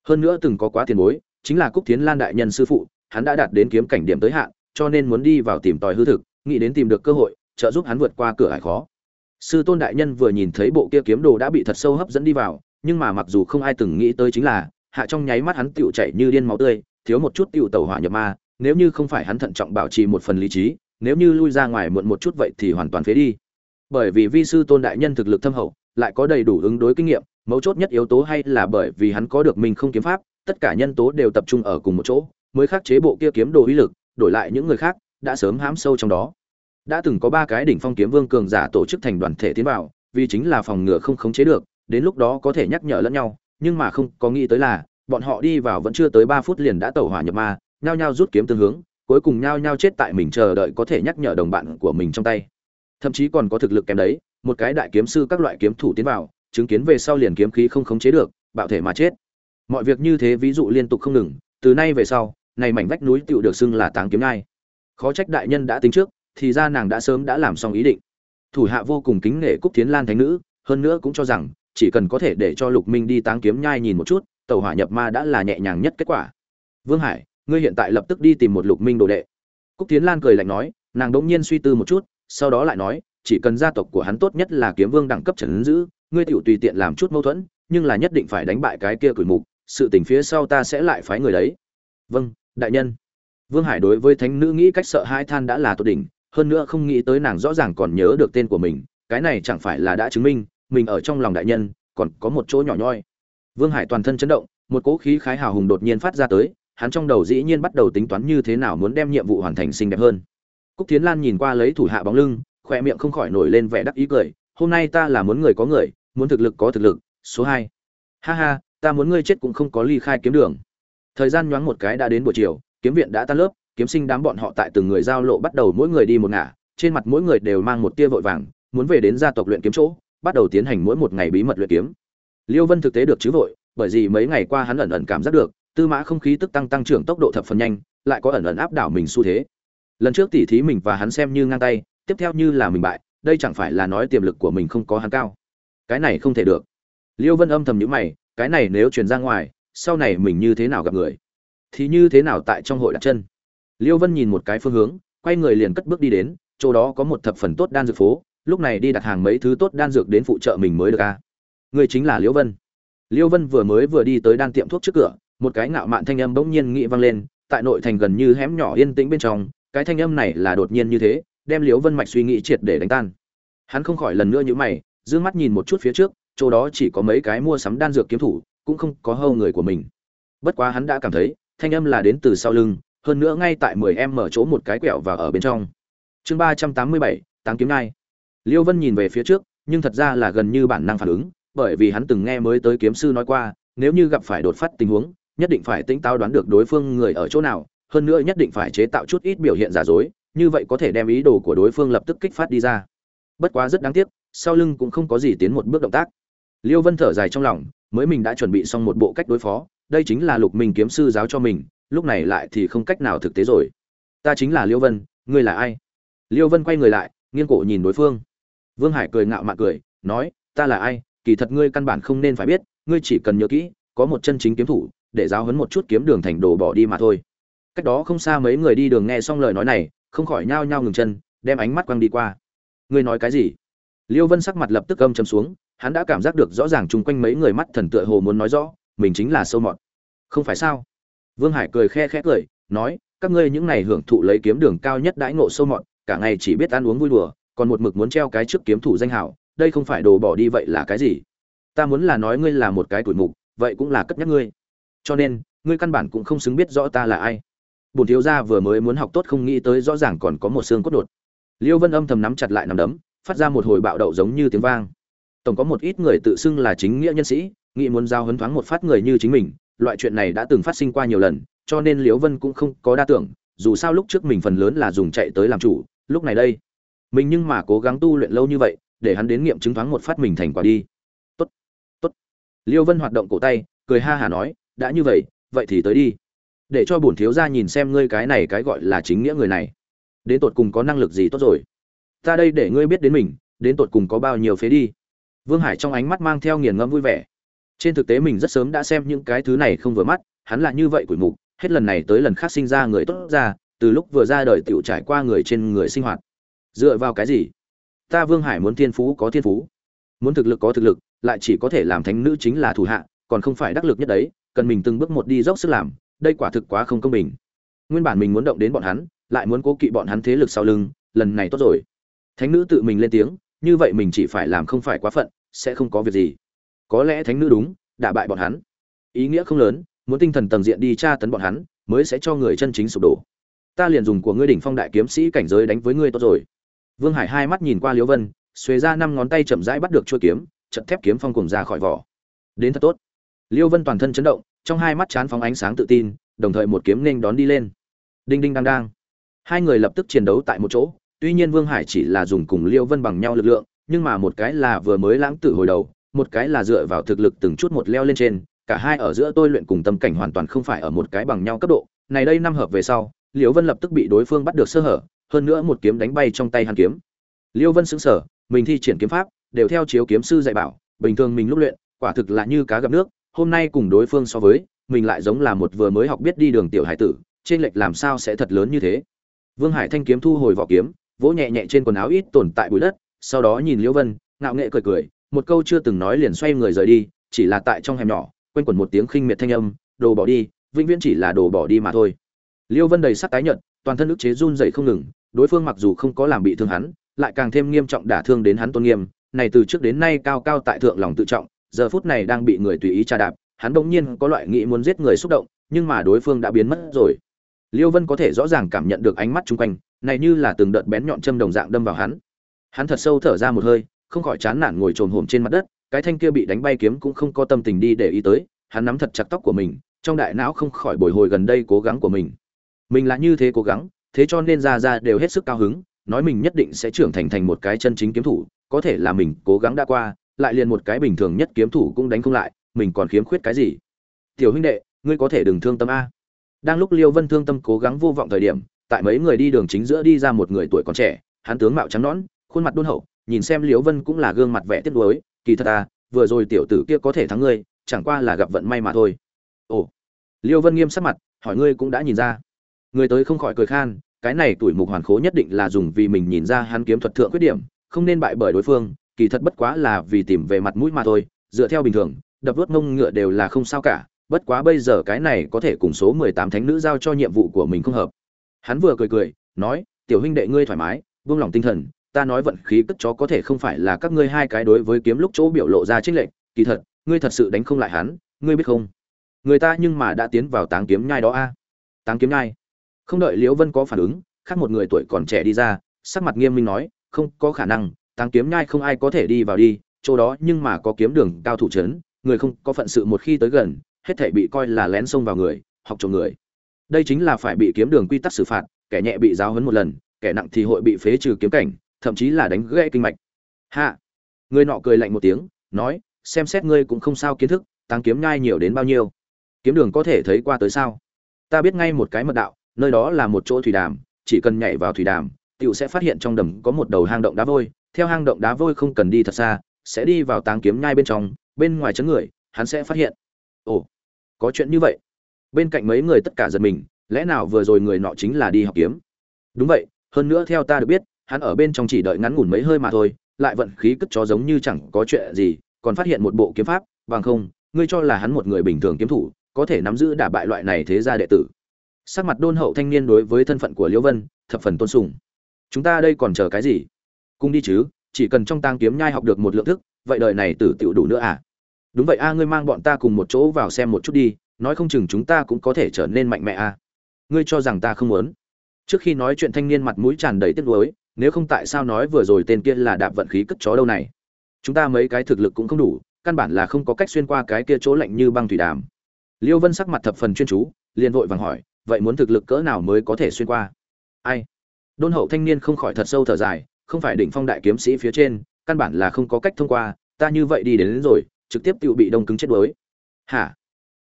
Hơn nữa từng có quá tiền bối, chính là cúc tiến lan đại nhân sư phụ, hắn đã đạt đến kiếm cảnh điểm tới hạn, cho nên muốn đi vào tìm tòi hư thực, nghĩ đến tìm được cơ hội, trợ giúp hắn vượt qua cửa hải khó sư tôn đại nhân vừa nhìn thấy bộ kia kiếm đồ đã bị thật sâu hấp dẫn đi vào, nhưng mà mặc dù không ai từng nghĩ tới chính là, hạ trong nháy mắt hắn tựu chảy như điên máu tươi, thiếu một chút tựu tẩu hỏa nhập ma, nếu như không phải hắn thận trọng bảo trì một phần lý trí, nếu như lui ra ngoài muộn một chút vậy thì hoàn toàn phế đi. Bởi vì vi sư tôn đại nhân thực lực thâm hậu, lại có đầy đủ ứng đối kinh nghiệm, mấu chốt nhất yếu tố hay là bởi vì hắn có được mình không kiếm pháp, tất cả nhân tố đều tập trung ở cùng một chỗ, mới khắc chế bộ kia kiếm đồ uy lực, đổi lại những người khác, đã sớm hãm sâu trong đó đã từng có ba cái đỉnh phong kiếm vương cường giả tổ chức thành đoàn thể tiến vào, vì chính là phòng ngừa không khống chế được, đến lúc đó có thể nhắc nhở lẫn nhau, nhưng mà không có nghĩ tới là, bọn họ đi vào vẫn chưa tới ba phút liền đã tẩu hỏa nhập ma, nhao nhao rút kiếm tương hướng, cuối cùng nhao nhao chết tại mình chờ đợi có thể nhắc nhở đồng bạn của mình trong tay. Thậm chí còn có thực lực kém đấy, một cái đại kiếm sư các loại kiếm thủ tiến vào, chứng kiến về sau liền kiếm khí không khống chế được, bạo thể mà chết. Mọi việc như thế ví dụ liên tục không ngừng, từ nay về sau, này mảnh vách núi tựu được xưng là táng kiếm ngai. Khó trách đại nhân đã tính trước thì ra nàng đã sớm đã làm xong ý định. Thủ hạ vô cùng kính nể cúc tiến lan thánh nữ, hơn nữa cũng cho rằng, chỉ cần có thể để cho lục minh đi táng kiếm nhai nhìn một chút, tàu hỏa nhập ma đã là nhẹ nhàng nhất kết quả. Vương hải, ngươi hiện tại lập tức đi tìm một lục minh đồ đệ. Cúc tiến lan cười lạnh nói, nàng đ ỗ n g nhiên suy tư một chút, sau đó lại nói, chỉ cần gia tộc của hắn tốt nhất là kiếm vương đẳng cấp trần giữ, ngươi tựu tùy tiện làm chút mâu thuẫn, nhưng là nhất định phải đánh bại cái kia cửi mục, sự tình phía sau ta sẽ lại phái người đấy. Vâng đại nhân. Vương hải đối với thánh nữ nghĩ cách sợ hai than đã là tốt đỉnh hơn nữa không nghĩ tới nàng rõ ràng còn nhớ được tên của mình, cái này chẳng phải là đã chứng minh, mình ở trong lòng đại nhân, còn có một chỗ nhỏ nhoi. Vương hải toàn thân chấn động, một cỗ khí khái hào hùng đột nhiên phát ra tới, hắn trong đầu dĩ nhiên bắt đầu tính toán như thế nào muốn đem nhiệm vụ hoàn thành xinh đẹp hơn. Cúc tiến lan nhìn qua lấy thủ hạ bóng lưng khoe miệng không khỏi nổi lên vẻ đắc ý cười, hôm nay ta là muốn người có người, muốn thực lực có thực lực, số hai. Ha ha, ta muốn ngươi chết cũng không có ly khai kiếm đường. Thời gian nhoáng một cái đã đến buổi chiều, kiếm viện đã tan lớp kiếm sinh đám bọn họ tại từng người giao lộ bắt đầu mỗi người đi một ngả, trên mặt mỗi người đều mang một tia vội vàng, muốn về đến gia tộc luyện kiếm chỗ, bắt đầu tiến hành mỗi một ngày bí mật luyện kiếm. Liêu vân thực tế được chứ vội, bởi vì mấy ngày qua hắn ẩn ẩn cảm giác được, tư mã không khí tức tăng tăng trưởng tốc độ thập phần nhanh, lại có ẩn ẩn áp đảo mình xu thế. Lần trước tỉ thí mình và hắn xem như ngang tay, tiếp theo như là mình bại, đây chẳng phải là nói tiềm lực của mình không có hắn cao. Cái này không thể được. Liêu vân âm thầm nhữ mày, cái này nếu truyền ra ngoài, sau này mình như thế nào gặp người? Thì như thế nào tại trong hội đặt chân? Liêu vân nhìn một cái phương hướng, quay người liền cất bước đi đến, chỗ đó có một thập phần tốt đan dược phố, lúc này đi đặt hàng mấy thứ tốt đan dược đến phụ trợ mình mới được a người chính là liêu vân. Liêu vân vừa mới vừa đi tới đan tiệm thuốc trước cửa, một cái ngạo mạn thanh âm bỗng nhiên nghị vang lên, tại nội thành gần như hẻm nhỏ yên tĩnh bên trong, cái thanh âm này là đột nhiên như thế, đem liêu vân mạch suy nghĩ triệt để đánh tan. Hắn không khỏi lần nữa nhíu mày, dương mắt nhìn một chút phía trước, chỗ đó chỉ có mấy cái mua sắm đan dược kiếm thủ, cũng không có hâu người của mình. Bất quá hắn đã cảm thấy, thanh âm là đến từ sau lưng hơn nữa ngay tại mười em mở chỗ một cái quẹo và ở bên trong. Chương ba trăm tám mươi bảy, táng kiếm nai liêu vân nhìn về phía trước, nhưng thật ra là gần như bản năng phản ứng, bởi vì hắn từng nghe mới tới kiếm sư nói qua, nếu như gặp phải đột phát tình huống, nhất định phải tính táo đoán được đối phương người ở chỗ nào, hơn nữa nhất định phải chế tạo chút ít biểu hiện giả dối, như vậy có thể đem ý đồ của đối phương lập tức kích phát đi ra. Bất quá rất đáng tiếc, sau lưng cũng không có gì tiến một bước động tác. Liêu vân thở dài trong lòng, mới mình đã chuẩn bị xong một bộ cách đối phó, đây chính là lục minh kiếm sư giáo cho mình lúc này lại thì không cách nào thực tế rồi. Ta chính là liêu vân, ngươi là ai? Liêu vân quay người lại, nghiêng cổ nhìn đối phương. Vương hải cười ngạo mạn cười, nói, ta là ai? Kỳ thật ngươi căn bản không nên phải biết, ngươi chỉ cần nhớ kỹ, có một chân chính kiếm thủ, để giáo huấn một chút kiếm đường thành đồ bỏ đi mà thôi. Cách đó không xa mấy người đi đường nghe xong lời nói này, không khỏi nhao nhao ngừng chân, đem ánh mắt quăng đi qua. Ngươi nói cái gì? Liêu vân sắc mặt lập tức âm trầm xuống, hắn đã cảm giác được rõ ràng chung quanh mấy người mắt thần tựa hồ muốn nói rõ, mình chính là sâu mọt. Không phải sao? Vương hải cười khe khẽ cười, nói, các ngươi những này hưởng thụ lấy kiếm đường cao nhất đãi ngộ sâu mọt, cả ngày chỉ biết ăn uống vui đùa, còn một mực muốn treo cái trước kiếm thủ danh hảo, đây không phải đồ bỏ đi vậy là cái gì? Ta muốn là nói ngươi là một cái tuổi mục, vậy cũng là cất nhắc ngươi. Cho nên, ngươi căn bản cũng không xứng biết rõ ta là ai. Bổn thiếu gia vừa mới muốn học tốt không nghĩ tới rõ ràng còn có một xương cốt đột. Liêu vân âm thầm nắm chặt lại nắm đấm, phát ra một hồi bạo động giống như tiếng vang. Tổng có một ít người tự xưng là chính nghĩa nhân sĩ nghĩ muốn giao hấn thoáng một phát người như chính mình loại chuyện này đã từng phát sinh qua nhiều lần, cho nên liễu vân cũng không có đa tưởng, dù sao lúc trước mình phần lớn là dùng chạy tới làm chủ, lúc này đây, mình nhưng mà cố gắng tu luyện lâu như vậy, để hắn đến nghiệm chứng thoáng một phát mình thành quả đi. Tốt tốt. Liêu vân hoạt động cổ tay, cười ha hả nói, đã như vậy vậy thì tới đi. Để cho bổn thiếu gia nhìn xem ngươi cái này cái gọi là chính nghĩa người này. Đến tột cùng có năng lực gì tốt rồi? Ta đây để ngươi biết đến mình, đến tột cùng có bao nhiêu phế đi. Vương hải trong ánh mắt mang theo nghiền ngẫm vui vẻ trên thực tế mình rất sớm đã xem những cái thứ này không vừa mắt, hắn là như vậy quỷ mục, hết lần này tới lần khác sinh ra người tốt ra, từ lúc vừa ra đời tiểu trải qua người trên người sinh hoạt. Dựa vào cái gì? Ta vương hải muốn thiên phú có thiên phú. Muốn thực lực có thực lực, lại chỉ có thể làm thánh nữ chính là thủ hạ, còn không phải đắc lực nhất đấy, cần mình từng bước một đi dốc sức làm, đây quả thực quá không công bình. Nguyên bản mình muốn động đến bọn hắn, lại muốn cố kỵ bọn hắn thế lực sau lưng, lần này tốt rồi. Thánh nữ tự mình lên tiếng, như vậy mình chỉ phải làm không phải quá phận, sẽ không có việc gì có lẽ thánh nữ đúng, đả bại bọn hắn. Ý nghĩa không lớn, muốn tinh thần tầng diện đi tra tấn bọn hắn, mới sẽ cho người chân chính sụp đổ. Ta liền dùng của ngươi đỉnh phong đại kiếm sĩ cảnh giới đánh với ngươi tốt rồi. Vương hải hai mắt nhìn qua liễu vân, xuề ra năm ngón tay chậm rãi bắt được chuôi kiếm trận thép kiếm phong cùng ra khỏi vỏ. Đến thật tốt. Liễu vân toàn thân chấn động, trong hai mắt chán phóng ánh sáng tự tin, đồng thời một kiếm nên đón đi lên. Đinh đinh đang đang. Hai người lập tức chiến đấu tại một chỗ, tuy nhiên vương hải chỉ là dùng cùng liễu vân bằng nhau lực lượng, nhưng mà một cái là vừa mới lãng tử hồi đầu một cái là dựa vào thực lực từng chút một leo lên trên cả hai ở giữa tôi luyện cùng tâm cảnh hoàn toàn không phải ở một cái bằng nhau cấp độ. Này đây năm hợp về sau liễu vân lập tức bị đối phương bắt được sơ hở hơn nữa một kiếm đánh bay trong tay hắn kiếm. Liễu vân sững sờ, mình thi triển kiếm pháp đều theo chiếu kiếm sư dạy bảo bình thường mình lúc luyện quả thực là như cá gặp nước hôm nay cùng đối phương so với mình lại giống là một vừa mới học biết đi đường tiểu hải tử trên lệch làm sao sẽ thật lớn như thế. Vương hải thanh kiếm thu hồi vỏ kiếm vỗ nhẹ nhẹ trên quần áo ít tồn tại bụi đất sau đó nhìn liễu vân ngạo nghệ cười cười một câu chưa từng nói liền xoay người rời đi, chỉ là tại trong hẻm nhỏ, quanh quẩn một tiếng khinh miệt thanh âm, đồ bỏ đi, vĩnh viễn chỉ là đồ bỏ đi mà thôi. Liêu vân đầy sắc tái nhợt, toàn thân ức chế run dậy không ngừng, đối phương mặc dù không có làm bị thương hắn, lại càng thêm nghiêm trọng đả thương đến hắn tôn nghiêm, này từ trước đến nay cao cao tại thượng lòng tự trọng, giờ phút này đang bị người tùy ý tra đạp, hắn bỗng nhiên có loại nghĩ muốn giết người xúc động, nhưng mà đối phương đã biến mất rồi. Liêu vân có thể rõ ràng cảm nhận được ánh mắt chung quanh, này như là từng đợt bén nhọn châm đồng dạng đâm vào hắn. Hắn thật sâu thở ra một hơi không khỏi chán nản ngồi trồm hổm trên mặt đất, cái thanh kia bị đánh bay kiếm cũng không có tâm tình đi để ý tới, hắn nắm thật chặt tóc của mình, trong đại não không khỏi bồi hồi gần đây cố gắng của mình. Mình là như thế cố gắng, thế cho nên ra ra đều hết sức cao hứng, nói mình nhất định sẽ trưởng thành thành một cái chân chính kiếm thủ, có thể là mình cố gắng đã qua, lại liền một cái bình thường nhất kiếm thủ cũng đánh không lại, mình còn khiếm khuyết cái gì? Tiểu huynh đệ, ngươi có thể đừng thương tâm a. Đang lúc liêu vân thương tâm cố gắng vô vọng thời điểm, tại mấy người đi đường chính giữa đi ra một người tuổi còn trẻ, hắn tướng mạo trắng nõn, khuôn mặt đôn hậu nhìn xem liêu vân cũng là gương mặt vẻ tiếc nuối, kỳ thật à vừa rồi tiểu tử kia có thể thắng ngươi, chẳng qua là gặp vận may mà thôi. Ồ. Liêu vân nghiêm sắc mặt, hỏi ngươi cũng đã nhìn ra. Người tới không khỏi cười khan, cái này tuổi mục hoàn khố nhất định là dùng vì mình nhìn ra hắn kiếm thuật thượng khuyết điểm, không nên bại bởi đối phương, kỳ thật bất quá là vì tìm về mặt mũi mà thôi, dựa theo bình thường, đập vớt ngông ngựa đều là không sao cả, bất quá bây giờ cái này có thể cùng số mười tám thánh nữ giao cho nhiệm vụ của mình không hợp. Hắn vừa cười cười, nói, tiểu huynh đệ ngươi thoải mái buông lòng tinh thần ta nói vận khí cất chó có thể không phải là các ngươi hai cái đối với kiếm lúc chỗ biểu lộ ra trích lệnh kỳ thật, ngươi thật sự đánh không lại hắn, ngươi biết không? Người ta nhưng mà đã tiến vào táng kiếm nhai đó a. Táng kiếm nhai. Không đợi liễu vân có phản ứng, khác một người tuổi còn trẻ đi ra, sắc mặt nghiêm minh nói, không, có khả năng, táng kiếm nhai không ai có thể đi vào đi, chỗ đó nhưng mà có kiếm đường cao thủ trấn, người không có phận sự một khi tới gần, hết thể bị coi là lén xông vào người, học trộm người. Đây chính là phải bị kiếm đường quy tắc xử phạt, kẻ nhẹ bị giáo huấn một lần, kẻ nặng thì hội bị phế trừ kiếm cảnh thậm chí là đánh gãy kinh mạch. Hạ. Người nọ cười lạnh một tiếng, nói, xem xét ngươi cũng không sao kiến thức, tăng kiếm nhai nhiều đến bao nhiêu. Kiếm đường có thể thấy qua tới sao? Ta biết ngay một cái mật đạo, nơi đó là một chỗ thủy đàm, chỉ cần nhảy vào thủy đàm, tiểu sẽ phát hiện trong đầm có một đầu hang động đá vôi. Theo hang động đá vôi không cần đi thật xa, sẽ đi vào táng kiếm nhai bên trong, bên ngoài chấn người, hắn sẽ phát hiện. Ồ, có chuyện như vậy. Bên cạnh mấy người tất cả giật mình, lẽ nào vừa rồi người nọ chính là đi học kiếm? Đúng vậy, hơn nữa theo ta được biết hắn ở bên trong chỉ đợi ngắn ngủn mấy hơi mà thôi, lại vận khí cất chó giống như chẳng có chuyện gì, còn phát hiện một bộ kiếm pháp, bằng không, ngươi cho là hắn một người bình thường kiếm thủ, có thể nắm giữ đả bại loại này thế gia đệ tử. Sắc mặt đôn hậu thanh niên đối với thân phận của liễu vân, thập phần tôn sùng. Chúng ta đây còn chờ cái gì? Cung đi chứ, chỉ cần trong tang kiếm nhai học được một lượng thức, vậy đời này tử tiểu đủ nữa à? Đúng vậy a, ngươi mang bọn ta cùng một chỗ vào xem một chút đi, nói không chừng chúng ta cũng có thể trở nên mạnh mẽ a. Ngươi cho rằng ta không muốn? Trước khi nói chuyện thanh niên mặt mũi tràn đầy tiếc nuối nếu không tại sao nói vừa rồi tên kia là đạp vận khí cất chó đâu này? Chúng ta mấy cái thực lực cũng không đủ căn bản là không có cách xuyên qua cái kia chỗ lạnh như băng thủy đàm. Liêu vân sắc mặt thập phần chuyên chú liền vội vàng hỏi vậy muốn thực lực cỡ nào mới có thể xuyên qua? Ai? Đôn hậu thanh niên không khỏi thật sâu thở dài không phải đỉnh phong đại kiếm sĩ phía trên căn bản là không có cách thông qua ta như vậy đi đến, đến rồi trực tiếp tự bị đông cứng chết đuối. Hả?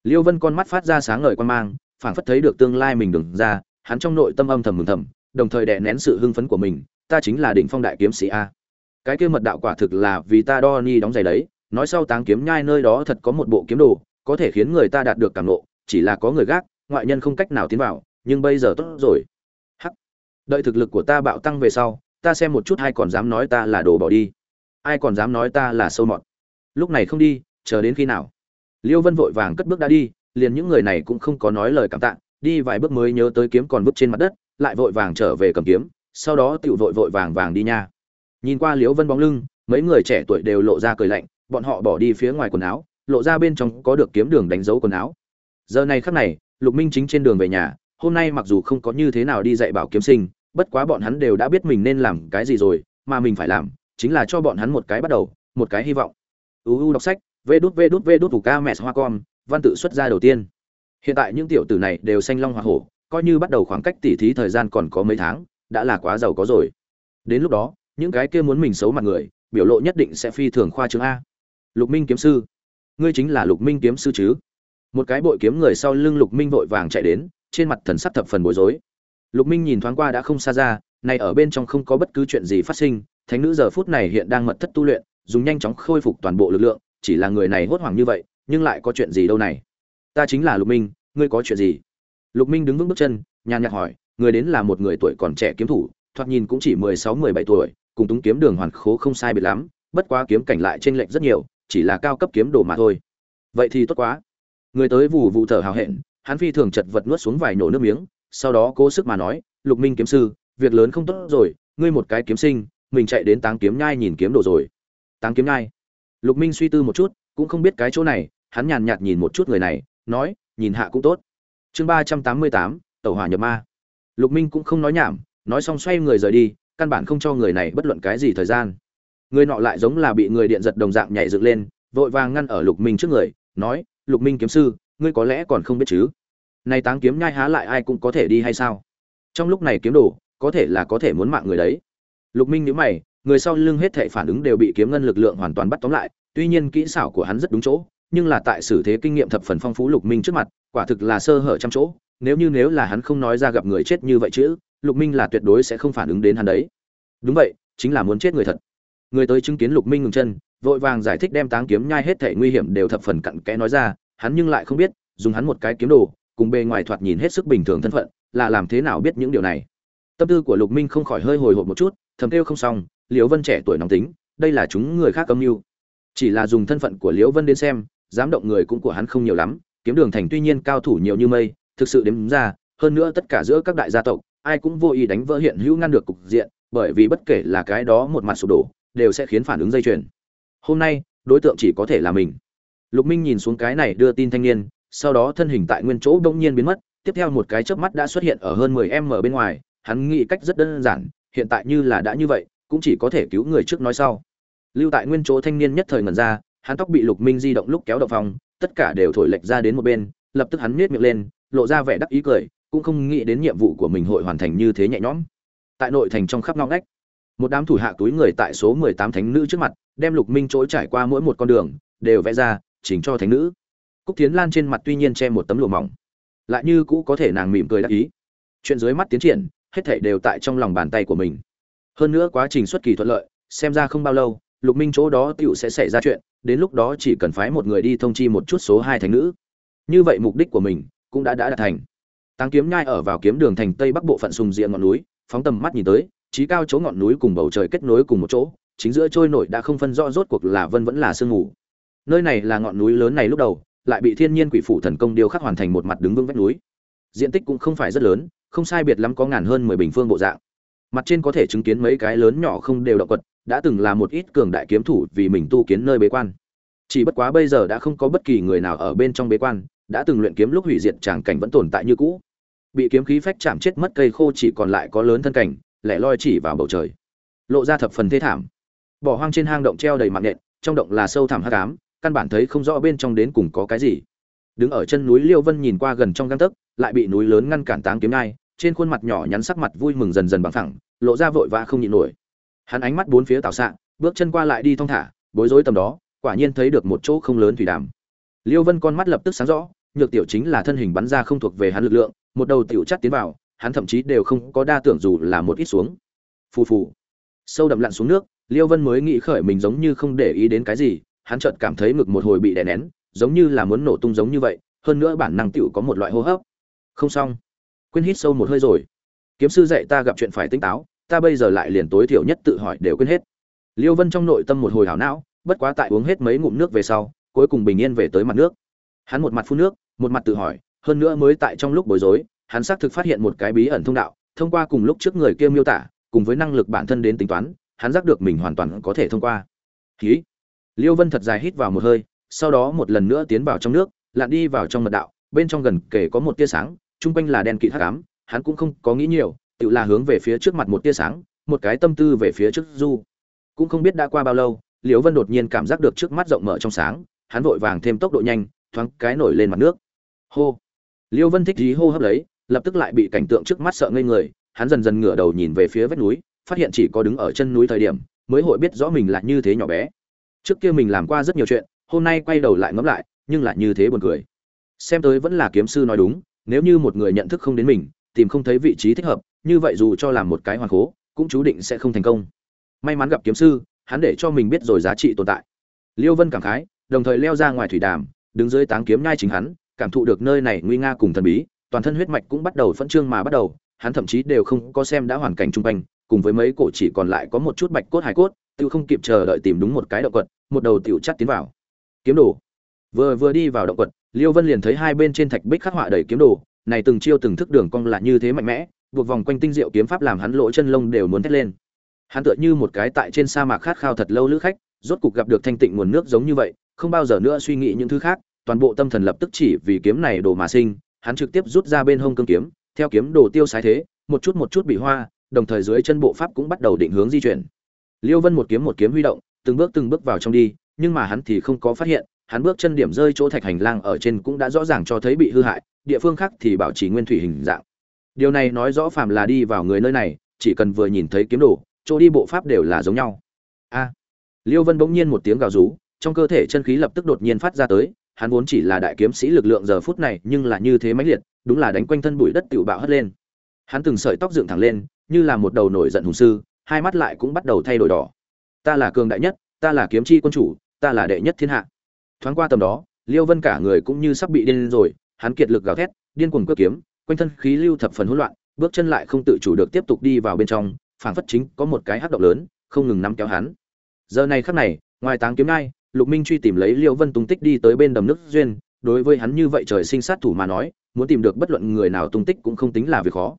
Liêu vân con mắt phát ra sáng ngời quan mang phảng phất thấy được tương lai mình đừng ra hắn trong nội tâm âm thầm mừng thầm đồng thời đè nén sự hưng phấn của mình ta chính là đỉnh phong đại kiếm sĩ a. Cái kia mật đạo quả thực là vì ta đo ni đóng giày đấy, nói sau táng kiếm nhai nơi đó thật có một bộ kiếm đồ, có thể khiến người ta đạt được cảm nộ, chỉ là có người gác, ngoại nhân không cách nào tiến vào, nhưng bây giờ tốt rồi. Hắc. Đợi thực lực của ta bạo tăng về sau, ta xem một chút ai còn dám nói ta là đồ bỏ đi. Ai còn dám nói ta là sâu mọt. Lúc này không đi, chờ đến khi nào? Liêu vân vội vàng cất bước đã đi, liền những người này cũng không có nói lời cảm tạ, đi vài bước mới nhớ tới kiếm còn vứt trên mặt đất, lại vội vàng trở về cầm kiếm sau đó tiểu vội vội vàng vàng đi nha. Nhìn qua liễu vân bóng lưng, mấy người trẻ tuổi đều lộ ra cười lạnh, bọn họ bỏ đi phía ngoài quần áo, lộ ra bên trong có được kiếm đường đánh dấu quần áo. Giờ này khắc này, lục minh chính trên đường về nhà, hôm nay mặc dù không có như thế nào đi dạy bảo kiếm sinh, bất quá bọn hắn đều đã biết mình nên làm cái gì rồi, mà mình phải làm chính là cho bọn hắn một cái bắt đầu, một cái hy vọng. Uu đọc sách, vê đút vê đút vê đút thủ ca mẹ hoa con văn tự xuất ra đầu tiên. Hiện tại những tiểu tử này đều xanh long hoa hổ, coi như bắt đầu khoảng cách tỉ thí thời gian còn có mấy tháng đã là quá giàu có rồi. Đến lúc đó, những cái kia muốn mình xấu mặt người, biểu lộ nhất định sẽ phi thường khoa trương a. Lục minh kiếm sư, ngươi chính là lục minh kiếm sư chứ? Một cái bội kiếm người sau lưng lục minh vội vàng chạy đến, trên mặt thần sắc thập phần bối rối. Lục minh nhìn thoáng qua đã không xa ra này ở bên trong không có bất cứ chuyện gì phát sinh, thánh nữ giờ phút này hiện đang mật thất tu luyện, dùng nhanh chóng khôi phục toàn bộ lực lượng, chỉ là người này hốt hoảng như vậy, nhưng lại có chuyện gì đâu này? Ta chính là lục minh, ngươi có chuyện gì? Lục minh đứng vững bước chân, nhàn nhạt hỏi người đến là một người tuổi còn trẻ kiếm thủ, thoạt nhìn cũng chỉ mười sáu, mười bảy tuổi, cùng túng kiếm đường hoàn khố không sai biệt lắm, bất quá kiếm cảnh lại trên lệch rất nhiều, chỉ là cao cấp kiếm đồ mà thôi. Vậy thì tốt quá. Người tới vụ vụ thở hào hẹn, hắn phi thường chật vật nuốt xuống vài nổ nước miếng, sau đó cố sức mà nói, lục minh kiếm sư, việc lớn không tốt rồi, ngươi một cái kiếm sinh, mình chạy đến táng kiếm nhai nhìn kiếm đồ rồi. Táng kiếm nhai? Lục minh suy tư một chút, cũng không biết cái chỗ này, hắn nhàn nhạt nhìn một chút người này, nói, nhìn hạ cũng tốt. Chương ba trăm tám mươi tám, Tẩu hỏa nhập ma lục minh cũng không nói nhảm, nói xong xoay người rời đi, căn bản không cho người này bất luận cái gì thời gian. Người nọ lại giống là bị người điện giật đồng dạng nhảy dựng lên, vội vàng ngăn ở lục minh trước người, nói, lục minh kiếm sư, ngươi có lẽ còn không biết chứ? Này táng kiếm nhai há lại ai cũng có thể đi hay sao? Trong lúc này kiếm đồ, có thể là có thể muốn mạng người đấy. Lục minh nhíu mày, người sau lưng hết thảy phản ứng đều bị kiếm ngân lực lượng hoàn toàn bắt tóm lại, tuy nhiên kỹ xảo của hắn rất đúng chỗ, nhưng là tại sử thế kinh nghiệm thập phần phong phú lục minh trước mặt, quả thực là sơ hở trăm chỗ nếu như nếu là hắn không nói ra gặp người chết như vậy chứ, lục minh là tuyệt đối sẽ không phản ứng đến hắn đấy. Đúng vậy, chính là muốn chết người thật. Người tới chứng kiến lục minh ngừng chân, vội vàng giải thích đem táng kiếm nhai hết thể nguy hiểm đều thập phần cặn kẽ nói ra, hắn nhưng lại không biết, dùng hắn một cái kiếm đồ, cùng bề ngoài thoạt nhìn hết sức bình thường thân phận, là làm thế nào biết những điều này. Tâm tư của lục minh không khỏi hơi hồi hộp một chút, thầm kêu không xong, liễu vân trẻ tuổi nóng tính, đây là chúng người khác âm mưu. Chỉ là dùng thân phận của liễu vân đến xem, dám động người cũng của hắn không nhiều lắm, kiếm đường thành tuy nhiên cao thủ nhiều như mây thực sự đếm ra, hơn nữa tất cả giữa các đại gia tộc, ai cũng vô ý đánh vỡ hiện hữu ngăn được cục diện, bởi vì bất kể là cái đó một mặt sụp đổ, đều sẽ khiến phản ứng dây chuyền. Hôm nay, đối tượng chỉ có thể là mình. Lục minh nhìn xuống cái này đưa tin thanh niên, sau đó thân hình tại nguyên chỗ bỗng nhiên biến mất, tiếp theo một cái chớp mắt đã xuất hiện ở hơn 10 m bên ngoài, hắn nghĩ cách rất đơn giản, hiện tại như là đã như vậy, cũng chỉ có thể cứu người trước nói sau. Lưu tại nguyên chỗ thanh niên nhất thời ngẩn ra, hắn tóc bị lục minh di động lúc kéo động phòng, tất cả đều thổi lệch ra đến một bên, lập tức hắn nhếch miệng lên lộ ra vẻ đắc ý cười, cũng không nghĩ đến nhiệm vụ của mình hội hoàn thành như thế nhẹ nhõm. Tại nội thành trong khắp ngõ ngách, một đám thủ hạ túi người tại số 18 thánh nữ trước mặt, đem lục minh trỗi trải qua mỗi một con đường, đều vẽ ra, chỉnh cho thánh nữ. Cúc tiến lan trên mặt tuy nhiên che một tấm lụa mỏng, lại như cũ có thể nàng mỉm cười đắc ý. Chuyện dưới mắt tiến triển, hết thảy đều tại trong lòng bàn tay của mình. Hơn nữa quá trình xuất kỳ thuận lợi, xem ra không bao lâu, lục minh chỗ đó tựu sẽ xảy ra chuyện, đến lúc đó chỉ cần phái một người đi thông chi một chút số hai thánh nữ. Như vậy mục đích của mình cũng đã đã đạt thành. Tăng kiếm nhai ở vào kiếm đường thành tây bắc bộ phận sùng diện ngọn núi, phóng tầm mắt nhìn tới trí cao chỗ ngọn núi cùng bầu trời kết nối cùng một chỗ, chính giữa trôi nổi đã không phân rõ rốt cuộc là vân vẫn là sương ngủ nơi này là ngọn núi lớn này lúc đầu, lại bị thiên nhiên quỷ phủ thần công điêu khắc hoàn thành một mặt đứng vững vách núi. Diện tích cũng không phải rất lớn, không sai biệt lắm có ngàn hơn mười bình phương bộ dạng. Mặt trên có thể chứng kiến mấy cái lớn nhỏ không đều động quật, đã từng là một ít cường đại kiếm thủ vì mình tu kiến nơi bế quan. Chỉ bất quá bây giờ đã không có bất kỳ người nào ở bên trong bế quan đã từng luyện kiếm lúc hủy diệt tràng cảnh vẫn tồn tại như cũ. Bị kiếm khí phách chạm chết mất cây khô chỉ còn lại có lớn thân cảnh, lẻ loi chỉ vào bầu trời. Lộ ra thập phần thế thảm. Bỏ hoang trên hang động treo đầy mạng nện, trong động là sâu thẳm hắc ám, căn bản thấy không rõ bên trong đến cùng có cái gì. Đứng ở chân núi liêu vân nhìn qua gần trong găng tấc, lại bị núi lớn ngăn cản táng kiếm ngai, trên khuôn mặt nhỏ nhắn sắc mặt vui mừng dần dần bằng thẳng lộ ra vội vã không nhịn nổi. Hắn ánh mắt bốn phía tạo xạ, bước chân qua lại đi thong thả, bối rối tầm đó, quả nhiên thấy được một chỗ không lớn thủy đàm. Liêu vân con mắt lập tức sáng rõ nhược tiểu chính là thân hình bắn ra không thuộc về hắn lực lượng, một đầu tiểu chắt tiến vào, hắn thậm chí đều không có đa tưởng dù là một ít xuống. Phù phù. Sâu đậm lặn xuống nước, liêu vân mới nghĩ khởi mình giống như không để ý đến cái gì, hắn chợt cảm thấy ngực một hồi bị đè nén, giống như là muốn nổ tung giống như vậy, hơn nữa bản năng tiểu có một loại hô hấp. Không xong. Quên hít sâu một hơi rồi. Kiếm sư dạy ta gặp chuyện phải tỉnh táo, ta bây giờ lại liền tối thiểu nhất tự hỏi đều quên hết. Liêu vân trong nội tâm một hồi hảo não, bất quá tại uống hết mấy ngụm nước về sau, cuối cùng bình yên về tới mặt nước. Hắn một mặt phun nước một mặt tự hỏi, hơn nữa mới tại trong lúc bối rối, hắn xác thực phát hiện một cái bí ẩn thông đạo, thông qua cùng lúc trước người kia miêu tả, cùng với năng lực bản thân đến tính toán, hắn giác được mình hoàn toàn có thể thông qua. Khí liêu vân thật dài hít vào một hơi, sau đó một lần nữa tiến vào trong nước, lặn đi vào trong mật đạo, bên trong gần kể có một tia sáng, chung quanh là đen kịt hắc ám, hắn cũng không có nghĩ nhiều, tự là hướng về phía trước mặt một tia sáng, một cái tâm tư về phía trước du. Cũng không biết đã qua bao lâu liễu vân đột nhiên cảm giác được trước mắt rộng mở trong sáng, hắn vội vàng thêm tốc độ nhanh, thoáng cái nổi lên mặt nước hô. Liêu vân thích dí hô hấp lấy, lập tức lại bị cảnh tượng trước mắt sợ ngây người, hắn dần dần ngửa đầu nhìn về phía vách núi, phát hiện chỉ có đứng ở chân núi thời điểm, mới hội biết rõ mình là như thế nhỏ bé. Trước kia mình làm qua rất nhiều chuyện, hôm nay quay đầu lại ngẫm lại, nhưng lại như thế buồn cười. Xem tới vẫn là kiếm sư nói đúng, nếu như một người nhận thức không đến mình, tìm không thấy vị trí thích hợp, như vậy dù cho làm một cái hoàn cố, cũng chú định sẽ không thành công. May mắn gặp kiếm sư, hắn để cho mình biết rồi giá trị tồn tại. Liêu vân cảm khái, đồng thời leo ra ngoài thủy đàm, đứng dưới táng kiếm nhai chính hắn cảm thụ được nơi này nguy nga cùng thần bí, toàn thân huyết mạch cũng bắt đầu phấn trương mà bắt đầu, hắn thậm chí đều không có xem đã hoàn cảnh trung quanh, cùng với mấy cổ chỉ còn lại có một chút bạch cốt hải cốt tiêu không kịp chờ đợi tìm đúng một cái động quật, một đầu tiểu chắt tiến vào. Kiếm đồ. Vừa vừa đi vào động quật, liêu vân liền thấy hai bên trên thạch bích khắc họa đầy kiếm đồ, này từng chiêu từng thức đường cong là như thế mạnh mẽ, buộc vòng quanh tinh diệu kiếm pháp làm hắn lỗ chân lông đều muốn thét lên. Hắn tựa như một cái tại trên sa mạc khát khao thật lâu lữ khách, rốt cục gặp được thanh tịnh nguồn nước giống như vậy, không bao giờ nữa suy nghĩ những thứ khác toàn bộ tâm thần lập tức chỉ vì kiếm này đồ mà sinh, hắn trực tiếp rút ra bên hông cương kiếm, theo kiếm đồ tiêu sái thế, một chút một chút bị hoa, đồng thời dưới chân bộ pháp cũng bắt đầu định hướng di chuyển. Liêu vân một kiếm một kiếm huy động, từng bước từng bước vào trong đi, nhưng mà hắn thì không có phát hiện, hắn bước chân điểm rơi chỗ thạch hành lang ở trên cũng đã rõ ràng cho thấy bị hư hại, địa phương khác thì bảo trì nguyên thủy hình dạng. Điều này nói rõ phàm là đi vào người nơi này, chỉ cần vừa nhìn thấy kiếm đồ, chỗ đi bộ pháp đều là giống nhau. A! Liêu vân bỗng nhiên một tiếng gào rú, trong cơ thể chân khí lập tức đột nhiên phát ra tới hắn vốn chỉ là đại kiếm sĩ lực lượng giờ phút này, nhưng là như thế mãnh liệt, đúng là đánh quanh thân bụi đất tiểu bạo hất lên. Hắn từng sợi tóc dựng thẳng lên, như là một đầu nổi giận hùng sư, hai mắt lại cũng bắt đầu thay đổi đỏ. Ta là cường đại nhất, ta là kiếm chi quân chủ, ta là đệ nhất thiên hạ. Thoáng qua tầm đó, liêu vân cả người cũng như sắp bị điên rồi, hắn kiệt lực gào thét, điên cuồng cướp kiếm, quanh thân khí lưu thập phần hỗn loạn, bước chân lại không tự chủ được tiếp tục đi vào bên trong, phảng phất chính có một cái hắc động lớn, không ngừng nắm kéo hắn. Giờ này khắc này, ngoài táng kiếm nai lục minh truy tìm lấy liêu vân tung tích đi tới bên đầm nước duyên, đối với hắn như vậy trời sinh sát thủ mà nói, muốn tìm được bất luận người nào tung tích cũng không tính là việc khó.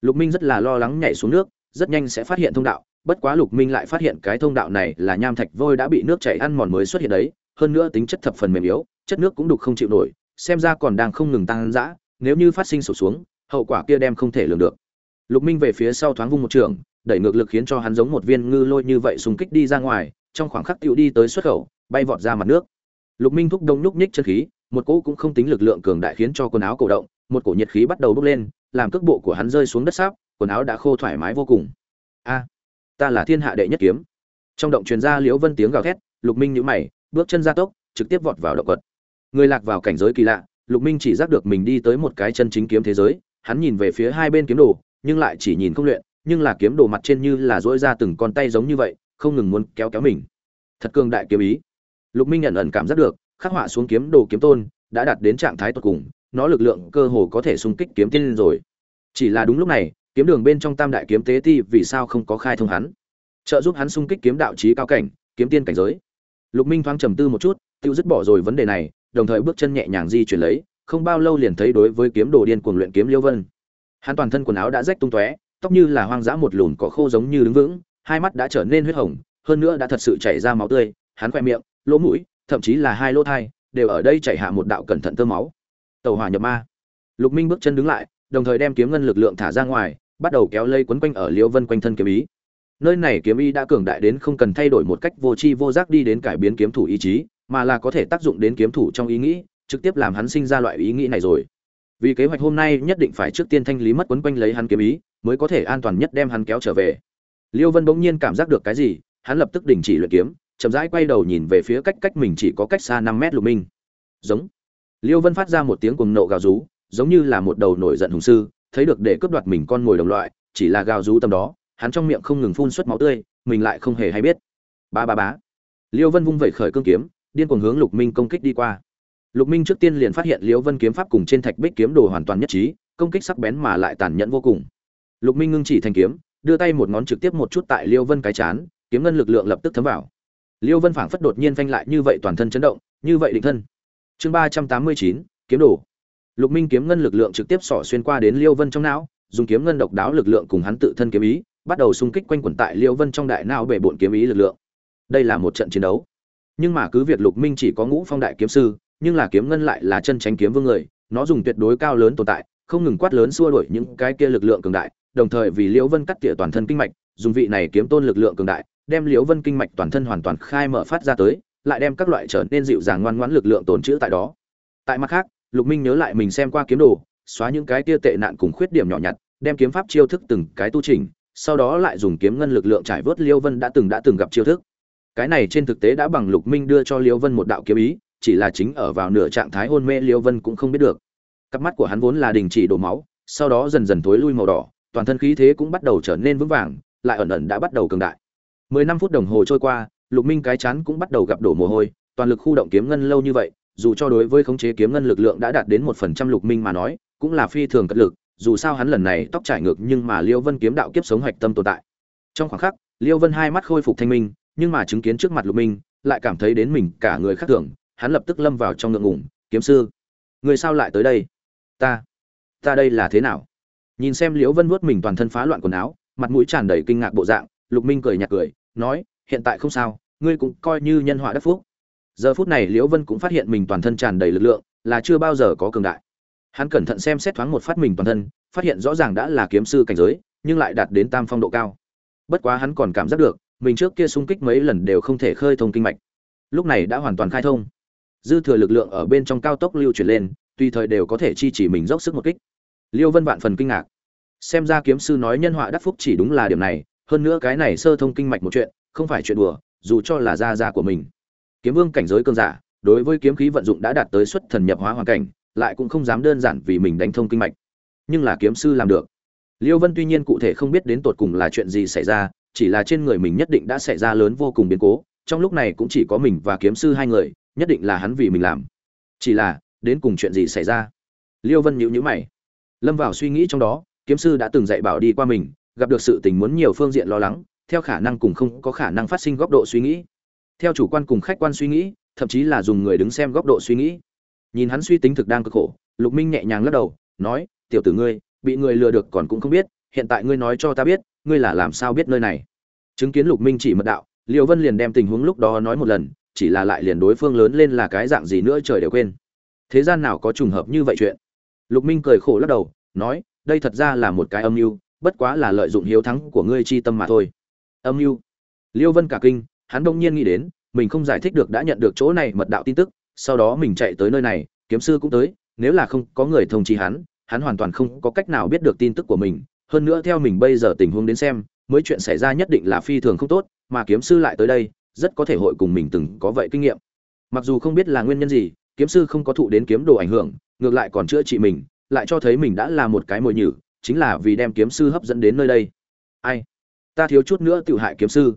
Lục minh rất là lo lắng nhảy xuống nước, rất nhanh sẽ phát hiện thông đạo, bất quá lục minh lại phát hiện cái thông đạo này là nham thạch vôi đã bị nước chảy ăn mòn mới xuất hiện đấy, hơn nữa tính chất thập phần mềm yếu, chất nước cũng đục không chịu nổi, xem ra còn đang không ngừng tăng dã, nếu như phát sinh sụp xuống, hậu quả kia đem không thể lường được. Lục minh về phía sau thoáng vung một trường, đẩy ngược lực khiến cho hắn giống một viên ngư lôi như vậy xung kích đi ra ngoài, trong khoảng khắc tựu đi tới xuất khẩu bay vọt ra mặt nước. Lục minh thúc đông nhúc nhích chân khí, một cỗ cũng không tính lực lượng cường đại khiến cho quần áo cổ động, một cổ nhiệt khí bắt đầu bốc lên, làm cước bộ của hắn rơi xuống đất sáp, quần áo đã khô thoải mái vô cùng. A, ta là thiên hạ đệ nhất kiếm. Trong động truyền ra liễu vân tiếng gào thét, lục minh nhíu mày, bước chân ra tốc, trực tiếp vọt vào động quật. Người lạc vào cảnh giới kỳ lạ, lục minh chỉ giác được mình đi tới một cái chân chính kiếm thế giới, hắn nhìn về phía hai bên kiếm đồ, nhưng lại chỉ nhìn không luyện, nhưng là kiếm đồ mặt trên như là dỗi ra từng con tay giống như vậy, không ngừng muốn kéo kéo mình. Thật cường đại kiếm ý lục minh nhận ẩn cảm giác được, khắc họa xuống kiếm đồ kiếm tôn đã đạt đến trạng thái tột cùng, nó lực lượng cơ hồ có thể xung kích kiếm tiên rồi. Chỉ là đúng lúc này, kiếm đường bên trong tam đại kiếm tế ti vì sao không có khai thông hắn? Trợ giúp hắn xung kích kiếm đạo trí cao cảnh, kiếm tiên cảnh giới. Lục minh thoáng trầm tư một chút, tiêu dứt bỏ rồi vấn đề này, đồng thời bước chân nhẹ nhàng di chuyển lấy, không bao lâu liền thấy đối với kiếm đồ điên cuồng luyện kiếm liêu vân. Hắn toàn thân quần áo đã rách tung tóe, tóc như là hoang dã một lùn cỏ khô giống như đứng vững, hai mắt đã trở nên huyết hồng, hơn nữa đã thật sự chảy ra máu tươi, hắn khoe miệng lỗ mũi, thậm chí là hai lỗ thai, đều ở đây chảy hạ một đạo cẩn thận tơ máu. Tàu hỏa nhập ma. Lục minh bước chân đứng lại, đồng thời đem kiếm ngân lực lượng thả ra ngoài, bắt đầu kéo lây quấn quanh ở liêu vân quanh thân kiếm ý. Nơi này kiếm ý đã cường đại đến không cần thay đổi một cách vô tri vô giác đi đến cải biến kiếm thủ ý chí, mà là có thể tác dụng đến kiếm thủ trong ý nghĩ, trực tiếp làm hắn sinh ra loại ý nghĩ này rồi. Vì kế hoạch hôm nay nhất định phải trước tiên thanh lý mất quấn quanh lấy hắn kiếm ý, mới có thể an toàn nhất đem hắn kéo trở về. Liêu vân bỗng nhiên cảm giác được cái gì, hắn lập tức đình chỉ luyện kiếm chậm rãi quay đầu nhìn về phía cách cách mình chỉ có cách xa năm mét lục minh. Giống. Liêu vân phát ra một tiếng cuồng nộ gào rú, giống như là một đầu nổi giận hùng sư, thấy được để cướp đoạt mình con mồi đồng loại, chỉ là gào rú tầm đó, hắn trong miệng không ngừng phun xuất máu tươi, mình lại không hề hay biết. Ba ba bá liêu vân vung vẩy khởi cương kiếm, điên cuồng hướng lục minh công kích đi qua. Lục minh trước tiên liền phát hiện liêu vân kiếm pháp cùng trên thạch bích kiếm đồ hoàn toàn nhất trí, công kích sắc bén mà lại tàn nhẫn vô cùng. Lục minh ngưng chỉ thành kiếm, đưa tay một ngón trực tiếp một chút tại liêu vân cái chán, kiếm ngân lực lượng lập tức thấm vào liêu vân phảng phất đột nhiên phanh lại như vậy toàn thân chấn động, như vậy định thân. Chương ba trăm tám mươi chín, kiếm đồ. Lục minh kiếm ngân lực lượng trực tiếp xỏ xuyên qua đến liêu vân trong não, dùng kiếm ngân độc đáo lực lượng cùng hắn tự thân kiếm ý, bắt đầu xung kích quanh quẩn tại liêu vân trong đại não bể bộn kiếm ý lực lượng. Đây là một trận chiến đấu. Nhưng mà cứ việc lục minh chỉ có ngũ phong đại kiếm sư, nhưng là kiếm ngân lại là chân tránh kiếm vương người, nó dùng tuyệt đối cao lớn tồn tại, không ngừng quát lớn xua đuổi những cái kia lực lượng cường đại, đồng thời vì liễu vân cắt tỉa toàn thân kinh mạch, dùng vị này kiếm tôn lực lượng cường đại đem liễu vân kinh mạch toàn thân hoàn toàn khai mở phát ra tới, lại đem các loại trở nên dịu dàng ngoan ngoãn lực lượng tồn trữ tại đó. Tại mặt khác, lục minh nhớ lại mình xem qua kiếm đồ, xóa những cái tia tệ nạn cùng khuyết điểm nhỏ nhặt, đem kiếm pháp chiêu thức từng cái tu trình sau đó lại dùng kiếm ngân lực lượng trải vớt Liễu vân đã từng đã từng gặp chiêu thức. Cái này trên thực tế đã bằng lục minh đưa cho Liễu vân một đạo kiếm ý, chỉ là chính ở vào nửa trạng thái hôn mê Liễu vân cũng không biết được. Cặp mắt của hắn vốn là đình chỉ đổ máu, sau đó dần dần tối lui màu đỏ, toàn thân khí thế cũng bắt đầu trở nên vững vàng, lại ẩn ẩn đã bắt đầu cường đại mười năm phút đồng hồ trôi qua, lục minh cái chán cũng bắt đầu gặp đổ mồ hôi, toàn lực khu động kiếm ngân lâu như vậy, dù cho đối với khống chế kiếm ngân lực lượng đã đạt đến một phần trăm lục minh mà nói, cũng là phi thường cật lực, dù sao hắn lần này tóc trải ngược nhưng mà liêu vân kiếm đạo kiếp sống hạch tâm tồn tại. Trong khoảng khắc, liêu vân hai mắt khôi phục thanh minh, nhưng mà chứng kiến trước mặt lục minh, lại cảm thấy đến mình cả người khác thường, hắn lập tức lâm vào trong ngượng ngủng kiếm sư, người sao lại tới đây? Ta ta đây là thế nào? Nhìn xem liễu vân vuốt mình toàn thân phá loạn quần áo, mặt mũi tràn đầy kinh ngạc bộ dạng, lục minh cười nhạt cười nói, hiện tại không sao, ngươi cũng coi như nhân họa đắc phúc. Giờ phút này liễu vân cũng phát hiện mình toàn thân tràn đầy lực lượng, là chưa bao giờ có cường đại. Hắn cẩn thận xem xét thoáng một phát mình toàn thân, phát hiện rõ ràng đã là kiếm sư cảnh giới, nhưng lại đạt đến tam phong độ cao. Bất quá hắn còn cảm giác được, mình trước kia xung kích mấy lần đều không thể khơi thông kinh mạch. Lúc này đã hoàn toàn khai thông. Dư thừa lực lượng ở bên trong cao tốc lưu chuyển lên, tùy thời đều có thể chi chỉ mình dốc sức một kích. Liêu vân vạn phần kinh ngạc. Xem ra kiếm sư nói nhân họa đắc phúc chỉ đúng là điểm này hơn nữa cái này sơ thông kinh mạch một chuyện, không phải chuyện đùa, dù cho là gia gia của mình. Kiếm vương cảnh giới cơn giả, đối với kiếm khí vận dụng đã đạt tới xuất thần nhập hóa hoàn cảnh, lại cũng không dám đơn giản vì mình đánh thông kinh mạch. Nhưng là kiếm sư làm được. Liêu vân tuy nhiên cụ thể không biết đến tột cùng là chuyện gì xảy ra, chỉ là trên người mình nhất định đã xảy ra lớn vô cùng biến cố, trong lúc này cũng chỉ có mình và kiếm sư hai người, nhất định là hắn vì mình làm. Chỉ là, đến cùng chuyện gì xảy ra? Liêu vân nhíu nhíu mày. Lâm vào suy nghĩ trong đó, kiếm sư đã từng dạy bảo đi qua mình gặp được sự tình muốn nhiều phương diện lo lắng, theo khả năng cùng không có khả năng phát sinh góc độ suy nghĩ. Theo chủ quan cùng khách quan suy nghĩ, thậm chí là dùng người đứng xem góc độ suy nghĩ. Nhìn hắn suy tính thực đang cực khổ, lục minh nhẹ nhàng lắc đầu, nói, tiểu tử ngươi, bị người lừa được còn cũng không biết, hiện tại ngươi nói cho ta biết, ngươi là làm sao biết nơi này? Chứng kiến lục minh chỉ mật đạo liệu vân liền đem tình huống lúc đó nói một lần, chỉ là lại liền đối phương lớn lên là cái dạng gì nữa trời đều quên. Thế gian nào có trùng hợp như vậy chuyện? Lục minh cười khổ lắc đầu, nói, đây thật ra là một cái âm mưu bất quá là lợi dụng hiếu thắng của ngươi chi tâm mà thôi. Âm mưu. Liêu vân cả kinh, hắn đông nhiên nghĩ đến, mình không giải thích được đã nhận được chỗ này mật đạo tin tức, sau đó mình chạy tới nơi này, kiếm sư cũng tới, nếu là không có người thông chi hắn hắn hoàn toàn không có cách nào biết được tin tức của mình. Hơn nữa theo mình bây giờ tình huống đến xem, mới chuyện xảy ra nhất định là phi thường không tốt, mà kiếm sư lại tới đây, rất có thể hội cùng mình từng có vậy kinh nghiệm. Mặc dù không biết là nguyên nhân gì, kiếm sư không có thụ đến kiếm đồ ảnh hưởng, ngược lại còn chữa trị mình, lại cho thấy mình đã là một cái mồi nhử chính là vì đem kiếm sư hấp dẫn đến nơi đây. Ai? Ta thiếu chút nữa tự hại kiếm sư.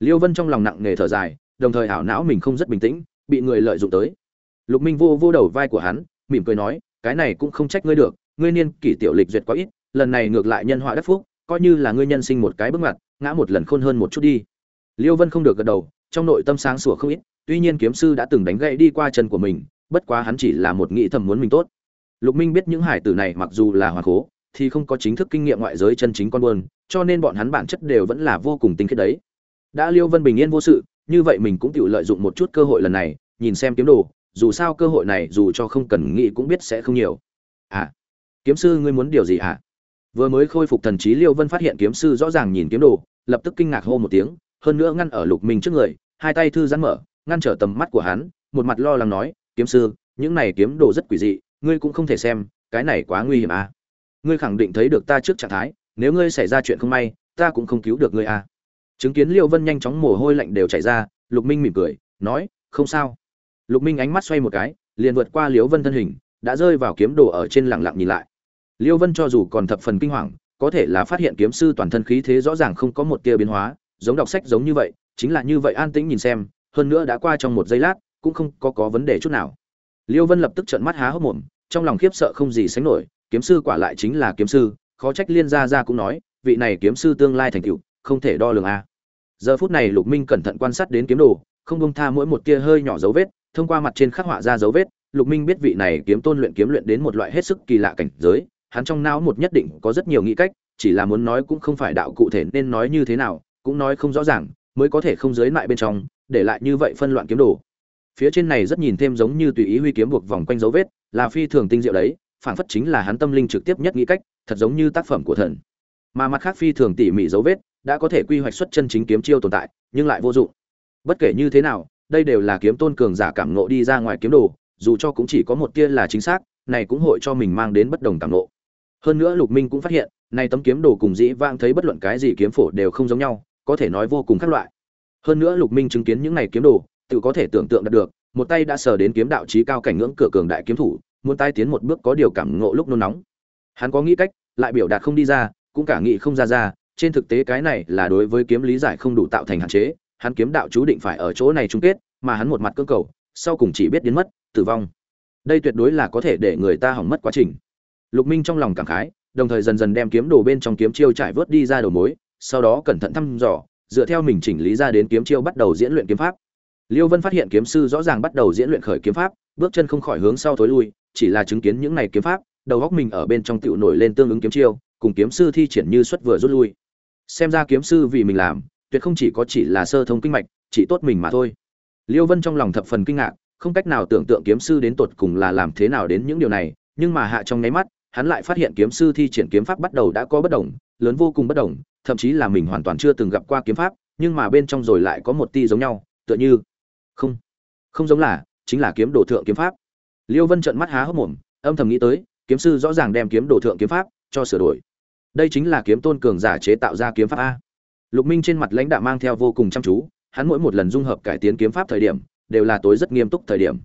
Liêu vân trong lòng nặng nề thở dài, đồng thời ảo não mình không rất bình tĩnh, bị người lợi dụng tới. Lục minh vô vô đầu vai của hắn, mỉm cười nói, cái này cũng không trách ngươi được, ngươi niên kỷ tiểu lịch duyệt quá ít, lần này ngược lại nhân họa đắc phúc, coi như là ngươi nhân sinh một cái bước ngoặt, ngã một lần khôn hơn một chút đi. Liêu vân không được gật đầu, trong nội tâm sáng sủa không ít, tuy nhiên kiếm sư đã từng đánh gãy đi qua chân của mình, bất quá hắn chỉ là một nghĩ thầm muốn mình tốt. Lục minh biết những hải tử này mặc dù là hoàng cố thì không có chính thức kinh nghiệm ngoại giới chân chính con buôn, cho nên bọn hắn bản chất đều vẫn là vô cùng tinh khiết đấy đã liêu vân bình yên vô sự, như vậy mình cũng tự lợi dụng một chút cơ hội lần này, nhìn xem kiếm đồ, dù sao cơ hội này dù cho không cần nghĩ cũng biết sẽ không nhiều à kiếm sư ngươi muốn điều gì ạ? à? vừa mới khôi phục thần trí liêu vân phát hiện kiếm sư rõ ràng nhìn kiếm đồ, lập tức kinh ngạc hô một tiếng, hơn nữa ngăn ở lục minh trước người, hai tay thư giãn mở, ngăn trở tầm mắt của hắn, một mặt lo lắng nói, kiếm sư, những này kiếm đồ rất quỷ dị, ngươi cũng không thể xem, cái này quá nguy hiểm à ngươi khẳng định thấy được ta trước trạng thái, nếu ngươi xảy ra chuyện không may, ta cũng không cứu được ngươi à. Chứng kiến liêu vân nhanh chóng mồ hôi lạnh đều chảy ra, lục minh mỉm cười, nói, không sao. Lục minh ánh mắt xoay một cái, liền vượt qua liêu vân thân hình, đã rơi vào kiếm đồ ở trên lặng lặng nhìn lại. Liêu vân cho dù còn thập phần kinh hoàng, có thể là phát hiện kiếm sư toàn thân khí thế rõ ràng không có một tia biến hóa, giống đọc sách giống như vậy, chính là như vậy an tĩnh nhìn xem, hơn nữa đã qua trong một giây lát, cũng không có có vấn đề chút nào. Liêu vân lập tức trợn mắt há hốc mồm, trong lòng khiếp sợ không gì sánh nổi kiếm sư quả lại chính là kiếm sư, khó trách liên gia gia cũng nói, vị này kiếm sư tương lai thành tựu, không thể đo lường a. Giờ phút này lục minh cẩn thận quan sát đến kiếm đồ, không bông tha mỗi một tia hơi nhỏ dấu vết, thông qua mặt trên khắc họa ra dấu vết, lục minh biết vị này kiếm tôn luyện kiếm luyện đến một loại hết sức kỳ lạ cảnh giới, hắn trong não một nhất định có rất nhiều nghĩ cách, chỉ là muốn nói cũng không phải đạo cụ thể nên nói như thế nào, cũng nói không rõ ràng, mới có thể không giới lại bên trong, để lại như vậy phân loạn kiếm đồ. Phía trên này rất nhìn thêm giống như tùy ý huy kiếm buộc vòng quanh dấu vết, là phi thường tinh diệu đấy phản phất chính là hắn tâm linh trực tiếp nhất nghĩ cách, thật giống như tác phẩm của thần. Mà mặt khác phi thường tỉ mỉ dấu vết, đã có thể quy hoạch xuất chân chính kiếm chiêu tồn tại, nhưng lại vô dụng. Bất kể như thế nào, đây đều là kiếm tôn cường giả cảm ngộ đi ra ngoài kiếm đồ, dù cho cũng chỉ có một tia là chính xác, này cũng hội cho mình mang đến bất đồng cảm ngộ. Hơn nữa lục minh cũng phát hiện, này tấm kiếm đồ cùng dĩ vang thấy bất luận cái gì kiếm phổ đều không giống nhau, có thể nói vô cùng khác loại. Hơn nữa lục minh chứng kiến những này kiếm đồ, tự có thể tưởng tượng được, một tay đã sờ đến kiếm đạo trí cao cảnh ngưỡng cửa cường đại kiếm thủ muốn tai tiến một bước có điều cảm ngộ lúc nôn nóng. Hắn có nghĩ cách, lại biểu đạt không đi ra, cũng cả nghĩ không ra ra, trên thực tế cái này là đối với kiếm lý giải không đủ tạo thành hạn chế, hắn kiếm đạo chú định phải ở chỗ này chung kết, mà hắn một mặt cơ cầu, sau cùng chỉ biết biến mất, tử vong. Đây tuyệt đối là có thể để người ta hỏng mất quá trình. Lục minh trong lòng cảm khái, đồng thời dần dần đem kiếm đồ bên trong kiếm chiêu trải vớt đi ra đầu mối, sau đó cẩn thận thăm dò, dựa theo mình chỉnh lý ra đến kiếm chiêu bắt đầu diễn luyện kiếm pháp. Liêu vân phát hiện kiếm sư rõ ràng bắt đầu diễn luyện khởi kiếm pháp, bước chân không khỏi hướng sau thối lui chỉ là chứng kiến những này kiếm pháp, đầu óc mình ở bên trong tựu nổi lên tương ứng kiếm chiêu, cùng kiếm sư thi triển như xuất vừa rút lui. Xem ra kiếm sư vì mình làm, tuyệt không chỉ có chỉ là sơ thông kinh mạch, chỉ tốt mình mà thôi. Liêu vân trong lòng thập phần kinh ngạc, không cách nào tưởng tượng kiếm sư đến tột cùng là làm thế nào đến những điều này, nhưng mà hạ trong nháy mắt, hắn lại phát hiện kiếm sư thi triển kiếm pháp bắt đầu đã có bất đồng, lớn vô cùng bất đồng, thậm chí là mình hoàn toàn chưa từng gặp qua kiếm pháp, nhưng mà bên trong rồi lại có một ti giống nhau, tựa như không không giống là, chính là kiếm đồ thượng kiếm pháp liêu vân trợn mắt há hốc mồm, âm thầm nghĩ tới, kiếm sư rõ ràng đem kiếm đồ thượng kiếm pháp cho sửa đổi. Đây chính là kiếm tôn cường giả chế tạo ra kiếm pháp a. Lục minh trên mặt lãnh đạo mang theo vô cùng chăm chú, hắn mỗi một lần dung hợp cải tiến kiếm pháp thời điểm, đều là tối rất nghiêm túc thời điểm.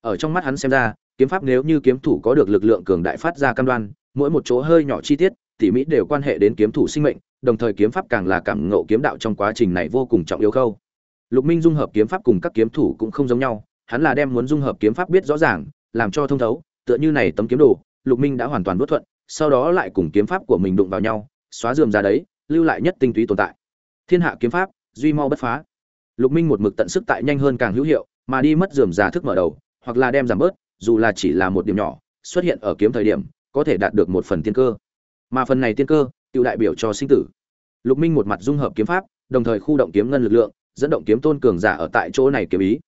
Ở trong mắt hắn xem ra, kiếm pháp nếu như kiếm thủ có được lực lượng cường đại phát ra cam đoan, mỗi một chỗ hơi nhỏ chi tiết, tỉ mỹ đều quan hệ đến kiếm thủ sinh mệnh, đồng thời kiếm pháp càng là cảm ngộ kiếm đạo trong quá trình này vô cùng trọng yếu khâu. Lục minh dung hợp kiếm pháp cùng các kiếm thủ cũng không giống nhau, hắn là đem muốn dung hợp kiếm pháp biết rõ ràng làm cho thông thấu, tựa như này tấm kiếm đồ, lục minh đã hoàn toàn bất thuận, sau đó lại cùng kiếm pháp của mình đụng vào nhau, xóa dườm ra đấy, lưu lại nhất tinh túy tồn tại. Thiên hạ kiếm pháp, duy mau bất phá. Lục minh một mực tận sức tại nhanh hơn càng hữu hiệu, mà đi mất dườm già thức mở đầu, hoặc là đem giảm bớt, dù là chỉ là một điểm nhỏ, xuất hiện ở kiếm thời điểm, có thể đạt được một phần tiên cơ. Mà phần này tiên cơ tự đại biểu cho sinh tử. Lục minh một mặt dung hợp kiếm pháp, đồng thời khu động kiếm ngân lực lượng, dẫn động kiếm tôn cường giả ở tại chỗ này kiếm ý.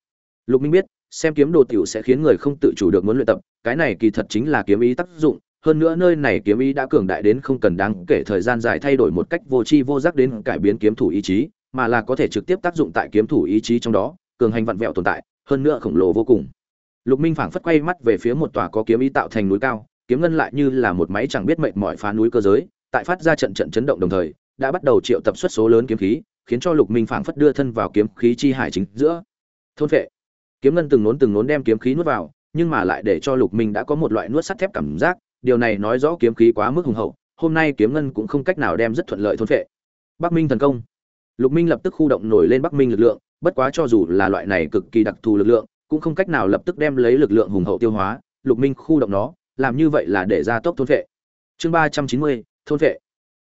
Lục minh biết xem kiếm đồ tiểu sẽ khiến người không tự chủ được muốn luyện tập, cái này kỳ thật chính là kiếm ý tác dụng, hơn nữa nơi này kiếm ý đã cường đại đến không cần đáng kể thời gian dài thay đổi một cách vô tri vô giác đến cải biến kiếm thủ ý chí, mà là có thể trực tiếp tác dụng tại kiếm thủ ý chí trong đó, cường hành vặn vẹo tồn tại, hơn nữa khổng lồ vô cùng. Lục minh phảng phất quay mắt về phía một tòa có kiếm ý tạo thành núi cao, kiếm ngân lại như là một máy chẳng biết mệt mỏi phá núi cơ giới, tại phát ra trận trận chấn động đồng thời, đã bắt đầu triệu tập xuất số lớn kiếm khí, khiến cho lục minh phảng phất đưa thân vào kiếm khí chi hải chính giữa. Thôn vệ kiếm ngân từng nốn từng nốn đem kiếm khí nuốt vào, nhưng mà lại để cho lục minh đã có một loại nuốt sắt thép cảm giác, điều này nói rõ kiếm khí quá mức hùng hậu, hôm nay kiếm ngân cũng không cách nào đem rất thuận lợi thôn phệ. bắc minh thần công lục minh lập tức khu động nổi lên bắc minh lực lượng, bất quá cho dù là loại này cực kỳ đặc thù lực lượng, cũng không cách nào lập tức đem lấy lực lượng hùng hậu tiêu hóa, lục minh khu động nó, làm như vậy là để gia tốc thôn phệ. chương ba trăm chín mươi, thôn phệ.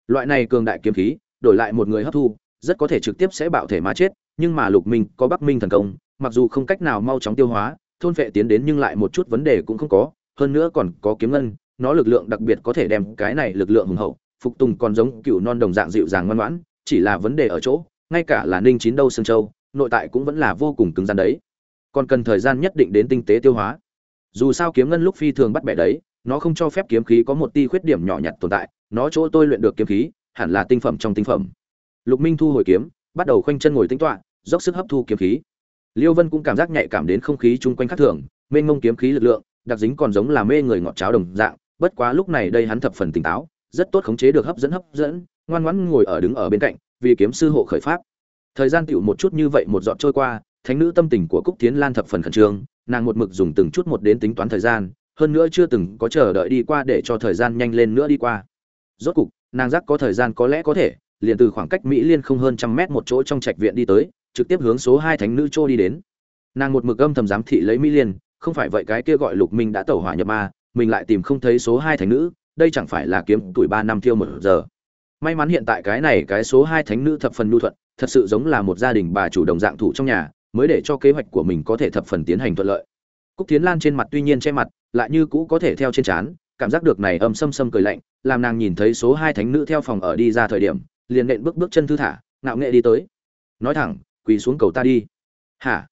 loại này cường đại kiếm khí, đổi lại một người hấp thu, rất có thể trực tiếp sẽ bạo thể mà chết nhưng mà lục minh có bắc minh thần công, mặc dù không cách nào mau chóng tiêu hóa, thôn vệ tiến đến nhưng lại một chút vấn đề cũng không có, hơn nữa còn có kiếm ngân, nó lực lượng đặc biệt có thể đem cái này lực lượng hùng hậu, phục tùng còn giống cựu non đồng dạng dịu dàng ngoan ngoãn, chỉ là vấn đề ở chỗ, ngay cả là ninh chín đâu sương châu, nội tại cũng vẫn là vô cùng cứng rắn đấy. Còn cần thời gian nhất định đến tinh tế tiêu hóa. Dù sao kiếm ngân lúc phi thường bắt bẻ đấy, nó không cho phép kiếm khí có một ti khuyết điểm nhỏ nhặt tồn tại, nó chỗ tôi luyện được kiếm khí, hẳn là tinh phẩm trong tinh phẩm. Lục minh thu hồi kiếm, bắt đầu khoanh chân ngồi tính toạ dốc sức hấp thu kiếm khí. Liêu vân cũng cảm giác nhạy cảm đến không khí chung quanh khác thường, mênh mông kiếm khí lực lượng, đặc dính còn giống là mê người ngọt cháo đồng dạng, bất quá lúc này đây hắn thập phần tỉnh táo, rất tốt khống chế được hấp dẫn hấp dẫn, ngoan ngoãn ngồi ở đứng ở bên cạnh, vì kiếm sư hộ khởi pháp. Thời gian tựu một chút như vậy một dọn trôi qua, thánh nữ tâm tình của cúc tiến lan thập phần khẩn trương, nàng một mực dùng từng chút một đến tính toán thời gian, hơn nữa chưa từng có chờ đợi đi qua để cho thời gian nhanh lên nữa đi qua. Rốt cục, nàng giác có thời gian có lẽ có thể, liền từ khoảng cách mỹ liên không hơn trăm mét một chỗ trong trạch viện đi tới trực tiếp hướng số hai thánh nữ trô đi đến. Nàng một mực âm thầm giám thị lấy mỹ liên, không phải vậy cái kia gọi lục minh đã tẩu hỏa nhập ma, mình lại tìm không thấy số hai thánh nữ, đây chẳng phải là kiếm tuổi ba năm thiêu một giờ. May mắn hiện tại cái này cái số hai thánh nữ thập phần nhu thuận, thật sự giống là một gia đình bà chủ đồng dạng thủ trong nhà, mới để cho kế hoạch của mình có thể thập phần tiến hành thuận lợi. Cúc tiến lan trên mặt tuy nhiên che mặt, lại như cũ có thể theo trên trán, cảm giác được này âm xâm xâm cười lạnh, làm nàng nhìn thấy số hai thánh nữ theo phòng ở đi ra thời điểm, liền nện bước bước chân thư thả, ngạo nghệ đi tới. Nói thẳng quỳ xuống cầu ta đi. Hả?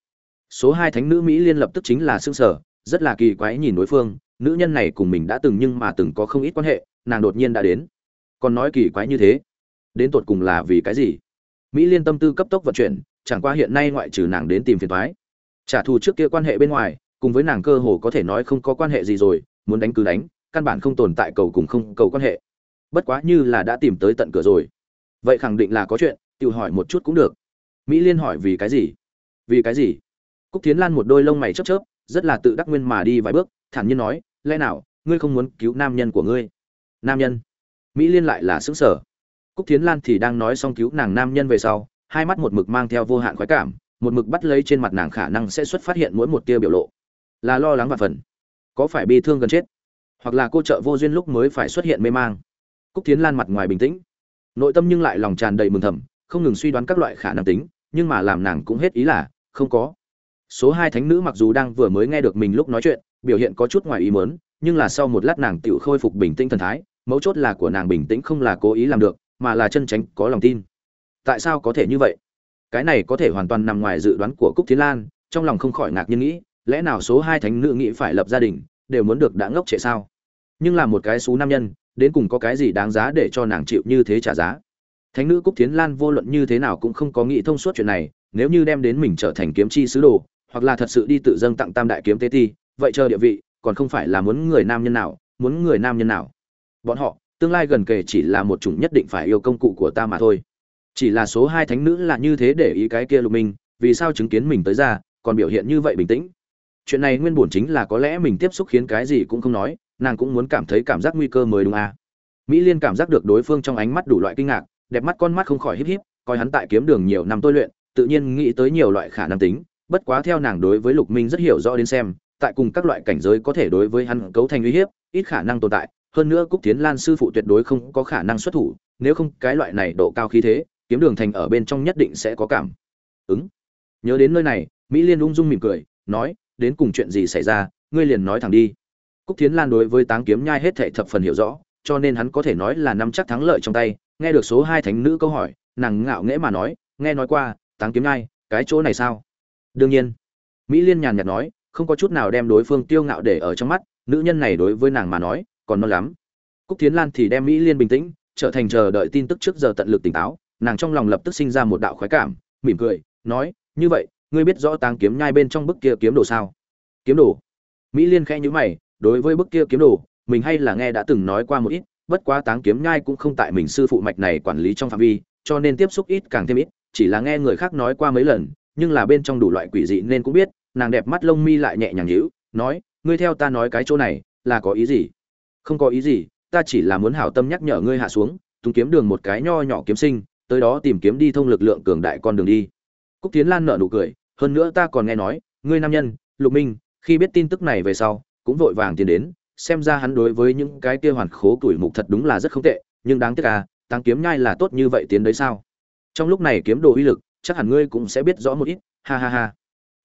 Số hai thánh nữ mỹ liên lập tức chính là xương sở rất là kỳ quái nhìn đối phương, nữ nhân này cùng mình đã từng nhưng mà từng có không ít quan hệ, nàng đột nhiên đã đến. Còn nói kỳ quái như thế, đến tột cùng là vì cái gì? Mỹ liên tâm tư cấp tốc vận chuyển, chẳng qua hiện nay ngoại trừ nàng đến tìm phiền thoái trả thù trước kia quan hệ bên ngoài, cùng với nàng cơ hồ có thể nói không có quan hệ gì rồi, muốn đánh cứ đánh, căn bản không tồn tại cầu cùng không cầu quan hệ. Bất quá như là đã tìm tới tận cửa rồi. Vậy khẳng định là có chuyện, tự hỏi một chút cũng được mỹ liên hỏi vì cái gì? Vì cái gì? Cúc tiến lan một đôi lông mày chớp chớp, rất là tự đắc nguyên mà đi vài bước, thản nhiên nói, lẽ nào, ngươi không muốn cứu nam nhân của ngươi? Nam nhân? Mỹ liên lại là xứng sở cúc tiến lan thì đang nói xong cứu nàng nam nhân về sau, hai mắt một mực mang theo vô hạn khoái cảm, một mực bắt lấy trên mặt nàng khả năng sẽ xuất phát hiện mỗi một tia biểu lộ. Là lo lắng và phần có phải bi thương gần chết? Hoặc là cô trợ vô duyên lúc mới phải xuất hiện mê mang? Cúc tiến lan mặt ngoài bình tĩnh. Nội tâm nhưng lại lòng tràn đầy mừng thầm, không ngừng suy đoán các loại khả năng tính nhưng mà làm nàng cũng hết ý là, không có. Số hai thánh nữ mặc dù đang vừa mới nghe được mình lúc nói chuyện, biểu hiện có chút ngoài ý mớn nhưng là sau một lát nàng tự khôi phục bình tĩnh thần thái, mấu chốt là của nàng bình tĩnh không là cố ý làm được, mà là chân tránh, có lòng tin. Tại sao có thể như vậy? Cái này có thể hoàn toàn nằm ngoài dự đoán của cúc Thiên lan, trong lòng không khỏi ngạc nhiên nghĩ, lẽ nào số hai thánh nữ nghĩ phải lập gia đình, đều muốn được đã ngốc trệ sao? Nhưng là một cái số nam nhân, đến cùng có cái gì đáng giá để cho nàng chịu như thế trả giá? Thánh nữ cúc tiến lan vô luận như thế nào cũng không có nghĩ thông suốt chuyện này, nếu như đem đến mình trở thành kiếm chi sứ đồ, hoặc là thật sự đi tự dâng tặng tam đại kiếm tế ti, vậy chờ địa vị, còn không phải là muốn người nam nhân nào, muốn người nam nhân nào. Bọn họ, tương lai gần kề chỉ là một chủng nhất định phải yêu công cụ của ta mà thôi. Chỉ là số hai thánh nữ là như thế để ý cái kia lục minh, vì sao chứng kiến mình tới ra, còn biểu hiện như vậy bình tĩnh? Chuyện này nguyên bổn chính là có lẽ mình tiếp xúc khiến cái gì cũng không nói, nàng cũng muốn cảm thấy cảm giác nguy cơ mới đúng à. mỹ liên cảm giác được đối phương trong ánh mắt đủ loại kinh ngạc đẹp mắt con mắt không khỏi híp híp, coi hắn tại kiếm đường nhiều năm tôi luyện, tự nhiên nghĩ tới nhiều loại khả năng tính, bất quá theo nàng đối với lục minh rất hiểu rõ đến xem, tại cùng các loại cảnh giới có thể đối với hắn cấu thành uy hiếp, ít khả năng tồn tại, hơn nữa cúc tiến lan sư phụ tuyệt đối không có khả năng xuất thủ, nếu không cái loại này độ cao khí thế, kiếm đường thành ở bên trong nhất định sẽ có cảm. Ứng. Nhớ đến nơi này, mỹ liên ung dung mỉm cười, nói, đến cùng chuyện gì xảy ra, ngươi liền nói thẳng đi. Cúc tiến lan đối với táng kiếm nhai hết thảy thập phần hiểu rõ cho nên hắn có thể nói là nắm chắc thắng lợi trong tay. Nghe được số hai thánh nữ câu hỏi, nàng ngạo nghễ mà nói, nghe nói qua, táng kiếm nhai cái chỗ này sao? Đương nhiên. Mỹ liên nhàn nhạt nói, không có chút nào đem đối phương tiêu ngạo để ở trong mắt, nữ nhân này đối với nàng mà nói, còn non lắm. Cúc tiến lan thì đem mỹ liên bình tĩnh, trở thành chờ đợi tin tức trước giờ tận lực tỉnh táo. Nàng trong lòng lập tức sinh ra một đạo khoái cảm, mỉm cười, nói, như vậy, ngươi biết rõ táng kiếm nhai bên trong bức kia kiếm đồ sao? Kiếm đồ? Mỹ liên khẽ nhíu mày, đối với bức kia kiếm đồ mình hay là nghe đã từng nói qua một ít, bất quá táng kiếm nhai cũng không tại mình sư phụ mạch này quản lý trong phạm vi, cho nên tiếp xúc ít càng thêm ít, chỉ là nghe người khác nói qua mấy lần, nhưng là bên trong đủ loại quỷ dị nên cũng biết, nàng đẹp mắt lông mi lại nhẹ nhàng nhíu, nói, ngươi theo ta nói cái chỗ này, là có ý gì? Không có ý gì, ta chỉ là muốn hảo tâm nhắc nhở ngươi hạ xuống tung kiếm đường một cái nho nhỏ kiếm sinh, tới đó tìm kiếm đi thông lực lượng cường đại con đường đi. Cúc tiến lan nở nụ cười, hơn nữa ta còn nghe nói, ngươi nam nhân, lục minh, khi biết tin tức này về sau, cũng vội vàng tiến đến xem ra hắn đối với những cái kia hoàn khố tuổi mục thật đúng là rất không tệ, nhưng đáng tiếc à tăng kiếm nhai là tốt như vậy tiến đấy sao? Trong lúc này kiếm đồ uy lực, chắc hẳn ngươi cũng sẽ biết rõ một ít, ha ha ha.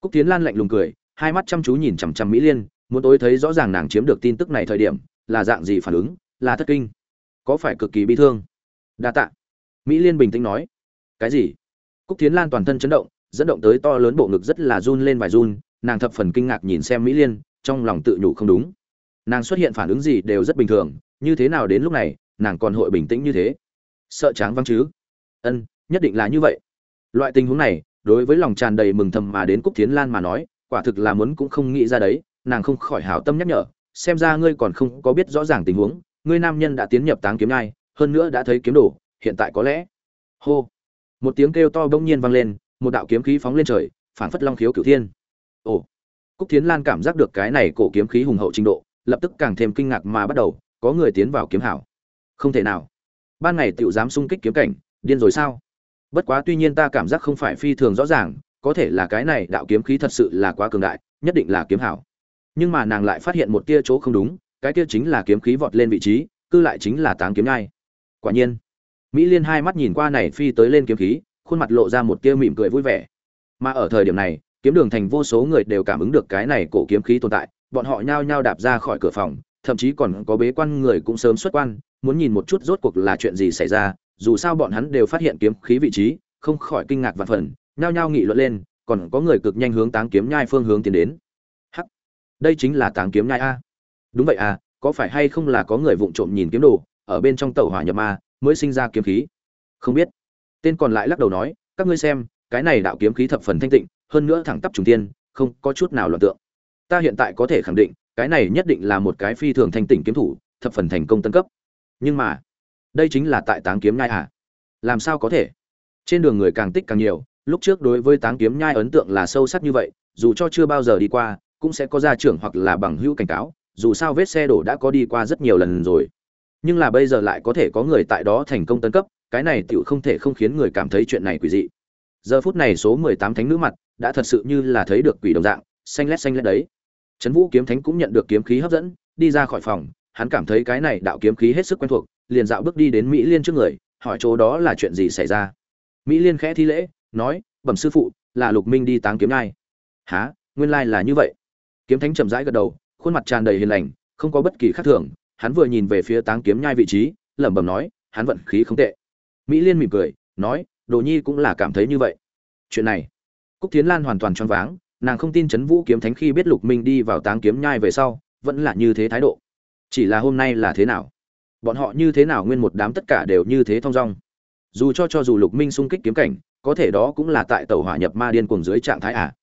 Cúc tiến lan lạnh lùng cười, hai mắt chăm chú nhìn chằm chằm mỹ liên, muốn tối thấy rõ ràng nàng chiếm được tin tức này thời điểm, là dạng gì phản ứng, là thất kinh. Có phải cực kỳ bi thương? Đa tạ. Mỹ liên bình tĩnh nói. Cái gì? Cúc tiến lan toàn thân chấn động, dẫn động tới to lớn bộ ngực rất là run lên vài run, nàng thập phần kinh ngạc nhìn xem mỹ liên, trong lòng tự nhủ không đúng nàng xuất hiện phản ứng gì đều rất bình thường, như thế nào đến lúc này, nàng còn hội bình tĩnh như thế? Sợ tráng văng chứ? Ân, nhất định là như vậy. Loại tình huống này, đối với lòng tràn đầy mừng thầm mà đến cúc Thiến lan mà nói, quả thực là muốn cũng không nghĩ ra đấy, nàng không khỏi hảo tâm nhắc nhở, xem ra ngươi còn không có biết rõ ràng tình huống, ngươi nam nhân đã tiến nhập táng kiếm ngai, hơn nữa đã thấy kiếm đồ, hiện tại có lẽ hô. Một tiếng kêu to bỗng nhiên vang lên, một đạo kiếm khí phóng lên trời phản phất long khiếu cửu thiên. Ồ. Cúc Thiến lan cảm giác được cái này cổ kiếm khí hùng hậu trình độ lập tức càng thêm kinh ngạc mà bắt đầu, có người tiến vào kiếm hảo. Không thể nào. Ban ngày tiểu dám xung kích kiếm cảnh, điên rồi sao? Bất quá tuy nhiên ta cảm giác không phải phi thường rõ ràng, có thể là cái này đạo kiếm khí thật sự là quá cường đại, nhất định là kiếm hảo. Nhưng mà nàng lại phát hiện một tia chỗ không đúng, cái kia chính là kiếm khí vọt lên vị trí, cư lại chính là táng kiếm nhai. Quả nhiên, mỹ liên hai mắt nhìn qua này phi tới lên kiếm khí, khuôn mặt lộ ra một tia mỉm cười vui vẻ. Mà ở thời điểm này, kiếm đường thành vô số người đều cảm ứng được cái này cổ kiếm khí tồn tại bọn họ nhao nhao đạp ra khỏi cửa phòng, thậm chí còn có bế quan người cũng sớm xuất quan, muốn nhìn một chút rốt cuộc là chuyện gì xảy ra, dù sao bọn hắn đều phát hiện kiếm khí vị trí, không khỏi kinh ngạc và phần nhao nhao nghị luận lên, còn có người cực nhanh hướng táng kiếm nhai phương hướng tiến đến. Hắc! Đây chính là táng kiếm nhai a. Đúng vậy à có phải hay không là có người vụng trộm nhìn kiếm đồ, ở bên trong tàu hỏa nhập ma, mới sinh ra kiếm khí? Không biết. Tên còn lại lắc đầu nói, các ngươi xem, cái này đạo kiếm khí thập phần thanh tịnh, hơn nữa thẳng tắp trùng tiên không có chút nào loạn tượng ta hiện tại có thể khẳng định, cái này nhất định là một cái phi thường thanh tỉnh kiếm thủ, thập phần thành công tân cấp. Nhưng mà, đây chính là tại táng kiếm nhai à? Làm sao có thể? Trên đường người càng tích càng nhiều, lúc trước đối với táng kiếm nhai ấn tượng là sâu sắc như vậy, dù cho chưa bao giờ đi qua, cũng sẽ có gia trưởng hoặc là bằng hữu cảnh cáo, dù sao vết xe đổ đã có đi qua rất nhiều lần rồi. Nhưng là bây giờ lại có thể có người tại đó thành công tấn cấp, cái này tựu không thể không khiến người cảm thấy chuyện này quỷ dị. Giờ phút này số mười tám thánh nữ mặt, đã thật sự như là thấy được quỷ đồng dạng, xanh lét xanh lét đấy trấn vũ kiếm thánh cũng nhận được kiếm khí hấp dẫn, đi ra khỏi phòng, hắn cảm thấy cái này đạo kiếm khí hết sức quen thuộc, liền dạo bước đi đến mỹ liên trước người, hỏi chỗ đó là chuyện gì xảy ra. Mỹ liên khẽ thi lễ, nói, bẩm sư phụ, là lục minh đi táng kiếm nhai há nguyên lai là như vậy. Kiếm thánh chậm rãi gật đầu, khuôn mặt tràn đầy hiền lành, không có bất kỳ khác thường, hắn vừa nhìn về phía táng kiếm nhai vị trí, lẩm bẩm nói, hắn vận khí không tệ. Mỹ liên mỉm cười, nói, đồ nhi cũng là cảm thấy như vậy. Chuyện này, cúc tiến lan hoàn toàn choáng váng nàng không tin chấn vũ kiếm thánh khi biết lục minh đi vào táng kiếm nhai về sau, vẫn là như thế thái độ. Chỉ là hôm nay là thế nào? Bọn họ như thế nào nguyên một đám tất cả đều như thế thong dong. Dù cho cho dù lục minh xung kích kiếm cảnh, có thể đó cũng là tại tàu hỏa nhập ma điên cuồng dưới trạng thái ả à.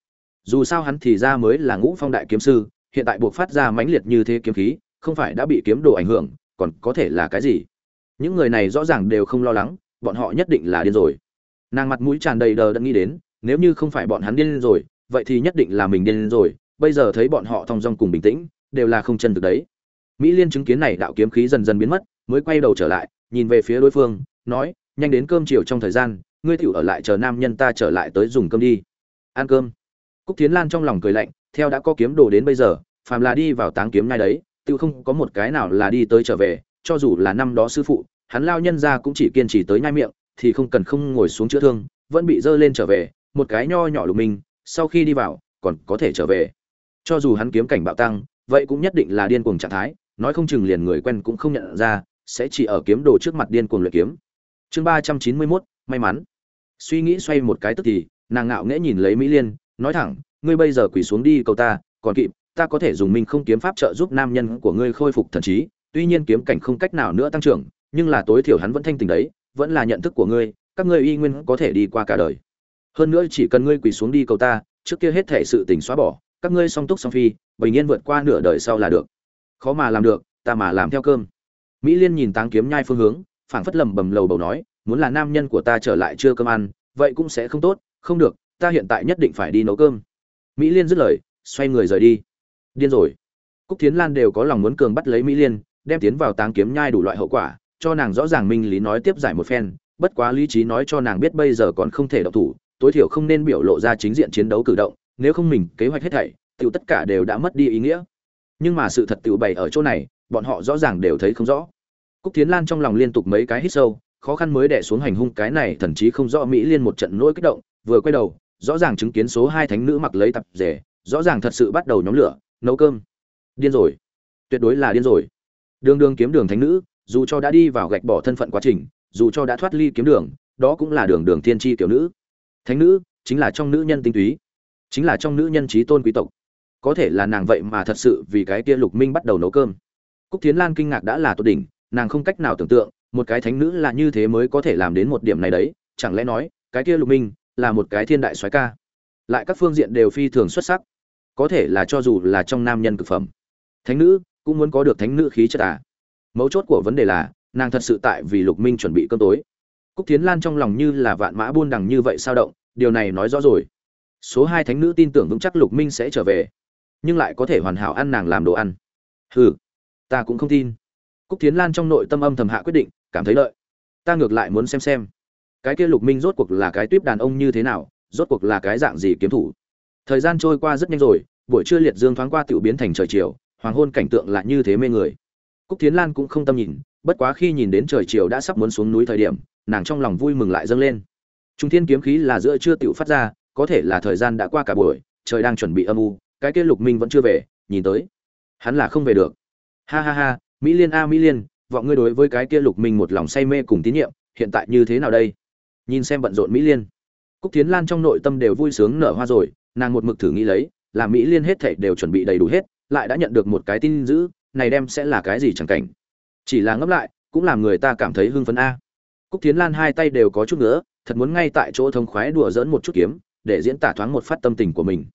dù sao hắn thì ra mới là ngũ phong đại kiếm sư, hiện tại buộc phát ra mãnh liệt như thế kiếm khí, không phải đã bị kiếm đồ ảnh hưởng, còn có thể là cái gì? Những người này rõ ràng đều không lo lắng, bọn họ nhất định là điên rồi. Nàng mặt mũi tràn đầy đờ đẫn nghĩ đến, nếu như không phải bọn hắn điên rồi vậy thì nhất định là mình điên rồi, bây giờ thấy bọn họ thong dong cùng bình tĩnh, đều là không chân thực đấy. Mỹ liên chứng kiến này đạo kiếm khí dần dần biến mất, mới quay đầu trở lại, nhìn về phía đối phương, nói, nhanh đến cơm chiều trong thời gian, ngươi tiểu ở lại chờ nam nhân ta trở lại tới dùng cơm đi. Ăn cơm. Cúc tiến lan trong lòng cười lạnh, theo đã có kiếm đồ đến bây giờ, phàm là đi vào táng kiếm ngay đấy tự không có một cái nào là đi tới trở về, cho dù là năm đó sư phụ, hắn lao nhân ra cũng chỉ kiên trì tới nhai miệng, thì không cần không ngồi xuống chữa thương, vẫn bị dơ lên trở về, một cái nho nhỏ lục mình sau khi đi vào, còn có thể trở về. Cho dù hắn kiếm cảnh bạo tăng, vậy cũng nhất định là điên cuồng trạng thái, nói không chừng liền người quen cũng không nhận ra, sẽ chỉ ở kiếm đồ trước mặt điên cuồng luyện kiếm. Chương ba trăm chín mươi mốt, may mắn. Suy nghĩ xoay một cái tức thì, nàng ngạo nghễ nhìn lấy mỹ liên, nói thẳng, ngươi bây giờ quỳ xuống đi cầu ta, còn kịp, ta có thể dùng minh không kiếm pháp trợ giúp nam nhân của ngươi khôi phục thần trí, tuy nhiên kiếm cảnh không cách nào nữa tăng trưởng, nhưng là tối thiểu hắn vẫn thanh tình đấy, vẫn là nhận thức của ngươi, các ngươi y nguyên có thể đi qua cả đời hơn nữa chỉ cần ngươi quỳ xuống đi cầu ta, trước kia hết thể sự tình xóa bỏ, các ngươi song túc song phi, bình yên vượt qua nửa đời sau là được. Khó mà làm được, ta mà làm theo cơm. Mỹ liên nhìn táng kiếm nhai phương hướng, phảng phất lầm bầm lầu bầu nói, muốn là nam nhân của ta trở lại chưa cơm ăn, vậy cũng sẽ không tốt, không được, ta hiện tại nhất định phải đi nấu cơm. Mỹ liên dứt lời, xoay người rời đi. Điên rồi. Cúc thiến lan đều có lòng muốn cường bắt lấy mỹ liên, đem tiến vào táng kiếm nhai đủ loại hậu quả, cho nàng rõ ràng minh lý nói tiếp giải một phen, bất quá lý trí nói cho nàng biết bây giờ còn không thể động thủ tối thiểu không nên biểu lộ ra chính diện chiến đấu cử động, nếu không mình kế hoạch hết thảy tự tất cả đều đã mất đi ý nghĩa. Nhưng mà sự thật tự bày ở chỗ này, bọn họ rõ ràng đều thấy không rõ. Cúc tiến lan trong lòng liên tục mấy cái hít sâu, khó khăn mới đè xuống hành hung cái này thậm chí không rõ mỹ liên một trận nỗi kích động, vừa quay đầu, rõ ràng chứng kiến số hai thánh nữ mặc lấy tập rể, rõ ràng thật sự bắt đầu nhóm lửa, nấu cơm. Điên rồi. Tuyệt đối là điên rồi. Đường đường kiếm đường thánh nữ, dù cho đã đi vào gạch bỏ thân phận quá trình, dù cho đã thoát ly kiếm đường, đó cũng là đường đường thiên tri tiểu nữ thánh nữ, chính là trong nữ nhân tinh túy. Chính là trong nữ nhân trí tôn quý tộc. Có thể là nàng vậy mà thật sự vì cái kia lục minh bắt đầu nấu cơm. Cúc Thiến lan kinh ngạc đã là tốt đỉnh, nàng không cách nào tưởng tượng, một cái thánh nữ là như thế mới có thể làm đến một điểm này đấy, chẳng lẽ nói, cái kia lục minh là một cái thiên đại soái ca? Lại các phương diện đều phi thường xuất sắc. Có thể là cho dù là trong nam nhân cực phẩm. Thánh nữ, cũng muốn có được thánh nữ khí chất à? Mấu chốt của vấn đề là, nàng thật sự tại vì lục minh chuẩn bị cơm tối cúc Thiến lan trong lòng như là vạn mã buôn đằng như vậy sao động, điều này nói rõ rồi. Số hai thánh nữ tin tưởng vững chắc lục minh sẽ trở về, nhưng lại có thể hoàn hảo ăn nàng làm đồ ăn. Hừ, ta cũng không tin. Cúc Thiến lan trong nội tâm âm thầm hạ quyết định, cảm thấy lợi. Ta ngược lại muốn xem xem, cái kia lục minh rốt cuộc là cái tuyếp đàn ông như thế nào, rốt cuộc là cái dạng gì kiếm thủ. Thời gian trôi qua rất nhanh rồi, buổi trưa liệt dương thoáng qua tiểu biến thành trời chiều, hoàng hôn cảnh tượng lại như thế mê người. Cúc Thiến lan cũng không tâm nhìn, bất quá khi nhìn đến trời chiều đã sắp muốn xuống núi thời điểm nàng trong lòng vui mừng lại dâng lên. Trung thiên kiếm khí là giữa chưa tiểu phát ra, có thể là thời gian đã qua cả buổi, trời đang chuẩn bị âm u, cái kia lục minh vẫn chưa về, nhìn tới. Hắn là không về được. Ha ha ha, mỹ liên a, mỹ liên, vọng ngươi đối với cái kia lục minh một lòng say mê cùng tín nhiệm, hiện tại như thế nào đây? Nhìn xem bận rộn mỹ liên. Cúc tiến lan trong nội tâm đều vui sướng nở hoa rồi, nàng một mực thử nghĩ lấy, là mỹ liên hết thảy đều chuẩn bị đầy đủ hết, lại đã nhận được một cái tin dữ, này đem sẽ là cái gì chẳng cảnh? Chỉ là ngấp lại, cũng làm người ta cảm thấy hưng phấn a cúc Thiến lan hai tay đều có chút nữa thật muốn ngay tại chỗ thông khoái đùa dỡn một chút kiếm, để diễn tả thoáng một phát tâm tình của mình.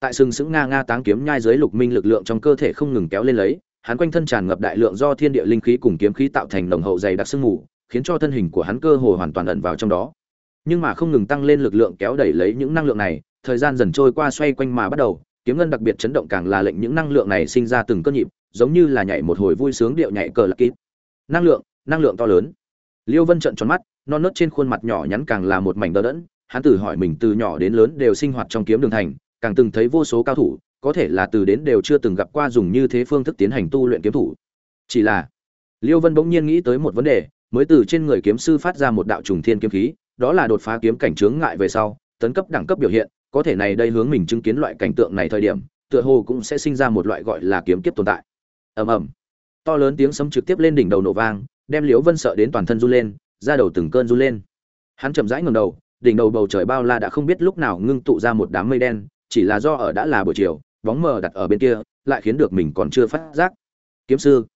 Tại sừng sững nga nga táng kiếm nhai dưới lục minh lực lượng trong cơ thể không ngừng kéo lên lấy, hắn quanh thân tràn ngập đại lượng do thiên địa linh khí cùng kiếm khí tạo thành nồng hậu dày đặc sương mù, khiến cho thân hình của hắn cơ hồ hoàn toàn ẩn vào trong đó. Nhưng mà không ngừng tăng lên lực lượng kéo đẩy lấy những năng lượng này, thời gian dần trôi qua xoay quanh mà bắt đầu, kiếm ngân đặc biệt chấn động càng là lệnh những năng lượng này sinh ra từng cơn nhịp, giống như là nhảy một hồi vui sướng điệu nhảy cờ lạc kít năng lượng năng lượng to lớn liêu vân trợn tròn mắt, non nớt trên khuôn mặt nhỏ nhắn càng là một mảnh đờ đẫn. Hắn tự hỏi mình từ nhỏ đến lớn đều sinh hoạt trong kiếm đường thành, càng từng thấy vô số cao thủ, có thể là từ đến đều chưa từng gặp qua dùng như thế phương thức tiến hành tu luyện kiếm thủ. Chỉ là, liêu vân bỗng nhiên nghĩ tới một vấn đề, mới từ trên người kiếm sư phát ra một đạo trùng thiên kiếm khí, đó là đột phá kiếm cảnh chướng ngại về sau, tấn cấp đẳng cấp biểu hiện, có thể này đây hướng mình chứng kiến loại cảnh tượng này thời điểm, tựa hồ cũng sẽ sinh ra một loại gọi là kiếm kiếp tồn tại. Ầm ầm. To lớn tiếng sấm trực tiếp lên đỉnh đầu nổ vang đem liễu vân sợ đến toàn thân run lên ra đầu từng cơn run lên. Hắn chậm rãi ngẩng đầu, đỉnh đầu bầu trời bao la đã không biết lúc nào ngưng tụ ra một đám mây đen, chỉ là do ở đã là buổi chiều, bóng mờ đặt ở bên kia, lại khiến được mình còn chưa phát giác. Kiếm sư,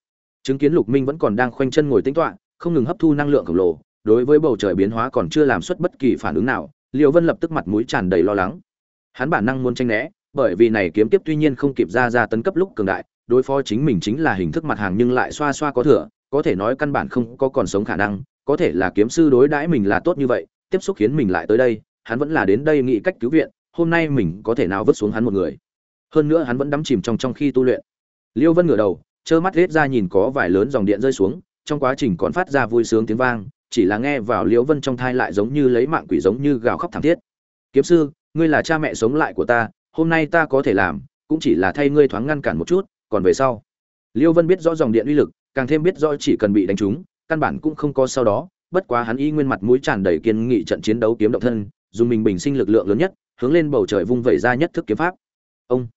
chứng kiến lục minh vẫn còn đang khoanh chân ngồi tĩnh toạ không ngừng hấp thu năng lượng khổng lồ, đối với bầu trời biến hóa còn chưa làm xuất bất kỳ phản ứng nào, liễu vân lập tức mặt mũi tràn đầy lo lắng. Hắn bản năng muốn tranh né, bởi vì này kiếm tiếp tuy nhiên không kịp ra ra tấn cấp lúc cường đại, đối phó chính mình chính là hình thức mặt hàng nhưng lại xoa xoa có thừa có thể nói căn bản không có còn sống khả năng, có thể là kiếm sư đối đãi mình là tốt như vậy, tiếp xúc khiến mình lại tới đây, hắn vẫn là đến đây nghĩ cách cứu viện, hôm nay mình có thể nào vứt xuống hắn một người. Hơn nữa hắn vẫn đắm chìm trong trong khi tu luyện. Liêu vân ngửa đầu, trơ mắt hết ra nhìn có vài lớn dòng điện rơi xuống, trong quá trình còn phát ra vui sướng tiếng vang, chỉ là nghe vào liêu vân trong thai lại giống như lấy mạng quỷ giống như gào khóc thảm thiết. Kiếm sư, ngươi là cha mẹ sống lại của ta, hôm nay ta có thể làm, cũng chỉ là thay ngươi thoáng ngăn cản một chút, còn về sau. Liêu vân biết rõ dòng điện uy lực càng thêm biết rõ chỉ cần bị đánh trúng, căn bản cũng không có sau đó, bất quá hắn y nguyên mặt mũi tràn đầy kiên nghị trận chiến đấu kiếm động thân, dùng mình bình sinh lực lượng lớn nhất, hướng lên bầu trời vung vẩy ra nhất thức kiếm pháp. Ông,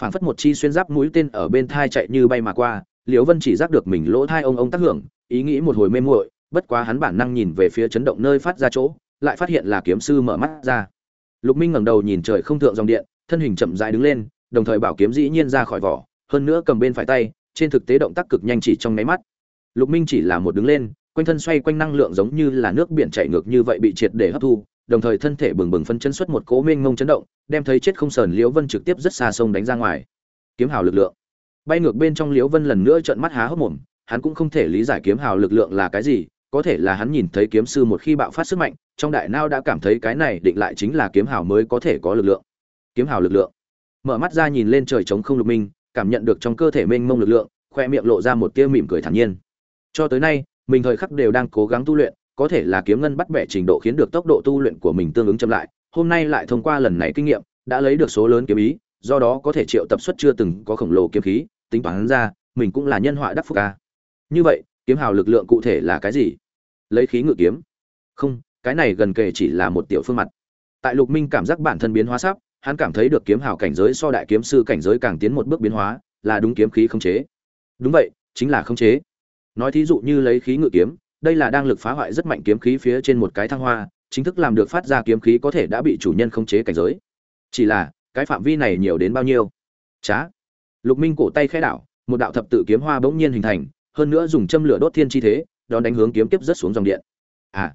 phảng phất một chi xuyên giáp mũi tên ở bên thai chạy như bay mà qua, liễu vân chỉ giác được mình lỗ thai ông ông tác hưởng, ý nghĩ một hồi mê muội, bất quá hắn bản năng nhìn về phía chấn động nơi phát ra chỗ, lại phát hiện là kiếm sư mở mắt ra. Lục minh ngẩng đầu nhìn trời không thượng dòng điện, thân hình chậm rãi đứng lên, đồng thời bảo kiếm dĩ nhiên ra khỏi vỏ, hơn nữa cầm bên phải tay trên thực tế động tác cực nhanh chỉ trong nháy mắt. Lục minh chỉ là một đứng lên, quanh thân xoay quanh năng lượng giống như là nước biển chảy ngược như vậy bị triệt để hấp thu, đồng thời thân thể bừng bừng phân chân xuất một cỗ mênh ngông chấn động, đem thấy chết không sờn liễu vân trực tiếp rất xa sông đánh ra ngoài. Kiếm hào lực lượng. Bay ngược bên trong liễu vân lần nữa trợn mắt há hốc mồm, hắn cũng không thể lý giải kiếm hào lực lượng là cái gì, có thể là hắn nhìn thấy kiếm sư một khi bạo phát sức mạnh, trong đại nao đã cảm thấy cái này định lại chính là kiếm hào mới có thể có lực lượng. Kiếm hào lực lượng. Mở mắt ra nhìn lên trời trống không lục minh cảm nhận được trong cơ thể mênh mông lực lượng, khoe miệng lộ ra một tia mỉm cười thản nhiên. Cho tới nay, mình thời khắc đều đang cố gắng tu luyện, có thể là kiếm ngân bắt bẻ trình độ khiến được tốc độ tu luyện của mình tương ứng chậm lại, hôm nay lại thông qua lần này kinh nghiệm, đã lấy được số lớn kiếm ý, do đó có thể triệu tập suất chưa từng có khổng lồ kiếm khí, tính toán ra, mình cũng là nhân họa đắc phúc ca. Như vậy, kiếm hào lực lượng cụ thể là cái gì? Lấy khí ngự kiếm. Không, cái này gần kề chỉ là một tiểu phương mặt. Tại lục minh cảm giác bản thân biến hóa sắp hắn cảm thấy được kiếm hào cảnh giới so đại kiếm sư cảnh giới càng tiến một bước biến hóa, là đúng kiếm khí không chế. Đúng vậy, chính là không chế. Nói thí dụ như lấy khí ngự kiếm, đây là đang lực phá hoại rất mạnh kiếm khí phía trên một cái thăng hoa, chính thức làm được phát ra kiếm khí có thể đã bị chủ nhân không chế cảnh giới. Chỉ là, cái phạm vi này nhiều đến bao nhiêu? Chá. Lục minh cổ tay khẽ đảo, một đạo thập tự kiếm hoa bỗng nhiên hình thành, hơn nữa dùng châm lửa đốt thiên chi thế, đón đánh hướng kiếm tiếp rất xuống dòng điện. À.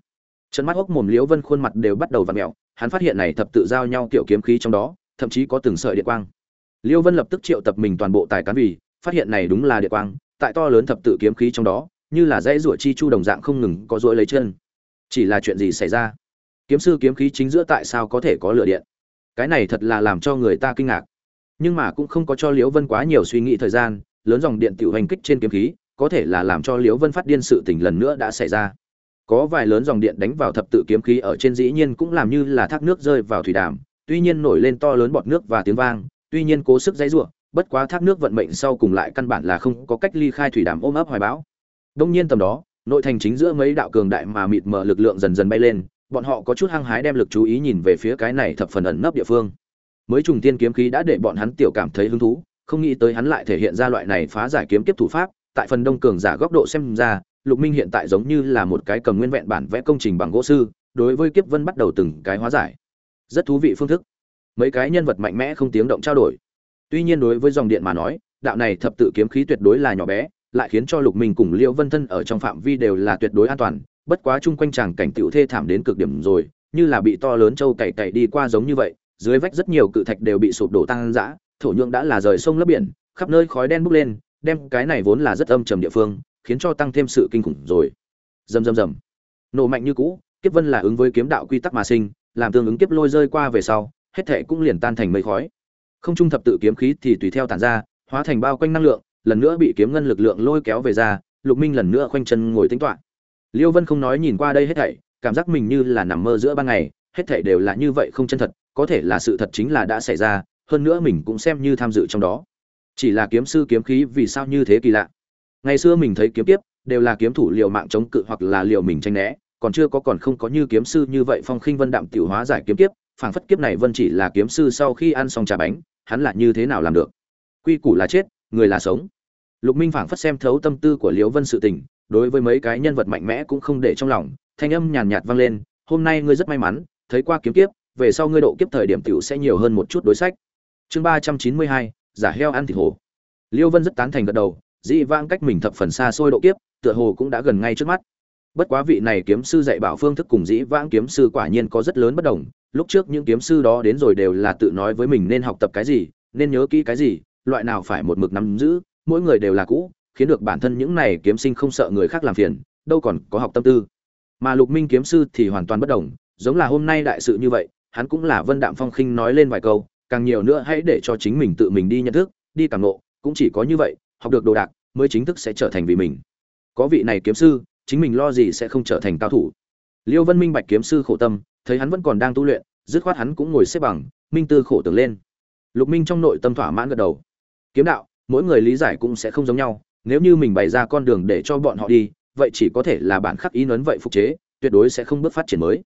Chân mắt hốc mồm liễu vân khuôn mặt đều bắt đầu vặn mèo hắn phát hiện này thập tự giao nhau kiểu kiếm khí trong đó, thậm chí có từng sợi điện quang. Liêu vân lập tức triệu tập mình toàn bộ tài cán vì, phát hiện này đúng là điện quang, tại to lớn thập tự kiếm khí trong đó, như là dãy rủa chi chu đồng dạng không ngừng có rỗi lấy chân. Chỉ là chuyện gì xảy ra? Kiếm sư kiếm khí chính giữa tại sao có thể có lửa điện? Cái này thật là làm cho người ta kinh ngạc. Nhưng mà cũng không có cho liễu vân quá nhiều suy nghĩ thời gian, lớn dòng điện tiểu hành kích trên kiếm khí, có thể là làm cho liễu vân phát điên sự tình lần nữa đã xảy ra có vài lớn dòng điện đánh vào thập tự kiếm khí ở trên dĩ nhiên cũng làm như là thác nước rơi vào thủy đàm, tuy nhiên nổi lên to lớn bọt nước và tiếng vang, tuy nhiên cố sức dãy ruộng, bất quá thác nước vận mệnh sau cùng lại căn bản là không có cách ly khai thủy đàm ôm ấp hoài bão. Đông nhiên tầm đó, nội thành chính giữa mấy đạo cường đại mà mịt mờ lực lượng dần dần bay lên, bọn họ có chút hăng hái đem lực chú ý nhìn về phía cái này thập phần ẩn nấp địa phương. Mới trùng tiên kiếm khí đã để bọn hắn tiểu cảm thấy hứng thú, không nghĩ tới hắn lại thể hiện ra loại này phá giải kiếm tiếp thủ pháp, tại phần đông cường giả góc độ xem ra lục minh hiện tại giống như là một cái cầm nguyên vẹn bản vẽ công trình bằng gỗ sư đối với kiếp vân bắt đầu từng cái hóa giải. Rất thú vị phương thức. Mấy cái nhân vật mạnh mẽ không tiếng động trao đổi. Tuy nhiên đối với dòng điện mà nói đạo này thập tự kiếm khí tuyệt đối là nhỏ bé lại khiến cho lục minh cùng liễu vân thân ở trong phạm vi đều là tuyệt đối an toàn bất quá chung quanh chàng cảnh tiểu thê thảm đến cực điểm rồi như là bị to lớn châu cày cày đi qua giống như vậy dưới vách rất nhiều cự thạch đều bị sụp đổ tan rã, thổ nhưỡng đã là rời sông lấp biển khắp nơi khói đen bốc lên đem cái này vốn là rất âm trầm địa phương khiến cho tăng thêm sự kinh khủng rồi. Rầm rầm rầm. Nổ mạnh như cũ, kiếp vân là ứng với kiếm đạo quy tắc mà sinh, làm tương ứng kiếp lôi rơi qua về sau, hết thệ cũng liền tan thành mây khói. Không trung thập tự kiếm khí thì tùy theo tản ra, hóa thành bao quanh năng lượng, lần nữa bị kiếm ngân lực lượng lôi kéo về ra, lục minh lần nữa khoanh chân ngồi tính toán liêu vân không nói nhìn qua đây hết thảy, cảm giác mình như là nằm mơ giữa ban ngày, hết thảy đều là như vậy không chân thật, có thể là sự thật chính là đã xảy ra, hơn nữa mình cũng xem như tham dự trong đó. Chỉ là kiếm sư kiếm khí vì sao như thế kỳ lạ? Ngày xưa mình thấy kiếm tiếp đều là kiếm thủ liều mạng chống cự hoặc là liều mình tranh né, còn chưa có còn không có như kiếm sư như vậy phong khinh vân đạm tiểu hóa giải kiếm kiếp, phảng phất kiếp này vân chỉ là kiếm sư sau khi ăn xong trà bánh, hắn là như thế nào làm được? Quy củ là chết, người là sống. Lục minh phảng phất xem thấu tâm tư của liễu vân sự tình, đối với mấy cái nhân vật mạnh mẽ cũng không để trong lòng, thanh âm nhàn nhạt vang lên, hôm nay ngươi rất may mắn, thấy qua kiếm kiếp, về sau ngươi độ kiếp thời điểm tiểu sẽ nhiều hơn một chút đối sách. Chương ba trăm chín mươi hai, giả heo ăn thịt hổ. Liêu vân rất tán thành gật đầu dị vãng cách mình thập phần xa xôi độ kiếp tựa hồ cũng đã gần ngay trước mắt. Bất quá vị này kiếm sư dạy bảo phương thức cùng dĩ vãng kiếm sư quả nhiên có rất lớn bất đồng lúc trước những kiếm sư đó đến rồi đều là tự nói với mình nên học tập cái gì nên nhớ kỹ cái gì loại nào phải một mực nắm giữ mỗi người đều là cũ khiến được bản thân những này kiếm sinh không sợ người khác làm phiền đâu còn có học tâm tư. Mà lục minh kiếm sư thì hoàn toàn bất đồng giống là hôm nay đại sự như vậy hắn cũng là vân đạm phong khinh nói lên vài câu càng nhiều nữa hãy để cho chính mình tự mình đi nhận thức đi cảm ngộ, cũng chỉ có như vậy học được đồ đạc, mới chính thức sẽ trở thành vì mình. Có vị này kiếm sư, chính mình lo gì sẽ không trở thành cao thủ. Liêu vân minh bạch kiếm sư khổ tâm, thấy hắn vẫn còn đang tu luyện, dứt khoát hắn cũng ngồi xếp bằng, minh tư khổ tưởng lên. Lục minh trong nội tâm thỏa mãn gật đầu. Kiếm đạo, mỗi người lý giải cũng sẽ không giống nhau, nếu như mình bày ra con đường để cho bọn họ đi, vậy chỉ có thể là bản khắc ý nấn vậy phục chế, tuyệt đối sẽ không bước phát triển mới.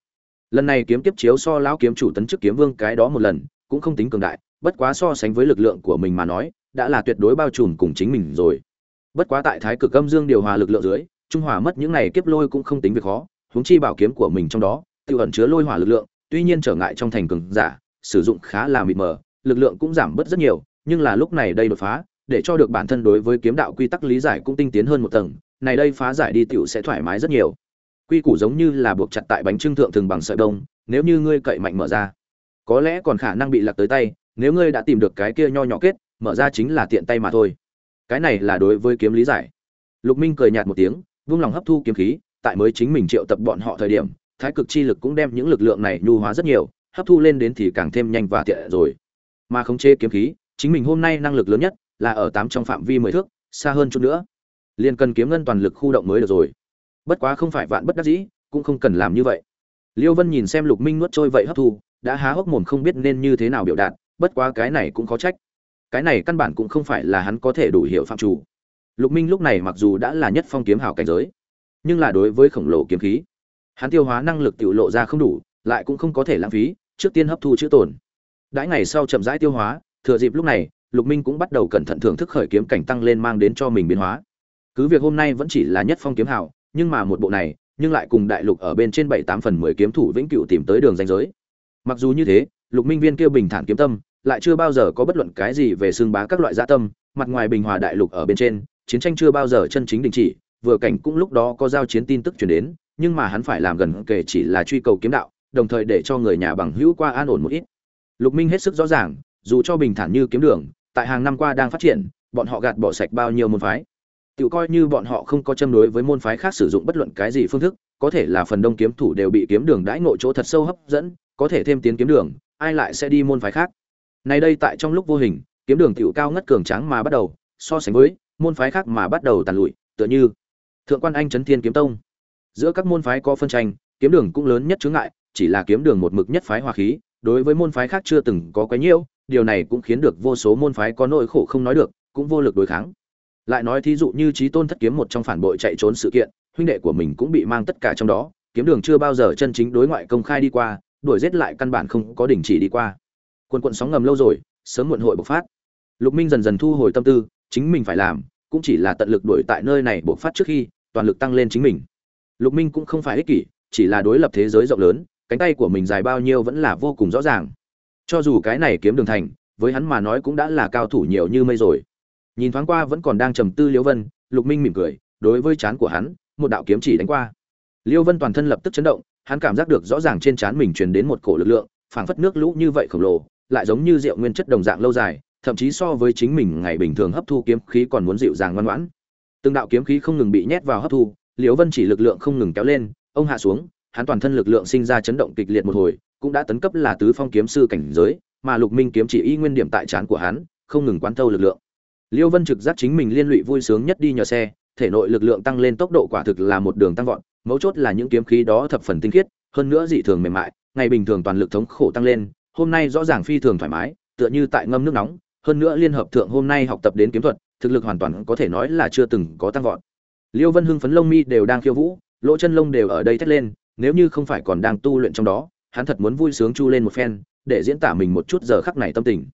Lần này kiếm tiếp chiếu so lão kiếm chủ tấn chức kiếm vương cái đó một lần, cũng không tính cường đại, bất quá so sánh với lực lượng của mình mà nói đã là tuyệt đối bao trùm cùng chính mình rồi. Bất quá tại thái cực âm dương điều hòa lực lượng dưới, trung hòa mất những này kiếp lôi cũng không tính việc khó, huống chi bảo kiếm của mình trong đó tự ẩn chứa lôi hỏa lực lượng, tuy nhiên trở ngại trong thành cường giả, sử dụng khá là mịt mờ, lực lượng cũng giảm bớt rất nhiều, nhưng là lúc này đây đột phá, để cho được bản thân đối với kiếm đạo quy tắc lý giải cũng tinh tiến hơn một tầng, này đây phá giải đi tiểu sẽ thoải mái rất nhiều. Quy củ giống như là buộc chặt tại bánh trưng thượng thường bằng sợi đông nếu như ngươi cậy mạnh mở ra, có lẽ còn khả năng bị lạc tới tay, nếu ngươi đã tìm được cái kia nho nhỏ kết mở ra chính là tiện tay mà thôi. Cái này là đối với kiếm lý giải. Lục minh cười nhạt một tiếng, vung lòng hấp thu kiếm khí, tại mới chính mình triệu tập bọn họ thời điểm, thái cực chi lực cũng đem những lực lượng này nhu hóa rất nhiều, hấp thu lên đến thì càng thêm nhanh và tiện rồi. Mà khống chế kiếm khí, chính mình hôm nay năng lực lớn nhất là ở tám trong phạm vi mười thước, xa hơn chút nữa. Liền cần kiếm ngân toàn lực khu động mới được rồi. Bất quá không phải vạn bất đắc dĩ, cũng không cần làm như vậy. Liêu vân nhìn xem lục minh nuốt trôi vậy hấp thu, đã há hốc mồm không biết nên như thế nào biểu đạt, bất quá cái này cũng khó trách cái này căn bản cũng không phải là hắn có thể đủ hiểu phạm chủ. Lục minh lúc này mặc dù đã là nhất phong kiếm hảo cảnh giới, nhưng là đối với khổng lồ kiếm khí, hắn tiêu hóa năng lực tự lộ ra không đủ, lại cũng không có thể lãng phí, trước tiên hấp thu chữ tổn đãi ngày sau chậm rãi tiêu hóa, thừa dịp lúc này, lục minh cũng bắt đầu cẩn thận thưởng thức khởi kiếm cảnh tăng lên mang đến cho mình biến hóa. Cứ việc hôm nay vẫn chỉ là nhất phong kiếm hảo nhưng mà một bộ này, nhưng lại cùng đại lục ở bên trên bảy tám phần mười kiếm thủ vĩnh cửu tìm tới đường danh giới. Mặc dù như thế, lục minh viên kêu bình thản kiếm tâm lại chưa bao giờ có bất luận cái gì về xương bá các loại gia tâm, mặt ngoài bình hòa đại lục ở bên trên, chiến tranh chưa bao giờ chân chính đình chỉ, vừa cảnh cũng lúc đó có giao chiến tin tức truyền đến, nhưng mà hắn phải làm gần kể chỉ là truy cầu kiếm đạo, đồng thời để cho người nhà bằng hữu qua an ổn một ít. Lục minh hết sức rõ ràng, dù cho bình thản như kiếm đường, tại hàng năm qua đang phát triển, bọn họ gạt bỏ sạch bao nhiêu môn phái. Tự coi như bọn họ không có châm đối với môn phái khác sử dụng bất luận cái gì phương thức, có thể là phần đông kiếm thủ đều bị kiếm đường đãi ngộ chỗ thật sâu hấp dẫn, có thể thêm tiến kiếm đường, ai lại sẽ đi môn phái khác? Này đây tại trong lúc vô hình, kiếm đường tiểu cao ngất cường tráng mà bắt đầu, so sánh với môn phái khác mà bắt đầu tàn lụi, tựa như thượng quan anh trấn thiên kiếm tông. Giữa các môn phái có phân tranh, kiếm đường cũng lớn nhất chướng ngại, chỉ là kiếm đường một mực nhất phái hòa khí, đối với môn phái khác chưa từng có quá nhiễu, điều này cũng khiến được vô số môn phái có nỗi khổ không nói được, cũng vô lực đối kháng. Lại nói thí dụ như trí tôn thất kiếm một trong phản bội chạy trốn sự kiện, huynh đệ của mình cũng bị mang tất cả trong đó, kiếm đường chưa bao giờ chân chính đối ngoại công khai đi qua, đuổi giết lại căn bản không có đình chỉ đi qua quân quận sóng ngầm lâu rồi, sớm muộn hội bộc phát. Lục minh dần dần thu hồi tâm tư, chính mình phải làm, cũng chỉ là tận lực đuổi tại nơi này bộc phát trước khi, toàn lực tăng lên chính mình. Lục minh cũng không phải ích kỷ, chỉ là đối lập thế giới rộng lớn, cánh tay của mình dài bao nhiêu vẫn là vô cùng rõ ràng. Cho dù cái này kiếm đường thành, với hắn mà nói cũng đã là cao thủ nhiều như mây rồi. Nhìn thoáng qua vẫn còn đang trầm tư liễu vân, lục minh mỉm cười, đối với chán của hắn, một đạo kiếm chỉ đánh qua. Liễu vân toàn thân lập tức chấn động, hắn cảm giác được rõ ràng trên chán mình truyền đến một cổ lực lượng, phảng phất nước lũ như vậy khổng lồ lại giống như rượu nguyên chất đồng dạng lâu dài, thậm chí so với chính mình ngày bình thường hấp thu kiếm khí còn muốn dịu dàng ngoan ngoãn. Từng đạo kiếm khí không ngừng bị nhét vào hấp thu, liễu vân chỉ lực lượng không ngừng kéo lên, ông hạ xuống, hắn toàn thân lực lượng sinh ra chấn động kịch liệt một hồi, cũng đã tấn cấp là tứ phong kiếm sư cảnh giới, mà lục minh kiếm chỉ y nguyên điểm tại trán của hắn, không ngừng quán thâu lực lượng. Liễu vân trực giác chính mình liên lụy vui sướng nhất đi nhờ xe, thể nội lực lượng tăng lên tốc độ quả thực là một đường tăng vọt, mấu chốt là những kiếm khí đó thập phần tinh khiết, hơn nữa dị thường mềm mại, ngày bình thường toàn lực thống khổ tăng lên hôm nay rõ ràng phi thường thoải mái, tựa như tại ngâm nước nóng, hơn nữa liên hợp thượng hôm nay học tập đến kiếm thuật, thực lực hoàn toàn có thể nói là chưa từng có tăng vọt. Liêu vân hưng phấn lông mi đều đang khiêu vũ, lỗ chân lông đều ở đây thét lên, nếu như không phải còn đang tu luyện trong đó, hắn thật muốn vui sướng chu lên một phen, để diễn tả mình một chút giờ khắc này tâm tình.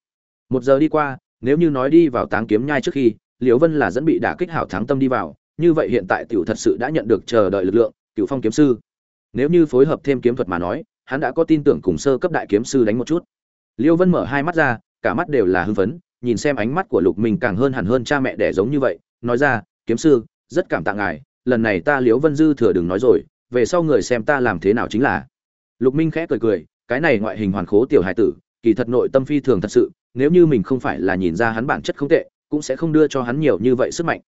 Một giờ đi qua, nếu như nói đi vào táng kiếm nhai trước khi, Liêu vân là dẫn bị đả kích hảo thắng tâm đi vào, như vậy hiện tại tiểu thật sự đã nhận được chờ đợi lực lượng Cửu phong kiếm sư. Nếu như phối hợp thêm kiếm thuật mà nói hắn đã có tin tưởng cùng sơ cấp đại kiếm sư đánh một chút. Liêu vân mở hai mắt ra, cả mắt đều là hưng phấn, nhìn xem ánh mắt của lục minh càng hơn hẳn hơn cha mẹ đẻ giống như vậy, nói ra, kiếm sư, rất cảm tạ ngài, lần này ta liễu vân dư thừa đừng nói rồi, về sau người xem ta làm thế nào chính là. Lục minh khẽ cười cười, cái này ngoại hình hoàn khố tiểu hải tử, kỳ thật nội tâm phi thường thật sự, nếu như mình không phải là nhìn ra hắn bản chất không tệ, cũng sẽ không đưa cho hắn nhiều như vậy sức mạnh.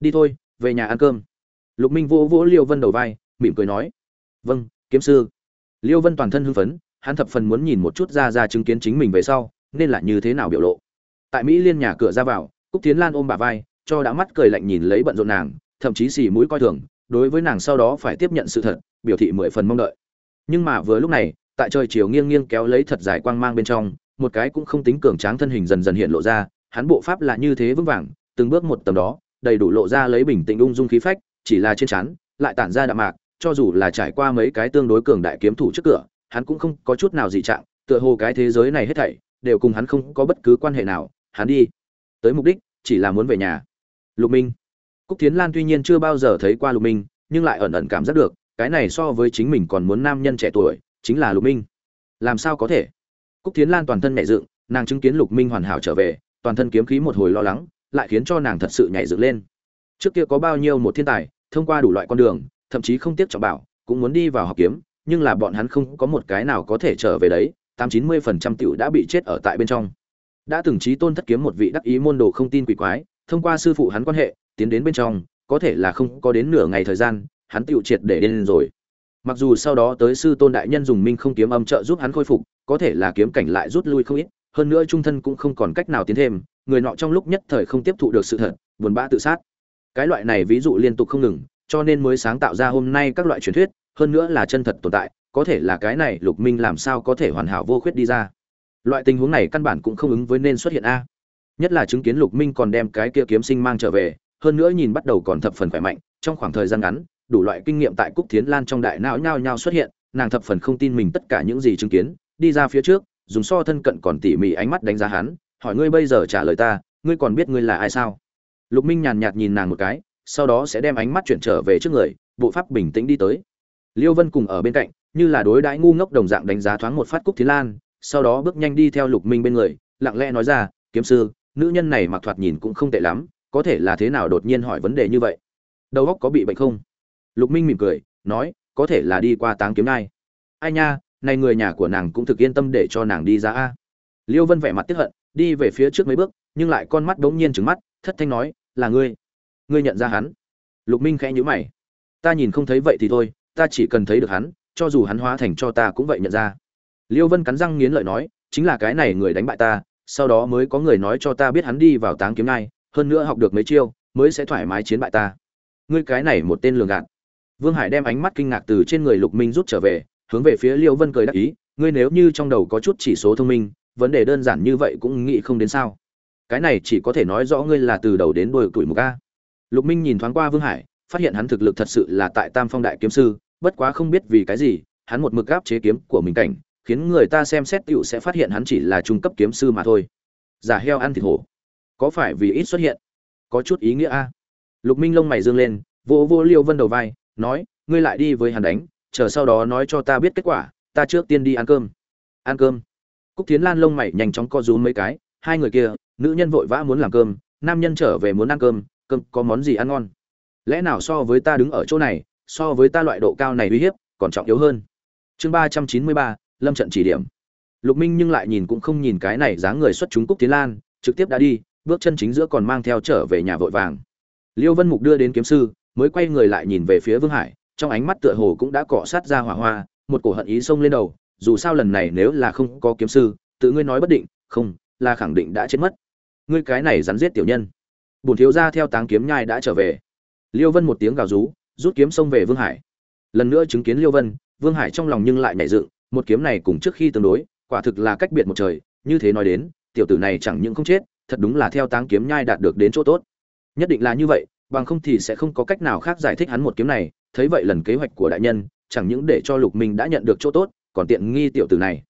Đi thôi, về nhà ăn cơm. Lục minh vỗ vỗ liêu vân đầu vai, mỉm cười nói vâng kiếm sư liêu vân toàn thân hưng phấn, hắn thập phần muốn nhìn một chút ra ra chứng kiến chính mình về sau, nên là như thế nào biểu lộ. Tại mỹ liên nhà cửa ra vào, cúc tiến lan ôm bà vai, cho đã mắt cười lạnh nhìn lấy bận rộn nàng, thậm chí xì mũi coi thường, đối với nàng sau đó phải tiếp nhận sự thật, biểu thị mười phần mong đợi. Nhưng mà vừa lúc này, tại trời chiều nghiêng nghiêng kéo lấy thật dài quang mang bên trong, một cái cũng không tính cường tráng thân hình dần dần hiện lộ ra, hắn bộ pháp là như thế vững vàng, từng bước một tầm đó, đầy đủ lộ ra lấy bình tĩnh ung dung khí phách, chỉ là trên chắn lại tản ra đạm mạc cho dù là trải qua mấy cái tương đối cường đại kiếm thủ trước cửa, hắn cũng không có chút nào dị trạng, tựa hồ cái thế giới này hết thảy đều cùng hắn không có bất cứ quan hệ nào, hắn đi. Tới mục đích, chỉ là muốn về nhà. Lục minh. Cúc thiến lan tuy nhiên chưa bao giờ thấy qua lục minh, nhưng lại ẩn ẩn cảm giác được, cái này so với chính mình còn muốn nam nhân trẻ tuổi, chính là lục minh. Làm sao có thể? Cúc thiến lan toàn thân nhẹ dựng, nàng chứng kiến lục minh hoàn hảo trở về, toàn thân kiếm khí một hồi lo lắng, lại khiến cho nàng thật sự nhảy dựng lên. Trước kia có bao nhiêu một thiên tài, thông qua đủ loại con đường thậm chí không tiếc trọng bảo, cũng muốn đi vào học kiếm, nhưng là bọn hắn không có một cái nào có thể trở về đấy, tám chín mươi phần trăm tiểu đã bị chết ở tại bên trong. Đã từng trí tôn thất kiếm một vị đắc ý môn đồ không tin quỷ quái, thông qua sư phụ hắn quan hệ, tiến đến bên trong, có thể là không có đến nửa ngày thời gian, hắn tiểu triệt để điên rồi. Mặc dù sau đó tới sư tôn đại nhân dùng minh không kiếm âm trợ giúp hắn khôi phục, có thể là kiếm cảnh lại rút lui không ít, hơn nữa trung thân cũng không còn cách nào tiến thêm, người nọ trong lúc nhất thời không tiếp thụ được sự thật, buồn bã tự sát. Cái loại này ví dụ liên tục không ngừng cho nên mới sáng tạo ra hôm nay các loại truyền thuyết, hơn nữa là chân thật tồn tại, có thể là cái này lục minh làm sao có thể hoàn hảo vô khuyết đi ra. Loại tình huống này căn bản cũng không ứng với nên xuất hiện a. Nhất là chứng kiến lục minh còn đem cái kia kiếm sinh mang trở về, hơn nữa nhìn bắt đầu còn thập phần khỏe mạnh, trong khoảng thời gian ngắn, đủ loại kinh nghiệm tại cúc thiến lan trong đại não nhao nhao xuất hiện, nàng thập phần không tin mình tất cả những gì chứng kiến, đi ra phía trước, dùng so thân cận còn tỉ mỉ ánh mắt đánh giá hắn, hỏi ngươi bây giờ trả lời ta, ngươi còn biết ngươi là ai sao? Lục minh nhàn nhạt nhìn nàng một cái sau đó sẽ đem ánh mắt chuyển trở về trước người, bộ pháp bình tĩnh đi tới. Liêu vân cùng ở bên cạnh, như là đối đãi ngu ngốc đồng dạng đánh giá thoáng một phát cúc thiến lan, sau đó bước nhanh đi theo lục minh bên người, lặng lẽ nói ra, kiếm sư, nữ nhân này mặc thoạt nhìn cũng không tệ lắm, có thể là thế nào đột nhiên hỏi vấn đề như vậy? Đầu óc có bị bệnh không? Lục minh mỉm cười, nói, có thể là đi qua táng kiếm nai ai nha, này người nhà của nàng cũng thực yên tâm để cho nàng đi ra a. Liêu vân vẻ mặt tiếc hận, đi về phía trước mấy bước, nhưng lại con mắt đống nhiên trừng mắt, thất thanh nói, là ngươi ngươi nhận ra hắn. Lục minh khẽ nhíu mày. Ta nhìn không thấy vậy thì thôi ta chỉ cần thấy được hắn cho dù hắn hóa thành cho ta cũng vậy nhận ra. Liêu vân cắn răng nghiến lợi nói chính là cái này người đánh bại ta sau đó mới có người nói cho ta biết hắn đi vào táng kiếm ngay, hơn nữa học được mấy chiêu mới sẽ thoải mái chiến bại ta. Ngươi cái này một tên lường gạt. Vương hải đem ánh mắt kinh ngạc từ trên người lục minh rút trở về hướng về phía liêu vân cười đắc ý ngươi nếu như trong đầu có chút chỉ số thông minh vấn đề đơn giản như vậy cũng nghĩ không đến sao. Cái này chỉ có thể nói rõ ngươi là từ đầu đến đuôi tuổi mục a lục minh nhìn thoáng qua vương hải, phát hiện hắn thực lực thật sự là tại tam phong đại kiếm sư, bất quá không biết vì cái gì, hắn một mực gáp chế kiếm của mình cảnh, khiến người ta xem xét tựu sẽ phát hiện hắn chỉ là trung cấp kiếm sư mà thôi. Giả heo ăn thịt hổ. Có phải vì ít xuất hiện? Có chút ý nghĩa a. Lục minh lông mày dương lên vỗ vỗ liêu vân đầu vai, nói, ngươi lại đi với hắn đánh, chờ sau đó nói cho ta biết kết quả, ta trước tiên đi ăn cơm. Ăn cơm? Cúc tiến lan lông mày nhanh chóng co rúm mấy cái, hai người kia, nữ nhân vội vã muốn làm cơm, nam nhân trở về muốn ăn cơm cơm, có món gì ăn ngon? Lẽ nào so với ta đứng ở chỗ này, so với ta loại độ cao này uy hiếp, còn trọng yếu hơn? Chương ba trăm chín mươi ba, lâm trận chỉ điểm. Lục minh nhưng lại nhìn cũng không nhìn cái này dáng người xuất chúng cúc tiến lan, trực tiếp đã đi, bước chân chính giữa còn mang theo trở về nhà vội vàng. Liêu vân mục đưa đến kiếm sư, mới quay người lại nhìn về phía vương hải, trong ánh mắt tựa hồ cũng đã cọ sát ra hỏa hoa, một cổ hận ý xông lên đầu, dù sao lần này nếu là không có kiếm sư, tự ngươi nói bất định, không, là khẳng định đã chết mất. Ngươi cái này rắn giết tiểu nhân bổn thiếu gia theo táng kiếm nhai đã trở về. Liêu vân một tiếng gào rú, rút kiếm xông về vương hải. Lần nữa chứng kiến liêu vân, vương hải trong lòng nhưng lại nảy dựng, một kiếm này cùng trước khi tương đối, quả thực là cách biệt một trời, như thế nói đến, tiểu tử này chẳng những không chết, thật đúng là theo táng kiếm nhai đạt được đến chỗ tốt. Nhất định là như vậy, bằng không thì sẽ không có cách nào khác giải thích hắn một kiếm này, thấy vậy lần kế hoạch của đại nhân, chẳng những để cho lục minh đã nhận được chỗ tốt, còn tiện nghi tiểu tử này.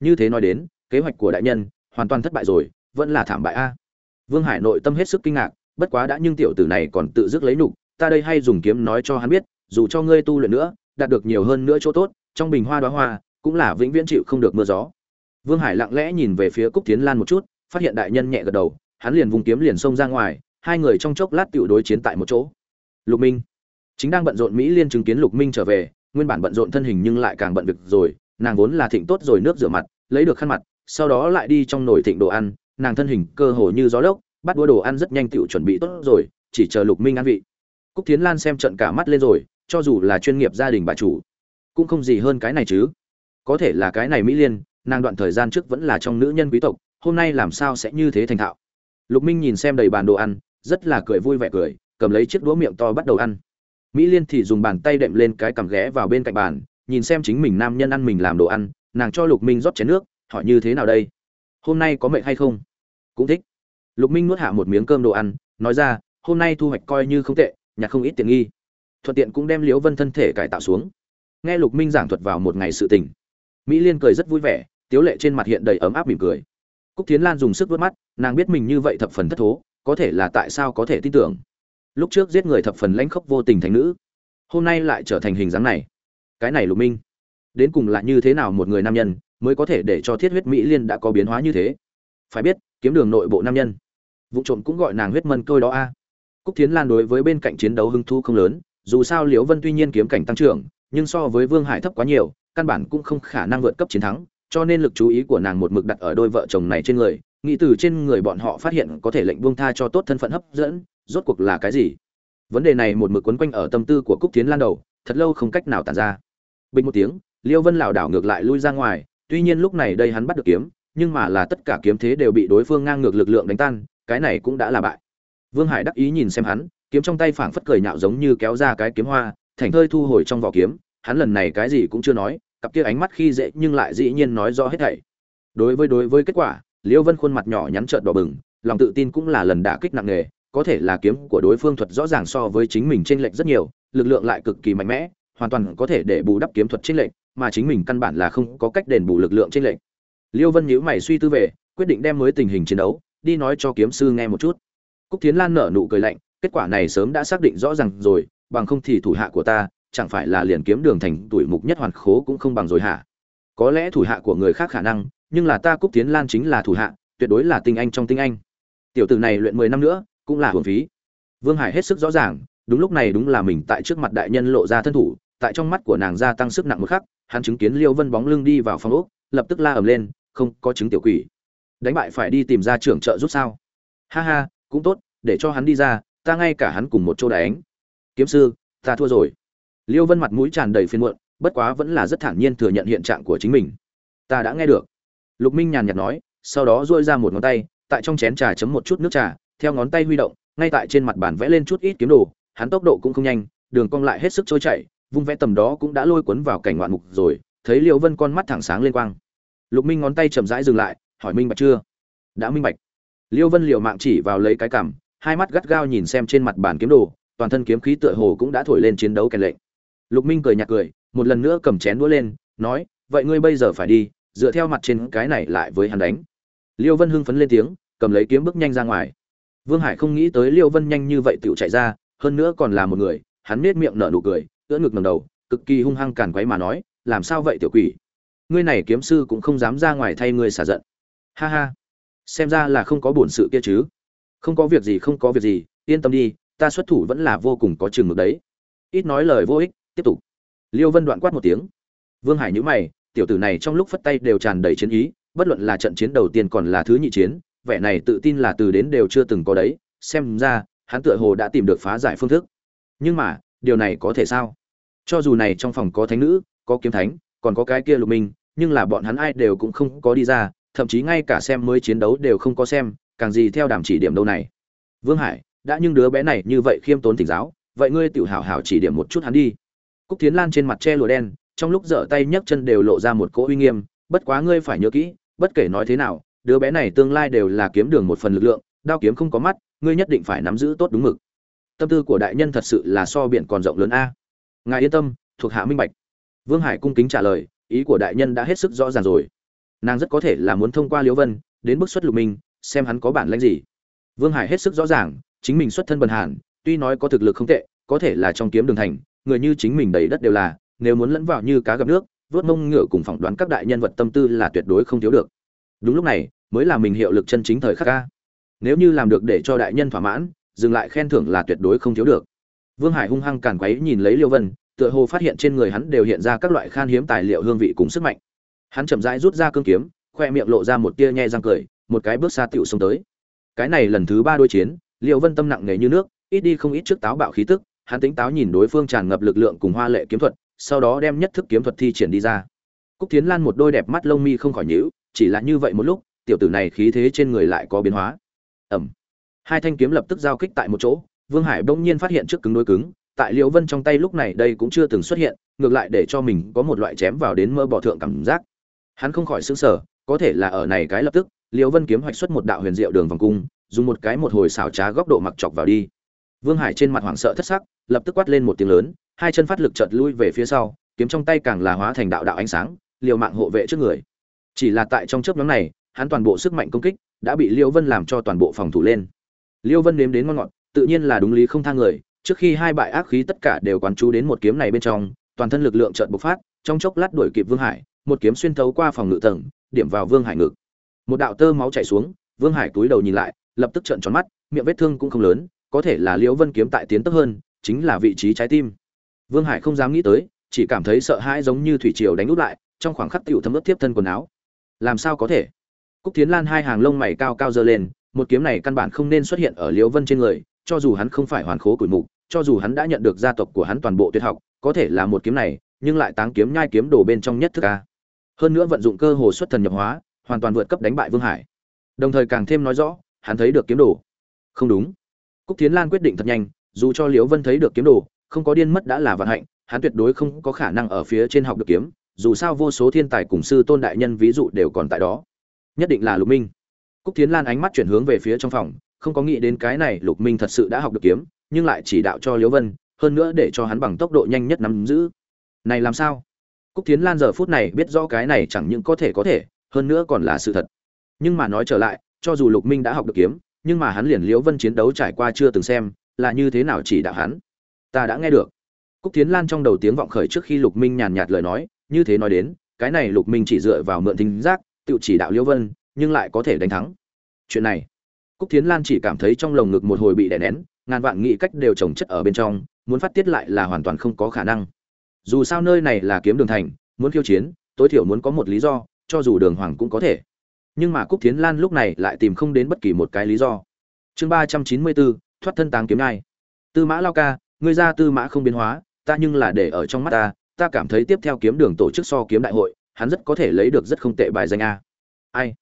Như thế nói đến, kế hoạch của đại nhân, hoàn toàn thất bại rồi, vẫn là thảm bại a. Vương hải nội tâm hết sức kinh ngạc bất quá đã nhưng tiểu tử này còn tự dứt lấy nhục ta đây hay dùng kiếm nói cho hắn biết, dù cho ngươi tu luyện nữa, đạt được nhiều hơn nữa chỗ tốt, trong bình hoa đóa hoa, cũng là vĩnh viễn chịu không được mưa gió. Vương hải lặng lẽ nhìn về phía cúc tiến lan một chút, phát hiện đại nhân nhẹ gật đầu, hắn liền vùng kiếm liền xông ra ngoài, hai người trong chốc lát tiểu đối chiến tại một chỗ. Lục minh. Chính đang bận rộn mỹ liên chứng kiến lục minh trở về, nguyên bản bận rộn thân hình nhưng lại càng bận việc rồi, nàng vốn là thịnh tốt rồi nước rửa mặt, lấy được khăn mặt, sau đó lại đi trong nồi thịnh đồ ăn, nàng thân hình cơ hồ như gió lốc bắt đua đồ ăn rất nhanh tiểu chuẩn bị tốt rồi, chỉ chờ lục minh ăn vị. Cúc tiến lan xem trận cả mắt lên rồi, cho dù là chuyên nghiệp gia đình bà chủ, cũng không gì hơn cái này chứ. Có thể là cái này mỹ liên, nàng đoạn thời gian trước vẫn là trong nữ nhân quý tộc, hôm nay làm sao sẽ như thế thành thạo? Lục minh nhìn xem đầy bàn đồ ăn, rất là cười vui vẻ cười, cầm lấy chiếc đũa miệng to bắt đầu ăn. Mỹ liên thì dùng bàn tay đệm lên cái cằm ghé vào bên cạnh bàn, nhìn xem chính mình nam nhân ăn mình làm đồ ăn, nàng cho lục minh rót chén nước, hỏi như thế nào đây? Hôm nay có mệt hay không? Cũng thích lục minh nuốt hạ một miếng cơm đồ ăn, nói ra, hôm nay thu hoạch coi như không tệ, nhặt không ít tiền nghi. Thuận tiện cũng đem liễu vân thân thể cải tạo xuống. Nghe lục minh giảng thuật vào một ngày sự tình, mỹ liên cười rất vui vẻ, tiếu lệ trên mặt hiện đầy ấm áp mỉm cười. Cúc tiến lan dùng sức vớt mắt, nàng biết mình như vậy thập phần thất thố, có thể là tại sao có thể tin tưởng. Lúc trước giết người thập phần lãnh khốc vô tình thành nữ, hôm nay lại trở thành hình dáng này. Cái này lục minh, đến cùng là như thế nào một người nam nhân mới có thể để cho thiết huyết mỹ liên đã có biến hóa như thế? Phải biết, kiếm đường nội bộ nam nhân vụ trộm cũng gọi nàng huyết mân tôi đó a. Cúc tiến lan đối với bên cạnh chiến đấu hưng thu không lớn, dù sao liễu vân tuy nhiên kiếm cảnh tăng trưởng, nhưng so với vương hải thấp quá nhiều, căn bản cũng không khả năng vượt cấp chiến thắng, cho nên lực chú ý của nàng một mực đặt ở đôi vợ chồng này trên người, nghĩ từ trên người bọn họ phát hiện có thể lệnh buông tha cho tốt thân phận hấp dẫn, rốt cuộc là cái gì? Vấn đề này một mực quấn quanh ở tâm tư của cúc tiến lan đầu, thật lâu không cách nào tàn ra. Bình một tiếng, liêu vân lảo đảo ngược lại lui ra ngoài, tuy nhiên lúc này đây hắn bắt được kiếm, nhưng mà là tất cả kiếm thế đều bị đối phương ngang ngược lực lượng đánh tan cái này cũng đã là bại. Vương hải đắc ý nhìn xem hắn, kiếm trong tay phảng phất cười nhạo giống như kéo ra cái kiếm hoa, thành thơi thu hồi trong vỏ kiếm, hắn lần này cái gì cũng chưa nói, cặp kia ánh mắt khi dễ nhưng lại dĩ nhiên nói rõ hết thảy. Đối với đối với kết quả liêu vân khuôn mặt nhỏ nhắn trợn đỏ bừng, lòng tự tin cũng là lần đả kích nặng nề, có thể là kiếm của đối phương thuật rõ ràng so với chính mình chênh lệch rất nhiều, lực lượng lại cực kỳ mạnh mẽ, hoàn toàn có thể để bù đắp kiếm thuật chênh lệch, mà chính mình căn bản là không có cách đền bù lực lượng chênh lệch. Liêu vân nhíu mày suy tư về, quyết định đem mới tình hình chiến đấu đi nói cho kiếm sư nghe một chút. Cúc tiến lan nở nụ cười lạnh, kết quả này sớm đã xác định rõ ràng rồi, bằng không thì thủ hạ của ta, chẳng phải là liền kiếm đường thành tuổi mục nhất hoàn khố cũng không bằng rồi hả? Có lẽ thủ hạ của người khác khả năng, nhưng là ta cúc tiến lan chính là thủ hạ, tuyệt đối là tinh anh trong tinh anh. Tiểu tử này luyện mười năm nữa, cũng là hồn phí. Vương hải hết sức rõ ràng, đúng lúc này đúng là mình tại trước mặt đại nhân lộ ra thân thủ, tại trong mắt của nàng gia tăng sức nặng một khắc, hắn chứng kiến liêu vân bóng lưng đi vào phòng ốc, lập tức la ầm lên, không có chứng tiểu quỷ đánh bại phải đi tìm ra trưởng trợ giúp sao? Ha ha, cũng tốt, để cho hắn đi ra, ta ngay cả hắn cùng một chỗ đánh. Kiếm sư, ta thua rồi. Liêu vân mặt mũi tràn đầy phiền muộn, bất quá vẫn là rất thản nhiên thừa nhận hiện trạng của chính mình. Ta đã nghe được. Lục minh nhàn nhạt nói, sau đó duỗi ra một ngón tay, tại trong chén trà chấm một chút nước trà, theo ngón tay huy động, ngay tại trên mặt bàn vẽ lên chút ít kiếm đồ, hắn tốc độ cũng không nhanh, đường cong lại hết sức trôi chảy, vung vẽ tầm đó cũng đã lôi cuốn vào cảnh ngoạn mục rồi, thấy liêu vân con mắt thẳng sáng lên quang. Lục minh ngón tay chậm rãi dừng lại hỏi minh bạch chưa? Đã minh bạch. Liêu vân liều mạng chỉ vào lấy cái cằm, hai mắt gắt gao nhìn xem trên mặt bàn kiếm đồ, toàn thân kiếm khí tựa hồ cũng đã thổi lên chiến đấu kèn lệnh. Lục minh cười nhạt cười, một lần nữa cầm chén đũa lên, nói, vậy ngươi bây giờ phải đi, dựa theo mặt trên cái này lại với hắn đánh. Liêu vân hưng phấn lên tiếng, cầm lấy kiếm bước nhanh ra ngoài. Vương hải không nghĩ tới liêu vân nhanh như vậy tựu chạy ra, hơn nữa còn là một người, hắn nết miệng nở nụ cười, ưỡn ngực ngầm đầu, cực kỳ hung hăng càn quấy mà nói, làm sao vậy tiểu quỷ? Ngươi này kiếm sư cũng không dám ra ngoài thay ngươi xả giận ha ha. Xem ra là không có bổn sự kia chứ. Không có việc gì, không có việc gì. Yên tâm đi, ta xuất thủ vẫn là vô cùng có chừng mực đấy. Ít nói lời vô ích, tiếp tục. Liêu vân đoạn quát một tiếng. Vương hải nhữ mày, tiểu tử này trong lúc phất tay đều tràn đầy chiến ý, bất luận là trận chiến đầu tiên còn là thứ nhị chiến, vẻ này tự tin là từ đến đều chưa từng có đấy. Xem ra, hắn tựa hồ đã tìm được phá giải phương thức. Nhưng mà, điều này có thể sao? Cho dù này trong phòng có thánh nữ, có kiếm thánh, còn có cái kia lục minh, nhưng là bọn hắn ai đều cũng không có đi ra thậm chí ngay cả xem mới chiến đấu đều không có xem, càng gì theo đàm chỉ điểm đâu này. Vương hải, đã nhưng đứa bé này như vậy khiêm tốn tỉnh giáo, vậy ngươi tự hảo hảo chỉ điểm một chút hắn đi. Cúc tiến lan trên mặt che lụa đen, trong lúc dở tay nhấc chân đều lộ ra một cỗ uy nghiêm, bất quá ngươi phải nhớ kỹ, bất kể nói thế nào, đứa bé này tương lai đều là kiếm đường một phần lực lượng, đao kiếm không có mắt, ngươi nhất định phải nắm giữ tốt đúng mực. Tâm tư của đại nhân thật sự là so biển còn rộng lớn a. Ngài yên tâm, thuộc hạ minh bạch. Vương hải cung kính trả lời, ý của đại nhân đã hết sức rõ ràng rồi nàng rất có thể là muốn thông qua liễu vân đến bức xuất lục minh, xem hắn có bản lãnh gì. Vương hải hết sức rõ ràng, chính mình xuất thân bần hàn, tuy nói có thực lực không tệ, có thể là trong kiếm đường thành, người như chính mình đầy đất đều là, nếu muốn lẫn vào như cá gặp nước, vớt mông ngựa cùng phỏng đoán các đại nhân vật tâm tư là tuyệt đối không thiếu được. Đúng lúc này, mới là mình hiệu lực chân chính thời khắc ca. Nếu như làm được để cho đại nhân thỏa mãn, dừng lại khen thưởng là tuyệt đối không thiếu được. Vương hải hung hăng càn quấy nhìn lấy liêu vân, tựa hồ phát hiện trên người hắn đều hiện ra các loại khan hiếm tài liệu hương vị cùng sức mạnh hắn chậm rãi rút ra cương kiếm, khoe miệng lộ ra một tia nhe răng cười, một cái bước xa tựu xông tới. Cái này lần thứ ba đôi chiến, liêu vân tâm nặng nề như nước, ít đi không ít trước táo bạo khí tức, hắn tính táo nhìn đối phương tràn ngập lực lượng cùng hoa lệ kiếm thuật, sau đó đem nhất thức kiếm thuật thi triển đi ra. Cúc tiến lan một đôi đẹp mắt lông mi không khỏi nhíu, chỉ là như vậy một lúc, tiểu tử này khí thế trên người lại có biến hóa. Ẩm hai thanh kiếm lập tức giao kích tại một chỗ, vương hải bỗng nhiên phát hiện trước cứng đối cứng, tại liệu vân trong tay lúc này đây cũng chưa từng xuất hiện, ngược lại để cho mình có một loại chém vào đến mơ bỏ thượng cảm giác hắn không khỏi sững sờ, có thể là ở này cái lập tức, liễu vân kiếm hoạch xuất một đạo huyền diệu đường vòng cung, dùng một cái một hồi xảo trá góc độ mặc chọc vào đi. Vương hải trên mặt hoảng sợ thất sắc, lập tức quát lên một tiếng lớn, hai chân phát lực chợt lui về phía sau, kiếm trong tay càng là hóa thành đạo đạo ánh sáng, liều mạng hộ vệ trước người. Chỉ là tại trong chớp nhóm này, hắn toàn bộ sức mạnh công kích đã bị liêu vân làm cho toàn bộ phòng thủ lên. Liêu vân nếm đến ngon ngọt, tự nhiên là đúng lý không thang người, trước khi hai bại ác khí tất cả đều quán chú đến một kiếm này bên trong, toàn thân lực lượng chợt bộc phát, trong chốc lát đuổi kịp vương hải một kiếm xuyên thấu qua phòng ngự tầng, điểm vào vương hải ngực. Một đạo tơ máu chảy xuống, vương hải cúi đầu nhìn lại, lập tức trợn tròn mắt, miệng vết thương cũng không lớn, có thể là liễu vân kiếm tại tiến tốc hơn, chính là vị trí trái tim. Vương hải không dám nghĩ tới, chỉ cảm thấy sợ hãi giống như thủy triều đánh úp lại, trong khoảng khắc tiểu thấm ướt tiếp thân quần áo. Làm sao có thể? Cúc tiến lan hai hàng lông mày cao cao dơ lên, một kiếm này căn bản không nên xuất hiện ở liễu vân trên người, cho dù hắn không phải hoàn khố củi mục, cho dù hắn đã nhận được gia tộc của hắn toàn bộ tuyệt học, có thể là một kiếm này, nhưng lại táng kiếm nhai kiếm đồ bên trong nhất thức a hơn nữa vận dụng cơ hồ xuất thần nhập hóa, hoàn toàn vượt cấp đánh bại vương hải. Đồng thời càng thêm nói rõ, hắn thấy được kiếm đồ. Không đúng. Cúc tiến lan quyết định thật nhanh, dù cho liễu vân thấy được kiếm đồ, không có điên mất đã là vận hạnh, hắn tuyệt đối không có khả năng ở phía trên học được kiếm, dù sao vô số thiên tài cùng sư tôn đại nhân ví dụ đều còn tại đó. Nhất định là lục minh. Cúc tiến lan ánh mắt chuyển hướng về phía trong phòng, không có nghĩ đến cái này lục minh thật sự đã học được kiếm, nhưng lại chỉ đạo cho liễu vân, hơn nữa để cho hắn bằng tốc độ nhanh nhất nắm giữ. Này làm sao? Cúc tiến lan giờ phút này biết rõ cái này chẳng những có thể có thể, hơn nữa còn là sự thật. Nhưng mà nói trở lại, cho dù lục minh đã học được kiếm, nhưng mà hắn liền liễu vân chiến đấu trải qua chưa từng xem, là như thế nào chỉ đạo hắn? Ta đã nghe được. Cúc tiến lan trong đầu tiếng vọng khởi trước khi lục minh nhàn nhạt lời nói, như thế nói đến, cái này lục minh chỉ dựa vào mượn thính giác, tự chỉ đạo liễu vân, nhưng lại có thể đánh thắng. Chuyện này, cúc tiến lan chỉ cảm thấy trong lồng ngực một hồi bị đè nén, ngàn vạn nghị cách đều trồng chất ở bên trong, muốn phát tiết lại là hoàn toàn không có khả năng dù sao nơi này là kiếm đường thành, muốn khiêu chiến, tối thiểu muốn có một lý do, cho dù đường hoàng cũng có thể. Nhưng mà cúc thiến lan lúc này lại tìm không đến bất kỳ một cái lý do. Chương ba trăm chín mươi bốn thoát thân táng kiếm ngai tư mã lao ca, ngươi ra tư mã không biến hóa, ta nhưng là để ở trong mắt ta ta cảm thấy tiếp theo kiếm đường tổ chức so kiếm đại hội, hắn rất có thể lấy được rất không tệ bài danh a. Ai?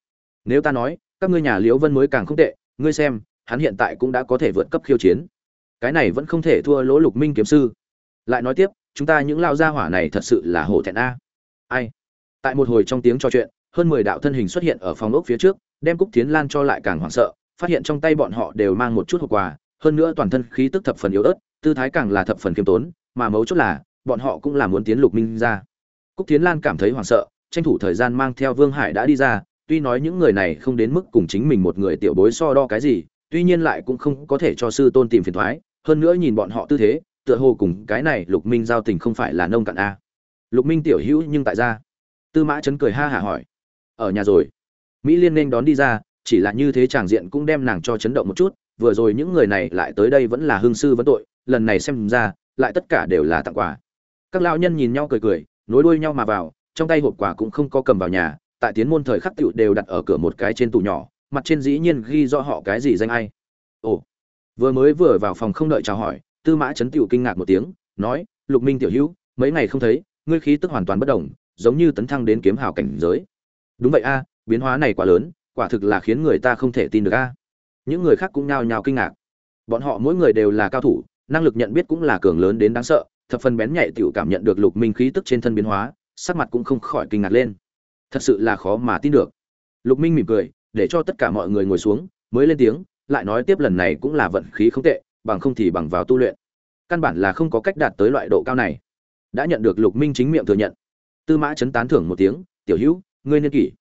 Nếu ta nói, các ngươi nhà liễu vân mới càng không tệ, ngươi xem, hắn hiện tại cũng đã có thể vượt cấp khiêu chiến. Cái này vẫn không thể thua lỗ lục minh kiếm sư. Lại nói tiếp chúng ta những lao gia hỏa này thật sự là hổ thẹn a. Ai? Tại một hồi trong tiếng trò chuyện, hơn mười đạo thân hình xuất hiện ở phòng ốc phía trước, đem cúc tiến lan cho lại càng hoảng sợ, phát hiện trong tay bọn họ đều mang một chút hộp quà, hơn nữa toàn thân khí tức thập phần yếu ớt, tư thái càng là thập phần kiêm tốn, mà mấu chốt là, bọn họ cũng là muốn tiến lục minh ra. Cúc tiến lan cảm thấy hoảng sợ, tranh thủ thời gian mang theo vương hải đã đi ra, tuy nói những người này không đến mức cùng chính mình một người tiểu bối so đo cái gì, tuy nhiên lại cũng không có thể cho sư tôn tìm phiền thoái, hơn nữa nhìn bọn họ tư thế tựa hồ cùng cái này lục minh giao tình không phải là nông cạn a. Lục minh tiểu hữu nhưng tại gia. Tư mã chấn cười ha hả hỏi. Ở nhà rồi. Mỹ liên nên đón đi ra, chỉ là như thế tràng diện cũng đem nàng cho chấn động một chút, vừa rồi những người này lại tới đây vẫn là hương sư vấn tội, lần này xem ra, lại tất cả đều là tặng quà. Các lao nhân nhìn nhau cười cười, nối đuôi nhau mà vào, trong tay hộp quà cũng không có cầm vào nhà, tại tiến môn thời khắc tựu đều đặt ở cửa một cái trên tủ nhỏ, mặt trên dĩ nhiên ghi rõ họ cái gì danh ai. Ồ. Vừa mới vừa vào phòng không đợi chào hỏi tư mã chấn Tiểu kinh ngạc một tiếng nói lục minh tiểu hữu mấy ngày không thấy ngươi khí tức hoàn toàn bất động, giống như tấn thăng đến kiếm hào cảnh giới. Đúng vậy a biến hóa này quá lớn quả thực là khiến người ta không thể tin được a. Những người khác cũng nhao nhao kinh ngạc. Bọn họ mỗi người đều là cao thủ năng lực nhận biết cũng là cường lớn đến đáng sợ thập phần bén nhạy tiểu cảm nhận được lục minh khí tức trên thân biến hóa sắc mặt cũng không khỏi kinh ngạc lên. Thật sự là khó mà tin được. Lục minh mỉm cười để cho tất cả mọi người ngồi xuống mới lên tiếng lại nói tiếp lần này cũng là vận khí không tệ bằng không thì bằng vào tu luyện. Căn bản là không có cách đạt tới loại độ cao này. Đã nhận được lục minh chính miệng thừa nhận. Tư mã chấn tán thưởng một tiếng, tiểu hữu, ngươi niên kỷ.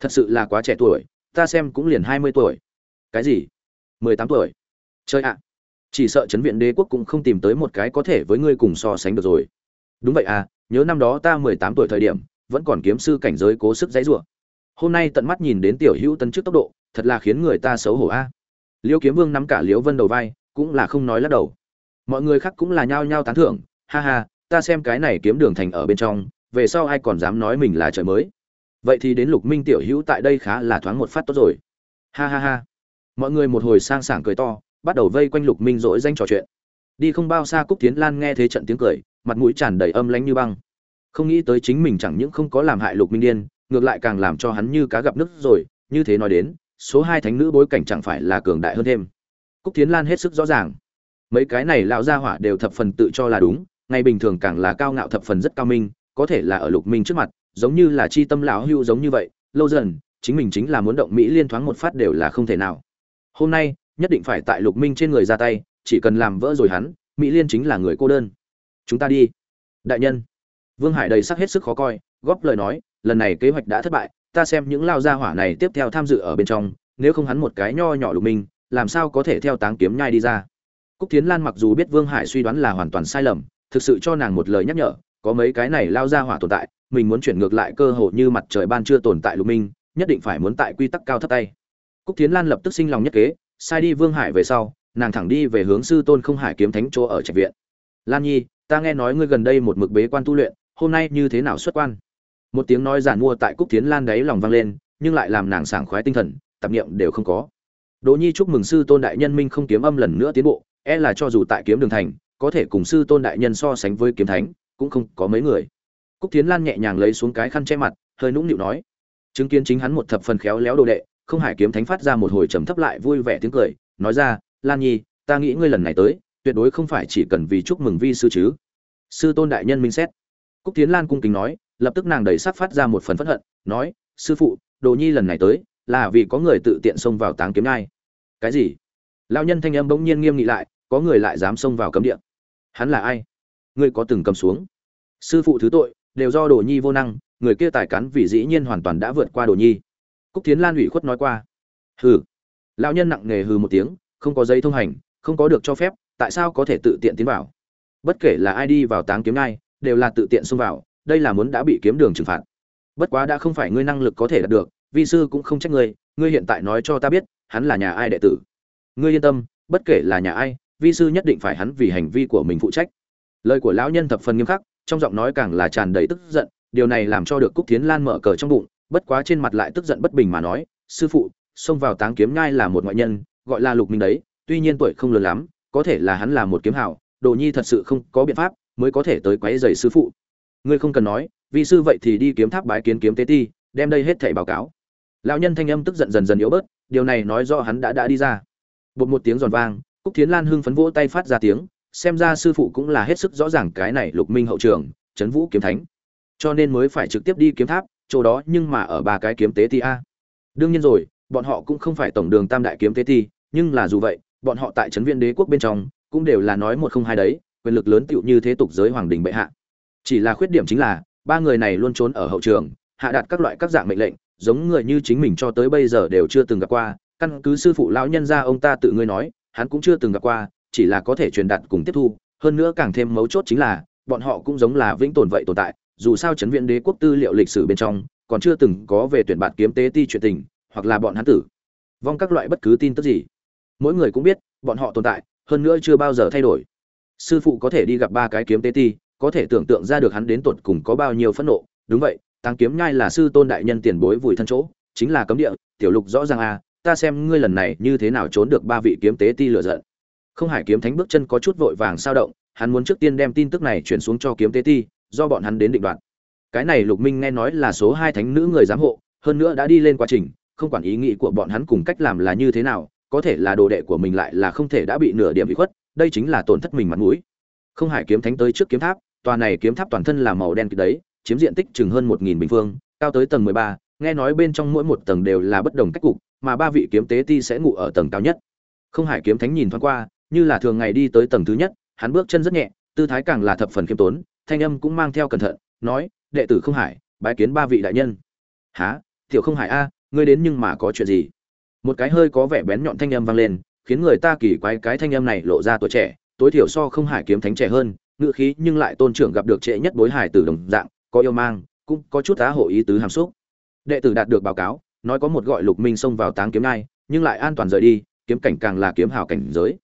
Thật sự là quá trẻ tuổi, ta xem cũng liền hai mươi tuổi. Cái gì? Mười tám tuổi. Chơi ạ. Chỉ sợ chấn viện đế quốc cũng không tìm tới một cái có thể với ngươi cùng so sánh được rồi. Đúng vậy à nhớ năm đó ta mười tám tuổi thời điểm, vẫn còn kiếm sư cảnh giới cố sức dãy rủa. Hôm nay tận mắt nhìn đến tiểu hữu tấn trước tốc độ, thật là khiến người ta xấu hổ a. Liêu kiếm vương nắm cả liễu vân đầu vai cũng là không nói lắc đầu. Mọi người khác cũng là nhao nhao tán thưởng, ha ha, ta xem cái này kiếm đường thành ở bên trong, về sau ai còn dám nói mình là trời mới. Vậy thì đến lục minh tiểu hữu tại đây khá là thoáng một phát tốt rồi. Ha ha ha. Mọi người một hồi sang sảng cười to, bắt đầu vây quanh lục minh dỗi danh trò chuyện. Đi không bao xa cúc tiến lan nghe thấy trận tiếng cười, mặt mũi tràn đầy âm lánh như băng. Không nghĩ tới chính mình chẳng những không có làm hại lục minh điên, ngược lại càng làm cho hắn như cá gặp nước rồi, như thế nói đến, số hai thánh nữ bối cảnh chẳng phải là cường đại hơn thêm cúc tiến lan hết sức rõ ràng. Mấy cái này lão gia hỏa đều thập phần tự cho là đúng, ngày bình thường càng là cao ngạo thập phần rất cao minh, có thể là ở lục minh trước mặt, giống như là chi tâm lão hưu giống như vậy, lâu dần, chính mình chính là muốn động mỹ liên thoáng một phát đều là không thể nào. Hôm nay, nhất định phải tại lục minh trên người ra tay, chỉ cần làm vỡ rồi hắn, mỹ liên chính là người cô đơn. Chúng ta đi. Đại nhân. Vương hải đầy sắc hết sức khó coi, góp lời nói, lần này kế hoạch đã thất bại, ta xem những lao gia hỏa này tiếp theo tham dự ở bên trong, nếu không hắn một cái nho nhỏ lục minh làm sao có thể theo táng kiếm nhai đi ra? Cúc tiến lan mặc dù biết vương hải suy đoán là hoàn toàn sai lầm, thực sự cho nàng một lời nhắc nhở, có mấy cái này lao ra hỏa tồn tại, mình muốn chuyển ngược lại cơ hội như mặt trời ban chưa tồn tại lục minh, nhất định phải muốn tại quy tắc cao thấp tay. Cúc tiến lan lập tức sinh lòng nhất kế, sai đi vương hải về sau, nàng thẳng đi về hướng sư tôn không hải kiếm thánh chỗ ở trạch viện. Lan nhi, ta nghe nói ngươi gần đây một mực bế quan tu luyện, hôm nay như thế nào xuất quan? Một tiếng nói giản mua tại cúc tiến lan đáy lòng vang lên, nhưng lại làm nàng sảng khoái tinh thần, tạp niệm đều không có đỗ nhi chúc mừng sư tôn đại nhân minh không kiếm âm lần nữa tiến bộ e là cho dù tại kiếm đường thành, có thể cùng sư tôn đại nhân so sánh với kiếm thánh, cũng không có mấy người. Cúc Thiến lan nhẹ nhàng lấy xuống cái khăn che mặt, hơi nũng nịu nói, chứng kiến chính hắn một thập phần khéo léo đồ đệ, không hải kiếm thánh phát ra một hồi trầm thấp lại vui vẻ tiếng cười, nói ra, lan nhi, ta nghĩ ngươi lần này tới, tuyệt đối không phải chỉ cần vì chúc mừng vi sư chứ. Sư tôn đại nhân minh xét. Cúc Thiến lan cung kính nói, lập tức nàng đầy sắc phát ra một phần phẫn hận, nói, sư phụ đồ nhi lần này tới là vì có người tự tiện xông vào táng kiếm ngai. Cái gì? Lao nhân thanh âm bỗng nhiên nghiêm nghị lại, có người lại dám xông vào cấm địa. Hắn là ai? Ngươi có từng cầm xuống? Sư phụ thứ tội, đều do đồ nhi vô năng, người kia tài cán vì dĩ nhiên hoàn toàn đã vượt qua đồ nhi. Cúc tiến lan ủy khuất nói qua. Hừ. Lão nhân nặng nề hừ một tiếng, không có giấy thông hành, không có được cho phép, tại sao có thể tự tiện tiến vào? Bất kể là ai đi vào táng kiếm ngai, đều là tự tiện xông vào, đây là muốn đã bị kiếm đường trừng phạt. Bất quá đã không phải ngươi năng lực có thể đạt được vi sư cũng không trách ngươi ngươi hiện tại nói cho ta biết, hắn là nhà ai đệ tử. Ngươi yên tâm, bất kể là nhà ai, vi sư nhất định phải hắn vì hành vi của mình phụ trách. Lời của lão nhân thập phần nghiêm khắc, trong giọng nói càng là tràn đầy tức giận, điều này làm cho được cúc thiến lan mở cờ trong bụng, bất quá trên mặt lại tức giận bất bình mà nói, sư phụ, xông vào táng kiếm nhai là một ngoại nhân, gọi là lục minh đấy, tuy nhiên tuổi không lớn lắm, có thể là hắn là một kiếm hảo, đồ nhi thật sự không có biện pháp mới có thể tới quấy rầy sư phụ. Ngươi không cần nói, vi sư vậy thì đi kiếm tháp bái kiến kiếm tế ti, đem đây hết thảy báo cáo lão nhân thanh âm tức giận dần dần yếu bớt, điều này nói rõ hắn đã đã đi ra. Bột một tiếng giòn vang, cúc thiến lan hưng phấn vỗ tay phát ra tiếng, xem ra sư phụ cũng là hết sức rõ ràng cái này lục minh hậu trường, trấn vũ kiếm thánh. Cho nên mới phải trực tiếp đi kiếm tháp, chỗ đó nhưng mà ở ba cái kiếm tế ti a. Đương nhiên rồi, bọn họ cũng không phải tổng đường tam đại kiếm tế ti, nhưng là dù vậy, bọn họ tại trấn viên đế quốc bên trong, cũng đều là nói một không hai đấy, quyền lực lớn tựu như thế tục giới hoàng đình bệ hạ. Chỉ là khuyết điểm chính là, ba người này luôn trốn ở hậu trường, hạ đạt các loại các dạng mệnh lệnh giống người như chính mình cho tới bây giờ đều chưa từng gặp qua. Căn cứ sư phụ lão nhân gia ông ta tự ngươi nói, hắn cũng chưa từng gặp qua, chỉ là có thể truyền đạt cùng tiếp thu. Hơn nữa càng thêm mấu chốt chính là, bọn họ cũng giống là vĩnh tồn vậy tồn tại, dù sao chấn viện đế quốc tư liệu lịch sử bên trong, còn chưa từng có về tuyển bạn kiếm tế ti chuyện tình, hoặc là bọn hắn tử. Vong các loại bất cứ tin tức gì. Mỗi người cũng biết, bọn họ tồn tại, hơn nữa chưa bao giờ thay đổi. Sư phụ có thể đi gặp ba cái kiếm tế ti, có thể tưởng tượng ra được hắn đến tột cùng có bao nhiêu phẫn nộ. Đúng vậy Tang kiếm nhai là sư tôn đại nhân tiền bối vùi thân chỗ, chính là cấm địa, tiểu lục rõ ràng à ta xem ngươi lần này như thế nào trốn được ba vị kiếm tế ti lựa giận. Không hải kiếm thánh bước chân có chút vội vàng sao động, hắn muốn trước tiên đem tin tức này chuyển xuống cho kiếm tế ti, do bọn hắn đến định đoạt. Cái này lục minh nghe nói là số hai thánh nữ người giám hộ, hơn nữa đã đi lên quá trình, không quản ý nghĩ của bọn hắn cùng cách làm là như thế nào, có thể là đồ đệ của mình lại là không thể đã bị nửa điểm bị khuất, đây chính là tổn thất mình mặt mũi. Không hải kiếm thánh tới trước kiếm tháp, tòa này kiếm tháp toàn thân là màu đen kịt đấy chiếm diện tích chừng hơn một nghìn bình phương cao tới tầng mười ba nghe nói bên trong mỗi một tầng đều là bất đồng cách cục mà ba vị kiếm tế ti sẽ ngủ ở tầng cao nhất. Không hải kiếm thánh nhìn thoáng qua như là thường ngày đi tới tầng thứ nhất hắn bước chân rất nhẹ tư thái càng là thập phần khiêm tốn thanh âm cũng mang theo cẩn thận nói đệ tử không hải bái kiến ba vị đại nhân. Hả, tiểu không hải a ngươi đến nhưng mà có chuyện gì? Một cái hơi có vẻ bén nhọn thanh âm vang lên khiến người ta kỳ quái cái thanh âm này lộ ra tuổi trẻ tối thiểu so không hải kiếm thánh trẻ hơn ngự khí nhưng lại tôn trưởng gặp được trễ nhất bối hải tử đồng dạng có yêu mang, cũng có chút á hộ ý tứ hàm xúc. Đệ tử đạt được báo cáo, nói có một gọi lục minh xông vào táng kiếm nai nhưng lại an toàn rời đi, kiếm cảnh càng là kiếm hào cảnh giới.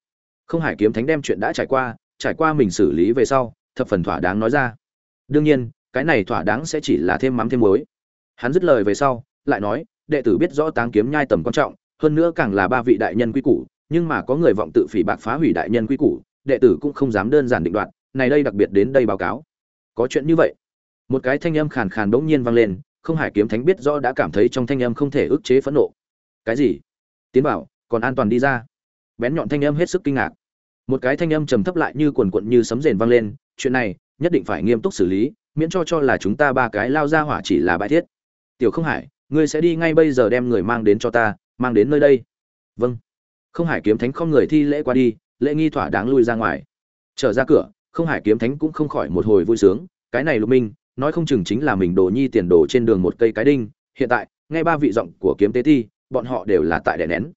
Không hải kiếm thánh đem chuyện đã trải qua trải qua mình xử lý về sau, thập phần thỏa đáng nói ra. Đương nhiên, cái này thỏa đáng sẽ chỉ là thêm mắm thêm muối. Hắn dứt lời về sau, lại nói, đệ tử biết rõ táng kiếm nhai tầm quan trọng, hơn nữa càng là ba vị đại nhân quy củ, nhưng mà có người vọng tự phỉ bạc phá hủy đại nhân quy củ, đệ tử cũng không dám đơn giản định đoạt, này đây đặc biệt đến đây báo cáo. Có chuyện như vậy một cái thanh âm khàn khàn bỗng nhiên vang lên, không hải kiếm thánh biết rõ đã cảm thấy trong thanh âm không thể ức chế phẫn nộ. Cái gì? Tiến bảo, còn an toàn đi ra. Bén nhọn thanh âm hết sức kinh ngạc. Một cái thanh âm trầm thấp lại như quần quận như sấm rền vang lên, chuyện này, nhất định phải nghiêm túc xử lý, miễn cho cho là chúng ta ba cái lao ra hỏa chỉ là bãi thiết. Tiểu không hải, ngươi sẽ đi ngay bây giờ đem người mang đến cho ta, mang đến nơi đây. Vâng. Không hải kiếm thánh không người thi lễ qua đi, lễ nghi thỏa đáng lui ra ngoài. Trở ra cửa, không hải kiếm thánh cũng không khỏi một hồi vui sướng, cái này lục minh nói không chừng chính là mình đồ nhi tiền đồ trên đường một cây cái đinh, hiện tại, nghe ba vị giọng của kiếm tế thi, bọn họ đều là tại đè nén.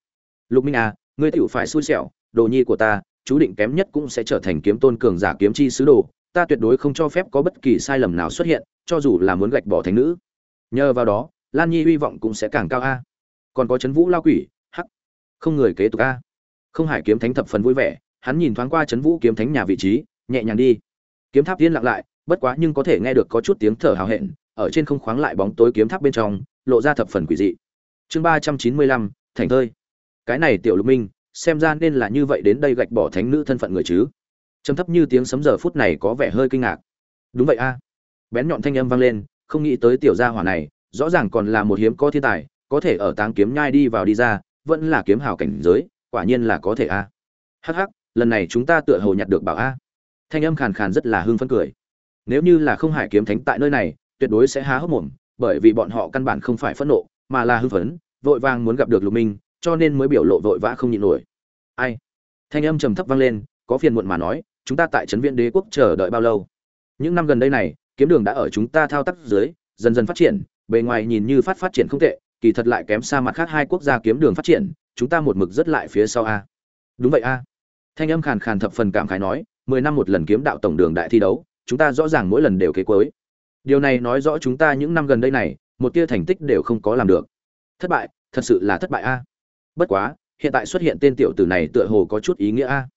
Lục minh à ngươi tựu phải xui xẻo, đồ nhi của ta, chú định kém nhất cũng sẽ trở thành kiếm tôn cường giả kiếm chi sứ đồ, ta tuyệt đối không cho phép có bất kỳ sai lầm nào xuất hiện, cho dù là muốn gạch bỏ thánh nữ. Nhờ vào đó, lan nhi hy vọng cũng sẽ càng cao a. Còn có c vũ lao quỷ, hắc, không người kế tục a. Không hải kiếm thánh thập phần vui vẻ, hắn nhìn thoáng qua c vũ kiếm thánh nhà vị trí, nhẹ nhàng đi. Kiếm tháp tiên lặng lại bất quá nhưng có thể nghe được có chút tiếng thở hào hẹn, ở trên không khoáng lại bóng tối kiếm tháp bên trong, lộ ra thập phần quỷ dị. Chương ba trăm chín mươi lăm, thành thơi. Cái này tiểu lục minh, xem ra nên là như vậy đến đây gạch bỏ thánh nữ thân phận người chứ. Trầm thấp như tiếng sấm giờ phút này có vẻ hơi kinh ngạc. Đúng vậy a. Bén nhọn thanh âm vang lên, không nghĩ tới tiểu gia hỏa này, rõ ràng còn là một hiếm có thiên tài, có thể ở táng kiếm nhai đi vào đi ra, vẫn là kiếm hào cảnh giới, quả nhiên là có thể a. À. hắc hắc, lần này chúng ta tựa hồ nhặt được bảo a. Thanh âm khàn khàn rất là hưng phấn cười nếu như là không hải kiếm thánh tại nơi này, tuyệt đối sẽ há hốc mồm, bởi vì bọn họ căn bản không phải phẫn nộ, mà là hưng phấn, vội vàng muốn gặp được lục minh, cho nên mới biểu lộ vội vã không nhịn nổi. Ai? Thanh âm trầm thấp vang lên, có phiền muộn mà nói, chúng ta tại trấn viện đế quốc chờ đợi bao lâu? Những năm gần đây này, kiếm đường đã ở chúng ta thao tác dưới, dần dần phát triển, bề ngoài nhìn như phát phát triển không tệ, kỳ thật lại kém xa mặt khác hai quốc gia kiếm đường phát triển, chúng ta một mực rất lại phía sau a. Đúng vậy a. Thanh âm khàn khàn thập phần cảm khái nói, mười năm một lần kiếm đạo tổng đường đại thi đấu chúng ta rõ ràng mỗi lần đều kế cuối. Điều này nói rõ chúng ta những năm gần đây này, một tia thành tích đều không có làm được. Thất bại, thật sự là thất bại a. Bất quá, hiện tại xuất hiện tên tiểu tử này tựa hồ có chút ý nghĩa a.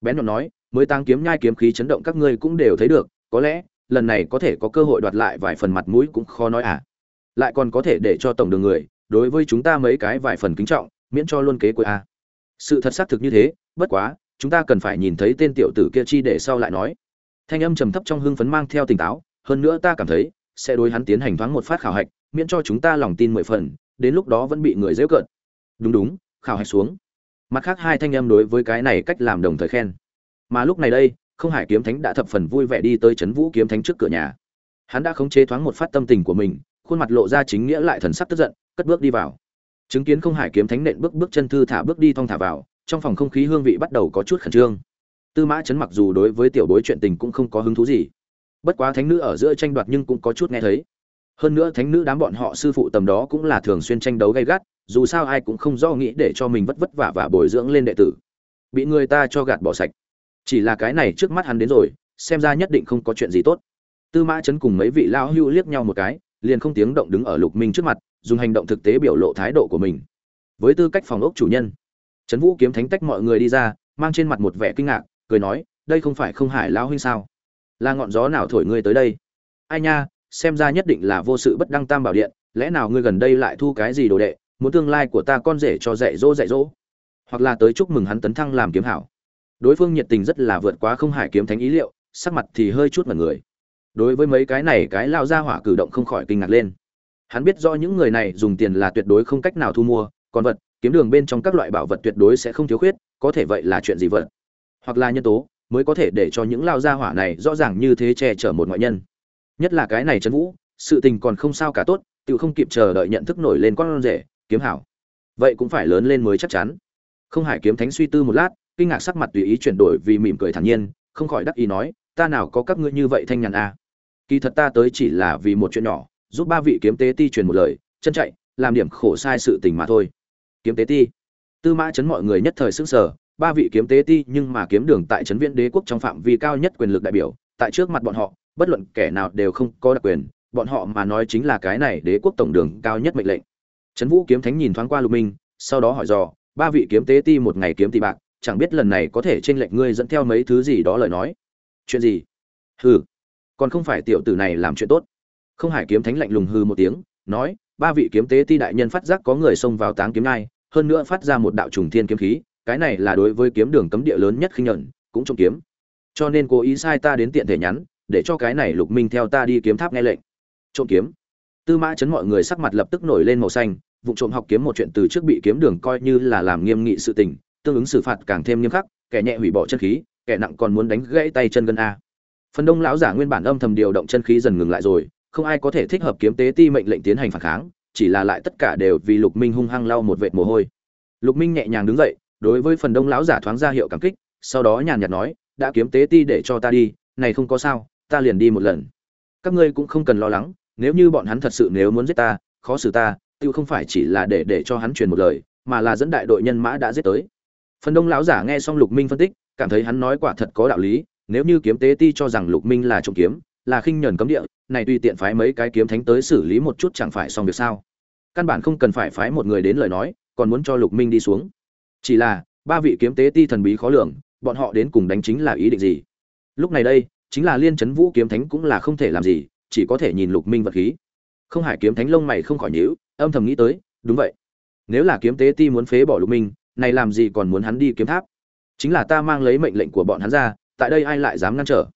Bén nhọn nói, mới tăng kiếm nhai kiếm khí chấn động các ngươi cũng đều thấy được, có lẽ, lần này có thể có cơ hội đoạt lại vài phần mặt mũi cũng khó nói à. Lại còn có thể để cho tổng đường người, đối với chúng ta mấy cái vài phần kính trọng, miễn cho luôn kế cuối a. Sự thật xác thực như thế, bất quá, chúng ta cần phải nhìn thấy tên tiểu tử kia chi để sau lại nói thanh âm trầm thấp trong hưng phấn mang theo tỉnh táo, hơn nữa ta cảm thấy, sẽ đối hắn tiến hành thoáng một phát khảo hạch, miễn cho chúng ta lòng tin mười phần, đến lúc đó vẫn bị người dễ cợt. Đúng đúng, khảo hạch xuống. Mặt khác hai thanh âm đối với cái này cách làm đồng thời khen. Mà lúc này đây, không hải kiếm thánh đã thập phần vui vẻ đi tới trấn vũ kiếm thánh trước cửa nhà. Hắn đã khống chế thoáng một phát tâm tình của mình, khuôn mặt lộ ra chính nghĩa lại thần sắc tức giận, cất bước đi vào. Chứng kiến không hải kiếm thánh nện bước bước chân thư thả bước đi thong thả vào, trong phòng không khí hương vị bắt đầu có chút khẩn trương tư mã chấn mặc dù đối với tiểu bối chuyện tình cũng không có hứng thú gì. Bất quá thánh nữ ở giữa tranh đoạt nhưng cũng có chút nghe thấy. Hơn nữa thánh nữ đám bọn họ sư phụ tầm đó cũng là thường xuyên tranh đấu gay gắt, dù sao ai cũng không do nghĩ để cho mình vất vất vả và bồi dưỡng lên đệ tử. Bị người ta cho gạt bỏ sạch. Chỉ là cái này trước mắt hắn đến rồi, xem ra nhất định không có chuyện gì tốt. Tư mã chấn cùng mấy vị lao hưu liếc nhau một cái, liền không tiếng động đứng ở lục minh trước mặt, dùng hành động thực tế biểu lộ thái độ của mình. Với tư cách phòng ốc chủ nhân, trấn vũ kiếm thánh tách mọi người đi ra, mang trên mặt một vẻ kinh ngạc cười nói, đây không phải không hải lão huynh sao? Là ngọn gió nào thổi ngươi tới đây? Ai nha, xem ra nhất định là vô sự bất đăng tam bảo điện, lẽ nào ngươi gần đây lại thu cái gì đồ đệ, muốn tương lai của ta con rể cho dạy dỗ dạy dỗ? Hoặc là tới chúc mừng hắn tấn thăng làm kiếm hảo. Đối phương nhiệt tình rất là vượt quá không hải kiếm thánh ý liệu, sắc mặt thì hơi chút mặt người. Đối với mấy cái này, cái lao ra hỏa cử động không khỏi kinh ngạc lên. Hắn biết do những người này dùng tiền là tuyệt đối không cách nào thu mua, còn vật, kiếm đường bên trong các loại bảo vật tuyệt đối sẽ không thiếu khuyết, có thể vậy là chuyện gì vật hoặc là nhân tố, mới có thể để cho những lao gia hỏa này rõ ràng như thế che chở một ngoại nhân. Nhất là cái này trần vũ, sự tình còn không sao cả tốt tự không kịp chờ đợi nhận thức nổi lên con rể, kiếm hảo. Vậy cũng phải lớn lên mới chắc chắn. Không hải kiếm thánh suy tư một lát, kinh ngạc sắc mặt tùy ý chuyển đổi vì mỉm cười thản nhiên, không khỏi đắc ý nói, ta nào có các ngươi như vậy thanh nhàn a? À. kỳ thật ta tới chỉ là vì một chuyện nhỏ, giúp ba vị kiếm tế ti truyền một lời, chân chạy, làm điểm khổ sai sự tình mà thôi. Kiếm tế ti. Tư mã chấn mọi người nhất thời sững sờ ba vị kiếm tế ti nhưng mà kiếm đường tại trấn viễn đế quốc trong phạm vi cao nhất quyền lực đại biểu, tại trước mặt bọn họ, bất luận kẻ nào đều không có đặc quyền, bọn họ mà nói chính là cái này đế quốc tổng đường cao nhất mệnh lệnh. Trấn vũ kiếm thánh nhìn thoáng qua lục minh, sau đó hỏi dò, ba vị kiếm tế ti một ngày kiếm tỷ bạc, chẳng biết lần này có thể trên lệnh ngươi dẫn theo mấy thứ gì đó lời nói? Chuyện gì? Hừ, còn không phải tiểu tử này làm chuyện tốt. Không hải kiếm thánh lạnh lùng hư một tiếng, nói, ba vị kiếm tế ti đại nhân phát giác có người xông vào táng kiếm nai hơn nữa phát ra một đạo trùng thiên kiếm khí cái này là đối với kiếm đường cấm địa lớn nhất khinh nhận cũng trông kiếm. Cho nên cố ý sai ta đến tiện thể nhắn, để cho cái này lục minh theo ta đi kiếm tháp nghe lệnh. Trộm kiếm. Tư mã chấn mọi người sắc mặt lập tức nổi lên màu xanh, vụ trộm học kiếm một chuyện từ trước bị kiếm đường coi như là làm nghiêm nghị sự tình, tương ứng xử phạt càng thêm nghiêm khắc, kẻ nhẹ hủy bỏ chân khí, kẻ nặng còn muốn đánh gãy tay chân gân a. Phần đông lão giả nguyên bản âm thầm điều động chân khí dần ngừng lại rồi, không ai có thể thích hợp kiếm tế ti mệnh lệnh tiến hành phản kháng, chỉ là lại tất cả đều vì lục minh hung hăng lau một vệt mồ hôi. Lục minh nhẹ nhàng đứng dậy đối với phần đông lão giả thoáng ra hiệu cảm kích, sau đó nhàn nhạt nói, đã kiếm tế ti để cho ta đi, này không có sao, ta liền đi một lần. Các ngươi cũng không cần lo lắng, nếu như bọn hắn thật sự nếu muốn giết ta, khó xử ta, tiêu không phải chỉ là để để cho hắn truyền một lời, mà là dẫn đại đội nhân mã đã giết tới. Phần đông lão giả nghe xong lục minh phân tích, cảm thấy hắn nói quả thật có đạo lý, nếu như kiếm tế ti cho rằng lục minh là trộm kiếm, là khinh nhẫn cấm địa, này tùy tiện phái mấy cái kiếm thánh tới xử lý một chút chẳng phải xong việc sao? Căn bản không cần phải phái một người đến lời nói, còn muốn cho lục minh đi xuống chỉ là, ba vị kiếm tế ti thần bí khó lường, bọn họ đến cùng đánh chính là ý định gì? Lúc này đây, chính là liên chấn vũ kiếm thánh cũng là không thể làm gì, chỉ có thể nhìn lục minh vật khí. Không hải kiếm thánh lông mày không khỏi nhíu, âm thầm nghĩ tới, đúng vậy. Nếu là kiếm tế ti muốn phế bỏ lục minh, này làm gì còn muốn hắn đi kiếm tháp? Chính là ta mang lấy mệnh lệnh của bọn hắn ra, tại đây ai lại dám ngăn trở?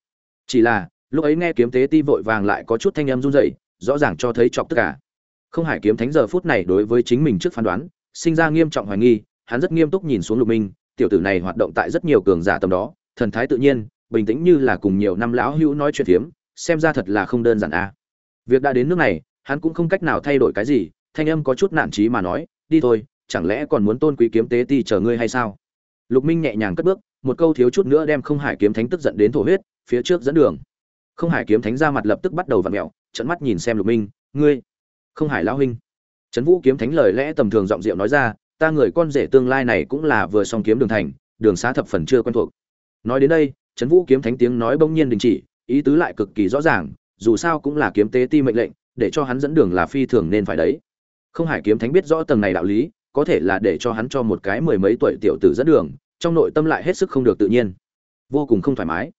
Chỉ là, lúc ấy nghe kiếm tế ti vội vàng lại có chút thanh âm run rẩy, rõ ràng cho thấy chọc tất cả. Không hải kiếm thánh giờ phút này đối với chính mình trước phán đoán, sinh ra nghiêm trọng hoài nghi hắn rất nghiêm túc nhìn xuống lục minh, tiểu tử này hoạt động tại rất nhiều cường giả tầm đó, thần thái tự nhiên, bình tĩnh như là cùng nhiều năm lão hữu nói chuyện phiếm, xem ra thật là không đơn giản a. Việc đã đến nước này, hắn cũng không cách nào thay đổi cái gì, thanh âm có chút nản trí mà nói, đi thôi, chẳng lẽ còn muốn tôn quý kiếm tế ti chờ ngươi hay sao? Lục minh nhẹ nhàng cất bước, một câu thiếu chút nữa đem không hải kiếm thánh tức giận đến thổ huyết, phía trước dẫn đường. Không hải kiếm thánh ra mặt lập tức bắt đầu vặn mẹo trận mắt nhìn xem lục minh, ngươi, không hải lão huynh. Trấn vũ kiếm thánh lời lẽ tầm thường giọng diệu nói ra ta người con rể tương lai này cũng là vừa xong kiếm đường thành, đường xá thập phần chưa quen thuộc. Nói đến đây, trấn vũ kiếm thánh tiếng nói bỗng nhiên đình chỉ, ý tứ lại cực kỳ rõ ràng, dù sao cũng là kiếm tế ti mệnh lệnh, để cho hắn dẫn đường là phi thường nên phải đấy. Không hải kiếm thánh biết rõ tầng này đạo lý, có thể là để cho hắn cho một cái mười mấy tuổi tiểu tử dẫn đường, trong nội tâm lại hết sức không được tự nhiên. Vô cùng không thoải mái.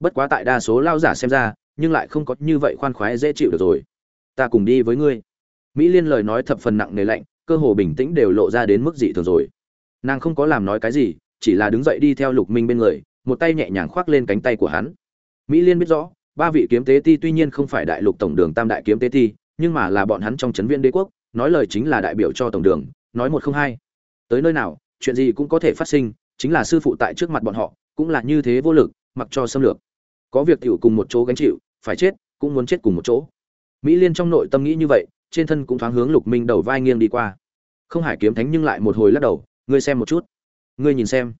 Bất quá tại đa số lao giả xem ra, nhưng lại không có như vậy khoan khoái dễ chịu được rồi. Ta cùng đi với ngươi. Mỹ liên lời nói thập phần nặng nề lạnh cơ hồ bình tĩnh đều lộ ra đến mức dị thường rồi. Nàng không có làm nói cái gì, chỉ là đứng dậy đi theo lục minh bên người, một tay nhẹ nhàng khoác lên cánh tay của hắn. Mỹ liên biết rõ, ba vị kiếm tế ti tuy nhiên không phải đại lục tổng đường tam đại kiếm tế ti, nhưng mà là bọn hắn trong trấn viên đế quốc, nói lời chính là đại biểu cho tổng đường, nói một không hai. Tới nơi nào, chuyện gì cũng có thể phát sinh, chính là sư phụ tại trước mặt bọn họ, cũng là như thế vô lực, mặc cho xâm lược. Có việc tiểu cùng một chỗ gánh chịu, phải chết, cũng muốn chết cùng một chỗ. Mỹ liên trong nội tâm nghĩ như vậy trên thân cũng thoáng hướng lục minh đầu vai nghiêng đi qua. Không hải kiếm thánh nhưng lại một hồi lắc đầu, ngươi xem một chút. Ngươi nhìn xem.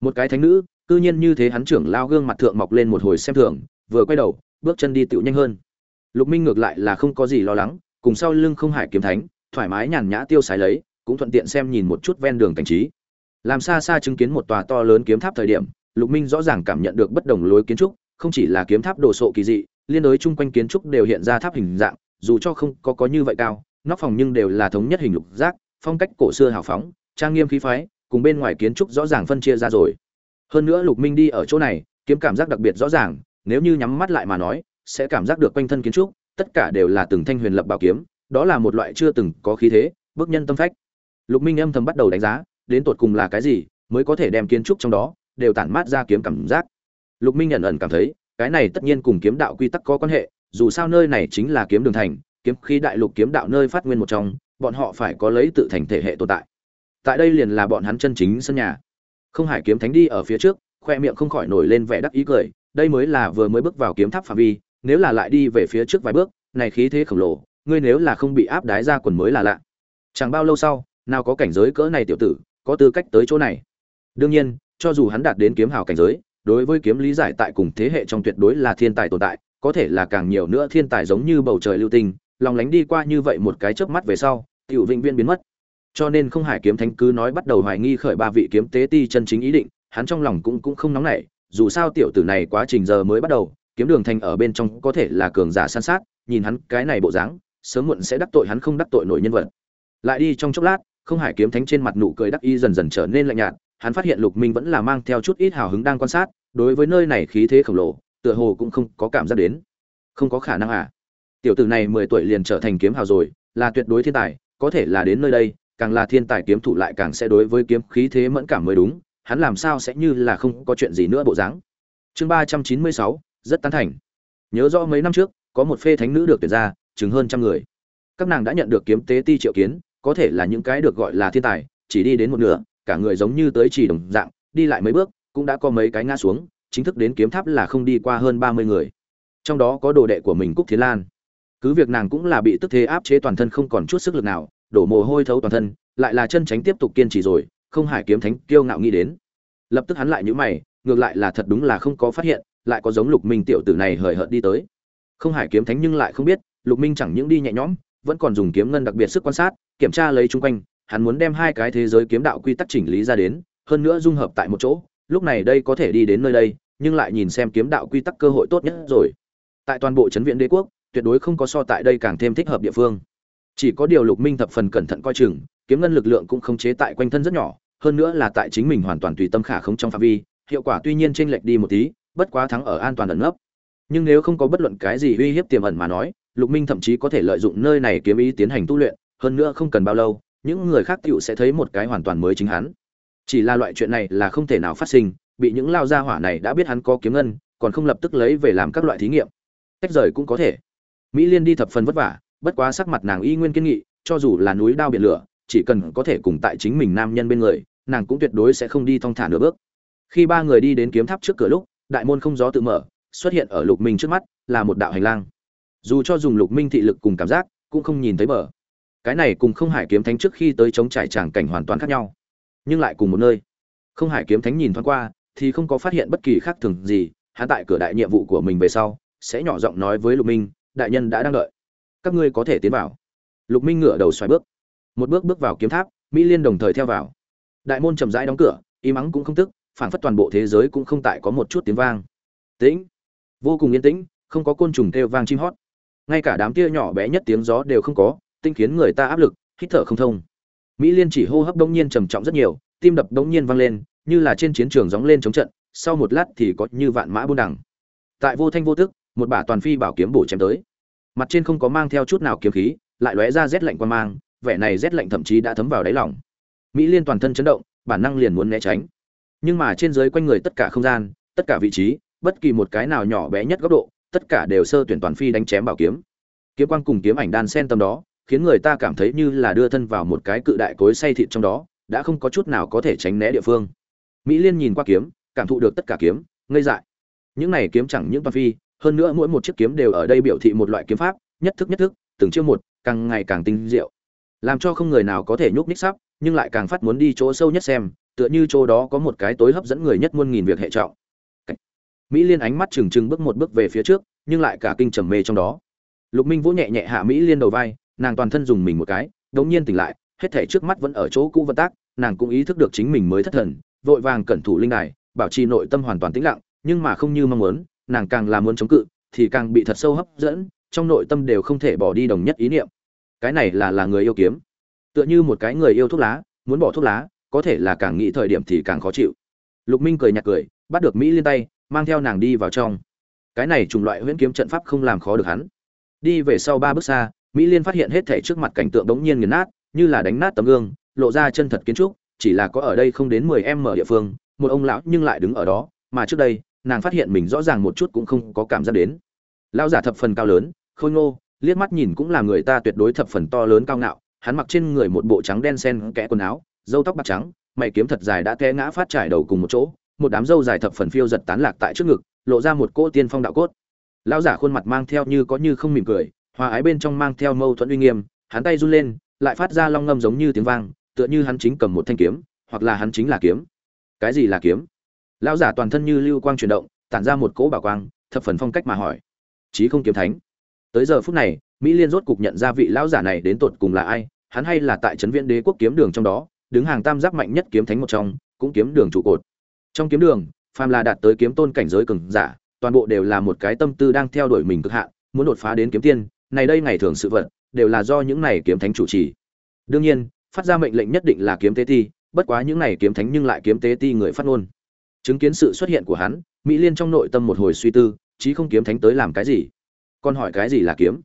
Một cái thánh nữ, cư nhiên như thế hắn trưởng lao gương mặt thượng mọc lên một hồi xem thường, vừa quay đầu, bước chân đi tựu nhanh hơn. Lục minh ngược lại là không có gì lo lắng, cùng sau lưng không hải kiếm thánh, thoải mái nhàn nhã tiêu xài lấy, cũng thuận tiện xem nhìn một chút ven đường cảnh trí. Làm xa xa chứng kiến một tòa to lớn kiếm tháp thời điểm, lục minh rõ ràng cảm nhận được bất đồng lối kiến trúc, không chỉ là kiếm tháp đồ sộ kỳ dị, liên đối chung quanh kiến trúc đều hiện ra tháp hình dạng dù cho không có có như vậy cao, nóc phòng nhưng đều là thống nhất hình lục giác, phong cách cổ xưa hào phóng, trang nghiêm khí phái, cùng bên ngoài kiến trúc rõ ràng phân chia ra rồi. Hơn nữa lục minh đi ở chỗ này, kiếm cảm giác đặc biệt rõ ràng, nếu như nhắm mắt lại mà nói, sẽ cảm giác được quanh thân kiến trúc, tất cả đều là từng thanh huyền lập bảo kiếm, đó là một loại chưa từng có khí thế, bước nhân tâm phách. Lục minh âm thầm bắt đầu đánh giá, đến tột cùng là cái gì mới có thể đem kiến trúc trong đó đều tản mát ra kiếm cảm giác. Lục minh ẩn ẩn cảm thấy, cái này tất nhiên cùng kiếm đạo quy tắc có quan hệ dù sao nơi này chính là kiếm đường thành, kiếm khí đại lục kiếm đạo nơi phát nguyên một trong, bọn họ phải có lấy tự thành thể hệ tồn tại. Tại đây liền là bọn hắn chân chính sân nhà. Không hải kiếm thánh đi ở phía trước, khoe miệng không khỏi nổi lên vẻ đắc ý cười, đây mới là vừa mới bước vào kiếm tháp phạm vi, nếu là lại đi về phía trước vài bước, này khí thế khổng lồ, ngươi nếu là không bị áp đái ra quần mới là lạ. Chẳng bao lâu sau, nào có cảnh giới cỡ này tiểu tử, có tư cách tới chỗ này. Đương nhiên, cho dù hắn đạt đến kiếm hào cảnh giới, đối với kiếm lý giải tại cùng thế hệ trong tuyệt đối là thiên tài tồn tại có thể là càng nhiều nữa thiên tài giống như bầu trời lưu tinh, lòng lánh đi qua như vậy một cái chớp mắt về sau, tiểu vĩnh viên biến mất. Cho nên không hải kiếm thánh cứ nói bắt đầu hoài nghi khởi ba vị kiếm tế ti chân chính ý định, hắn trong lòng cũng cũng không nóng nảy, dù sao tiểu tử này quá trình giờ mới bắt đầu, kiếm đường thành ở bên trong có thể là cường giả san sát, nhìn hắn cái này bộ dáng, sớm muộn sẽ đắc tội hắn không đắc tội nổi nhân vật. Lại đi trong chốc lát, không hải kiếm thánh trên mặt nụ cười đắc y dần dần trở nên lạnh nhạt, hắn phát hiện lục minh vẫn là mang theo chút ít hào hứng đang quan sát, đối với nơi này khí thế khổng lồ tựa hồ cũng không có cảm giác đến. Không có khả năng à? Tiểu tử này mười tuổi liền trở thành kiếm hào rồi, là tuyệt đối thiên tài, có thể là đến nơi đây, càng là thiên tài kiếm thủ lại càng sẽ đối với kiếm khí thế mẫn cảm mới đúng, hắn làm sao sẽ như là không có chuyện gì nữa bộ dáng. Chương ba trăm chín mươi sáu, rất tán thành. Nhớ rõ mấy năm trước, có một phê thánh nữ được tuyển ra, chừng hơn trăm người. Các nàng đã nhận được kiếm tế ti triệu kiến, có thể là những cái được gọi là thiên tài, chỉ đi đến một nửa, cả người giống như tới chỉ đồng dạng, đi lại mấy bước, cũng đã có mấy cái ngã xuống chính thức đến kiếm tháp là không đi qua hơn ba mươi người. Trong đó có đồ đệ của mình cúc thiên lan. Cứ việc nàng cũng là bị tức thế áp chế toàn thân không còn chút sức lực nào, đổ mồ hôi thấu toàn thân, lại là chân tránh tiếp tục kiên trì rồi, không hải kiếm thánh kiêu ngạo nghĩ đến. Lập tức hắn lại nhíu mày, ngược lại là thật đúng là không có phát hiện, lại có giống lục minh tiểu tử này hời hợt đi tới. Không hải kiếm thánh nhưng lại không biết, lục minh chẳng những đi nhẹ nhõm, vẫn còn dùng kiếm ngân đặc biệt sức quan sát, kiểm tra lấy chung quanh, hắn muốn đem hai cái thế giới kiếm đạo quy tắc chỉnh lý ra đến, hơn nữa dung hợp tại một chỗ lúc này đây có thể đi đến nơi đây, nhưng lại nhìn xem kiếm đạo quy tắc cơ hội tốt nhất rồi. Tại toàn bộ chấn viện đế quốc, tuyệt đối không có so tại đây càng thêm thích hợp địa phương. Chỉ có điều lục minh thập phần cẩn thận coi chừng, kiếm ngân lực lượng cũng không chế tại quanh thân rất nhỏ, hơn nữa là tại chính mình hoàn toàn tùy tâm khả không trong phạm vi, hiệu quả tuy nhiên chênh lệch đi một tí, bất quá thắng ở an toàn ẩn nấp. Nhưng nếu không có bất luận cái gì uy hiếp tiềm ẩn mà nói, lục minh thậm chí có thể lợi dụng nơi này kiếm ý tiến hành tu luyện, hơn nữa không cần bao lâu, những người khác tựu sẽ thấy một cái hoàn toàn mới chính hắn chỉ là loại chuyện này là không thể nào phát sinh, bị những lao gia hỏa này đã biết hắn có kiếm ngân, còn không lập tức lấy về làm các loại thí nghiệm. Tách rời cũng có thể. Mỹ liên đi thập phần vất vả, bất quá sắc mặt nàng y nguyên kiên nghị, cho dù là núi đao biển lửa, chỉ cần có thể cùng tại chính mình nam nhân bên người, nàng cũng tuyệt đối sẽ không đi thong thả nửa bước. Khi ba người đi đến kiếm tháp trước cửa lúc, đại môn không gió tự mở, xuất hiện ở lục minh trước mắt, là một đạo hành lang. Dù cho dùng lục minh thị lực cùng cảm giác, cũng không nhìn thấy bờ. Cái này cùng không hải kiếm thánh trước khi tới chống trải tràng cảnh hoàn toàn khác nhau nhưng lại cùng một nơi. Không hải kiếm thánh nhìn thoáng qua, thì không có phát hiện bất kỳ khác thường gì, hắn tại cửa đại nhiệm vụ của mình về sau, sẽ nhỏ giọng nói với lục minh, đại nhân đã đang đợi. Các ngươi có thể tiến vào. Lục minh ngửa đầu xoài bước. Một bước bước vào kiếm tháp, mỹ liên đồng thời theo vào. Đại môn chậm rãi đóng cửa, im ắng cũng không tức, phảng phất toàn bộ thế giới cũng không tại có một chút tiếng vang. Tĩnh. Vô cùng yên tĩnh, không có côn trùng kêu vang chim hót. Ngay cả đám kia nhỏ bé nhất tiếng gió đều không có, tinh khiến người ta áp lực, hít thở không thông mỹ liên chỉ hô hấp đông nhiên trầm trọng rất nhiều, tim đập đông nhiên vang lên, như là trên chiến trường gióng lên chống trận, sau một lát thì có như vạn mã buôn đằng. Tại vô thanh vô tức, một bả toàn phi bảo kiếm bổ chém tới. Mặt trên không có mang theo chút nào kiếm khí, lại lóe ra rét lạnh quan mang, vẻ này rét lạnh thậm chí đã thấm vào đáy lòng. Mỹ liên toàn thân chấn động, bản năng liền muốn né tránh. Nhưng mà trên dưới quanh người tất cả không gian, tất cả vị trí, bất kỳ một cái nào nhỏ bé nhất góc độ, tất cả đều sơ tuyển toàn phi đánh chém bảo kiếm. Kiếm quang cùng kiếm ảnh đan sen tâm đó khiến người ta cảm thấy như là đưa thân vào một cái cự đại cối say thịt trong đó, đã không có chút nào có thể tránh né địa phương. Mỹ liên nhìn qua kiếm, cảm thụ được tất cả kiếm, ngây dại. Những này kiếm chẳng những toàn phi, hơn nữa mỗi một chiếc kiếm đều ở đây biểu thị một loại kiếm pháp, nhất thức nhất thức, từng chiêu một, càng ngày càng tinh diệu. Làm cho không người nào có thể nhúc ních sắp, nhưng lại càng phát muốn đi chỗ sâu nhất xem, tựa như chỗ đó có một cái tối hấp dẫn người nhất muôn nghìn việc hệ trọng. Mỹ liên ánh mắt trừng trừng bước một bước về phía trước, nhưng lại cả kinh trầm mê trong đó. Lục minh vỗ nhẹ nhẹ hạ mỹ liên đầu vai nàng toàn thân dùng mình một cái đống nhiên tỉnh lại, hết thể trước mắt vẫn ở chỗ cũ vận tác, nàng cũng ý thức được chính mình mới thất thần, vội vàng cẩn thủ linh đài, bảo trì nội tâm hoàn toàn tĩnh lặng, nhưng mà không như mong muốn, nàng càng là muốn chống cự, thì càng bị thật sâu hấp dẫn, trong nội tâm đều không thể bỏ đi đồng nhất ý niệm. Cái này là là người yêu kiếm. Tựa như một cái người yêu thuốc lá, muốn bỏ thuốc lá, có thể là càng nghĩ thời điểm thì càng khó chịu. Lục minh cười nhạt cười, bắt được mỹ liên tay, mang theo nàng đi vào trong. Cái này trùng loại huyễn kiếm trận pháp không làm khó được hắn. Đi về sau ba bước xa mỹ liên phát hiện hết thể trước mặt cảnh tượng đống nhiên nghiền nát, như là đánh nát tấm gương, lộ ra chân thật kiến trúc, chỉ là có ở đây không đến mười em mở địa phương, một ông lão nhưng lại đứng ở đó, mà trước đây, nàng phát hiện mình rõ ràng một chút cũng không có cảm giác đến. Lão giả thập phần cao lớn, khôi ngô, liếc mắt nhìn cũng là người ta tuyệt đối thập phần to lớn cao ngạo, hắn mặc trên người một bộ trắng đen sen kẽ quần áo, râu tóc bạc trắng, mày kiếm thật dài đã té ngã phát trải đầu cùng một chỗ, một đám râu dài thập phần phiêu giật tán lạc tại trước ngực, lộ ra một cỗ tiên phong đạo cốt. Lão giả khuôn mặt mang theo như có như không mỉm cười hòa ái bên trong mang theo mâu thuẫn uy nghiêm, hắn tay run lên, lại phát ra long ngâm giống như tiếng vang, tựa như hắn chính cầm một thanh kiếm, hoặc là hắn chính là kiếm. Cái gì là kiếm? Lão giả toàn thân như lưu quang chuyển động, tản ra một cỗ bảo quang, thập phần phong cách mà hỏi. Chí không kiếm thánh. Tới giờ phút này, mỹ liên rốt cục nhận ra vị lão giả này đến tột cùng là ai, hắn hay là tại trấn viễn đế quốc kiếm đường trong đó, đứng hàng tam giác mạnh nhất kiếm thánh một trong, cũng kiếm đường trụ cột. Trong kiếm đường, phàm là đạt tới kiếm tôn cảnh giới cường giả, toàn bộ đều là một cái tâm tư đang theo đuổi mình cực hạn, muốn đột phá đến kiếm tiên này đây ngày thường sự vật, đều là do những này kiếm thánh chủ trì. Đương nhiên, phát ra mệnh lệnh nhất định là kiếm tế ti, bất quá những này kiếm thánh nhưng lại kiếm tế ti người phát ngôn. Chứng kiến sự xuất hiện của hắn, mỹ liên trong nội tâm một hồi suy tư, chí không kiếm thánh tới làm cái gì? Còn hỏi cái gì là kiếm?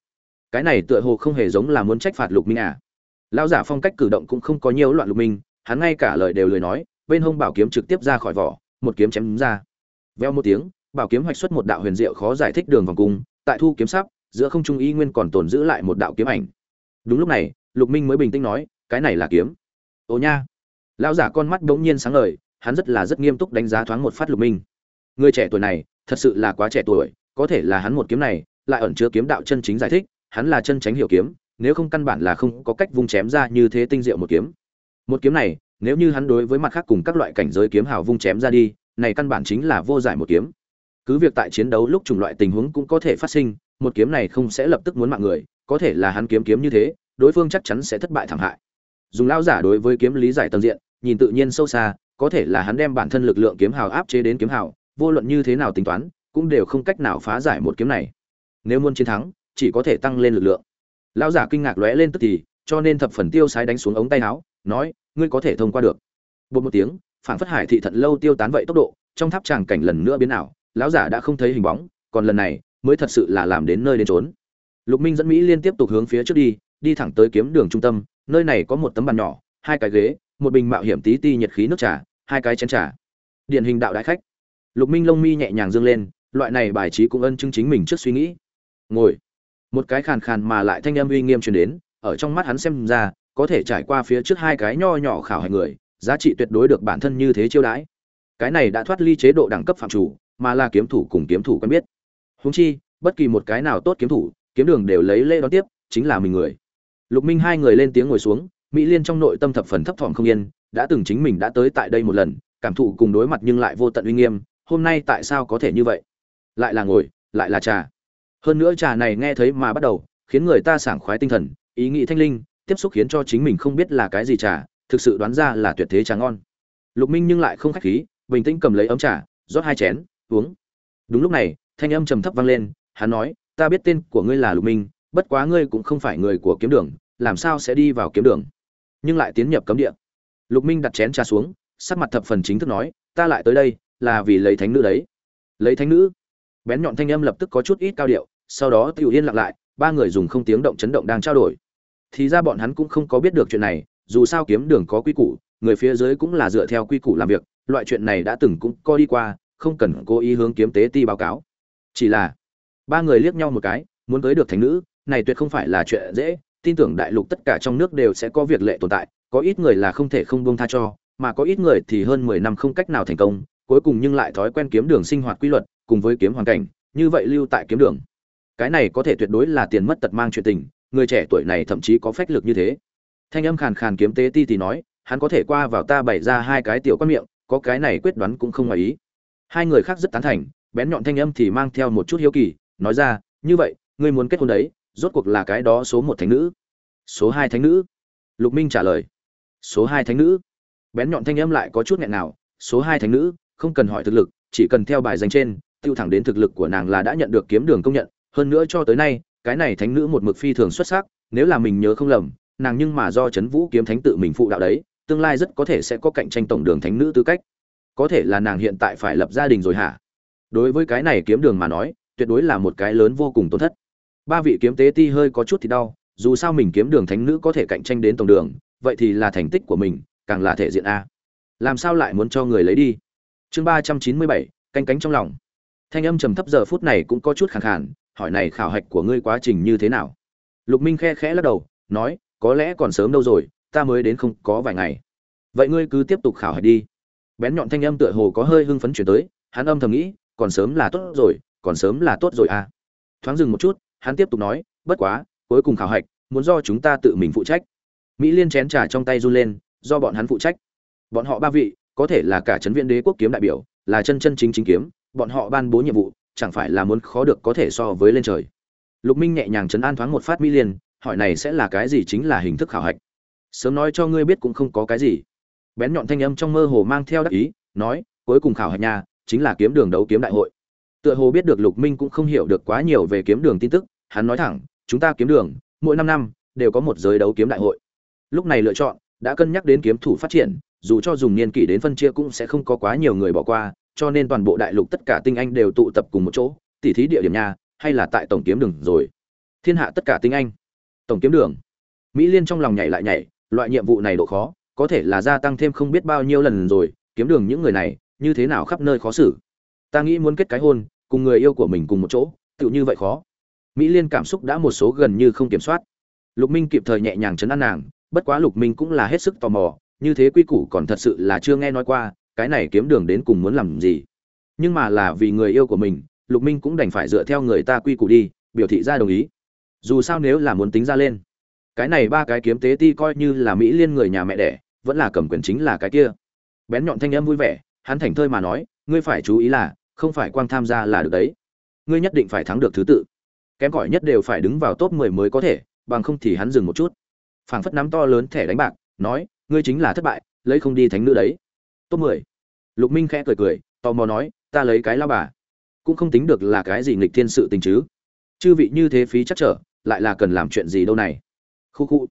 Cái này tựa hồ không hề giống là muốn trách phạt lục minh à. Lão giả phong cách cử động cũng không có nhiều loạn lục minh, hắn ngay cả lời đều lười nói, bên hông bảo kiếm trực tiếp ra khỏi vỏ, một kiếm chém ra. Veo một tiếng, bảo kiếm hoạch xuất một đạo huyền diệu khó giải thích đường vòng cung, tại thu kiếm sắp giữa không trung y nguyên còn tồn giữ lại một đạo kiếm ảnh. Đúng lúc này, lục minh mới bình tĩnh nói, cái này là kiếm. Ồ nha. Lão giả con mắt bỗng nhiên sáng ngời, hắn rất là rất nghiêm túc đánh giá thoáng một phát lục minh. Người trẻ tuổi này, thật sự là quá trẻ tuổi, có thể là hắn một kiếm này, lại ẩn chứa kiếm đạo chân chính giải thích, hắn là chân tránh hiểu kiếm, nếu không căn bản là không có cách vung chém ra như thế tinh diệu một kiếm. Một kiếm này, nếu như hắn đối với mặt khác cùng các loại cảnh giới kiếm hào vung chém ra đi, này căn bản chính là vô giải một kiếm. Cứ việc tại chiến đấu lúc chủng loại tình huống cũng có thể phát sinh một kiếm này không sẽ lập tức muốn mạng người, có thể là hắn kiếm kiếm như thế, đối phương chắc chắn sẽ thất bại thảm hại. Dùng lão giả đối với kiếm lý giải tầng diện, nhìn tự nhiên sâu xa, có thể là hắn đem bản thân lực lượng kiếm hào áp chế đến kiếm hào, vô luận như thế nào tính toán, cũng đều không cách nào phá giải một kiếm này. Nếu muốn chiến thắng, chỉ có thể tăng lên lực lượng. Lão giả kinh ngạc lóe lên tức thì, cho nên thập phần tiêu sái đánh xuống ống tay áo, nói, ngươi có thể thông qua được. Một một tiếng, phản phất hải thị thận lâu tiêu tán vậy tốc độ, trong tháp tràng cảnh lần nữa biến ảo, lão giả đã không thấy hình bóng, còn lần này mới thật sự là làm đến nơi đến trốn lục minh dẫn mỹ liên tiếp tục hướng phía trước đi đi thẳng tới kiếm đường trung tâm, nơi này có một tấm bàn nhỏ, hai cái ghế, một bình mạo hiểm tí ti nhiệt khí nước trà, hai cái chén trà. Điển hình đạo đại khách. Lục minh lông mi nhẹ nhàng dương lên, loại này bài trí cũng ân chứng chính mình trước suy nghĩ. Ngồi. Một cái khàn khàn mà lại thanh âm uy nghiêm truyền đến, ở trong mắt hắn xem ra, có thể trải qua phía trước hai cái nho nhỏ khảo hành người, giá trị tuyệt đối được bản thân như thế chiêu đãi. Cái này đã thoát ly chế độ đẳng cấp phạm chủ, mà là kiếm thủ cùng kiếm thủ quen biết. Huống chi, bất kỳ một cái nào tốt kiếm thủ, kiếm đường đều lấy lễ đón tiếp, chính là mình người. Lục minh hai người lên tiếng ngồi xuống, mỹ liên trong nội tâm thập phần thấp thỏm không yên, đã từng chính mình đã tới tại đây một lần, cảm thụ cùng đối mặt nhưng lại vô tận uy nghiêm, hôm nay tại sao có thể như vậy? Lại là ngồi, lại là trà. Hơn nữa trà này nghe thấy mà bắt đầu, khiến người ta sảng khoái tinh thần, ý nghĩ thanh linh, tiếp xúc khiến cho chính mình không biết là cái gì trà, thực sự đoán ra là tuyệt thế trà ngon. Lục minh nhưng lại không khách khí, bình tĩnh cầm lấy ấm trà, rót hai chén, uống. Đúng lúc này thanh âm trầm thấp vang lên, hắn nói, ta biết tên của ngươi là lục minh, bất quá ngươi cũng không phải người của kiếm đường, làm sao sẽ đi vào kiếm đường? Nhưng lại tiến nhập cấm địa. Lục minh đặt chén trà xuống, sắc mặt thập phần chính thức nói, ta lại tới đây, là vì lấy thánh nữ đấy. Lấy thánh nữ? Bén nhọn thanh âm lập tức có chút ít cao điệu, sau đó tiểu yên lặng lại, ba người dùng không tiếng động chấn động đang trao đổi. Thì ra bọn hắn cũng không có biết được chuyện này, dù sao kiếm đường có quy củ, người phía dưới cũng là dựa theo quy củ làm việc, loại chuyện này đã từng cũng coi đi qua, không cần cố ý hướng kiếm tế ti báo cáo chỉ là, ba người liếc nhau một cái, muốn cưới được thánh nữ, này tuyệt không phải là chuyện dễ, tin tưởng đại lục tất cả trong nước đều sẽ có việc lệ tồn tại, có ít người là không thể không buông tha cho, mà có ít người thì hơn mười năm không cách nào thành công, cuối cùng nhưng lại thói quen kiếm đường sinh hoạt quy luật, cùng với kiếm hoàn cảnh, như vậy lưu tại kiếm đường. Cái này có thể tuyệt đối là tiền mất tật mang chuyện tình, người trẻ tuổi này thậm chí có phách lực như thế. Thanh âm khàn khàn kiếm tế ti thì nói, hắn có thể qua vào ta bày ra hai cái tiểu quan miệng, có cái này quyết đoán cũng không ngoài ý. Hai người khác rất tán thành bén nhọn thanh âm thì mang theo một chút hiếu kỳ, nói ra, như vậy, ngươi muốn kết hôn đấy, rốt cuộc là cái đó số một thánh nữ. Số hai thánh nữ? Lục minh trả lời. Số hai thánh nữ. Bén nhọn thanh âm lại có chút nghẹn nào, số hai thánh nữ, không cần hỏi thực lực, chỉ cần theo bài danh trên, tiêu thẳng đến thực lực của nàng là đã nhận được kiếm đường công nhận. Hơn nữa cho tới nay, cái này thánh nữ một mực phi thường xuất sắc, nếu là mình nhớ không lầm, nàng nhưng mà do chấn vũ kiếm thánh tự mình phụ đạo đấy, tương lai rất có thể sẽ có cạnh tranh tổng đường thánh nữ tư cách. Có thể là nàng hiện tại phải lập gia đình rồi hả? Đối với cái này kiếm đường mà nói, tuyệt đối là một cái lớn vô cùng tổn thất. Ba vị kiếm tế ti hơi có chút thì đau, dù sao mình kiếm đường thánh nữ có thể cạnh tranh đến tổng đường, vậy thì là thành tích của mình, càng là thể diện a. Làm sao lại muốn cho người lấy đi? Chương ba trăm chín mươi bảy, canh cánh trong lòng. Thanh âm trầm thấp giờ phút này cũng có chút khẳng khàn, hỏi này khảo hạch của ngươi quá trình như thế nào? Lục minh khe khẽ lắc đầu, nói, có lẽ còn sớm đâu rồi, ta mới đến không có vài ngày. Vậy ngươi cứ tiếp tục khảo hạch đi. Bén nhọn thanh âm tựa hồ có hơi hưng phấn chuyển tới, hắn âm thầm nghĩ còn sớm là tốt rồi, còn sớm là tốt rồi à. Thoáng dừng một chút, hắn tiếp tục nói, bất quá, cuối cùng khảo hạch, muốn do chúng ta tự mình phụ trách. Mỹ liên chén trà trong tay run lên, do bọn hắn phụ trách. Bọn họ ba vị, có thể là cả trấn viện đế quốc kiếm đại biểu, là chân chân chính chính kiếm, bọn họ ban bố nhiệm vụ, chẳng phải là muốn khó được có thể so với lên trời. Lục minh nhẹ nhàng chấn an thoáng một phát mỹ liên, hỏi này sẽ là cái gì chính là hình thức khảo hạch? Sớm nói cho ngươi biết cũng không có cái gì. Bén nhọn thanh âm trong mơ hồ mang theo đắc ý, nói, cuối cùng khảo hạch nhà chính là kiếm đường đấu kiếm đại hội. Tựa hồ biết được lục minh cũng không hiểu được quá nhiều về kiếm đường tin tức, hắn nói thẳng, chúng ta kiếm đường, mỗi năm năm, đều có một giới đấu kiếm đại hội. Lúc này lựa chọn, đã cân nhắc đến kiếm thủ phát triển, dù cho dùng niên kỷ đến phân chia cũng sẽ không có quá nhiều người bỏ qua, cho nên toàn bộ đại lục tất cả tinh anh đều tụ tập cùng một chỗ, tỉ thí địa điểm nhà, hay là tại tổng kiếm đường rồi. Thiên hạ tất cả tinh anh, tổng kiếm đường. Mỹ liên trong lòng nhảy lại nhảy, loại nhiệm vụ này độ khó, có thể là gia tăng thêm không biết bao nhiêu lần rồi, kiếm đường những người này như thế nào khắp nơi khó xử? Ta nghĩ muốn kết cái hôn, cùng người yêu của mình cùng một chỗ, tựu như vậy khó. Mỹ liên cảm xúc đã một số gần như không kiểm soát. Lục minh kịp thời nhẹ nhàng chấn an nàng, bất quá lục minh cũng là hết sức tò mò, như thế quy củ còn thật sự là chưa nghe nói qua, cái này kiếm đường đến cùng muốn làm gì? Nhưng mà là vì người yêu của mình, lục minh cũng đành phải dựa theo người ta quy củ đi, biểu thị ra đồng ý. Dù sao nếu là muốn tính ra lên, cái này ba cái kiếm tế ti coi như là mỹ liên người nhà mẹ đẻ, vẫn là cầm quyền chính là cái kia. Bén nhọn thanh âm vui vẻ hắn thành thơi mà nói, ngươi phải chú ý là, không phải quang tham gia là được đấy. Ngươi nhất định phải thắng được thứ tự. Kém cỏi nhất đều phải đứng vào top mười mới có thể, bằng không thì hắn dừng một chút. Phảng phất nắm to lớn thẻ đánh bạc, nói, ngươi chính là thất bại, lấy không đi thánh nữ đấy. Top mười. Lục minh khẽ cười cười, tò mò nói, ta lấy cái lao bà. Cũng không tính được là cái gì nghịch thiên sự tình chứ. Chư vị như thế phí chắc trở, lại là cần làm chuyện gì đâu này? Khu khu.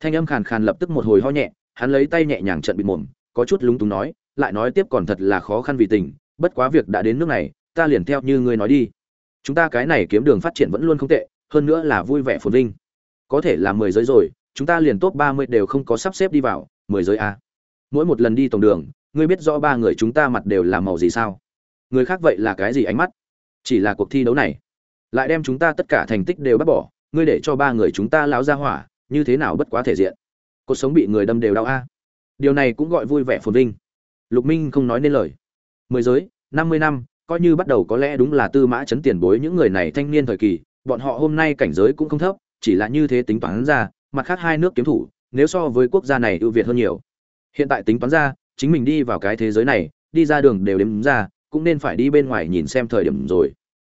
Thanh âm khàn khàn lập tức một hồi ho nhẹ, hắn lấy tay nhẹ nhàng trận bịt mồm, có chút lúng túng nói lại nói tiếp còn thật là khó khăn vì tình, bất quá việc đã đến nước này, ta liền theo như ngươi nói đi. Chúng ta cái này kiếm đường phát triển vẫn luôn không tệ, hơn nữa là vui vẻ phồn vinh. Có thể là mười giới rồi, chúng ta liền top ba mươi đều không có sắp xếp đi vào, mười giới a mỗi một lần đi tổng đường, ngươi biết rõ ba người chúng ta mặt đều là màu gì sao? Người khác vậy là cái gì ánh mắt? Chỉ là cuộc thi đấu này. Lại đem chúng ta tất cả thành tích đều bắt bỏ, ngươi để cho ba người chúng ta láo ra hỏa, như thế nào bất quá thể diện? Cuộc sống bị người đâm đều đau a. Điều này cũng gọi vui vẻ phồn vinh lục minh không nói nên lời. Mười giới, năm mươi năm, coi như bắt đầu có lẽ đúng là tư mã chấn tiền bối những người này thanh niên thời kỳ, bọn họ hôm nay cảnh giới cũng không thấp, chỉ là như thế tính toán ra, mặt khác hai nước kiếm thủ, nếu so với quốc gia này ưu việt hơn nhiều. Hiện tại tính toán ra, chính mình đi vào cái thế giới này, đi ra đường đều đếm ra, cũng nên phải đi bên ngoài nhìn xem thời điểm rồi.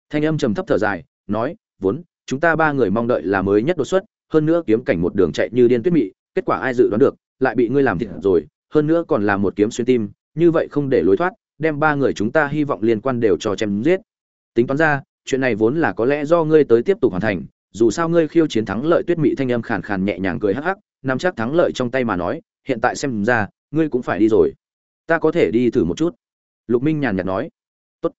Thanh âm trầm thấp thở dài, nói, vốn, chúng ta ba người mong đợi là mới nhất đột xuất, hơn nữa kiếm cảnh một đường chạy như điên tuyết mị, kết quả ai dự đoán được, lại bị ngươi làm thịt rồi, hơn nữa còn là một kiếm xuyên tim như vậy không để lối thoát, đem ba người chúng ta hy vọng liên quan đều cho chém giết. Tính toán ra, chuyện này vốn là có lẽ do ngươi tới tiếp tục hoàn thành, dù sao ngươi khiêu chiến thắng lợi tuyết mị thanh âm khàn khàn nhẹ nhàng cười hắc hắc, nắm chắc thắng lợi trong tay mà nói, hiện tại xem ra, ngươi cũng phải đi rồi. Ta có thể đi thử một chút. Lục minh nhàn nhạt nói. Tốt.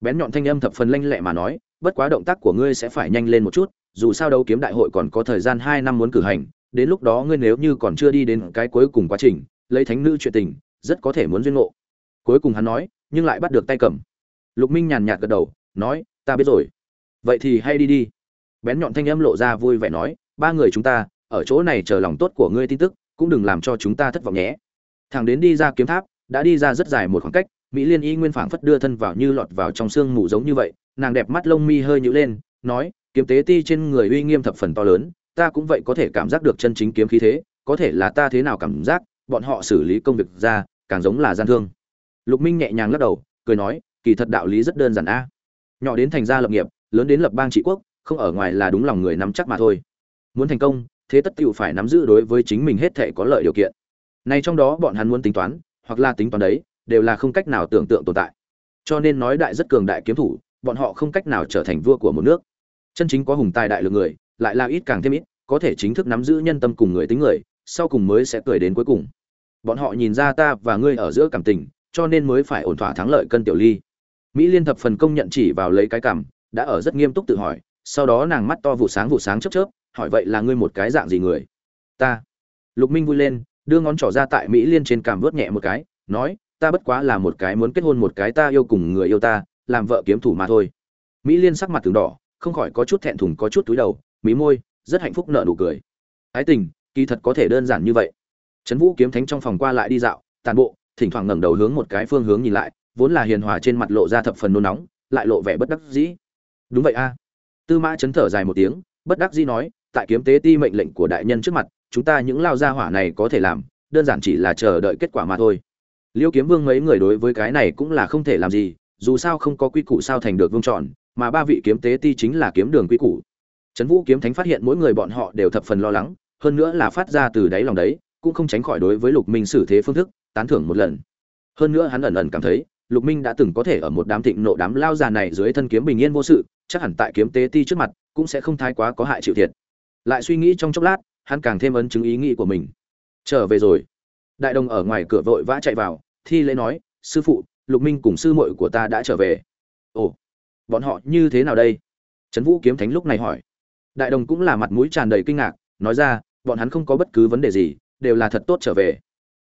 Bén nhọn thanh âm thập phần lanh lẹ mà nói, bất quá động tác của ngươi sẽ phải nhanh lên một chút, dù sao đấu kiếm đại hội còn có thời gian hai năm muốn cử hành, đến lúc đó ngươi nếu như còn chưa đi đến cái cuối cùng quá trình, lấy thánh nữ chuyện tình rất có thể muốn duyên ngộ. Cuối cùng hắn nói, nhưng lại bắt được tay cầm. Lục minh nhàn nhạt gật đầu, nói, ta biết rồi. Vậy thì hay đi đi. Bén nhọn thanh âm lộ ra vui vẻ nói, ba người chúng ta, ở chỗ này chờ lòng tốt của ngươi tin tức, cũng đừng làm cho chúng ta thất vọng nhé. Thằng đến đi ra kiếm tháp, đã đi ra rất dài một khoảng cách, mỹ liên y nguyên phảng phất đưa thân vào như lọt vào trong sương mù giống như vậy, nàng đẹp mắt lông mi hơi nhữ lên, nói, kiếm tế ti trên người uy nghiêm thập phần to lớn, ta cũng vậy có thể cảm giác được chân chính kiếm khí thế, có thể là ta thế nào cảm giác, bọn họ xử lý công việc ra càng giống là gian thương. Lục minh nhẹ nhàng lắc đầu, cười nói, kỳ thật đạo lý rất đơn giản a. Nhỏ đến thành gia lập nghiệp, lớn đến lập bang trị quốc, không ở ngoài là đúng lòng người nắm chắc mà thôi. Muốn thành công, thế tất tựu phải nắm giữ đối với chính mình hết thể có lợi điều kiện. Này trong đó bọn hắn muốn tính toán, hoặc là tính toán đấy, đều là không cách nào tưởng tượng tồn tại. Cho nên nói đại rất cường đại kiếm thủ, bọn họ không cách nào trở thành vua của một nước. Chân chính có hùng tài đại lượng người, lại là ít càng thêm ít, có thể chính thức nắm giữ nhân tâm cùng người tính người, sau cùng mới sẽ cười đến cuối cùng bọn họ nhìn ra ta và ngươi ở giữa cảm tình, cho nên mới phải ổn thỏa thắng lợi cân tiểu ly. Mỹ liên thập phần công nhận chỉ vào lấy cái cảm, đã ở rất nghiêm túc tự hỏi, sau đó nàng mắt to vụ sáng vụ sáng chớp chớp, hỏi vậy là ngươi một cái dạng gì người? Ta. Lục minh vui lên, đưa ngón trỏ ra tại mỹ liên trên cảm vớt nhẹ một cái, nói, ta bất quá là một cái muốn kết hôn một cái ta yêu cùng người yêu ta, làm vợ kiếm thủ mà thôi. Mỹ liên sắc mặt từng đỏ, không khỏi có chút thẹn thùng có chút túi đầu, mí môi, rất hạnh phúc nợ nụ cười. Ái tình, kỳ thật có thể đơn giản như vậy trấn vũ kiếm thánh trong phòng qua lại đi dạo, tàn bộ, thỉnh thoảng ngẩng đầu hướng một cái phương hướng nhìn lại, vốn là hiền hòa trên mặt lộ ra thập phần nôn nóng, lại lộ vẻ bất đắc dĩ. Đúng vậy a. Tư mã chấn thở dài một tiếng, bất đắc dĩ nói, tại kiếm tế ti mệnh lệnh của đại nhân trước mặt, chúng ta những lao gia hỏa này có thể làm, đơn giản chỉ là chờ đợi kết quả mà thôi. Liêu kiếm vương mấy người đối với cái này cũng là không thể làm gì, dù sao không có quy củ sao thành được vương tròn mà ba vị kiếm tế ti chính là kiếm đường quy củ. Trấn vũ kiếm thánh phát hiện mỗi người bọn họ đều thập phần lo lắng, hơn nữa là phát ra từ đáy lòng đấy cũng không tránh khỏi đối với lục minh xử thế phương thức, tán thưởng một lần. Hơn nữa hắn ẩn ẩn cảm thấy, lục minh đã từng có thể ở một đám thịnh nộ đám lao già này dưới thân kiếm bình yên vô sự, chắc hẳn tại kiếm tế ti trước mặt, cũng sẽ không thái quá có hại chịu thiệt. Lại suy nghĩ trong chốc lát, hắn càng thêm ấn chứng ý nghĩ của mình. Trở về rồi. Đại đồng ở ngoài cửa vội vã chạy vào, thi lễ nói, sư phụ, lục minh cùng sư muội của ta đã trở về. Ồ, bọn họ như thế nào đây? Trấn vũ kiếm thánh lúc này hỏi. Đại đồng cũng là mặt mũi tràn đầy kinh ngạc, nói ra, bọn hắn không có bất cứ vấn đề gì đều là thật tốt trở về.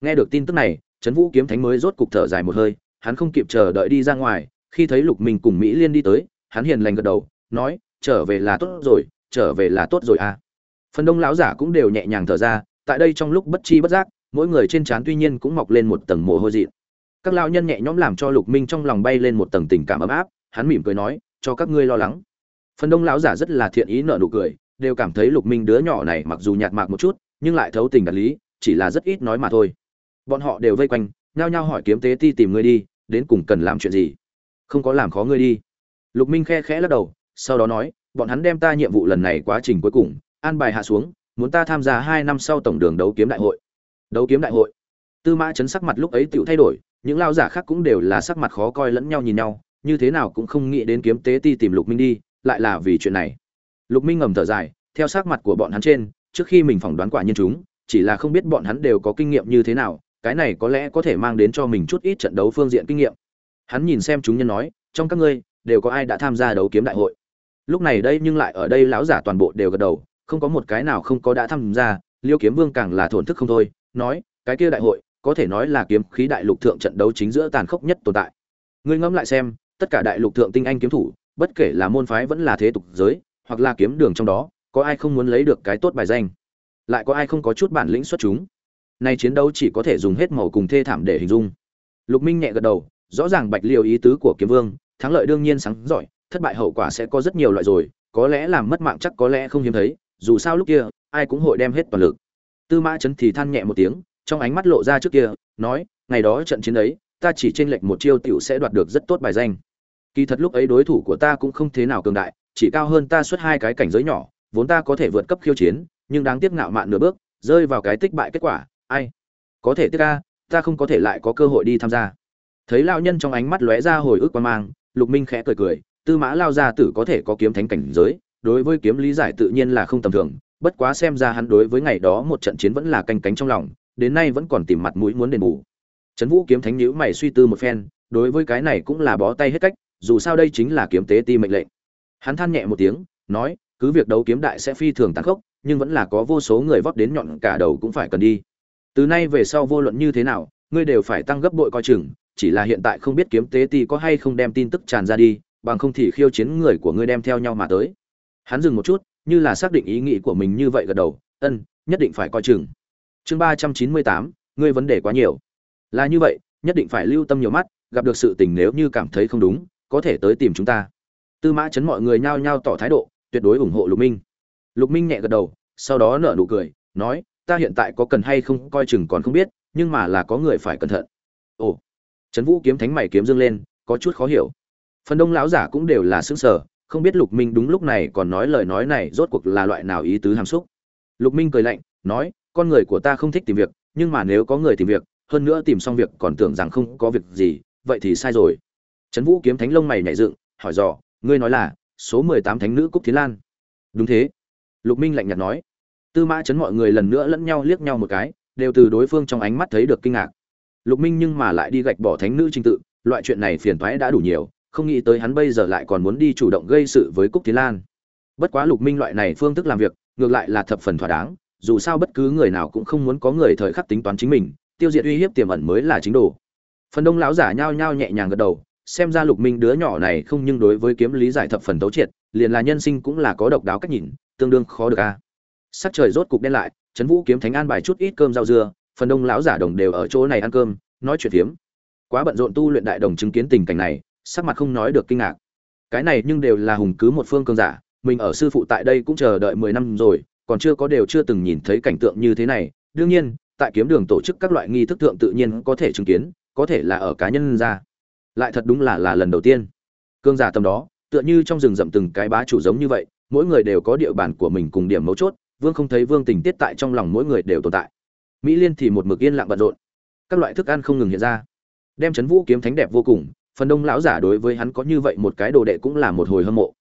Nghe được tin tức này, trấn vũ kiếm thánh mới rốt cục thở dài một hơi, hắn không kịp chờ đợi đi ra ngoài, khi thấy lục minh cùng mỹ liên đi tới, hắn hiền lành gật đầu, nói, trở về là tốt rồi, trở về là tốt rồi à. Phần đông lão giả cũng đều nhẹ nhàng thở ra, tại đây trong lúc bất chi bất giác, mỗi người trên trán tuy nhiên cũng mọc lên một tầng mồ hôi dị các lão nhân nhẹ nhõm làm cho lục minh trong lòng bay lên một tầng tình cảm ấm áp, hắn mỉm cười nói, cho các ngươi lo lắng. Phần đông lão giả rất là thiện ý nở nụ cười, đều cảm thấy lục minh đứa nhỏ này mặc dù nhạt mạc một chút nhưng lại thấu tình đạt lý, chỉ là rất ít nói mà thôi. Bọn họ đều vây quanh, nhao nhao hỏi kiếm tế ti tìm ngươi đi, đến cùng cần làm chuyện gì? Không có làm khó ngươi đi. Lục minh khe khẽ lắc đầu, sau đó nói, bọn hắn đem ta nhiệm vụ lần này quá trình cuối cùng, an bài hạ xuống, muốn ta tham gia hai năm sau tổng đường đấu kiếm đại hội. Đấu kiếm đại hội. Tư mã chấn sắc mặt lúc ấy tựu thay đổi, những lao giả khác cũng đều là sắc mặt khó coi lẫn nhau nhìn nhau, như thế nào cũng không nghĩ đến kiếm tế ti tìm lục minh đi, lại là vì chuyện này. Lục minh ngầm thở dài, theo sắc mặt của bọn hắn trên trước khi mình phỏng đoán quả nhiên chúng, chỉ là không biết bọn hắn đều có kinh nghiệm như thế nào, cái này có lẽ có thể mang đến cho mình chút ít trận đấu phương diện kinh nghiệm. Hắn nhìn xem chúng nhân nói, trong các ngươi, đều có ai đã tham gia đấu kiếm đại hội? Lúc này đây nhưng lại ở đây lão giả toàn bộ đều gật đầu, không có một cái nào không có đã tham gia, liêu kiếm vương càng là thổn thức không thôi, nói, cái kia đại hội, có thể nói là kiếm khí đại lục thượng trận đấu chính giữa tàn khốc nhất tồn tại. Ngươi ngẫm lại xem, tất cả đại lục thượng tinh anh kiếm thủ, bất kể là môn phái vẫn là thế tục giới, hoặc là kiếm đường trong đó có ai không muốn lấy được cái tốt bài danh? Lại có ai không có chút bản lĩnh xuất chúng? Nay chiến đấu chỉ có thể dùng hết màu cùng thê thảm để hình dung. Lục minh nhẹ gật đầu, rõ ràng bạch Liêu ý tứ của kiếm vương, thắng lợi đương nhiên sáng giỏi, thất bại hậu quả sẽ có rất nhiều loại rồi, có lẽ làm mất mạng chắc có lẽ không hiếm thấy, dù sao lúc kia, ai cũng hội đem hết toàn lực. Tư mã chấn thì than nhẹ một tiếng, trong ánh mắt lộ ra trước kia, nói, ngày đó trận chiến ấy, ta chỉ trên lệch một chiêu tiểu sẽ đoạt được rất tốt bài danh. Kỳ thật lúc ấy đối thủ của ta cũng không thế nào cường đại, chỉ cao hơn ta suốt hai cái cảnh giới nhỏ vốn ta có thể vượt cấp khiêu chiến, nhưng đáng tiếc ngạo mạn nửa bước, rơi vào cái tích bại kết quả, ai? Có thể tiếc ca ta không có thể lại có cơ hội đi tham gia. Thấy lao nhân trong ánh mắt lóe ra hồi ức quan mang, lục minh khẽ cười cười, tư mã lao gia tử có thể có kiếm thánh cảnh giới, đối với kiếm lý giải tự nhiên là không tầm thường, bất quá xem ra hắn đối với ngày đó một trận chiến vẫn là canh cánh trong lòng, đến nay vẫn còn tìm mặt mũi muốn đền bù. Trấn vũ kiếm thánh nhữ mày suy tư một phen, đối với cái này cũng là bó tay hết cách, dù sao đây chính là kiếm tế ti mệnh lệnh. Hắn than nhẹ một tiếng, nói cứ việc đấu kiếm đại sẽ phi thường tàn khốc, nhưng vẫn là có vô số người vót đến nhọn cả đầu cũng phải cần đi. Từ nay về sau vô luận như thế nào, ngươi đều phải tăng gấp bội coi chừng, chỉ là hiện tại không biết kiếm tế ti có hay không đem tin tức tràn ra đi, bằng không thì khiêu chiến người của ngươi đem theo nhau mà tới. Hắn dừng một chút, như là xác định ý nghĩ của mình như vậy gật đầu, ân, nhất định phải coi chừng. Chương ba trăm chín mươi tám, ngươi vấn đề quá nhiều. Là như vậy, nhất định phải lưu tâm nhiều mắt, gặp được sự tình nếu như cảm thấy không đúng, có thể tới tìm chúng ta. Tư mã chấn mọi người nhao nhao tỏ thái độ tuyệt đối ủng hộ lục minh. Lục minh nhẹ gật đầu, sau đó nở nụ cười, nói, ta hiện tại có cần hay không coi chừng còn không biết, nhưng mà là có người phải cẩn thận. Ồ, trấn vũ kiếm thánh mày kiếm dương lên, có chút khó hiểu. Phần đông lão giả cũng đều là xứng sở không biết lục minh đúng lúc này còn nói lời nói này rốt cuộc là loại nào ý tứ hàm xúc. Lục minh cười lạnh, nói, con người của ta không thích tìm việc, nhưng mà nếu có người tìm việc, hơn nữa tìm xong việc còn tưởng rằng không có việc gì, vậy thì sai rồi. Trấn vũ kiếm thánh lông mày nhảy dựng, hỏi dò, ngươi nói là số mười tám thánh nữ cúc thiến lan. Đúng thế. Lục minh lạnh nhạt nói. Tư mã chấn mọi người lần nữa lẫn nhau liếc nhau một cái, đều từ đối phương trong ánh mắt thấy được kinh ngạc. Lục minh nhưng mà lại đi gạch bỏ thánh nữ trình tự, loại chuyện này phiền toái đã đủ nhiều, không nghĩ tới hắn bây giờ lại còn muốn đi chủ động gây sự với cúc Thiến lan. Bất quá lục minh loại này phương thức làm việc, ngược lại là thập phần thỏa đáng, dù sao bất cứ người nào cũng không muốn có người thời khắc tính toán chính mình, tiêu diệt uy hiếp tiềm ẩn mới là chính đồ. Phần đông lão giả nhao nhao nhẹ nhàng gật đầu xem ra lục minh đứa nhỏ này không nhưng đối với kiếm lý giải thập phần tấu triệt, liền là nhân sinh cũng là có độc đáo cách nhìn, tương đương khó được a. Sắc trời rốt cục đen lại, trấn vũ kiếm thánh an bài chút ít cơm rau dưa, phần đông lão giả đồng đều ở chỗ này ăn cơm, nói chuyện phiếm. Quá bận rộn tu luyện đại đồng chứng kiến tình cảnh này, sắc mặt không nói được kinh ngạc. Cái này nhưng đều là hùng cứ một phương cường giả, mình ở sư phụ tại đây cũng chờ đợi mười năm rồi, còn chưa có đều chưa từng nhìn thấy cảnh tượng như thế này. Đương nhiên, tại kiếm đường tổ chức các loại nghi thức tượng tự nhiên có thể chứng kiến, có thể là ở cá nhân ra lại thật đúng là là lần đầu tiên. Cương giả tầm đó, tựa như trong rừng rậm từng cái bá chủ giống như vậy, mỗi người đều có địa bàn của mình cùng điểm mấu chốt, vương không thấy vương tình tiết tại trong lòng mỗi người đều tồn tại. Mỹ liên thì một mực yên lặng bận rộn. Các loại thức ăn không ngừng hiện ra. Đem chấn vũ kiếm thánh đẹp vô cùng, phần đông lão giả đối với hắn có như vậy một cái đồ đệ cũng là một hồi hâm mộ.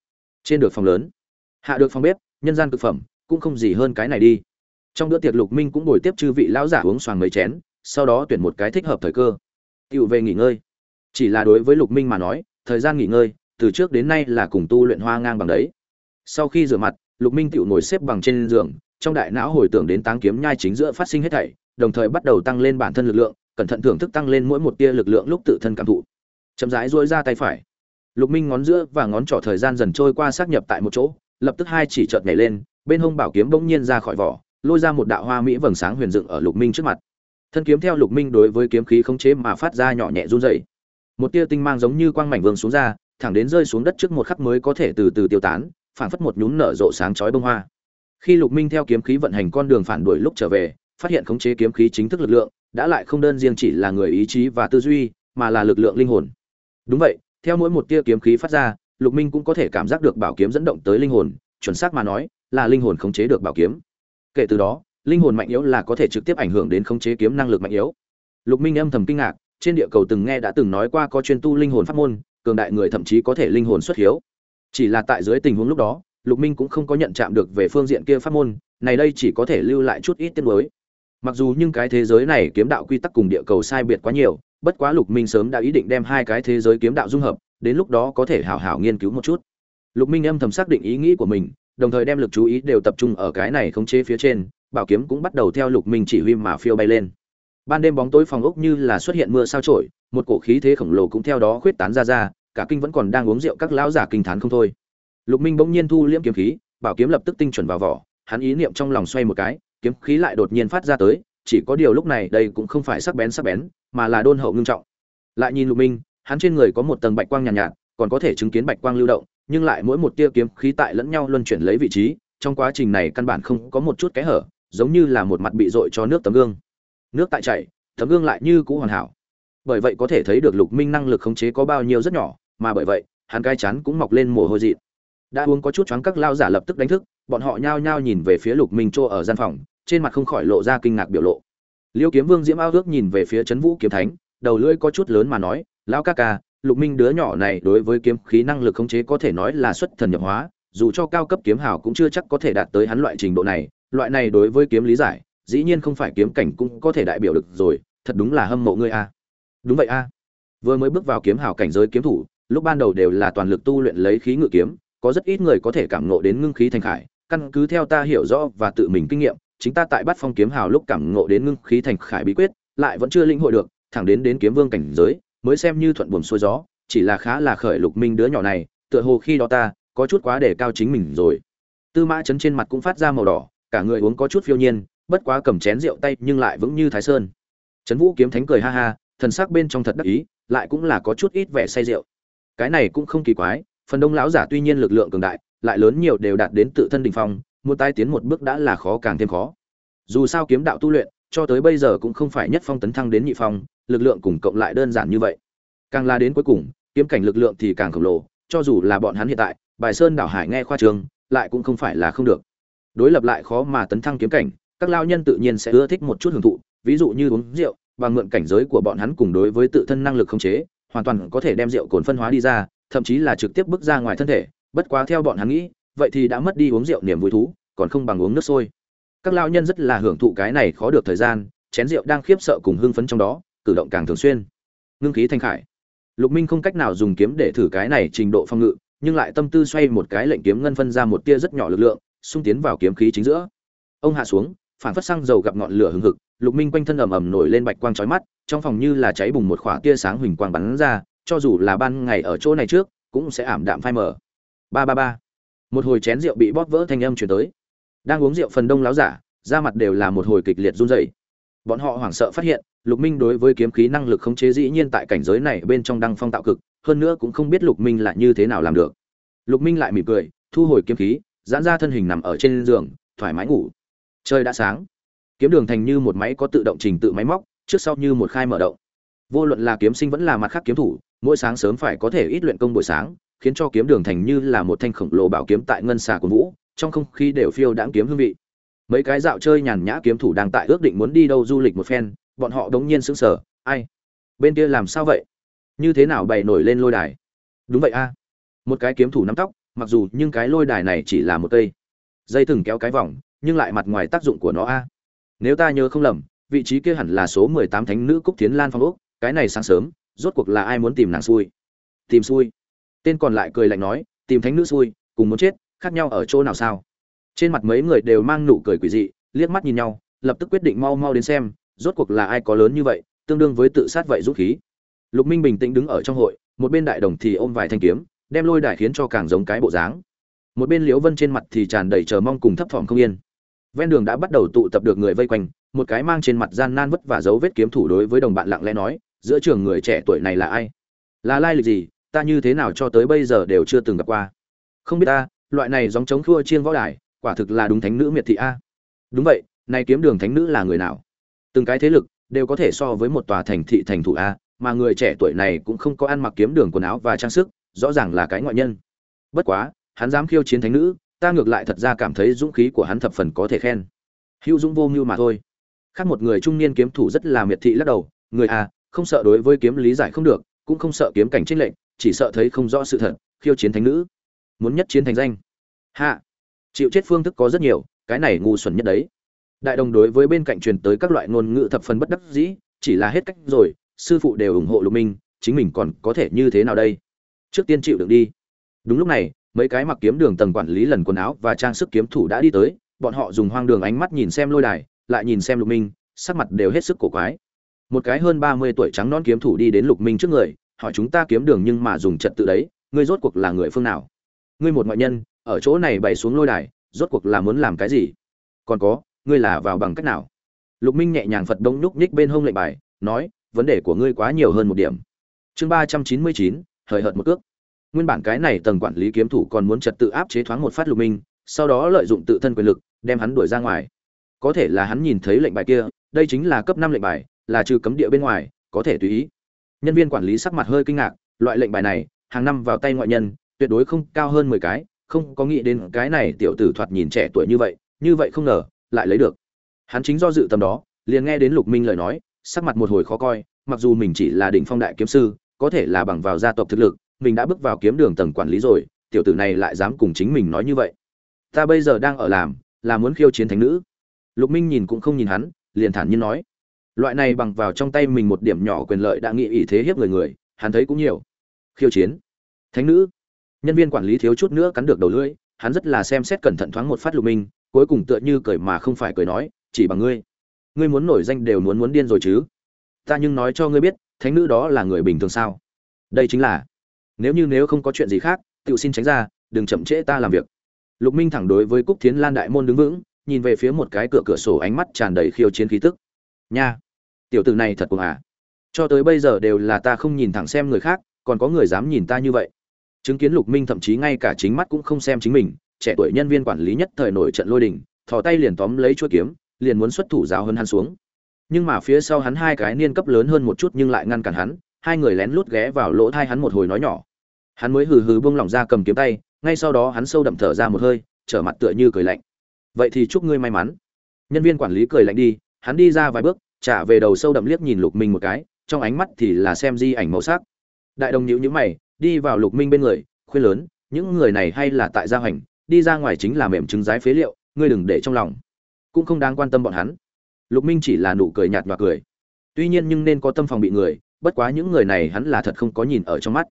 Trên được phòng lớn, hạ được phòng bếp, nhân gian thực phẩm, cũng không gì hơn cái này đi. Trong bữa tiệc lục minh cũng bồi tiếp chư vị lão giả uống xoàng mấy chén, sau đó tuyển một cái thích hợp thời cơ. Tựu về nghỉ ngơi chỉ là đối với lục minh mà nói, thời gian nghỉ ngơi, từ trước đến nay là cùng tu luyện hoa ngang bằng đấy. Sau khi rửa mặt, lục minh tựu ngồi xếp bằng trên giường, trong đại não hồi tưởng đến táng kiếm nhai chính giữa phát sinh hết thảy, đồng thời bắt đầu tăng lên bản thân lực lượng, cẩn thận thưởng thức tăng lên mỗi một tia lực lượng lúc tự thân cảm thụ. Chậm rãi duỗi ra tay phải. Lục minh ngón giữa và ngón trỏ thời gian dần trôi qua xác nhập tại một chỗ, lập tức hai chỉ chợt nhảy lên, bên hông bảo kiếm bỗng nhiên ra khỏi vỏ, lôi ra một đạo hoa mỹ vầng sáng huyền dựng ở lục minh trước mặt. Thân kiếm theo lục minh đối với kiếm khí khống chế mà phát ra nhỏ nhẹ run rẩy một tia tinh mang giống như quang mảnh vương xuống ra, thẳng đến rơi xuống đất trước một khắc mới có thể từ từ tiêu tán, phảng phất một nhún nở rộ sáng chói bông hoa. Khi lục minh theo kiếm khí vận hành con đường phản đuổi lúc trở về, phát hiện khống chế kiếm khí chính thức lực lượng, đã lại không đơn riêng chỉ là người ý chí và tư duy, mà là lực lượng linh hồn. Đúng vậy, theo mỗi một tia kiếm khí phát ra, lục minh cũng có thể cảm giác được bảo kiếm dẫn động tới linh hồn, chuẩn xác mà nói, là linh hồn khống chế được bảo kiếm. Kể từ đó, linh hồn mạnh yếu là có thể trực tiếp ảnh hưởng đến khống chế kiếm năng lực mạnh yếu. Lục minh âm thầm kinh ngạc trên địa cầu từng nghe đã từng nói qua có chuyên tu linh hồn pháp môn, cường đại người thậm chí có thể linh hồn xuất hiếu. Chỉ là tại dưới tình huống lúc đó, lục minh cũng không có nhận chạm được về phương diện kia pháp môn, này đây chỉ có thể lưu lại chút ít tiên đối mặc dù nhưng cái thế giới này kiếm đạo quy tắc cùng địa cầu sai biệt quá nhiều, bất quá lục minh sớm đã ý định đem hai cái thế giới kiếm đạo dung hợp, đến lúc đó có thể hảo hảo nghiên cứu một chút. Lục minh âm thầm xác định ý nghĩ của mình, đồng thời đem lực chú ý đều tập trung ở cái này khống chế phía trên, bảo kiếm cũng bắt đầu theo lục minh chỉ huy mà phiêu bay lên ban đêm bóng tối phòng ốc như là xuất hiện mưa sao trổi một cổ khí thế khổng lồ cũng theo đó khuyết tán ra ra cả kinh vẫn còn đang uống rượu các lão giả kinh thán không thôi. Lục minh bỗng nhiên thu liễm kiếm khí bảo kiếm lập tức tinh chuẩn vào vỏ hắn ý niệm trong lòng xoay một cái kiếm khí lại đột nhiên phát ra tới chỉ có điều lúc này đây cũng không phải sắc bén sắc bén mà là đôn hậu ngưng trọng. Lại nhìn lục minh hắn trên người có một tầng bạch quang nhàn nhạt, nhạt còn có thể chứng kiến bạch quang lưu động nhưng lại mỗi một tia kiếm khí tại lẫn nhau luân chuyển lấy vị trí trong quá trình này căn bản không có một chút kẽ hở giống như là một mặt bị dội cho nước tấm gương nước tại chảy, tấm gương lại như cũ hoàn hảo. Bởi vậy có thể thấy được lục minh năng lực khống chế có bao nhiêu rất nhỏ, mà bởi vậy, hắn cai chắn cũng mọc lên mồ hôi dị đã uống có chút choáng các lao giả lập tức đánh thức, bọn họ nhao nhao nhìn về phía lục minh chỗ ở gian phòng, trên mặt không khỏi lộ ra kinh ngạc biểu lộ. Liêu kiếm vương diễm ao ước nhìn về phía trấn vũ kiếm thánh, đầu lưỡi có chút lớn mà nói, lão ca ca, lục minh đứa nhỏ này đối với kiếm khí năng lực khống chế có thể nói là xuất thần nhập hóa, dù cho cao cấp kiếm hào cũng chưa chắc có thể đạt tới hắn loại trình độ này, loại này đối với kiếm lý giải dĩ nhiên không phải kiếm cảnh cũng có thể đại biểu được rồi, thật đúng là hâm mộ ngươi a. À. Đúng vậy a. À. Vừa mới bước vào kiếm hào cảnh giới kiếm thủ, lúc ban đầu đều là toàn lực tu luyện lấy khí ngự kiếm, có rất ít người có thể cảm ngộ đến ngưng khí thành khải. Căn cứ theo ta hiểu rõ và tự mình kinh nghiệm, chính ta tại bắt phong kiếm hào lúc cảm ngộ đến ngưng khí thành khải bí quyết, lại vẫn chưa lĩnh hội được, thẳng đến đến kiếm vương cảnh giới, mới xem như thuận buồm xuôi gió, chỉ là khá là khởi lục minh đứa nhỏ này, tựa hồ khi đó ta có chút quá để cao chính mình rồi. Tư mã chấn trên mặt cũng phát ra màu đỏ, cả người uống có chút phiêu nhiên bất quá cầm chén rượu tay nhưng lại vững như thái sơn. Trấn vũ kiếm thánh cười ha ha, thần sắc bên trong thật đắc ý, lại cũng là có chút ít vẻ say rượu. Cái này cũng không kỳ quái, phần đông lão giả tuy nhiên lực lượng cường đại, lại lớn nhiều đều đạt đến tự thân đỉnh phong, muốn tai tiến một bước đã là khó càng thêm khó. Dù sao kiếm đạo tu luyện, cho tới bây giờ cũng không phải nhất phong tấn thăng đến nhị phong, lực lượng cùng cộng lại đơn giản như vậy. Càng la đến cuối cùng, kiếm cảnh lực lượng thì càng khổng lồ, cho dù là bọn hắn hiện tại, bài sơn đảo hải nghe khoa trường, lại cũng không phải là không được. Đối lập lại khó mà tấn thăng kiếm cảnh các lao nhân tự nhiên sẽ ưa thích một chút hưởng thụ, ví dụ như uống rượu bằng mượn cảnh giới của bọn hắn cùng đối với tự thân năng lực khống chế, hoàn toàn có thể đem rượu cồn phân hóa đi ra, thậm chí là trực tiếp bước ra ngoài thân thể, bất quá theo bọn hắn nghĩ, vậy thì đã mất đi uống rượu niềm vui thú, còn không bằng uống nước sôi. Các lao nhân rất là hưởng thụ cái này khó được thời gian, chén rượu đang khiếp sợ cùng hưng phấn trong đó, cử động càng thường xuyên. Ngưng khí thanh khải. Lục minh không cách nào dùng kiếm để thử cái này trình độ phong ngự, nhưng lại tâm tư xoay một cái lệnh kiếm ngân phân ra một tia rất nhỏ lực lượng, xung tiến vào kiếm khí chính giữa. Ông hạ xuống phản phất xăng dầu gặp ngọn lửa hừng hực, lục minh quanh thân ầm ầm nổi lên bạch quang chói mắt, trong phòng như là cháy bùng một khỏa tia sáng huỳnh quang bắn ra, cho dù là ban ngày ở chỗ này trước, cũng sẽ ảm đạm phai mờ. Ba ba ba. Một hồi chén rượu bị bóp vỡ thanh âm chuyển tới. Đang uống rượu phần đông láo giả, da mặt đều là một hồi kịch liệt run rẩy. Bọn họ hoảng sợ phát hiện, lục minh đối với kiếm khí năng lực khống chế dĩ nhiên tại cảnh giới này bên trong đăng phong tạo cực, hơn nữa cũng không biết lục minh là như thế nào làm được. Lục minh lại mỉm cười, thu hồi kiếm khí, giãn ra thân hình nằm ở trên giường, thoải mái ngủ trời đã sáng. Kiếm đường thành như một máy có tự động trình tự máy móc, trước sau như một khai mở động. Vô luận là kiếm sinh vẫn là mặt khác kiếm thủ, mỗi sáng sớm phải có thể ít luyện công buổi sáng, khiến cho kiếm đường thành như là một thanh khổng lồ bảo kiếm tại ngân xà của vũ, trong không khí đều phiêu đãng kiếm hương vị. Mấy cái dạo chơi nhàn nhã kiếm thủ đang tại ước định muốn đi đâu du lịch một phen, bọn họ đống nhiên sững sờ, ai? Bên kia làm sao vậy? Như thế nào bày nổi lên lôi đài? Đúng vậy a. Một cái kiếm thủ nắm tóc, mặc dù nhưng cái lôi đài này chỉ là một cây, dây thừng kéo cái vòng nhưng lại mặt ngoài tác dụng của nó a. Nếu ta nhớ không lầm, vị trí kia hẳn là số mười tám thánh nữ cúc tiến lan phong úc, cái này sáng sớm, rốt cuộc là ai muốn tìm nàng xui? Tìm xui? Tên còn lại cười lạnh nói, tìm thánh nữ xui, cùng muốn chết, khác nhau ở chỗ nào sao? Trên mặt mấy người đều mang nụ cười quỷ dị, liếc mắt nhìn nhau, lập tức quyết định mau mau đến xem, rốt cuộc là ai có lớn như vậy, tương đương với tự sát vậy rút khí. Lục minh bình tĩnh đứng ở trong hội, một bên đại đồng thì ôm vài thanh kiếm, đem lôi đài khiến cho càng giống cái bộ dáng. Một bên liễu vân trên mặt thì tràn đầy chờ mong cùng thấp thỏm không yên ven đường đã bắt đầu tụ tập được người vây quanh, một cái mang trên mặt gian nan vất vả dấu vết kiếm thủ đối với đồng bạn lặng lẽ nói, giữa trường người trẻ tuổi này là ai? Là lai lịch gì? Ta như thế nào cho tới bây giờ đều chưa từng gặp qua. Không biết ta, loại này giống chống khua chiên võ đài, quả thực là đúng thánh nữ miệt thị a. Đúng vậy nay kiếm đường thánh nữ là người nào? Từng cái thế lực, đều có thể so với một tòa thành thị thành thủ a, mà người trẻ tuổi này cũng không có ăn mặc kiếm đường quần áo và trang sức, rõ ràng là cái ngoại nhân. Bất quá, hắn dám khiêu chiến thánh nữ ta ngược lại thật ra cảm thấy dũng khí của hắn thập phần có thể khen. Hữu dũng vô mưu mà thôi. Khác một người trung niên kiếm thủ rất là miệt thị lắc đầu, người a không sợ đối với kiếm lý giải không được, cũng không sợ kiếm cảnh trinh lệnh chỉ sợ thấy không rõ sự thật, khiêu chiến thánh nữ. Muốn nhất chiến thành danh. Hạ. Chịu chết phương thức có rất nhiều, cái này ngu xuẩn nhất đấy. Đại đồng đối với bên cạnh truyền tới các loại ngôn ngữ thập phần bất đắc dĩ, chỉ là hết cách rồi, sư phụ đều ủng hộ lục minh, chính mình còn có thể như thế nào đây? Trước tiên chịu đựng đi. Đúng lúc này mấy cái mặc kiếm đường tầng quản lý lần quần áo và trang sức kiếm thủ đã đi tới, bọn họ dùng hoang đường ánh mắt nhìn xem lôi đài, lại nhìn xem lục minh, sắc mặt đều hết sức cổ quái. Một cái hơn ba mươi tuổi trắng non kiếm thủ đi đến lục minh trước người, hỏi chúng ta kiếm đường nhưng mà dùng trật tự đấy, ngươi rốt cuộc là người phương nào? Ngươi một ngoại nhân, ở chỗ này bày xuống lôi đài, rốt cuộc là muốn làm cái gì? Còn có, ngươi là vào bằng cách nào? Lục minh nhẹ nhàng phật đông nhúc nhích bên hông lệnh bài, nói, vấn đề của ngươi quá nhiều hơn một điểm. Chương ba trăm chín mươi chín, hời hợt một cước nguyên bản cái này tầng quản lý kiếm thủ còn muốn trật tự áp chế thoáng một phát lục minh, sau đó lợi dụng tự thân quyền lực, đem hắn đuổi ra ngoài. Có thể là hắn nhìn thấy lệnh bài kia, đây chính là cấp năm lệnh bài, là trừ cấm địa bên ngoài, có thể tùy ý. Nhân viên quản lý sắc mặt hơi kinh ngạc, loại lệnh bài này, hàng năm vào tay ngoại nhân, tuyệt đối không cao hơn mười cái, không có nghĩ đến cái này tiểu tử thoạt nhìn trẻ tuổi như vậy như vậy không ngờ, lại lấy được. Hắn chính do dự tầm đó, liền nghe đến lục minh lời nói, sắc mặt một hồi khó coi, mặc dù mình chỉ là đỉnh phong đại kiếm sư, có thể là bằng vào gia tộc thực lực mình đã bước vào kiếm đường tầng quản lý rồi, tiểu tử này lại dám cùng chính mình nói như vậy. Ta bây giờ đang ở làm, là muốn khiêu chiến thánh nữ. Lục minh nhìn cũng không nhìn hắn, liền thản nhiên nói. Loại này bằng vào trong tay mình một điểm nhỏ quyền lợi đã nghĩ ý thế hiếp người người, hắn thấy cũng nhiều. Khiêu chiến. Thánh nữ. Nhân viên quản lý thiếu chút nữa cắn được đầu lưỡi, hắn rất là xem xét cẩn thận thoáng một phát lục minh, cuối cùng tựa như cười mà không phải cười nói, chỉ bằng ngươi. Ngươi muốn nổi danh đều muốn muốn điên rồi chứ. Ta nhưng nói cho ngươi biết, thánh nữ đó là người bình thường sao? Đây chính là nếu như nếu không có chuyện gì khác tự xin tránh ra, đừng chậm trễ ta làm việc. Lục minh thẳng đối với cúc thiến lan đại môn đứng vững, nhìn về phía một cái cửa cửa sổ ánh mắt tràn đầy khiêu chiến khí tức. Nha, tiểu tử này thật cuồng à. Cho tới bây giờ đều là ta không nhìn thẳng xem người khác, còn có người dám nhìn ta như vậy. Chứng kiến lục minh thậm chí ngay cả chính mắt cũng không xem chính mình, trẻ tuổi nhân viên quản lý nhất thời nổi trận lôi đình, thò tay liền tóm lấy chuỗi kiếm, liền muốn xuất thủ giáo hơn hắn xuống. Nhưng mà phía sau hắn hai cái niên cấp lớn hơn một chút nhưng lại ngăn cản hắn, hai người lén lút ghé vào lỗ thai hắn một hồi nói nhỏ hắn mới hừ hừ buông lỏng ra cầm kiếm tay, ngay sau đó hắn sâu đậm thở ra một hơi, trở mặt tựa như cười lạnh. Vậy thì chúc ngươi may mắn. Nhân viên quản lý cười lạnh đi, hắn đi ra vài bước, trả về đầu sâu đậm liếc nhìn lục minh một cái, trong ánh mắt thì là xem di ảnh màu sắc. Đại đồng nhữ nhữ mày, đi vào lục minh bên người, khuyên lớn, những người này hay là tại gia hoành, đi ra ngoài chính là mềm trứng rái phế liệu, ngươi đừng để trong lòng. Cũng không đáng quan tâm bọn hắn. Lục minh chỉ là nụ cười nhạt và cười. Tuy nhiên nhưng nên có tâm phòng bị người, bất quá những người này hắn là thật không có nhìn ở trong mắt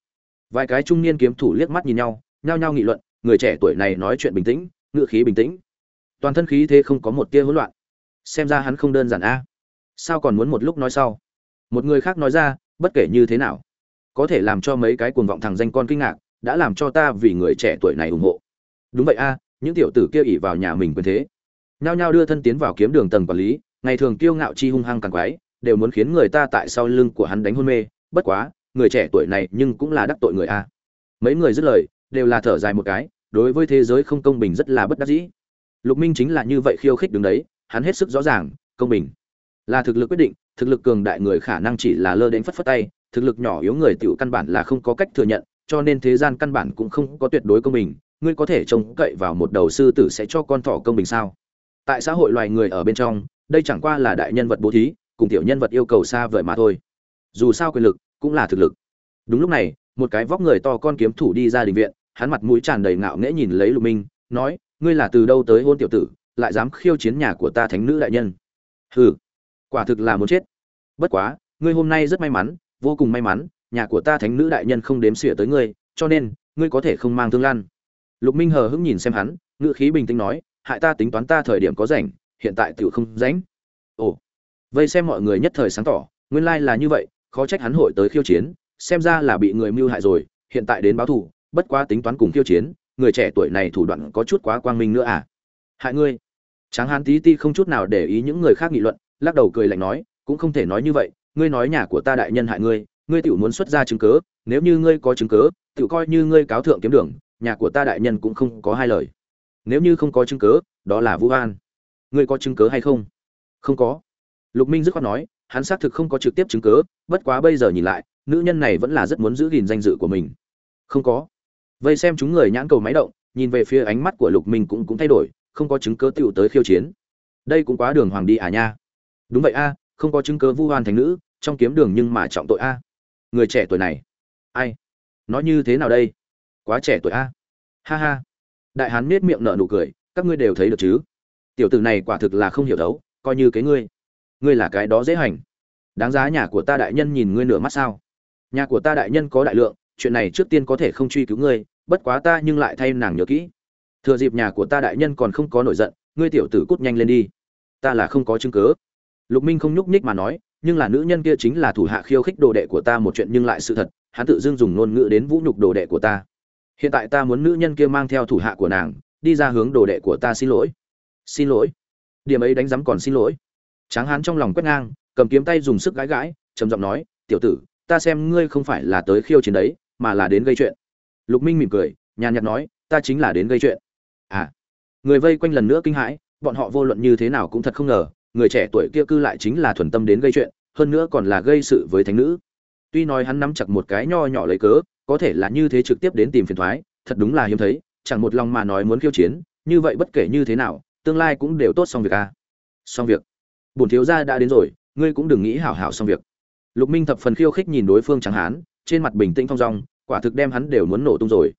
vài cái trung niên kiếm thủ liếc mắt nhìn nhau, nhao nhao nghị luận, người trẻ tuổi này nói chuyện bình tĩnh ngựa khí bình tĩnh. Toàn thân khí thế không có một tia hỗn loạn. Xem ra hắn không đơn giản a. Sao còn muốn một lúc nói sau? Một người khác nói ra, bất kể như thế nào, có thể làm cho mấy cái cuồng vọng thằng danh con kinh ngạc, đã làm cho ta vì người trẻ tuổi này ủng hộ. Đúng vậy a, những tiểu tử kia ỉ vào nhà mình quyền thế. Nhao nhao đưa thân tiến vào kiếm đường tầng quản lý, ngày thường kiêu ngạo chi hung hăng càng quái, đều muốn khiến người ta tại sau lưng của hắn đánh hôn mê, bất quá người trẻ tuổi này nhưng cũng là đắc tội người a. Mấy người dứt lời, đều là thở dài một cái, đối với thế giới không công bình rất là bất đắc dĩ. Lục minh chính là như vậy khiêu khích đứng đấy, hắn hết sức rõ ràng, công bình. Là thực lực quyết định, thực lực cường đại người khả năng chỉ là lơ đến phất phất tay, thực lực nhỏ yếu người tiểu căn bản là không có cách thừa nhận, cho nên thế gian căn bản cũng không có tuyệt đối công bình. Ngươi có thể trông cậy vào một đầu sư tử sẽ cho con thỏ công bình sao? Tại xã hội loài người ở bên trong, đây chẳng qua là đại nhân vật bố thí, cùng tiểu nhân vật yêu cầu xa vời mà thôi. Dù sao quyền lực cũng là thực lực. Đúng lúc này, một cái vóc người to con kiếm thủ đi ra đình viện, hắn mặt mũi tràn đầy ngạo nghễ nhìn lấy lục minh, nói, ngươi là từ đâu tới hôn tiểu tử, lại dám khiêu chiến nhà của ta thánh nữ đại nhân? Hừ, quả thực là muốn chết. Bất quá, ngươi hôm nay rất may mắn, vô cùng may mắn, nhà của ta thánh nữ đại nhân không đếm xỉa tới ngươi, cho nên, ngươi có thể không mang thương lan. Lục minh hờ hững nhìn xem hắn, ngữ khí bình tĩnh nói, hại ta tính toán ta thời điểm có rảnh, hiện tại tiểu không rảnh. Ồ. Vây xem mọi người nhất thời sáng tỏ, nguyên lai là như vậy khó trách hắn hội tới khiêu chiến, xem ra là bị người mưu hại rồi, hiện tại đến báo thù, bất quá tính toán cùng khiêu chiến, người trẻ tuổi này thủ đoạn có chút quá quang minh nữa à. Hại ngươi. Tráng hán tí ti không chút nào để ý những người khác nghị luận, lắc đầu cười lạnh nói, cũng không thể nói như vậy, ngươi nói nhà của ta đại nhân hại ngươi ngươi tiểu muốn xuất ra chứng cớ nếu như ngươi có chứng cớ tiểu coi như ngươi cáo thượng kiếm đường, nhà của ta đại nhân cũng không có hai lời. Nếu như không có chứng cớ đó là vũ an ngươi có chứng cớ hay không? Không có. Lục minh dứt khoát nói hắn xác thực không có trực tiếp chứng cớ bất quá bây giờ nhìn lại, nữ nhân này vẫn là rất muốn giữ gìn danh dự của mình. Không có. Vây xem chúng người nhãn cầu máy động, nhìn về phía ánh mắt của lục minh cũng cũng thay đổi, không có chứng cớ tiểu tới khiêu chiến. Đây cũng quá đường hoàng đi à nha. Đúng vậy a, không có chứng cớ vu oan thành nữ, trong kiếm đường nhưng mà trọng tội a. Người trẻ tuổi này. Ai? Nói như thế nào đây? Quá trẻ tuổi a. Ha ha. Đại hán nhếch miệng nở nụ cười, các ngươi đều thấy được chứ? Tiểu tử này quả thực là không hiểu đấu, coi như cái ngươi ngươi là cái đó dễ hành. Đáng giá nhà của ta đại nhân nhìn ngươi nửa mắt sao? Nhà của ta đại nhân có đại lượng, chuyện này trước tiên có thể không truy cứu ngươi, bất quá ta nhưng lại thay nàng nhớ kỹ. Thừa dịp nhà của ta đại nhân còn không có nổi giận, ngươi tiểu tử cút nhanh lên đi. Ta là không có chứng cớ lục minh không nhúc nhích mà nói, nhưng là nữ nhân kia chính là thủ hạ khiêu khích đồ đệ của ta một chuyện nhưng lại sự thật, hắn tự dưng dùng ngôn ngữ đến vũ nhục đồ đệ của ta. Hiện tại ta muốn nữ nhân kia mang theo thủ hạ của nàng, đi ra hướng đồ đệ của ta xin lỗi. Xin lỗi. Điểm ấy đánh giám còn xin lỗi tráng hán trong lòng quét ngang cầm kiếm tay dùng sức gãi gãi trầm giọng nói tiểu tử ta xem ngươi không phải là tới khiêu chiến đấy mà là đến gây chuyện. Lục minh mỉm cười nhàn nhạt nói ta chính là đến gây chuyện. À người vây quanh lần nữa kinh hãi bọn họ vô luận như thế nào cũng thật không ngờ người trẻ tuổi kia cư lại chính là thuần tâm đến gây chuyện hơn nữa còn là gây sự với thánh nữ. Tuy nói hắn nắm chặt một cái nho nhỏ lấy cớ có thể là như thế trực tiếp đến tìm phiền toái, thật đúng là hiếm thấy chẳng một lòng mà nói muốn khiêu chiến như vậy bất kể như thế nào tương lai cũng đều tốt xong việc a à. xong việc bổn thiếu gia đã đến rồi, ngươi cũng đừng nghĩ hảo hảo xong việc. Lục minh thập phần khiêu khích nhìn đối phương tráng hán, trên mặt bình tĩnh thong dong, quả thực đem hắn đều muốn nổ tung rồi.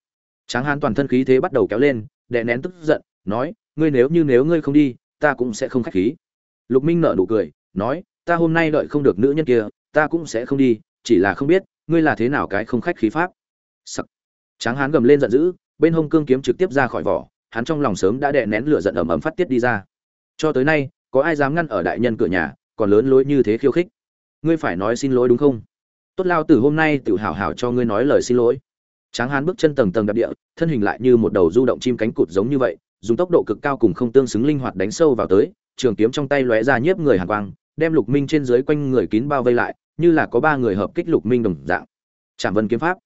Tráng hán toàn thân khí thế bắt đầu kéo lên, đè nén tức giận, nói, ngươi nếu như nếu ngươi không đi, ta cũng sẽ không khách khí. Lục minh nở nụ cười, nói, ta hôm nay đợi không được nữ nhân kia, ta cũng sẽ không đi, chỉ là không biết, ngươi là thế nào cái không khách khí pháp. Sắc. tráng hán gầm lên giận dữ, bên hông cương kiếm trực tiếp ra khỏi vỏ, hắn trong lòng sớm đã đè nén lửa giận ầm ầm phát tiết đi ra. Cho tới nay có ai dám ngăn ở đại nhân cửa nhà, còn lớn lối như thế khiêu khích? Ngươi phải nói xin lỗi đúng không? Tốt lao tử hôm nay tự hào hào cho ngươi nói lời xin lỗi. Tráng hán bước chân tầng tầng đạp địa, thân hình lại như một đầu du động chim cánh cụt giống như vậy, dùng tốc độ cực cao cùng không tương xứng linh hoạt đánh sâu vào tới, trường kiếm trong tay lóe ra nhiếp người hàn quang, đem lục minh trên dưới quanh người kín bao vây lại, như là có ba người hợp kích lục minh đồng dạng. Trảm vân kiếm pháp.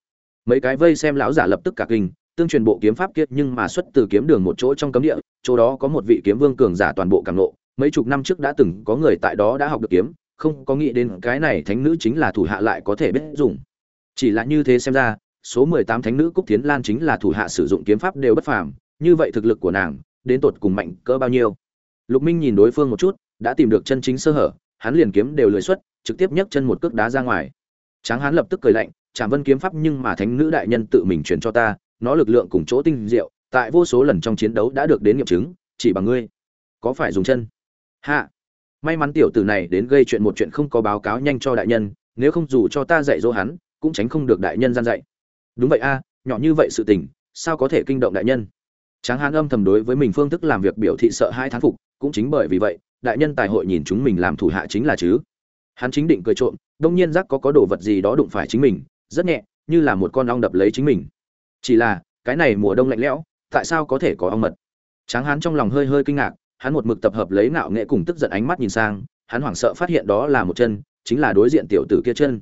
Mấy cái vây xem lão giả lập tức cả kinh, tương truyền bộ kiếm pháp kiệt nhưng mà xuất từ kiếm đường một chỗ trong cấm địa, chỗ đó có một vị kiếm vương cường giả toàn bộ càng lộ mấy chục năm trước đã từng có người tại đó đã học được kiếm, không có nghĩ đến cái này thánh nữ chính là thủ hạ lại có thể biết dùng. Chỉ là như thế xem ra, số mười tám thánh nữ cúc thiến lan chính là thủ hạ sử dụng kiếm pháp đều bất phàm, như vậy thực lực của nàng, đến tột cùng mạnh cỡ bao nhiêu? Lục minh nhìn đối phương một chút, đã tìm được chân chính sơ hở, hắn liền kiếm đều lười xuất, trực tiếp nhấc chân một cước đá ra ngoài. Tráng hắn lập tức cười lạnh, trảm vân kiếm pháp nhưng mà thánh nữ đại nhân tự mình truyền cho ta, nó lực lượng cùng chỗ tinh diệu, tại vô số lần trong chiến đấu đã được đến nghiệm chứng, chỉ bằng ngươi, có phải dùng chân? Hạ. May mắn tiểu tử này đến gây chuyện một chuyện không có báo cáo nhanh cho đại nhân, nếu không dù cho ta dạy dỗ hắn, cũng tránh không được đại nhân gian dạy. Đúng vậy a, nhỏ như vậy sự tình, sao có thể kinh động đại nhân? Tráng hán âm thầm đối với mình phương thức làm việc biểu thị sợ hai thán phục, cũng chính bởi vì vậy, đại nhân tài hội nhìn chúng mình làm thủ hạ chính là chứ. Hắn chính định cười trộm, đông nhiên giác có có đồ vật gì đó đụng phải chính mình, rất nhẹ, như là một con ong đập lấy chính mình. Chỉ là, cái này mùa đông lạnh lẽo, tại sao có thể có ong mật? Tráng hán trong lòng hơi hơi kinh ngạc hắn một mực tập hợp lấy ngạo nghệ cùng tức giận ánh mắt nhìn sang, hắn hoảng sợ phát hiện đó là một chân, chính là đối diện tiểu tử kia chân.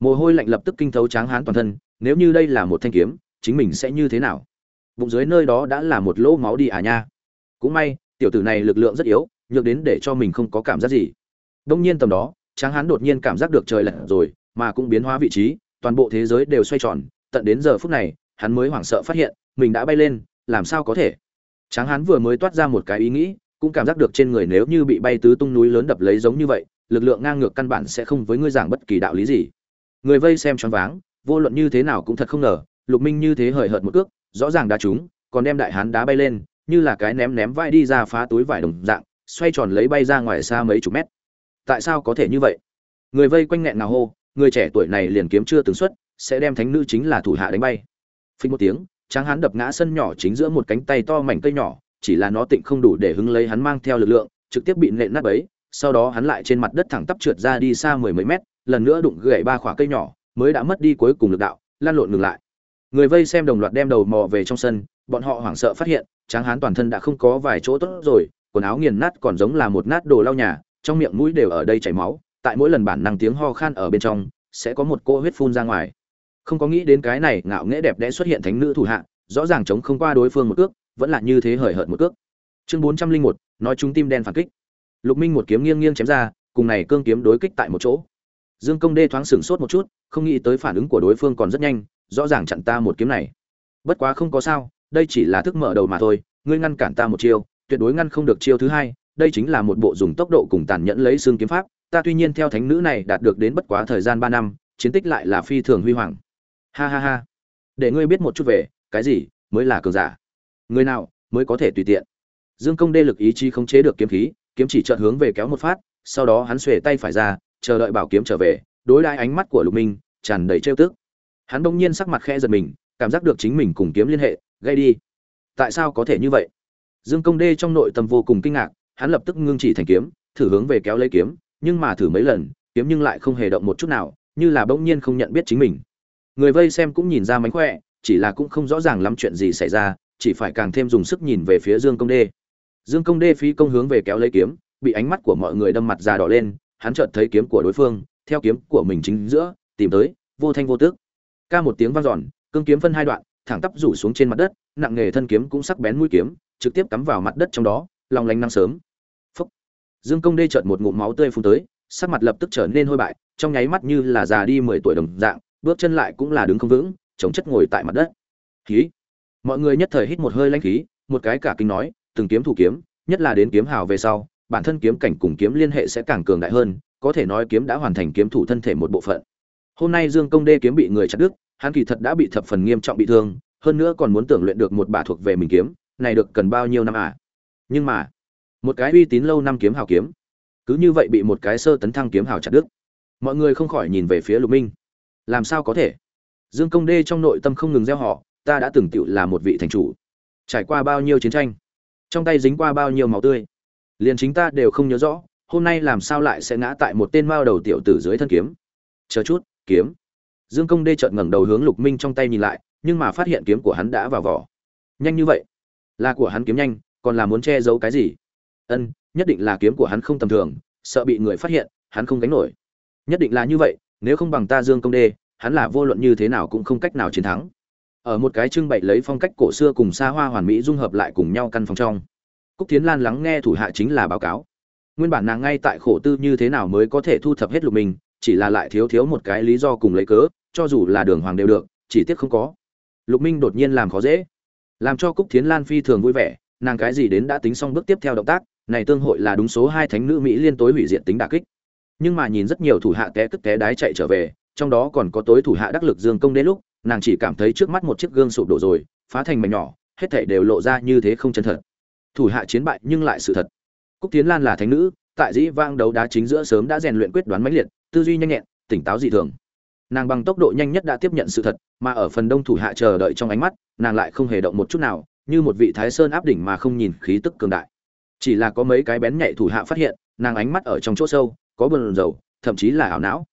Mồ hôi lạnh lập tức kinh thấu tráng hán toàn thân, nếu như đây là một thanh kiếm, chính mình sẽ như thế nào? Bụng dưới nơi đó đã là một lỗ máu đi à nha. Cũng may, tiểu tử này lực lượng rất yếu, nhược đến để cho mình không có cảm giác gì. Đông nhiên tầm đó, tráng hán đột nhiên cảm giác được trời lạnh rồi, mà cũng biến hóa vị trí, toàn bộ thế giới đều xoay tròn, tận đến giờ phút này, hắn mới hoảng sợ phát hiện, mình đã bay lên, làm sao có thể? Tráng hán vừa mới toát ra một cái ý nghĩ cũng cảm giác được trên người nếu như bị bay tứ tung núi lớn đập lấy giống như vậy, lực lượng ngang ngược căn bản sẽ không với ngươi giảng bất kỳ đạo lý gì. Người vây xem choáng váng, vô luận như thế nào cũng thật không ngờ, lục minh như thế hời hợt một cước, rõ ràng đá trúng, còn đem đại hán đá bay lên, như là cái ném ném vai đi ra phá túi vải đồng dạng, xoay tròn lấy bay ra ngoài xa mấy chục mét. Tại sao có thể như vậy? Người vây quanh nghẹn nào hô, người trẻ tuổi này liền kiếm chưa từng xuất, sẽ đem thánh nữ chính là thủ hạ đánh bay. Phình một tiếng, tráng hán đập ngã sân nhỏ chính giữa một cánh tay to mảnh cây nhỏ chỉ là nó tịnh không đủ để hứng lấy hắn mang theo lực lượng, trực tiếp bị nện nát bấy, sau đó hắn lại trên mặt đất thẳng tắp trượt ra đi xa mười mấy mét, lần nữa đụng gãy ba khỏa cây nhỏ, mới đã mất đi cuối cùng lực đạo lan lộn ngừng lại. Người vây xem đồng loạt đem đầu mò về trong sân, bọn họ hoảng sợ phát hiện, tráng hán toàn thân đã không có vài chỗ tốt rồi, quần áo nghiền nát còn giống là một nát đồ lau nhà, trong miệng mũi đều ở đây chảy máu, tại mỗi lần bản năng tiếng ho khan ở bên trong, sẽ có một cô huyết phun ra ngoài. Không có nghĩ đến cái này ngạo nghễ đẹp đẽ xuất hiện thánh nữ thủ hạ, rõ ràng chống không qua đối phương một cước vẫn là như thế hời hợt một cước. Chương bốn trăm linh một, nói chúng tim đen phản kích. Lục minh một kiếm nghiêng nghiêng chém ra, cùng này cương kiếm đối kích tại một chỗ. Dương công đê thoáng sửng sốt một chút, không nghĩ tới phản ứng của đối phương còn rất nhanh, rõ ràng chặn ta một kiếm này. Bất quá không có sao, đây chỉ là thức mở đầu mà thôi, ngươi ngăn cản ta một chiêu, tuyệt đối ngăn không được chiêu thứ hai, đây chính là một bộ dùng tốc độ cùng tàn nhẫn lấy xương kiếm pháp, ta tuy nhiên theo thánh nữ này đạt được đến bất quá thời gian ba năm, chiến tích lại là phi thường huy hoàng. Ha ha ha. Để ngươi biết một chút về, cái gì mới là cường giả? Người nào mới có thể tùy tiện? Dương công đê lực ý chí không chế được kiếm khí, kiếm chỉ trợn hướng về kéo một phát, sau đó hắn xuề tay phải ra, chờ đợi bảo kiếm trở về, đối đãi ánh mắt của lục minh, tràn đầy trêu tức. Hắn bỗng nhiên sắc mặt khe giật mình, cảm giác được chính mình cùng kiếm liên hệ gây đi. Tại sao có thể như vậy? Dương công đê trong nội tâm vô cùng kinh ngạc, hắn lập tức ngưng chỉ thành kiếm, thử hướng về kéo lấy kiếm, nhưng mà thử mấy lần, kiếm nhưng lại không hề động một chút nào, như là bỗng nhiên không nhận biết chính mình. Người vây xem cũng nhìn ra mánh khỏe, chỉ là cũng không rõ ràng lắm chuyện gì xảy ra chỉ phải càng thêm dùng sức nhìn về phía dương công đê. Dương công đê phí công hướng về kéo lấy kiếm, bị ánh mắt của mọi người đâm mặt già đỏ lên, hắn chợt thấy kiếm của đối phương, theo kiếm của mình chính giữa, tìm tới, vô thanh vô tức. Ca một tiếng vang dọn, cương kiếm phân hai đoạn, thẳng tắp rủ xuống trên mặt đất, nặng nghề thân kiếm cũng sắc bén mũi kiếm, trực tiếp cắm vào mặt đất trong đó, lòng lánh năng sớm. Phúc. dương công đê chợt một ngụm máu tươi phun tới, sắc mặt lập tức trở nên hôi bại, trong nháy mắt như là già đi mười tuổi đồng dạng, bước chân lại cũng là đứng không vững chống chất ngồi tại mặt đất. Khí mọi người nhất thời hít một hơi lãnh khí, một cái cả kinh nói, từng kiếm thủ kiếm, nhất là đến kiếm hào về sau, bản thân kiếm cảnh cùng kiếm liên hệ sẽ càng cường đại hơn, có thể nói kiếm đã hoàn thành kiếm thủ thân thể một bộ phận. Hôm nay dương công đê kiếm bị người chặt đứt, hắn kỳ thật đã bị thập phần nghiêm trọng bị thương, hơn nữa còn muốn tưởng luyện được một bả thuộc về mình kiếm, này được cần bao nhiêu năm à? Nhưng mà, một cái uy tín lâu năm kiếm hào kiếm, cứ như vậy bị một cái sơ tấn thăng kiếm hào chặt đứt. Mọi người không khỏi nhìn về phía lục minh. Làm sao có thể? Dương công đê trong nội tâm không ngừng gieo họ ta đã từng tựu là một vị thành chủ. Trải qua bao nhiêu chiến tranh, trong tay dính qua bao nhiêu máu tươi, liền chính ta đều không nhớ rõ, hôm nay làm sao lại sẽ ngã tại một tên mao đầu tiểu tử dưới thân kiếm. Chờ chút, kiếm. Dương công đê chợt ngẩng đầu hướng lục minh trong tay nhìn lại, nhưng mà phát hiện kiếm của hắn đã vào vỏ. Nhanh như vậy? Là của hắn kiếm nhanh, còn là muốn che giấu cái gì? Ân, nhất định là kiếm của hắn không tầm thường, sợ bị người phát hiện, hắn không gánh nổi. Nhất định là như vậy, nếu không bằng ta dương công đê, hắn là vô luận như thế nào cũng không cách nào chiến thắng ở một cái trưng bày lấy phong cách cổ xưa cùng xa hoa hoàn mỹ dung hợp lại cùng nhau căn phòng trong. Cúc tiến lan lắng nghe thủ hạ chính là báo cáo. Nguyên bản nàng ngay tại khổ tư như thế nào mới có thể thu thập hết lục mình, chỉ là lại thiếu thiếu một cái lý do cùng lấy cớ, cho dù là đường hoàng đều được, chỉ tiếc không có. Lục minh đột nhiên làm khó dễ. Làm cho cúc thiến lan phi thường vui vẻ, nàng cái gì đến đã tính xong bước tiếp theo động tác, này tương hội là đúng số hai thánh nữ mỹ liên tối hủy diện tính đả kích. Nhưng mà nhìn rất nhiều thủ hạ té cất té đái chạy trở về, trong đó còn có tối thủ hạ đắc lực dương công đến lúc nàng chỉ cảm thấy trước mắt một chiếc gương sụp đổ rồi, phá thành mảnh nhỏ, hết thảy đều lộ ra như thế không chân thật. Thủ hạ chiến bại nhưng lại sự thật. Cúc tiến lan là thánh nữ, tại dĩ vang đấu đá chính giữa sớm đã rèn luyện quyết đoán mãnh liệt, tư duy nhanh nhẹn, tỉnh táo dị thường. Nàng bằng tốc độ nhanh nhất đã tiếp nhận sự thật, mà ở phần đông thủ hạ chờ đợi trong ánh mắt, nàng lại không hề động một chút nào, như một vị thái sơn áp đỉnh mà không nhìn khí tức cường đại. Chỉ là có mấy cái bén nhạy thủ hạ phát hiện, nàng ánh mắt ở trong chỗ sâu, có bờn dầu thậm chí là ảo não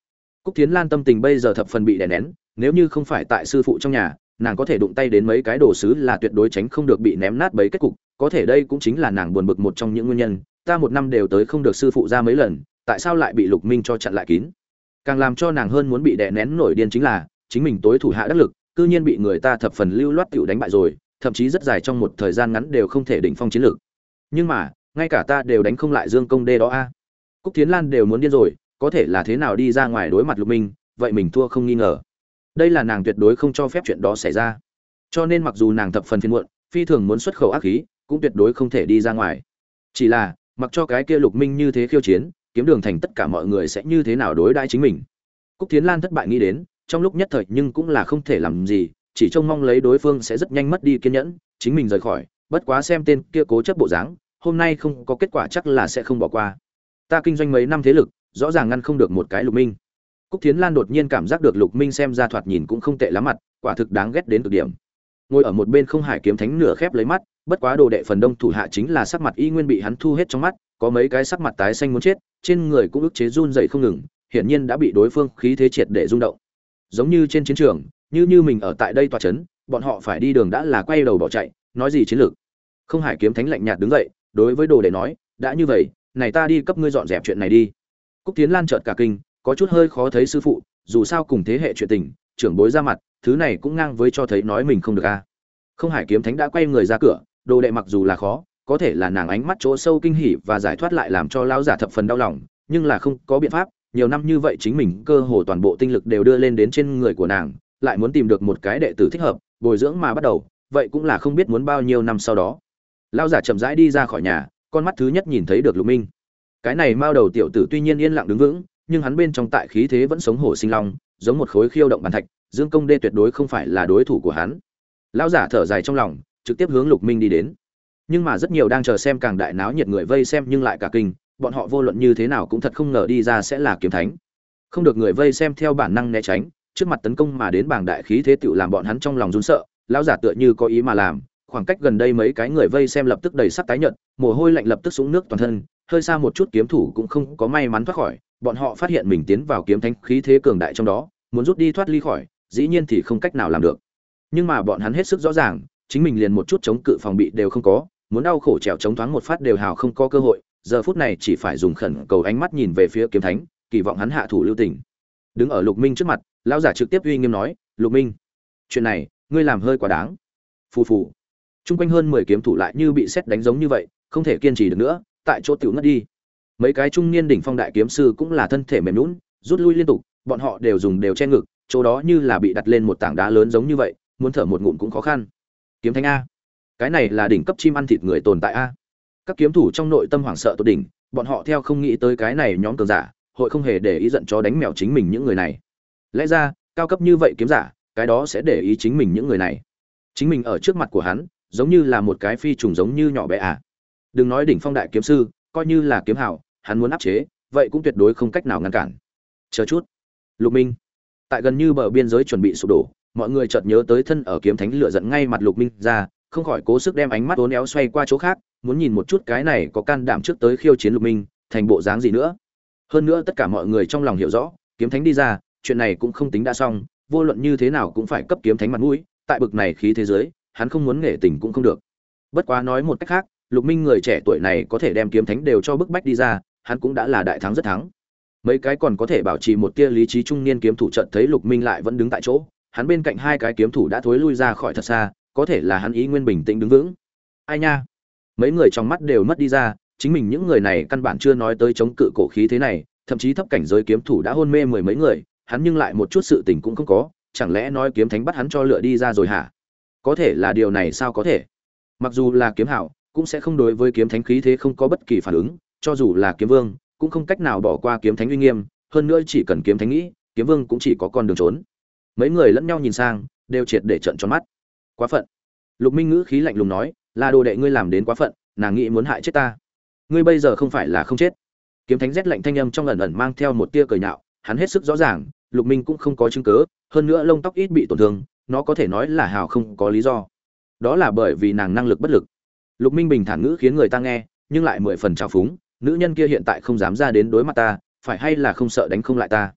cúc tiến lan tâm tình bây giờ thập phần bị đè nén, nếu như không phải tại sư phụ trong nhà, nàng có thể đụng tay đến mấy cái đồ sứ là tuyệt đối tránh không được bị ném nát bấy kết cục, có thể đây cũng chính là nàng buồn bực một trong những nguyên nhân, ta một năm đều tới không được sư phụ ra mấy lần, tại sao lại bị lục minh cho chặn lại kín? Càng làm cho nàng hơn muốn bị đè nén nổi điên chính là, chính mình tối thủ hạ đắc lực, cư nhiên bị người ta thập phần lưu loát tiểu đánh bại rồi, thậm chí rất dài trong một thời gian ngắn đều không thể đỉnh phong chiến lược. Nhưng mà, ngay cả ta đều đánh không lại dương công đê đó a. Cúc tiến lan đều muốn điên rồi có thể là thế nào đi ra ngoài đối mặt lục minh, vậy mình thua không nghi ngờ. Đây là nàng tuyệt đối không cho phép chuyện đó xảy ra. Cho nên mặc dù nàng thập phần phiền muộn, phi thường muốn xuất khẩu ác khí, cũng tuyệt đối không thể đi ra ngoài. Chỉ là, mặc cho cái kia lục minh như thế khiêu chiến, kiếm đường thành tất cả mọi người sẽ như thế nào đối đãi chính mình? Cúc tiến lan thất bại nghĩ đến, trong lúc nhất thời nhưng cũng là không thể làm gì, chỉ trông mong lấy đối phương sẽ rất nhanh mất đi kiên nhẫn, chính mình rời khỏi, bất quá xem tên kia cố chấp bộ dáng, hôm nay không có kết quả chắc là sẽ không bỏ qua. Ta kinh doanh mấy năm thế lực rõ ràng ngăn không được một cái lục minh. Cúc thiến lan đột nhiên cảm giác được lục minh xem ra thoạt nhìn cũng không tệ lắm mặt, quả thực đáng ghét đến cực điểm. Ngồi ở một bên không hải kiếm thánh nửa khép lấy mắt, bất quá đồ đệ phần đông thủ hạ chính là sắc mặt y nguyên bị hắn thu hết trong mắt, có mấy cái sắc mặt tái xanh muốn chết, trên người cũng ức chế run dậy không ngừng, hiển nhiên đã bị đối phương khí thế triệt để rung động. Giống như trên chiến trường, như như mình ở tại đây tòa chấn bọn họ phải đi đường đã là quay đầu bỏ chạy, nói gì chiến lược. Không hải kiếm thánh lạnh nhạt đứng dậy, đối với đồ đệ nói, đã như vậy, này ta đi cấp ngươi dọn dẹp chuyện này đi cúc tiến lan chợt cả kinh, có chút hơi khó thấy sư phụ, dù sao cùng thế hệ chuyện tình, trưởng bối ra mặt, thứ này cũng ngang với cho thấy nói mình không được a. Không hải kiếm thánh đã quay người ra cửa, đồ đệ mặc dù là khó, có thể là nàng ánh mắt chỗ sâu kinh hỉ và giải thoát lại làm cho lão giả thập phần đau lòng, nhưng là không có biện pháp, nhiều năm như vậy chính mình cơ hồ toàn bộ tinh lực đều đưa lên đến trên người của nàng, lại muốn tìm được một cái đệ tử thích hợp, bồi dưỡng mà bắt đầu, vậy cũng là không biết muốn bao nhiêu năm sau đó. Lão giả chậm rãi đi ra khỏi nhà, con mắt thứ nhất nhìn thấy được lục minh cái này mao đầu tiểu tử tuy nhiên yên lặng đứng vững, nhưng hắn bên trong tại khí thế vẫn sống hổ sinh long, giống một khối khiêu động bàn thạch, dương công đê tuyệt đối không phải là đối thủ của hắn. Lão giả thở dài trong lòng, trực tiếp hướng lục minh đi đến. Nhưng mà rất nhiều đang chờ xem càng đại náo nhiệt người vây xem nhưng lại cả kinh, bọn họ vô luận như thế nào cũng thật không ngờ đi ra sẽ là kiếm thánh. Không được người vây xem theo bản năng né tránh, trước mặt tấn công mà đến bảng đại khí thế tựu làm bọn hắn trong lòng run sợ, lão giả tựa như có ý mà làm, khoảng cách gần đây mấy cái người vây xem lập tức đầy sắc tái nhợt, mồ hôi lạnh lập tức súng nước toàn thân hơi xa một chút kiếm thủ cũng không có may mắn thoát khỏi, bọn họ phát hiện mình tiến vào kiếm thánh khí thế cường đại trong đó, muốn rút đi thoát ly khỏi, dĩ nhiên thì không cách nào làm được. Nhưng mà bọn hắn hết sức rõ ràng, chính mình liền một chút chống cự phòng bị đều không có, muốn đau khổ trèo chống thoáng một phát đều hào không có cơ hội, giờ phút này chỉ phải dùng khẩn cầu ánh mắt nhìn về phía kiếm thánh, kỳ vọng hắn hạ thủ lưu tình. Đứng ở lục minh trước mặt, lão giả trực tiếp uy nghiêm nói, lục minh, chuyện này, ngươi làm hơi quá đáng. Phù phù. Chung quanh hơn mười kiếm thủ lại như bị sét đánh giống như vậy, không thể kiên trì được nữa tại chỗ tiểu ngất đi. Mấy cái trung niên đỉnh phong đại kiếm sư cũng là thân thể mềm nhũn, rút lui liên tục bọn họ đều dùng đều che ngực chỗ đó như là bị đặt lên một tảng đá lớn giống như vậy muốn thở một ngụm cũng khó khăn. Kiếm thánh a. Cái này là đỉnh cấp chim ăn thịt người tồn tại a. Các kiếm thủ trong nội tâm hoảng sợ tột đỉnh bọn họ theo không nghĩ tới cái này nhóm cường giả hội không hề để ý giận cho đánh mèo chính mình những người này. Lẽ ra cao cấp như vậy kiếm giả cái đó sẽ để ý chính mình những người này. Chính mình ở trước mặt của hắn giống như là một cái phi trùng giống như nhỏ bé à đừng nói đỉnh phong đại kiếm sư, coi như là kiếm hảo, hắn muốn áp chế, vậy cũng tuyệt đối không cách nào ngăn cản. Chờ chút. Lục minh. Tại gần như bờ biên giới chuẩn bị sụp đổ, mọi người chợt nhớ tới thân ở kiếm thánh lửa giận ngay mặt lục minh ra, không khỏi cố sức đem ánh mắt uốn éo xoay qua chỗ khác, muốn nhìn một chút cái này có can đảm trước tới khiêu chiến lục minh, thành bộ dáng gì nữa. Hơn nữa tất cả mọi người trong lòng hiểu rõ, kiếm thánh đi ra, chuyện này cũng không tính đã xong, vô luận như thế nào cũng phải cấp kiếm thánh mặt mũi, tại bực này khí thế giới, hắn không muốn nghệ tình cũng không được. Bất quá nói một cách khác lục minh người trẻ tuổi này có thể đem kiếm thánh đều cho bức bách đi ra, hắn cũng đã là đại thắng rất thắng. Mấy cái còn có thể bảo trì một tia lý trí trung niên kiếm thủ trận thấy lục minh lại vẫn đứng tại chỗ, hắn bên cạnh hai cái kiếm thủ đã thối lui ra khỏi thật xa, có thể là hắn ý nguyên bình tĩnh đứng vững. Ai nha? Mấy người trong mắt đều mất đi ra, chính mình những người này căn bản chưa nói tới chống cự cổ khí thế này, thậm chí thấp cảnh giới kiếm thủ đã hôn mê mười mấy người, hắn nhưng lại một chút sự tình cũng không có, chẳng lẽ nói kiếm thánh bắt hắn cho lựa đi ra rồi hả? Có thể là điều này sao có thể? Mặc dù là kiếm hảo cũng sẽ không đối với kiếm thánh khí thế không có bất kỳ phản ứng cho dù là kiếm vương cũng không cách nào bỏ qua kiếm thánh uy nghiêm hơn nữa chỉ cần kiếm thánh nghĩ kiếm vương cũng chỉ có con đường trốn. Mấy người lẫn nhau nhìn sang đều triệt để trận tròn mắt. Quá phận. Lục minh ngữ khí lạnh lùng nói là đồ đệ ngươi làm đến quá phận nàng nghĩ muốn hại chết ta. Ngươi bây giờ không phải là không chết. Kiếm thánh rét lạnh thanh âm trong ẩn ẩn mang theo một tia cười nhạo hắn hết sức rõ ràng lục minh cũng không có chứng cứ, hơn nữa lông tóc ít bị tổn thương nó có thể nói là hào không có lý do. Đó là bởi vì nàng năng lực bất lực lục minh bình thản ngữ khiến người ta nghe, nhưng lại mười phần trào phúng, nữ nhân kia hiện tại không dám ra đến đối mặt ta, phải hay là không sợ đánh không lại ta?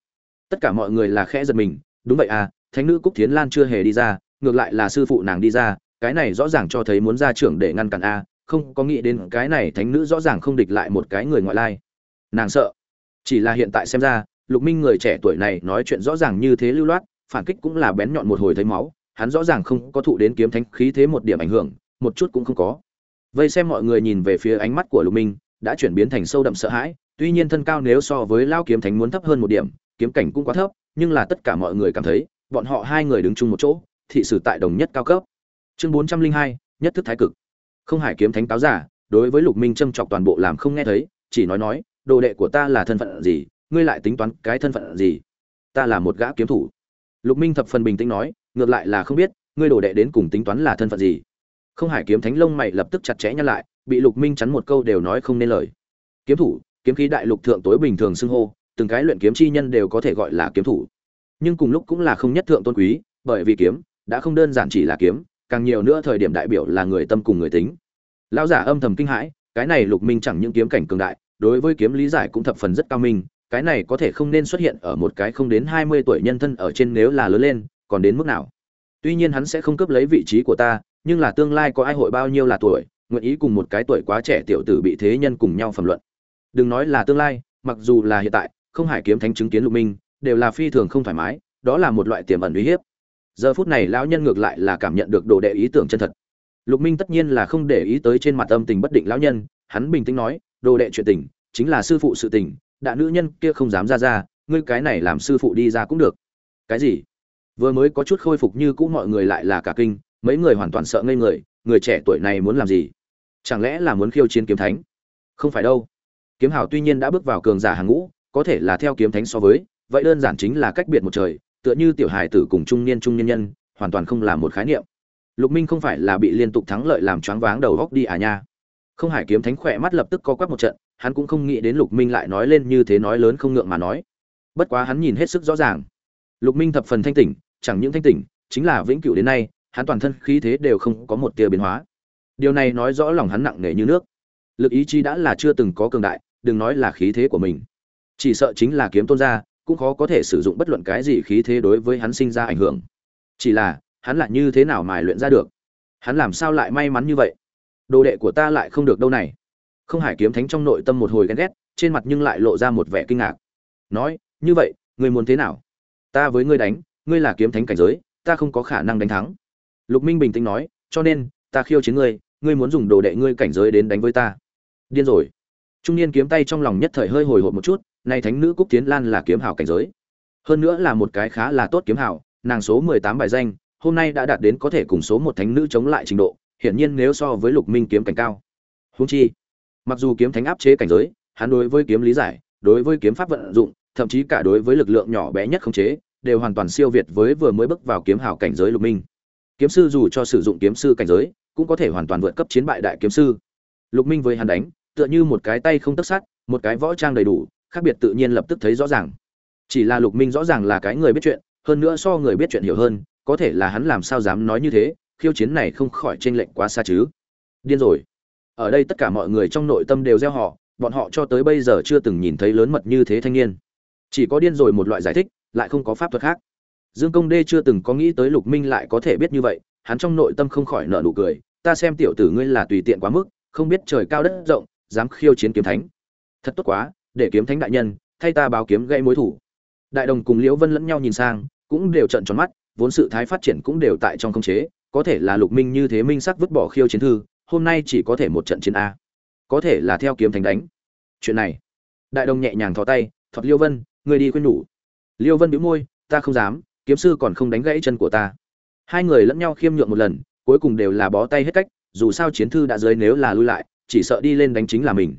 Tất cả mọi người là khẽ giật mình, đúng vậy à thánh nữ cúc thiến lan chưa hề đi ra, ngược lại là sư phụ nàng đi ra, cái này rõ ràng cho thấy muốn ra trưởng để ngăn cản a, không có nghĩ đến cái này thánh nữ rõ ràng không địch lại một cái người ngoại lai. Nàng sợ. Chỉ là hiện tại xem ra, lục minh người trẻ tuổi này nói chuyện rõ ràng như thế lưu loát, phản kích cũng là bén nhọn một hồi thấy máu, hắn rõ ràng không có thụ đến kiếm thánh khí thế một điểm ảnh hưởng, một chút cũng không có vây xem mọi người nhìn về phía ánh mắt của lục minh, đã chuyển biến thành sâu đậm sợ hãi, tuy nhiên thân cao nếu so với lao kiếm thánh muốn thấp hơn một điểm, kiếm cảnh cũng quá thấp, nhưng là tất cả mọi người cảm thấy, bọn họ hai người đứng chung một chỗ, thị sử tại đồng nhất cao cấp. Chương bốn trăm linh hai, nhất thức thái cực. Không hải kiếm thánh cáo giả, đối với lục minh châm chọc toàn bộ làm không nghe thấy, chỉ nói nói, đồ đệ của ta là thân phận gì? Ngươi lại tính toán cái thân phận gì? Ta là một gã kiếm thủ. Lục minh thập phần bình tĩnh nói, ngược lại là không biết, ngươi đồ đệ đến cùng tính toán là thân phận gì? Không hải kiếm thánh lông mày lập tức chặt chẽ nhăn lại, bị lục minh chắn một câu đều nói không nên lời. Kiếm thủ, kiếm khí đại lục thượng tối bình thường xưng hô, từng cái luyện kiếm chi nhân đều có thể gọi là kiếm thủ. Nhưng cùng lúc cũng là không nhất thượng tôn quý, bởi vì kiếm đã không đơn giản chỉ là kiếm, càng nhiều nữa thời điểm đại biểu là người tâm cùng người tính. Lão giả âm thầm kinh hãi, cái này lục minh chẳng những kiếm cảnh cường đại, đối với kiếm lý giải cũng thập phần rất cao minh, cái này có thể không nên xuất hiện ở một cái không đến hai mươi tuổi nhân thân ở trên nếu là lớn lên, còn đến mức nào? Tuy nhiên hắn sẽ không cướp lấy vị trí của ta nhưng là tương lai có ai hội bao nhiêu là tuổi, nguyện ý cùng một cái tuổi quá trẻ tiểu tử bị thế nhân cùng nhau phẩm luận. Đừng nói là tương lai, mặc dù là hiện tại, không hải kiếm thánh chứng kiến lục minh, đều là phi thường không thoải mái, đó là một loại tiềm ẩn uy hiếp. Giờ phút này lão nhân ngược lại là cảm nhận được đồ đệ ý tưởng chân thật. Lục minh tất nhiên là không để ý tới trên mặt âm tình bất định lão nhân, hắn bình tĩnh nói, đồ đệ chuyện tình, chính là sư phụ sự tình, đã nữ nhân kia không dám ra ra, ngươi cái này làm sư phụ đi ra cũng được. Cái gì? Vừa mới có chút khôi phục như cũ mọi người lại là cả kinh mấy người hoàn toàn sợ ngây người người trẻ tuổi này muốn làm gì? Chẳng lẽ là muốn khiêu chiến kiếm thánh? Không phải đâu. Kiếm hào tuy nhiên đã bước vào cường giả hàng ngũ, có thể là theo kiếm thánh so với, vậy đơn giản chính là cách biệt một trời, tựa như tiểu hài tử cùng trung niên trung niên nhân, hoàn toàn không là một khái niệm. Lục minh không phải là bị liên tục thắng lợi làm choáng váng đầu góc đi à nha. Không hải kiếm thánh khỏe mắt lập tức co quắp một trận, hắn cũng không nghĩ đến lục minh lại nói lên như thế nói lớn không ngượng mà nói. Bất quá hắn nhìn hết sức rõ ràng. Lục minh thập phần thanh tỉnh, chẳng những thanh tỉnh, chính là vĩnh cửu đến nay hắn toàn thân khí thế đều không có một tia biến hóa. Điều này nói rõ lòng hắn nặng nề như nước. Lực ý chí đã là chưa từng có cường đại, đừng nói là khí thế của mình. Chỉ sợ chính là kiếm tôn gia, cũng khó có thể sử dụng bất luận cái gì khí thế đối với hắn sinh ra ảnh hưởng. Chỉ là, hắn lại như thế nào mài luyện ra được? Hắn làm sao lại may mắn như vậy? Đồ đệ của ta lại không được đâu này. Không hải kiếm thánh trong nội tâm một hồi ghen ghét, trên mặt nhưng lại lộ ra một vẻ kinh ngạc. Nói, như vậy, ngươi muốn thế nào? Ta với ngươi đánh, ngươi là kiếm thánh cảnh giới, ta không có khả năng đánh thắng lục minh bình tĩnh nói, cho nên, ta khiêu chiến ngươi ngươi muốn dùng đồ đệ ngươi cảnh giới đến đánh với ta. Điên rồi. Trung niên kiếm tay trong lòng nhất thời hơi hồi hộp một chút, nay thánh nữ cúc tiến lan là kiếm hảo cảnh giới. Hơn nữa là một cái khá là tốt kiếm hảo, nàng số mười tám bài danh, hôm nay đã đạt đến có thể cùng số một thánh nữ chống lại trình độ, hiển nhiên nếu so với lục minh kiếm cảnh cao. Huống chi, mặc dù kiếm thánh áp chế cảnh giới, hắn đối với kiếm lý giải, đối với kiếm pháp vận dụng, thậm chí cả đối với lực lượng nhỏ bé nhất khống chế, đều hoàn toàn siêu việt với vừa mới bước vào kiếm hảo cảnh giới lục minh kiếm sư dù cho sử dụng kiếm sư cảnh giới, cũng có thể hoàn toàn vượt cấp chiến bại đại kiếm sư. Lục minh với hắn đánh, tựa như một cái tay không tất sát, một cái võ trang đầy đủ, khác biệt tự nhiên lập tức thấy rõ ràng. Chỉ là lục minh rõ ràng là cái người biết chuyện, hơn nữa so người biết chuyện hiểu hơn, có thể là hắn làm sao dám nói như thế, khiêu chiến này không khỏi trên lệch quá xa chứ. Điên rồi. Ở đây tất cả mọi người trong nội tâm đều gieo họ, bọn họ cho tới bây giờ chưa từng nhìn thấy lớn mật như thế thanh niên. Chỉ có điên rồi một loại giải thích, lại không có pháp thuật khác dương công đê chưa từng có nghĩ tới lục minh lại có thể biết như vậy, hắn trong nội tâm không khỏi nở nụ cười, ta xem tiểu tử ngươi là tùy tiện quá mức, không biết trời cao đất rộng, dám khiêu chiến kiếm thánh. Thật tốt quá, để kiếm thánh đại nhân, thay ta báo kiếm gây mối thủ. Đại đồng cùng liễu vân lẫn nhau nhìn sang, cũng đều trợn tròn mắt, vốn sự thái phát triển cũng đều tại trong công chế, có thể là lục minh như thế minh sắc vứt bỏ khiêu chiến thư, hôm nay chỉ có thể một trận chiến a. Có thể là theo kiếm thánh đánh. Chuyện này. Đại đồng nhẹ nhàng thò tay thuật liêu vân người đi quên nhủ liêu vân bĩu môi, ta không dám kiếm sư còn không đánh gãy chân của ta. Hai người lẫn nhau khiêm nhượng một lần, cuối cùng đều là bó tay hết cách, dù sao chiến thư đã dưới nếu là lui lại, chỉ sợ đi lên đánh chính là mình.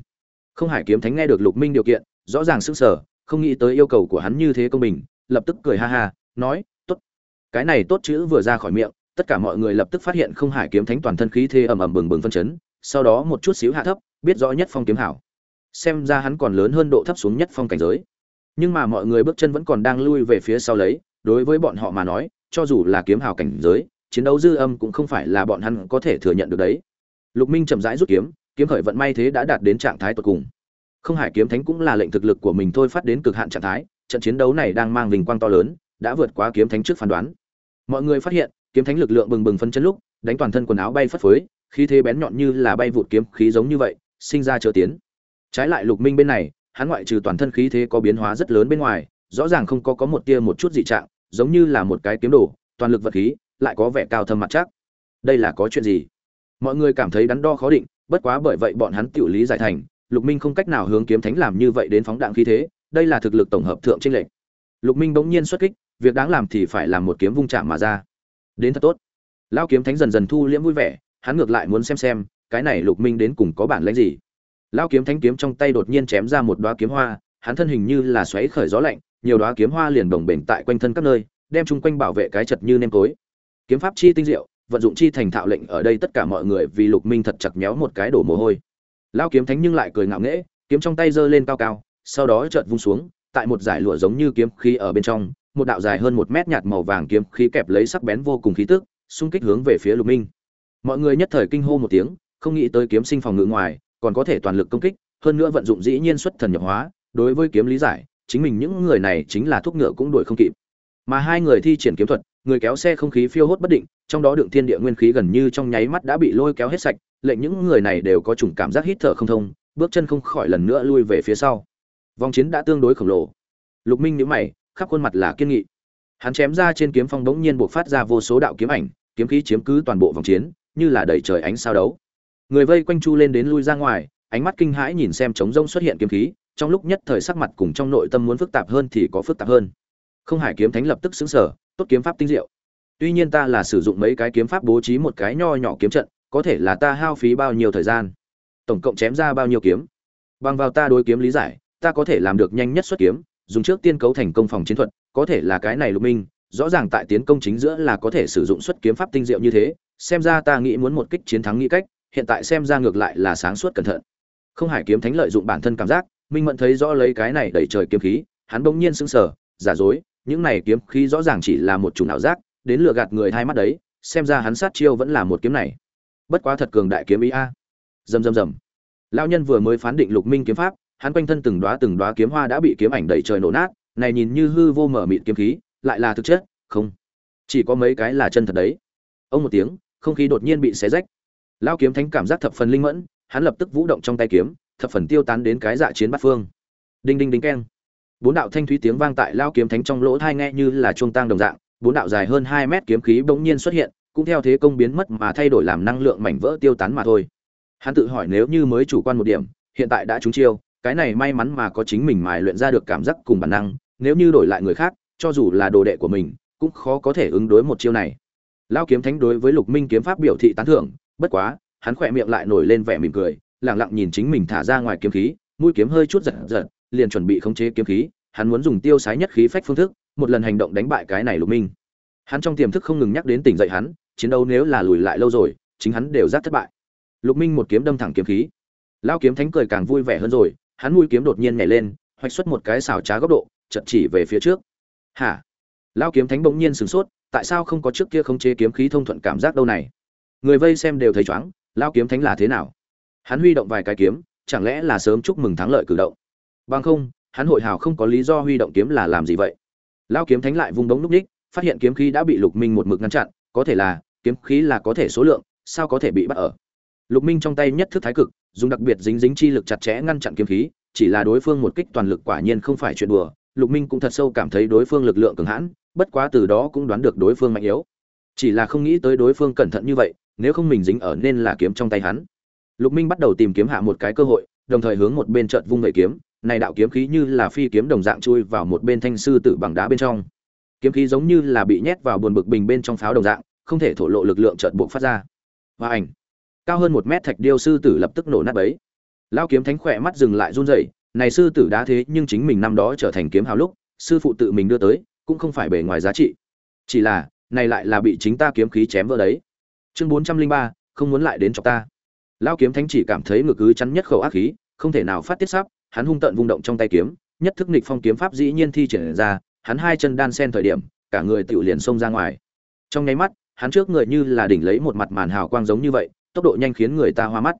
Không hải kiếm thánh nghe được lục minh điều kiện, rõ ràng sức sở không nghĩ tới yêu cầu của hắn như thế công bình, lập tức cười ha ha, nói, tốt. Cái này tốt chữ vừa ra khỏi miệng, tất cả mọi người lập tức phát hiện không hải kiếm thánh toàn thân khí thế ầm ầm bừng bừng phân chấn, sau đó một chút xíu hạ thấp, biết rõ nhất phong kiếm hảo. Xem ra hắn còn lớn hơn độ thấp xuống nhất phong cảnh giới. Nhưng mà mọi người bước chân vẫn còn đang lui về phía sau lấy đối với bọn họ mà nói, cho dù là kiếm hào cảnh giới, chiến đấu dư âm cũng không phải là bọn hắn có thể thừa nhận được đấy. Lục minh chậm rãi rút kiếm kiếm khởi vận may thế đã đạt đến trạng thái tột cùng. Không hải kiếm thánh cũng là lệnh thực lực của mình thôi phát đến cực hạn trạng thái, trận chiến đấu này đang mang vinh quang to lớn, đã vượt quá kiếm thánh trước phán đoán. Mọi người phát hiện, kiếm thánh lực lượng bừng bừng phân chân lúc, đánh toàn thân quần áo bay phất phới, khí thế bén nhọn như là bay vụt kiếm khí giống như vậy, sinh ra chờ tiến. Trái lại lục minh bên này, hắn ngoại trừ toàn thân khí thế có biến hóa rất lớn bên ngoài rõ ràng không có có một tia một chút dị trạng, giống như là một cái kiếm đồ, toàn lực vật khí, lại có vẻ cao thâm mặt chắc. Đây là có chuyện gì? Mọi người cảm thấy đắn đo khó định, bất quá bởi vậy bọn hắn tiểu lý giải thành, lục minh không cách nào hướng kiếm thánh làm như vậy đến phóng đạn khí thế, đây là thực lực tổng hợp thượng trên lệnh lục minh bỗng nhiên xuất kích, việc đáng làm thì phải làm một kiếm vung chạm mà ra. Đến thật tốt. Lão kiếm thánh dần dần thu liễm vui vẻ, hắn ngược lại muốn xem xem, cái này lục minh đến cùng có bản lĩnh gì. Lão kiếm thánh kiếm trong tay đột nhiên chém ra một đóa kiếm hoa, hắn thân hình như là xoáy khởi gió lạnh nhiều đóa kiếm hoa liền bồng bềnh tại quanh thân các nơi, đem chung quanh bảo vệ cái chật như nêm tối kiếm pháp chi tinh diệu, vận dụng chi thành thạo lệnh ở đây tất cả mọi người vì lục minh thật chặt méo một cái đổ mồ hôi. Lão kiếm thánh nhưng lại cười ngạo nghễ, kiếm trong tay giơ lên cao cao, sau đó chợt vung xuống, tại một giải lụa giống như kiếm khí ở bên trong, một đạo dài hơn một mét nhạt màu vàng kiếm khí kẹp lấy sắc bén vô cùng khí tức, xung kích hướng về phía lục minh. Mọi người nhất thời kinh hô một tiếng, không nghĩ tới kiếm sinh phòng ngự ngoài, còn có thể toàn lực công kích, hơn nữa vận dụng dĩ nhiên xuất thần nhập hóa, đối với kiếm lý giải chính mình những người này chính là thuốc ngựa cũng đuổi không kịp. Mà hai người thi triển kiếm thuật, người kéo xe không khí phiêu hốt bất định, trong đó đựng thiên địa nguyên khí gần như trong nháy mắt đã bị lôi kéo hết sạch, lệnh những người này đều có chủng cảm giác hít thở không thông, bước chân không khỏi lần nữa lui về phía sau. Vòng chiến đã tương đối khổng lồ. Lục minh nhíu mày, khắp khuôn mặt là kiên nghị. Hắn chém ra trên kiếm phong bỗng nhiên buộc phát ra vô số đạo kiếm ảnh, kiếm khí chiếm cứ toàn bộ vòng chiến, như là đầy trời ánh sao đấu. Người vây quanh chu lên đến lui ra ngoài, ánh mắt kinh hãi nhìn xem trống rông xuất hiện kiếm khí trong lúc nhất thời sắc mặt cùng trong nội tâm muốn phức tạp hơn thì có phức tạp hơn. Không hải kiếm thánh lập tức xứng sở tốt kiếm pháp tinh diệu. Tuy nhiên ta là sử dụng mấy cái kiếm pháp bố trí một cái nho nhỏ kiếm trận, có thể là ta hao phí bao nhiêu thời gian? Tổng cộng chém ra bao nhiêu kiếm? Bằng vào ta đối kiếm lý giải, ta có thể làm được nhanh nhất xuất kiếm, dùng trước tiên cấu thành công phòng chiến thuật, có thể là cái này lục minh, rõ ràng tại tiến công chính giữa là có thể sử dụng xuất kiếm pháp tinh diệu như thế, xem ra ta nghĩ muốn một kích chiến thắng nghĩ cách, hiện tại xem ra ngược lại là sáng suốt cẩn thận. Không hải kiếm thánh lợi dụng bản thân cảm giác minh mẫn thấy rõ lấy cái này đẩy trời kiếm khí, hắn bỗng nhiên sững sờ, giả dối, những này kiếm khí rõ ràng chỉ là một chủng ảo giác, đến lừa gạt người hai mắt đấy, xem ra hắn sát chiêu vẫn là một kiếm này. Bất quá thật cường đại kiếm ý a. À. rầm rầm rầm. Lão nhân vừa mới phán định lục minh kiếm pháp, hắn quanh thân từng đóa từng đóa kiếm hoa đã bị kiếm ảnh đẩy trời nổ nát, này nhìn như hư vô mở mịt kiếm khí, lại là thực chất, không. Chỉ có mấy cái là chân thật đấy. Ông một tiếng, không khí đột nhiên bị xé rách. Lão kiếm thánh cảm giác thập phần linh mẫn, hắn lập tức vũ động trong tay kiếm thập phần tiêu tán đến cái dạ chiến bát phương. Đinh đinh đinh keng. Bốn đạo thanh thúy tiếng vang tại lao kiếm thánh trong lỗ thai nghe như là chuông tang đồng dạng, bốn đạo dài hơn hai mét kiếm khí bỗng nhiên xuất hiện, cũng theo thế công biến mất mà thay đổi làm năng lượng mảnh vỡ tiêu tán mà thôi. Hắn tự hỏi nếu như mới chủ quan một điểm, hiện tại đã trúng chiêu, cái này may mắn mà có chính mình mài luyện ra được cảm giác cùng bản năng, nếu như đổi lại người khác, cho dù là đồ đệ của mình, cũng khó có thể ứng đối một chiêu này. Lao kiếm thánh đối với lục minh kiếm pháp biểu thị tán thưởng, bất quá, hắn khỏe miệng lại nổi lên vẻ mỉm cười lẳng lặng nhìn chính mình thả ra ngoài kiếm khí, mũi kiếm hơi chút giật giật, liền chuẩn bị khống chế kiếm khí, hắn muốn dùng tiêu sái nhất khí phách phương thức, một lần hành động đánh bại cái này lục minh. Hắn trong tiềm thức không ngừng nhắc đến tỉnh dậy hắn, chiến đấu nếu là lùi lại lâu rồi, chính hắn đều giác thất bại. Lục minh một kiếm đâm thẳng kiếm khí. Lão kiếm thánh cười càng vui vẻ hơn rồi, hắn mũi kiếm đột nhiên nhảy lên, hoạch xuất một cái xảo trá góc độ, chợt chỉ về phía trước. Hả? Lão kiếm thánh bỗng nhiên sửng sốt, tại sao không có trước kia khống chế kiếm khí thông thuận cảm giác đâu này? Người vây xem đều thấy chóng lão kiếm thánh là thế nào? Hắn huy động vài cái kiếm, chẳng lẽ là sớm chúc mừng thắng lợi cử động? Bằng không, hắn hội hào không có lý do huy động kiếm là làm gì vậy? Lao kiếm thánh lại vung đống núp ních, phát hiện kiếm khí đã bị lục minh một mực ngăn chặn, có thể là, kiếm khí là có thể số lượng, sao có thể bị bắt ở? Lục minh trong tay nhất thức thái cực, dùng đặc biệt dính dính chi lực chặt chẽ ngăn chặn kiếm khí, chỉ là đối phương một kích toàn lực quả nhiên không phải chuyện đùa, lục minh cũng thật sâu cảm thấy đối phương lực lượng cường hãn, bất quá từ đó cũng đoán được đối phương mạnh yếu. Chỉ là không nghĩ tới đối phương cẩn thận như vậy, nếu không mình dính ở nên là kiếm trong tay hắn lục minh bắt đầu tìm kiếm hạ một cái cơ hội, đồng thời hướng một bên chợt vung người kiếm. Này đạo kiếm khí như là phi kiếm đồng dạng chui vào một bên thanh sư tử bằng đá bên trong. Kiếm khí giống như là bị nhét vào buồn bực bình bên trong pháo đồng dạng, không thể thổ lộ lực lượng chợt buộc phát ra. Và ảnh. Cao hơn một mét thạch điêu sư tử lập tức nổ nát bấy. Lão kiếm thánh khỏe mắt dừng lại run rẩy, này sư tử đá thế nhưng chính mình năm đó trở thành kiếm hào lúc, sư phụ tự mình đưa tới, cũng không phải bề ngoài giá trị. Chỉ là, này lại là bị chính ta kiếm khí chém vỡ đấy. Chương bốn trăm linh ba, không muốn lại đến chọc ta lao kiếm thánh chỉ cảm thấy ngực cứ chắn nhất khẩu ác khí, không thể nào phát tiết sắp hắn hung tận vung động trong tay kiếm, nhất thức nịch phong kiếm pháp dĩ nhiên thi triển ra, hắn hai chân đan sen thời điểm, cả người tự liền xông ra ngoài. Trong nháy mắt, hắn trước người như là đỉnh lấy một mặt màn hào quang giống như vậy, tốc độ nhanh khiến người ta hoa mắt.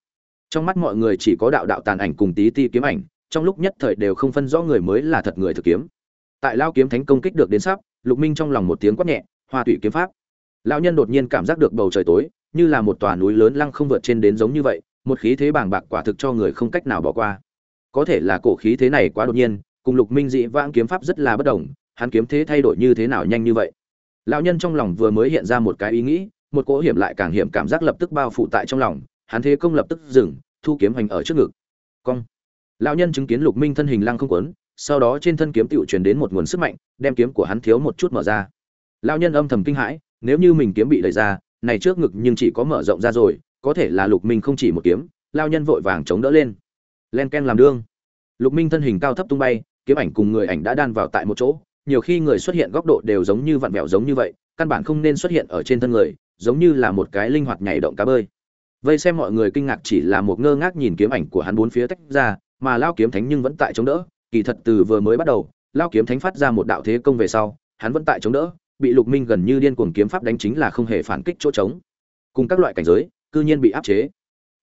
Trong mắt mọi người chỉ có đạo đạo tàn ảnh cùng tí ti kiếm ảnh, trong lúc nhất thời đều không phân rõ người mới là thật người thực kiếm. Tại lao kiếm thánh công kích được đến sắp lục minh trong lòng một tiếng quát nhẹ, hoa tụy kiếm pháp. Lão nhân đột nhiên cảm giác được bầu trời tối như là một tòa núi lớn lăng không vượt trên đến giống như vậy, một khí thế bàng bạc quả thực cho người không cách nào bỏ qua. Có thể là cổ khí thế này quá đột nhiên, cùng lục minh dị vãng kiếm pháp rất là bất đồng, hắn kiếm thế thay đổi như thế nào nhanh như vậy? Lão nhân trong lòng vừa mới hiện ra một cái ý nghĩ, một cỗ hiểm lại càng hiểm cảm giác lập tức bao phủ tại trong lòng, hắn thế công lập tức dừng, thu kiếm hành ở trước ngực. Cong. Lão nhân chứng kiến lục minh thân hình lăng không quấn sau đó trên thân kiếm tựu truyền đến một nguồn sức mạnh, đem kiếm của hắn thiếu một chút mở ra. Lão nhân âm thầm kinh hãi, nếu như mình kiếm bị đẩy ra này trước ngực nhưng chỉ có mở rộng ra rồi, có thể là lục minh không chỉ một kiếm, lao nhân vội vàng chống đỡ lên. Len ken làm đương. Lục minh thân hình cao thấp tung bay, kiếm ảnh cùng người ảnh đã đan vào tại một chỗ, nhiều khi người xuất hiện góc độ đều giống như vặn vẹo giống như vậy, căn bản không nên xuất hiện ở trên thân người, giống như là một cái linh hoạt nhảy động cá bơi. Vây xem mọi người kinh ngạc chỉ là một ngơ ngác nhìn kiếm ảnh của hắn bốn phía tách ra, mà lao kiếm thánh nhưng vẫn tại chống đỡ, kỳ thật từ vừa mới bắt đầu, lao kiếm thánh phát ra một đạo thế công về sau, hắn vẫn tại chống đỡ bị lục minh gần như điên cuồng kiếm pháp đánh chính là không hề phản kích chỗ trống. Cùng các loại cảnh giới, cư nhiên bị áp chế.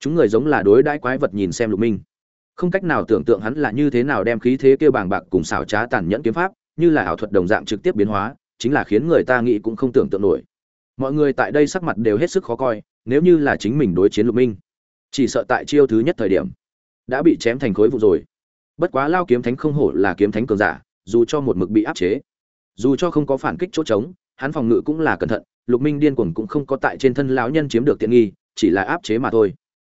Chúng người giống là đối đãi quái vật nhìn xem lục minh. Không cách nào tưởng tượng hắn là như thế nào đem khí thế kêu bàng bạc cùng xảo trá tàn nhẫn kiếm pháp, như là ảo thuật đồng dạng trực tiếp biến hóa, chính là khiến người ta nghĩ cũng không tưởng tượng nổi. Mọi người tại đây sắc mặt đều hết sức khó coi, nếu như là chính mình đối chiến lục minh, chỉ sợ tại chiêu thứ nhất thời điểm, đã bị chém thành khối vụ rồi. Bất quá lao kiếm thánh không hổ là kiếm thánh cường giả, dù cho một mực bị áp chế dù cho không có phản kích chỗ trống, hắn phòng ngự cũng là cẩn thận, lục minh điên cuồng cũng không có tại trên thân lão nhân chiếm được tiện nghi, chỉ là áp chế mà thôi.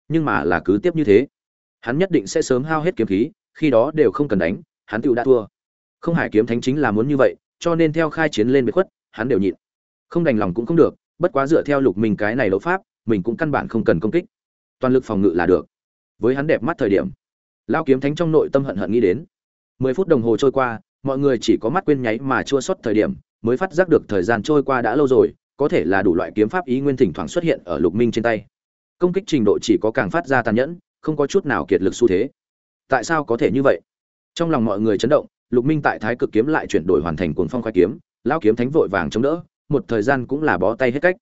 Nhưng mà là cứ tiếp như thế. Hắn nhất định sẽ sớm hao hết kiếm khí, khi đó đều không cần đánh, hắn tựu đã thua. Không hải kiếm thánh chính là muốn như vậy, cho nên theo khai chiến lên bế khuất, hắn đều nhịn. Không đành lòng cũng không được, bất quá dựa theo lục minh cái này lỗ pháp, mình cũng căn bản không cần công kích. Toàn lực phòng ngự là được. Với hắn đẹp mắt thời điểm lao kiếm thánh trong nội tâm hận hận nghĩ đến. Mười phút đồng hồ trôi qua mọi người chỉ có mắt quên nháy mà chua xuất thời điểm, mới phát giác được thời gian trôi qua đã lâu rồi, có thể là đủ loại kiếm pháp ý nguyên thỉnh thoảng xuất hiện ở lục minh trên tay. Công kích trình độ chỉ có càng phát ra tàn nhẫn, không có chút nào kiệt lực xu thế. Tại sao có thể như vậy? Trong lòng mọi người chấn động, lục minh tại thái cực kiếm lại chuyển đổi hoàn thành cuồng phong khoai kiếm lao kiếm thánh vội vàng chống đỡ, một thời gian cũng là bó tay hết cách.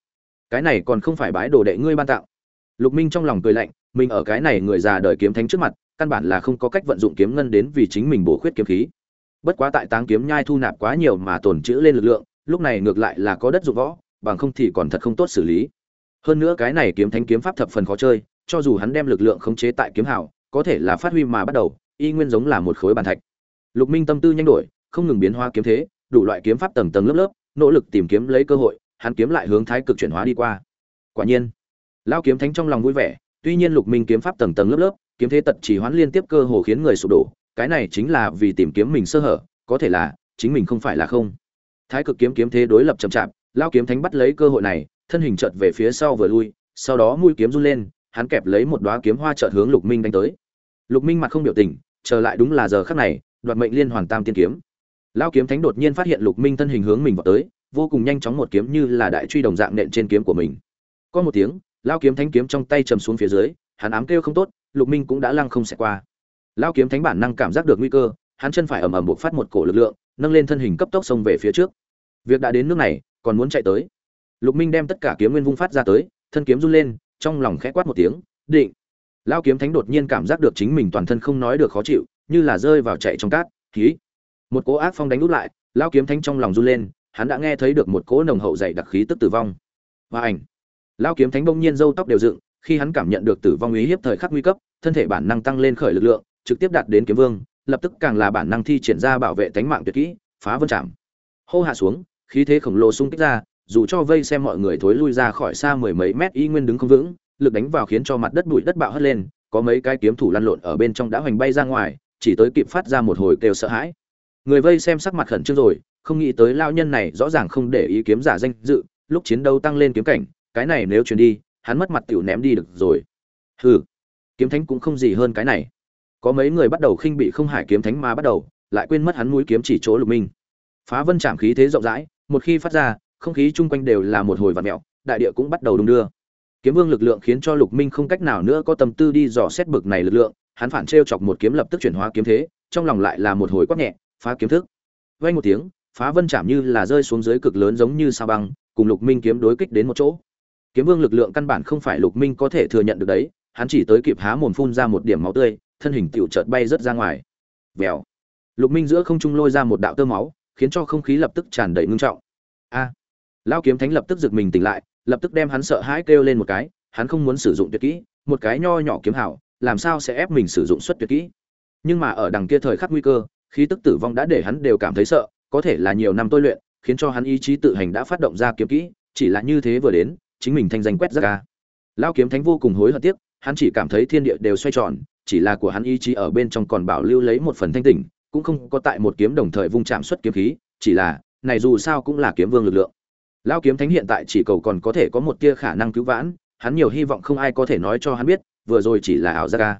Cái này còn không phải bái đồ đệ ngươi ban tạo. Lục minh trong lòng cười lạnh, mình ở cái này người già đời kiếm thánh trước mặt, căn bản là không có cách vận dụng kiếm ngân đến vì chính mình bổ khuyết kiếm khí bất quá tại táng kiếm nhai thu nạp quá nhiều mà tồn trữ lên lực lượng, lúc này ngược lại là có đất dụng võ, bằng không thì còn thật không tốt xử lý. Hơn nữa cái này kiếm thánh kiếm pháp thập phần khó chơi, cho dù hắn đem lực lượng khống chế tại kiếm hào, có thể là phát huy mà bắt đầu, y nguyên giống là một khối bàn thạch. Lục minh tâm tư nhanh đổi, không ngừng biến hóa kiếm thế, đủ loại kiếm pháp tầng tầng lớp lớp, nỗ lực tìm kiếm lấy cơ hội, hắn kiếm lại hướng thái cực chuyển hóa đi qua. Quả nhiên lao kiếm thánh trong lòng vui vẻ, tuy nhiên lục minh kiếm pháp tầng tầng lớp lớp, kiếm thế tật chỉ hoán liên tiếp cơ hồ khiến người sụp đổ cái này chính là vì tìm kiếm mình sơ hở, có thể là, chính mình không phải là không. Thái cực kiếm kiếm thế đối lập chậm chạp, lao kiếm thánh bắt lấy cơ hội này, thân hình chợt về phía sau vừa lui, sau đó mũi kiếm run lên, hắn kẹp lấy một đóa kiếm hoa chợt hướng lục minh đánh tới. Lục minh mặt không biểu tình, chờ lại đúng là giờ khắc này, đoạt mệnh liên hoàn tam tiên kiếm. Lao kiếm thánh đột nhiên phát hiện lục minh thân hình hướng mình vào tới, vô cùng nhanh chóng một kiếm như là đại truy đồng dạng nện trên kiếm của mình. Có một tiếng, lao kiếm thánh kiếm trong tay chầm xuống phía dưới, hắn ám kêu không tốt, lục minh cũng đã lăng không xẹt qua lao kiếm thánh bản năng cảm giác được nguy cơ, hắn chân phải ầm ầm buộc phát một cổ lực lượng, nâng lên thân hình cấp tốc xông về phía trước. Việc đã đến nước này, còn muốn chạy tới. Lục minh đem tất cả kiếm nguyên vung phát ra tới, thân kiếm run lên, trong lòng khẽ quát một tiếng, định! Lao kiếm thánh đột nhiên cảm giác được chính mình toàn thân không nói được khó chịu, như là rơi vào chạy trong cát khí một cỗ ác phong đánh út lại lao kiếm thánh trong lòng run lên, hắn đã nghe thấy được một cỗ nồng hậu dày đặc khí tức tử vong. Và ảnh. Lao kiếm thánh bỗng nhiên râu tóc đều dựng, khi hắn cảm nhận được tử vong ý hiếp thời khắc nguy cấp, thân thể bản năng tăng lên khởi lực lượng trực tiếp đạt đến kiếm vương, lập tức càng là bản năng thi triển ra bảo vệ tánh mạng tuyệt kỹ, phá vân chạm hô hạ xuống, khí thế khổng lồ xung kích ra, dù cho vây xem mọi người thối lui ra khỏi xa mười mấy mét y nguyên đứng không vững, lực đánh vào khiến cho mặt đất bụi đất bạo hất lên, có mấy cái kiếm thủ lăn lộn ở bên trong đã hoành bay ra ngoài, chỉ tới kịp phát ra một hồi kêu sợ hãi. Người vây xem sắc mặt khẩn trương rồi, không nghĩ tới lao nhân này rõ ràng không để ý kiếm giả danh dự, lúc chiến đấu tăng lên kiếm cảnh, cái này nếu truyền đi, hắn mất mặt tiểu ném đi được rồi. Hừ, kiếm thánh cũng không gì hơn cái này có mấy người bắt đầu khinh bị không hải kiếm thánh mà bắt đầu, lại quên mất hắn mũi kiếm chỉ chỗ lục minh. Phá vân chạm khí thế rộng rãi, một khi phát ra, không khí chung quanh đều là một hồi vạt mẹo đại địa cũng bắt đầu đung đưa. Kiếm vương lực lượng khiến cho lục minh không cách nào nữa có tâm tư đi dò xét bực này lực lượng, hắn phản trêu chọc một kiếm lập tức chuyển hóa kiếm thế, trong lòng lại là một hồi quát nhẹ, phá kiếm thức. Vay một tiếng, phá vân chạm như là rơi xuống dưới cực lớn giống như sao băng, cùng lục minh kiếm đối kích đến một chỗ. Kiếm vương lực lượng căn bản không phải lục minh có thể thừa nhận được đấy, hắn chỉ tới kịp há mồm phun ra một điểm máu tươi thân hình tựu chợt bay rất ra ngoài. Vèo. Lục minh giữa không trung lôi ra một đạo tơ máu khiến cho không khí lập tức tràn đầy ngưng trọng. A. À, lao kiếm thánh lập tức giật mình tỉnh lại lập tức đem hắn sợ hãi kêu lên một cái hắn không muốn sử dụng tuyệt kỹ một cái nho nhỏ kiếm hảo làm sao sẽ ép mình sử dụng xuất tuyệt kỹ? Nhưng mà ở đằng kia thời khắc nguy cơ khí tức tử vong đã để hắn đều cảm thấy sợ có thể là nhiều năm tôi luyện khiến cho hắn ý chí tự hành đã phát động ra kiếm kỹ chỉ là như thế vừa đến chính mình thanh danh quét ra. Ca lao kiếm thánh vô cùng hối hận tiếc hắn chỉ cảm thấy thiên địa đều xoay tròn chỉ là của hắn ý chí ở bên trong còn bảo lưu lấy một phần thanh tỉnh, cũng không có tại một kiếm đồng thời vung chạm xuất kiếm khí, chỉ là, này dù sao cũng là kiếm vương lực lượng. Lão kiếm thánh hiện tại chỉ cầu còn có thể có một tia khả năng cứu vãn, hắn nhiều hy vọng không ai có thể nói cho hắn biết, vừa rồi chỉ là ảo giác ca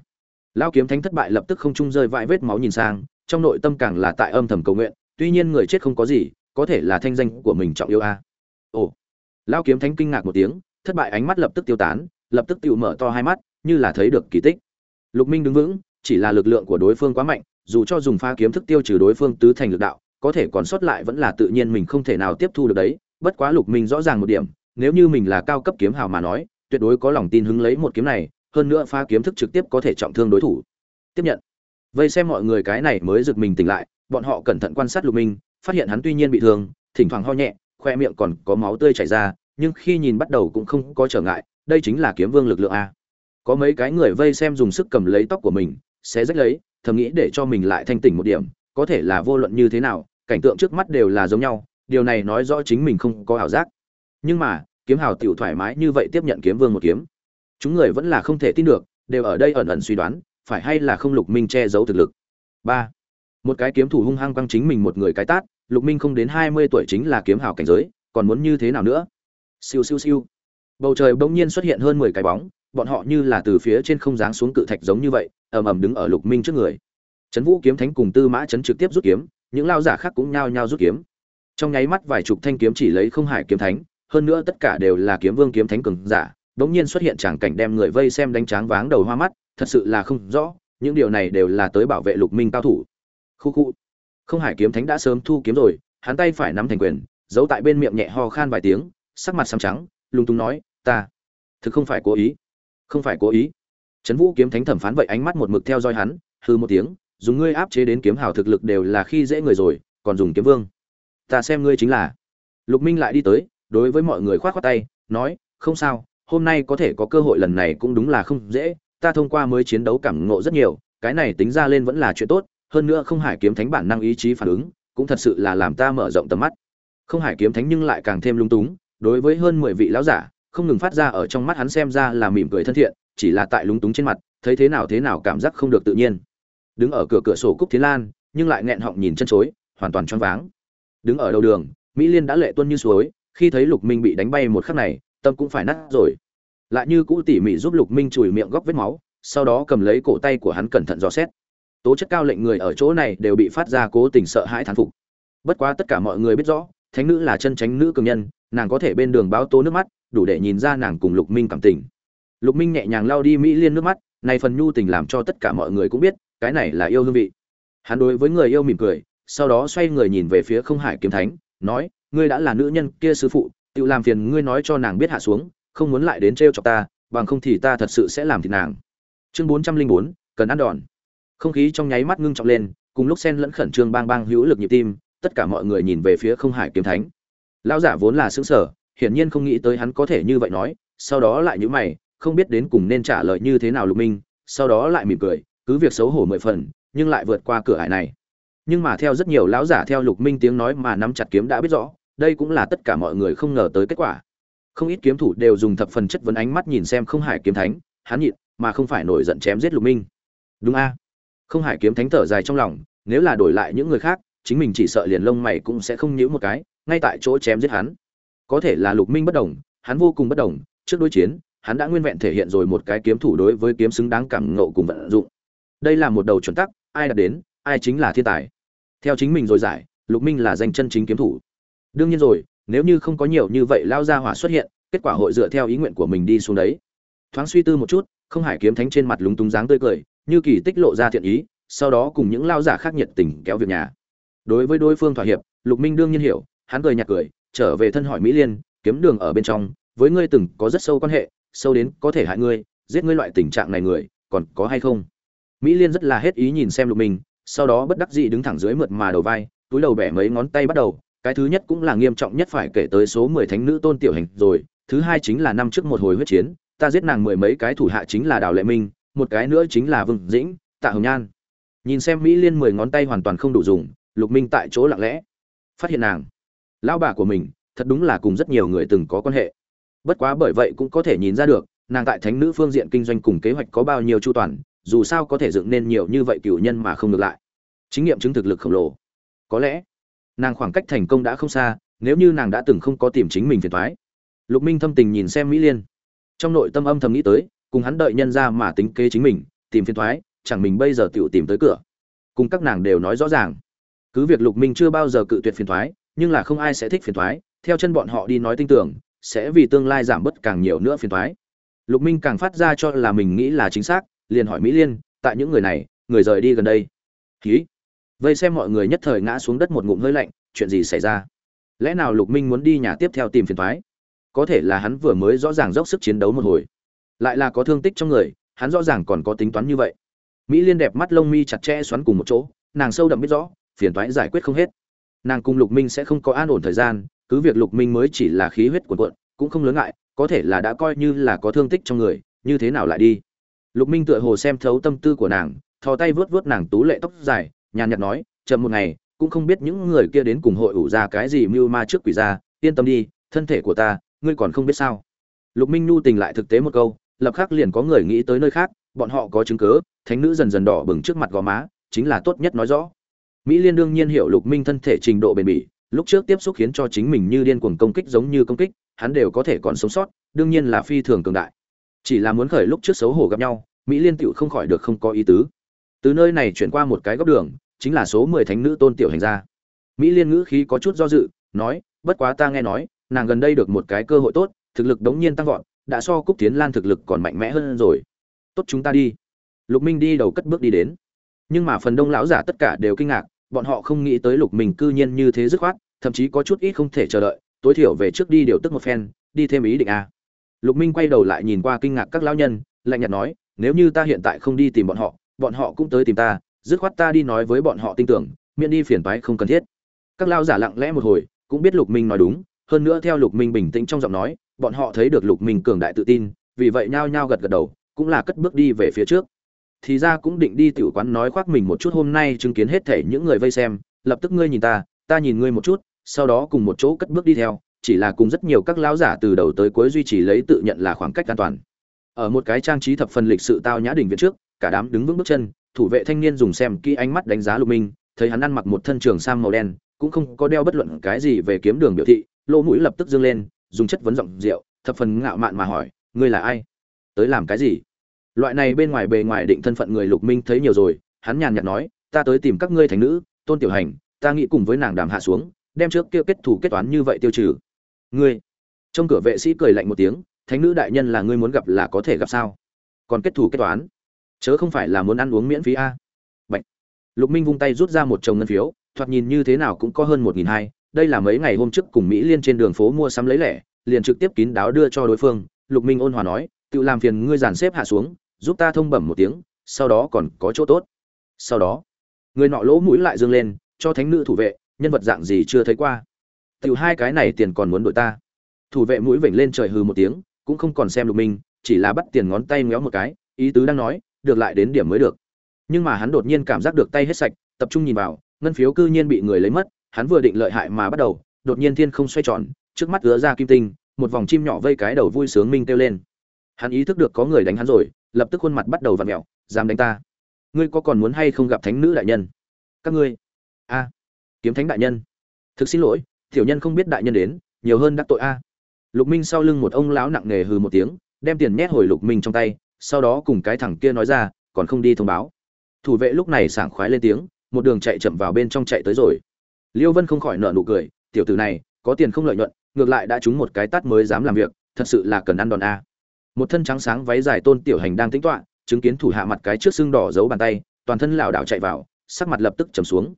Lão kiếm thánh thất bại lập tức không trung rơi vãi vết máu nhìn sang, trong nội tâm càng là tại âm thầm cầu nguyện, tuy nhiên người chết không có gì, có thể là thanh danh của mình trọng yêu a. Ồ. Lão kiếm thánh kinh ngạc một tiếng, thất bại ánh mắt lập tức tiêu tán, lập tức tiểu mở to hai mắt, như là thấy được kỳ tích lục minh đứng vững, chỉ là lực lượng của đối phương quá mạnh, dù cho dùng pha kiếm thức tiêu trừ đối phương tứ thành lực đạo, có thể còn sót lại vẫn là tự nhiên mình không thể nào tiếp thu được đấy. Bất quá lục minh rõ ràng một điểm, nếu như mình là cao cấp kiếm hào mà nói, tuyệt đối có lòng tin hứng lấy một kiếm này, hơn nữa pha kiếm thức trực tiếp có thể trọng thương đối thủ. Tiếp nhận. Vây xem mọi người cái này mới giật mình tỉnh lại, bọn họ cẩn thận quan sát lục minh, phát hiện hắn tuy nhiên bị thương, thỉnh thoảng ho nhẹ, khoe miệng còn có máu tươi chảy ra, nhưng khi nhìn bắt đầu cũng không có trở ngại, đây chính là kiếm vương lực lượng a có mấy cái người vây xem dùng sức cầm lấy tóc của mình sẽ rách lấy, thầm nghĩ để cho mình lại thanh tỉnh một điểm, có thể là vô luận như thế nào, cảnh tượng trước mắt đều là giống nhau, điều này nói rõ chính mình không có ảo giác. Nhưng mà, kiếm hào tiểu thoải mái như vậy tiếp nhận kiếm vương một kiếm. Chúng người vẫn là không thể tin được, đều ở đây ẩn ẩn suy đoán, phải hay là không lục minh che giấu thực lực. Ba. Một cái kiếm thủ hung hăng quăng chính mình một người cái tát, lục minh không đến hai mươi tuổi chính là kiếm hào cảnh giới, còn muốn như thế nào nữa? Siêu siêu siêu. Bầu trời bỗng nhiên xuất hiện hơn mười cái bóng bọn họ như là từ phía trên không giáng xuống cự thạch giống như vậy, ầm ầm đứng ở lục minh trước người. Trấn vũ kiếm thánh cùng tư mã trấn trực tiếp rút kiếm, những lao giả khác cũng nhao nhao rút kiếm. Trong nháy mắt vài chục thanh kiếm chỉ lấy không hải kiếm thánh, hơn nữa tất cả đều là kiếm vương kiếm thánh cường giả, bỗng nhiên xuất hiện tràng cảnh đem người vây xem đánh tráng váng đầu hoa mắt, thật sự là không rõ, những điều này đều là tới bảo vệ lục minh cao thủ. Khu khu. Không hải kiếm thánh đã sớm thu kiếm rồi, hắn tay phải nắm thành quyền, giấu tại bên miệng nhẹ ho khan vài tiếng, sắc mặt xám trắng lung tung nói, ta, thực không phải cố ý không phải cố ý. Trấn vũ kiếm thánh thẩm phán vậy ánh mắt một mực theo dõi hắn hư một tiếng, dùng ngươi áp chế đến kiếm hào thực lực đều là khi dễ người rồi, còn dùng kiếm vương. Ta xem ngươi chính là. Lục minh lại đi tới, đối với mọi người khoát khoác tay, nói, không sao, hôm nay có thể có cơ hội lần này cũng đúng là không dễ, ta thông qua mới chiến đấu cảm ngộ rất nhiều, cái này tính ra lên vẫn là chuyện tốt, hơn nữa không hải kiếm thánh bản năng ý chí phản ứng, cũng thật sự là làm ta mở rộng tầm mắt. Không hải kiếm thánh nhưng lại càng thêm lung túng, đối với hơn mười vị lão giả không ngừng phát ra ở trong mắt hắn xem ra là mỉm cười thân thiện, chỉ là tại lúng túng trên mặt, thấy thế nào thế nào cảm giác không được tự nhiên. Đứng ở cửa cửa sổ cúc thiến lan, nhưng lại nghẹn họng nhìn chân chối, hoàn toàn choáng váng. Đứng ở đầu đường, mỹ liên đã lệ tuân như suối, khi thấy lục minh bị đánh bay một khắc này, tâm cũng phải nát rồi. Lại như cũ tỉ mỉ giúp lục minh chùi miệng góc vết máu, sau đó cầm lấy cổ tay của hắn cẩn thận dò xét. Tố chất cao lệnh người ở chỗ này đều bị phát ra cố tình sợ hãi thán phục. Bất quá tất cả mọi người biết rõ thánh nữ là chân tránh nữ cường nhân, nàng có thể bên đường báo tố nước mắt, đủ để nhìn ra nàng cùng lục minh cảm tình. Lục minh nhẹ nhàng lao đi mỹ liên nước mắt, này phần nhu tình làm cho tất cả mọi người cũng biết, cái này là yêu hương vị. Hắn đối với người yêu mỉm cười, sau đó xoay người nhìn về phía không hải kiếm thánh, nói, ngươi đã là nữ nhân kia sư phụ, tự làm phiền ngươi nói cho nàng biết hạ xuống, không muốn lại đến trêu chọc ta, bằng không thì ta thật sự sẽ làm thịt nàng. Chương bốn trăm linh bốn, cần ăn đòn. Không khí trong nháy mắt ngưng trọng lên, cùng lúc sen lẫn khẩn trương bang bang hữu lực nhịp tim tất cả mọi người nhìn về phía không hải kiếm thánh. Lão giả vốn là xứng sở hiển nhiên không nghĩ tới hắn có thể như vậy nói, sau đó lại nhữ mày, không biết đến cùng nên trả lời như thế nào lục minh, sau đó lại mỉm cười, cứ việc xấu hổ mười phần, nhưng lại vượt qua cửa ải này. Nhưng mà theo rất nhiều lão giả theo lục minh tiếng nói mà nắm chặt kiếm đã biết rõ, đây cũng là tất cả mọi người không ngờ tới kết quả. Không ít kiếm thủ đều dùng thập phần chất vấn ánh mắt nhìn xem không hải kiếm thánh, hắn nhịn, mà không phải nổi giận chém giết lục minh. Đúng a. Không hải kiếm thánh thở dài trong lòng, nếu là đổi lại những người khác chính mình chỉ sợ liền lông mày cũng sẽ không nhíu một cái, ngay tại chỗ chém giết hắn. Có thể là lục minh bất đồng, hắn vô cùng bất đồng, trước đối chiến, hắn đã nguyên vẹn thể hiện rồi một cái kiếm thủ đối với kiếm xứng đáng cảm ngộ cùng vận dụng. Đây là một đầu chuẩn tắc, ai đạt đến, ai chính là thiên tài. Theo chính mình rồi giải, lục minh là danh chân chính kiếm thủ. Đương nhiên rồi, nếu như không có nhiều như vậy lao ra hỏa xuất hiện, kết quả hội dựa theo ý nguyện của mình đi xuống đấy. Thoáng suy tư một chút, không hải kiếm thánh trên mặt lúng túng dáng tươi cười, như kỳ tích lộ ra thiện ý, sau đó cùng những lao giả khác nhiệt tình kéo việc nhà đối với đối phương thỏa hiệp, lục minh đương nhiên hiểu, hắn cười nhạt cười, trở về thân hỏi mỹ liên, kiếm đường ở bên trong, với ngươi từng có rất sâu quan hệ, sâu đến có thể hại ngươi, giết ngươi loại tình trạng này người, còn có hay không? Mỹ liên rất là hết ý nhìn xem lục minh, sau đó bất đắc dĩ đứng thẳng dưới mượt mà đầu vai, túi đầu bẻ mấy ngón tay bắt đầu, cái thứ nhất cũng là nghiêm trọng nhất phải kể tới số mười thánh nữ tôn tiểu hành rồi, thứ hai chính là năm trước một hồi huyết chiến, ta giết nàng mười mấy cái thủ hạ chính là đào lệ minh, một cái nữa chính là vương dĩnh, tạ hồng nhan. Nhìn xem mỹ liên mười ngón tay hoàn toàn không đủ dùng lục minh tại chỗ lặng lẽ, phát hiện nàng. Lão bà của mình, thật đúng là cùng rất nhiều người từng có quan hệ. Bất quá bởi vậy cũng có thể nhìn ra được, nàng tại thánh nữ phương diện kinh doanh cùng kế hoạch có bao nhiêu chu toàn, dù sao có thể dựng nên nhiều như vậy cựu nhân mà không ngược lại. Chính nghiệm chứng thực lực khổng lồ. Có lẽ, nàng khoảng cách thành công đã không xa, nếu như nàng đã từng không có tìm chính mình phiền thoái lục minh thâm tình nhìn xem mỹ liên. Trong nội tâm âm thầm nghĩ tới, cùng hắn đợi nhân ra mà tính kế chính mình, tìm phiền thoái chẳng mình bây giờ tự tìm tới cửa. Cùng các nàng đều nói rõ ràng cứ việc lục minh chưa bao giờ cự tuyệt phiền thoái, nhưng là không ai sẽ thích phiền thoái. Theo chân bọn họ đi nói tin tưởng, sẽ vì tương lai giảm bớt càng nhiều nữa phiền thoái. Lục minh càng phát ra cho là mình nghĩ là chính xác, liền hỏi mỹ liên, tại những người này, người rời đi gần đây? Ký vây xem mọi người nhất thời ngã xuống đất một ngụm hơi lạnh, chuyện gì xảy ra? Lẽ nào lục minh muốn đi nhà tiếp theo tìm phiền thoái? Có thể là hắn vừa mới rõ ràng dốc sức chiến đấu một hồi, lại là có thương tích trong người, hắn rõ ràng còn có tính toán như vậy. Mỹ liên đẹp mắt lông mi chặt chẽ xoắn cùng một chỗ, nàng sâu đậm biết rõ phiền toái giải quyết không hết. Nàng cùng lục minh sẽ không có an ổn thời gian, cứ việc lục minh mới chỉ là khí huyết cuộn cuộn, cũng không lớn ngại, có thể là đã coi như là có thương tích trong người, như thế nào lại đi? Lục minh tựa hồ xem thấu tâm tư của nàng, thò tay vớt vớt nàng tú lệ tóc dài, nhàn nhạt nói, chậm một ngày, cũng không biết những người kia đến cùng hội ủ ra cái gì mưu ma trước quỷ ra, yên tâm đi, thân thể của ta, ngươi còn không biết sao? Lục minh nhu tình lại thực tế một câu, lập khắc liền có người nghĩ tới nơi khác, bọn họ có chứng cứ, thánh nữ dần dần đỏ bừng trước mặt gò má, chính là tốt nhất nói rõ mỹ liên đương nhiên hiểu lục minh thân thể trình độ bền bỉ, lúc trước tiếp xúc khiến cho chính mình như điên cuồng công kích giống như công kích, hắn đều có thể còn sống sót, đương nhiên là phi thường cường đại. Chỉ là muốn khởi lúc trước xấu hổ gặp nhau, mỹ liên tựu không khỏi được không có ý tứ. Từ nơi này chuyển qua một cái góc đường, chính là số mười thánh nữ tôn tiểu hành gia. Mỹ liên ngữ khí có chút do dự, nói, bất quá ta nghe nói, nàng gần đây được một cái cơ hội tốt, thực lực đống nhiên tăng vọt, đã so cúc tiến lan thực lực còn mạnh mẽ hơn rồi. Tốt, chúng ta đi. Lục minh đi đầu cất bước đi đến. Nhưng mà phần đông lão giả tất cả đều kinh ngạc bọn họ không nghĩ tới lục minh cư nhiên như thế dứt khoát, thậm chí có chút ít không thể chờ đợi, tối thiểu về trước đi điều tức một phen, đi thêm ý định a lục minh quay đầu lại nhìn qua kinh ngạc các lão nhân, lạnh nhạt nói, nếu như ta hiện tại không đi tìm bọn họ bọn họ cũng tới tìm ta, dứt khoát ta đi nói với bọn họ tin tưởng, miễn đi phiền toái không cần thiết. Các lão giả lặng lẽ một hồi, cũng biết lục minh nói đúng, hơn nữa theo lục minh bình tĩnh trong giọng nói, bọn họ thấy được lục minh cường đại tự tin, vì vậy nhao nhao gật gật đầu, cũng là cất bước đi về phía trước thì ra cũng định đi tiểu quán nói khoác mình một chút hôm nay chứng kiến hết thể những người vây xem, lập tức ngươi nhìn ta ta nhìn ngươi một chút, sau đó cùng một chỗ cất bước đi theo, chỉ là cùng rất nhiều các lão giả từ đầu tới cuối duy trì lấy tự nhận là khoảng cách an toàn. Ở một cái trang trí thập phần lịch sự tao nhã đỉnh viện trước, cả đám đứng vững bước chân, thủ vệ thanh niên dùng xem kỹ ánh mắt đánh giá lục minh, thấy hắn ăn mặc một thân trường sam màu đen, cũng không có đeo bất luận cái gì về kiếm đường biểu thị, lỗ mũi lập tức dương lên, dùng chất vấn giọng rượu, thập phần ngạo mạn mà hỏi, ngươi là ai? Tới làm cái gì? Loại này bên ngoài bề ngoài định thân phận người lục minh thấy nhiều rồi, hắn nhàn nhạt nói, ta tới tìm các ngươi thành nữ, tôn tiểu hành, ta nghĩ cùng với nàng đàm hạ xuống, đem trước kia kết thủ kết toán như vậy tiêu trừ. Ngươi? Trong cửa vệ sĩ cười lạnh một tiếng, thánh nữ đại nhân là ngươi muốn gặp là có thể gặp sao? Còn kết thủ kết toán? Chớ không phải là muốn ăn uống miễn phí a. Bạch. lục minh vung tay rút ra một chồng ngân phiếu, thoạt nhìn như thế nào cũng có hơn một nghìn hai, đây là mấy ngày hôm trước cùng mỹ liên trên đường phố mua sắm lấy lẻ, liền trực tiếp kín đáo đưa cho đối phương. Lục minh ôn hòa nói, tự làm phiền ngươi dàn xếp hạ xuống giúp ta thông bẩm một tiếng, sau đó còn có chỗ tốt. Sau đó, người nọ lỗ mũi lại dương lên, cho thánh nữ thủ vệ, nhân vật dạng gì chưa thấy qua. Tiểu hai cái này tiền còn muốn đội ta. Thủ vệ mũi vểnh lên trời hừ một tiếng, cũng không còn xem lục minh, chỉ là bắt tiền ngón tay ngéo một cái, ý tứ đang nói, được lại đến điểm mới được. Nhưng mà hắn đột nhiên cảm giác được tay hết sạch, tập trung nhìn vào, ngân phiếu cư nhiên bị người lấy mất, hắn vừa định lợi hại mà bắt đầu, đột nhiên thiên không xoay tròn, trước mắt ứa ra kim tinh, một vòng chim nhỏ vây cái đầu vui sướng minh kêu lên. Hắn ý thức được có người đánh hắn rồi lập tức khuôn mặt bắt đầu vặn mèo dám đánh ta? Ngươi có còn muốn hay không gặp thánh nữ đại nhân? Các ngươi? A, kiếm thánh đại nhân. Thực xin lỗi, tiểu nhân không biết đại nhân đến, nhiều hơn đắc tội a. Lục minh sau lưng một ông lão nặng nề hừ một tiếng, đem tiền nhét hồi lục minh trong tay, sau đó cùng cái thằng kia nói ra, còn không đi thông báo. Thủ vệ lúc này sảng khoái lên tiếng, một đường chạy chậm vào bên trong chạy tới rồi. Liêu vân không khỏi nợ nụ cười, tiểu tử này, có tiền không lợi nhuận, ngược lại đã trúng một cái tát mới dám làm việc, thật sự là cần ăn đòn a một thân trắng sáng váy dài tôn tiểu hành đang tính toạ chứng kiến thủ hạ mặt cái trước xương đỏ giấu bàn tay, toàn thân lảo đảo chạy vào, sắc mặt lập tức trầm xuống.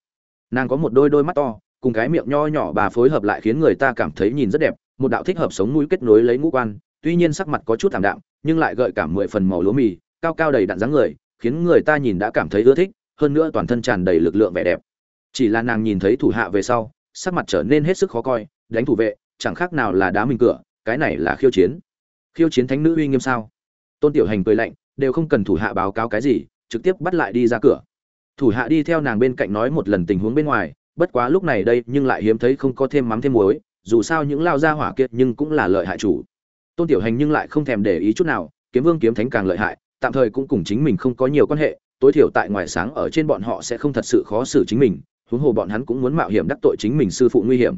Nàng có một đôi đôi mắt to, cùng cái miệng nho nhỏ bà phối hợp lại khiến người ta cảm thấy nhìn rất đẹp, một đạo thích hợp sống mũi kết nối lấy ngũ quan, tuy nhiên sắc mặt có chút thảm đạm, nhưng lại gợi cảm mười phần màu lúa mì, cao cao đầy đặn dáng người, khiến người ta nhìn đã cảm thấy ưa thích, hơn nữa toàn thân tràn đầy lực lượng vẻ đẹp. Chỉ là nàng nhìn thấy thủ hạ về sau, sắc mặt trở nên hết sức khó coi, đánh thủ vệ, chẳng khác nào là đá mình cửa, cái này là khiêu chiến khiêu chiến thánh nữ uy nghiêm sao? Tôn tiểu hành cười lạnh, đều không cần thủ hạ báo cáo cái gì, trực tiếp bắt lại đi ra cửa. Thủ hạ đi theo nàng bên cạnh nói một lần tình huống bên ngoài, bất quá lúc này đây nhưng lại hiếm thấy không có thêm mắm thêm muối, dù sao những lao gia hỏa kiệt nhưng cũng là lợi hại chủ. Tôn tiểu hành nhưng lại không thèm để ý chút nào, kiếm vương kiếm thánh càng lợi hại, tạm thời cũng cùng chính mình không có nhiều quan hệ, tối thiểu tại ngoài sáng ở trên bọn họ sẽ không thật sự khó xử chính mình, huống hồ bọn hắn cũng muốn mạo hiểm đắc tội chính mình sư phụ nguy hiểm.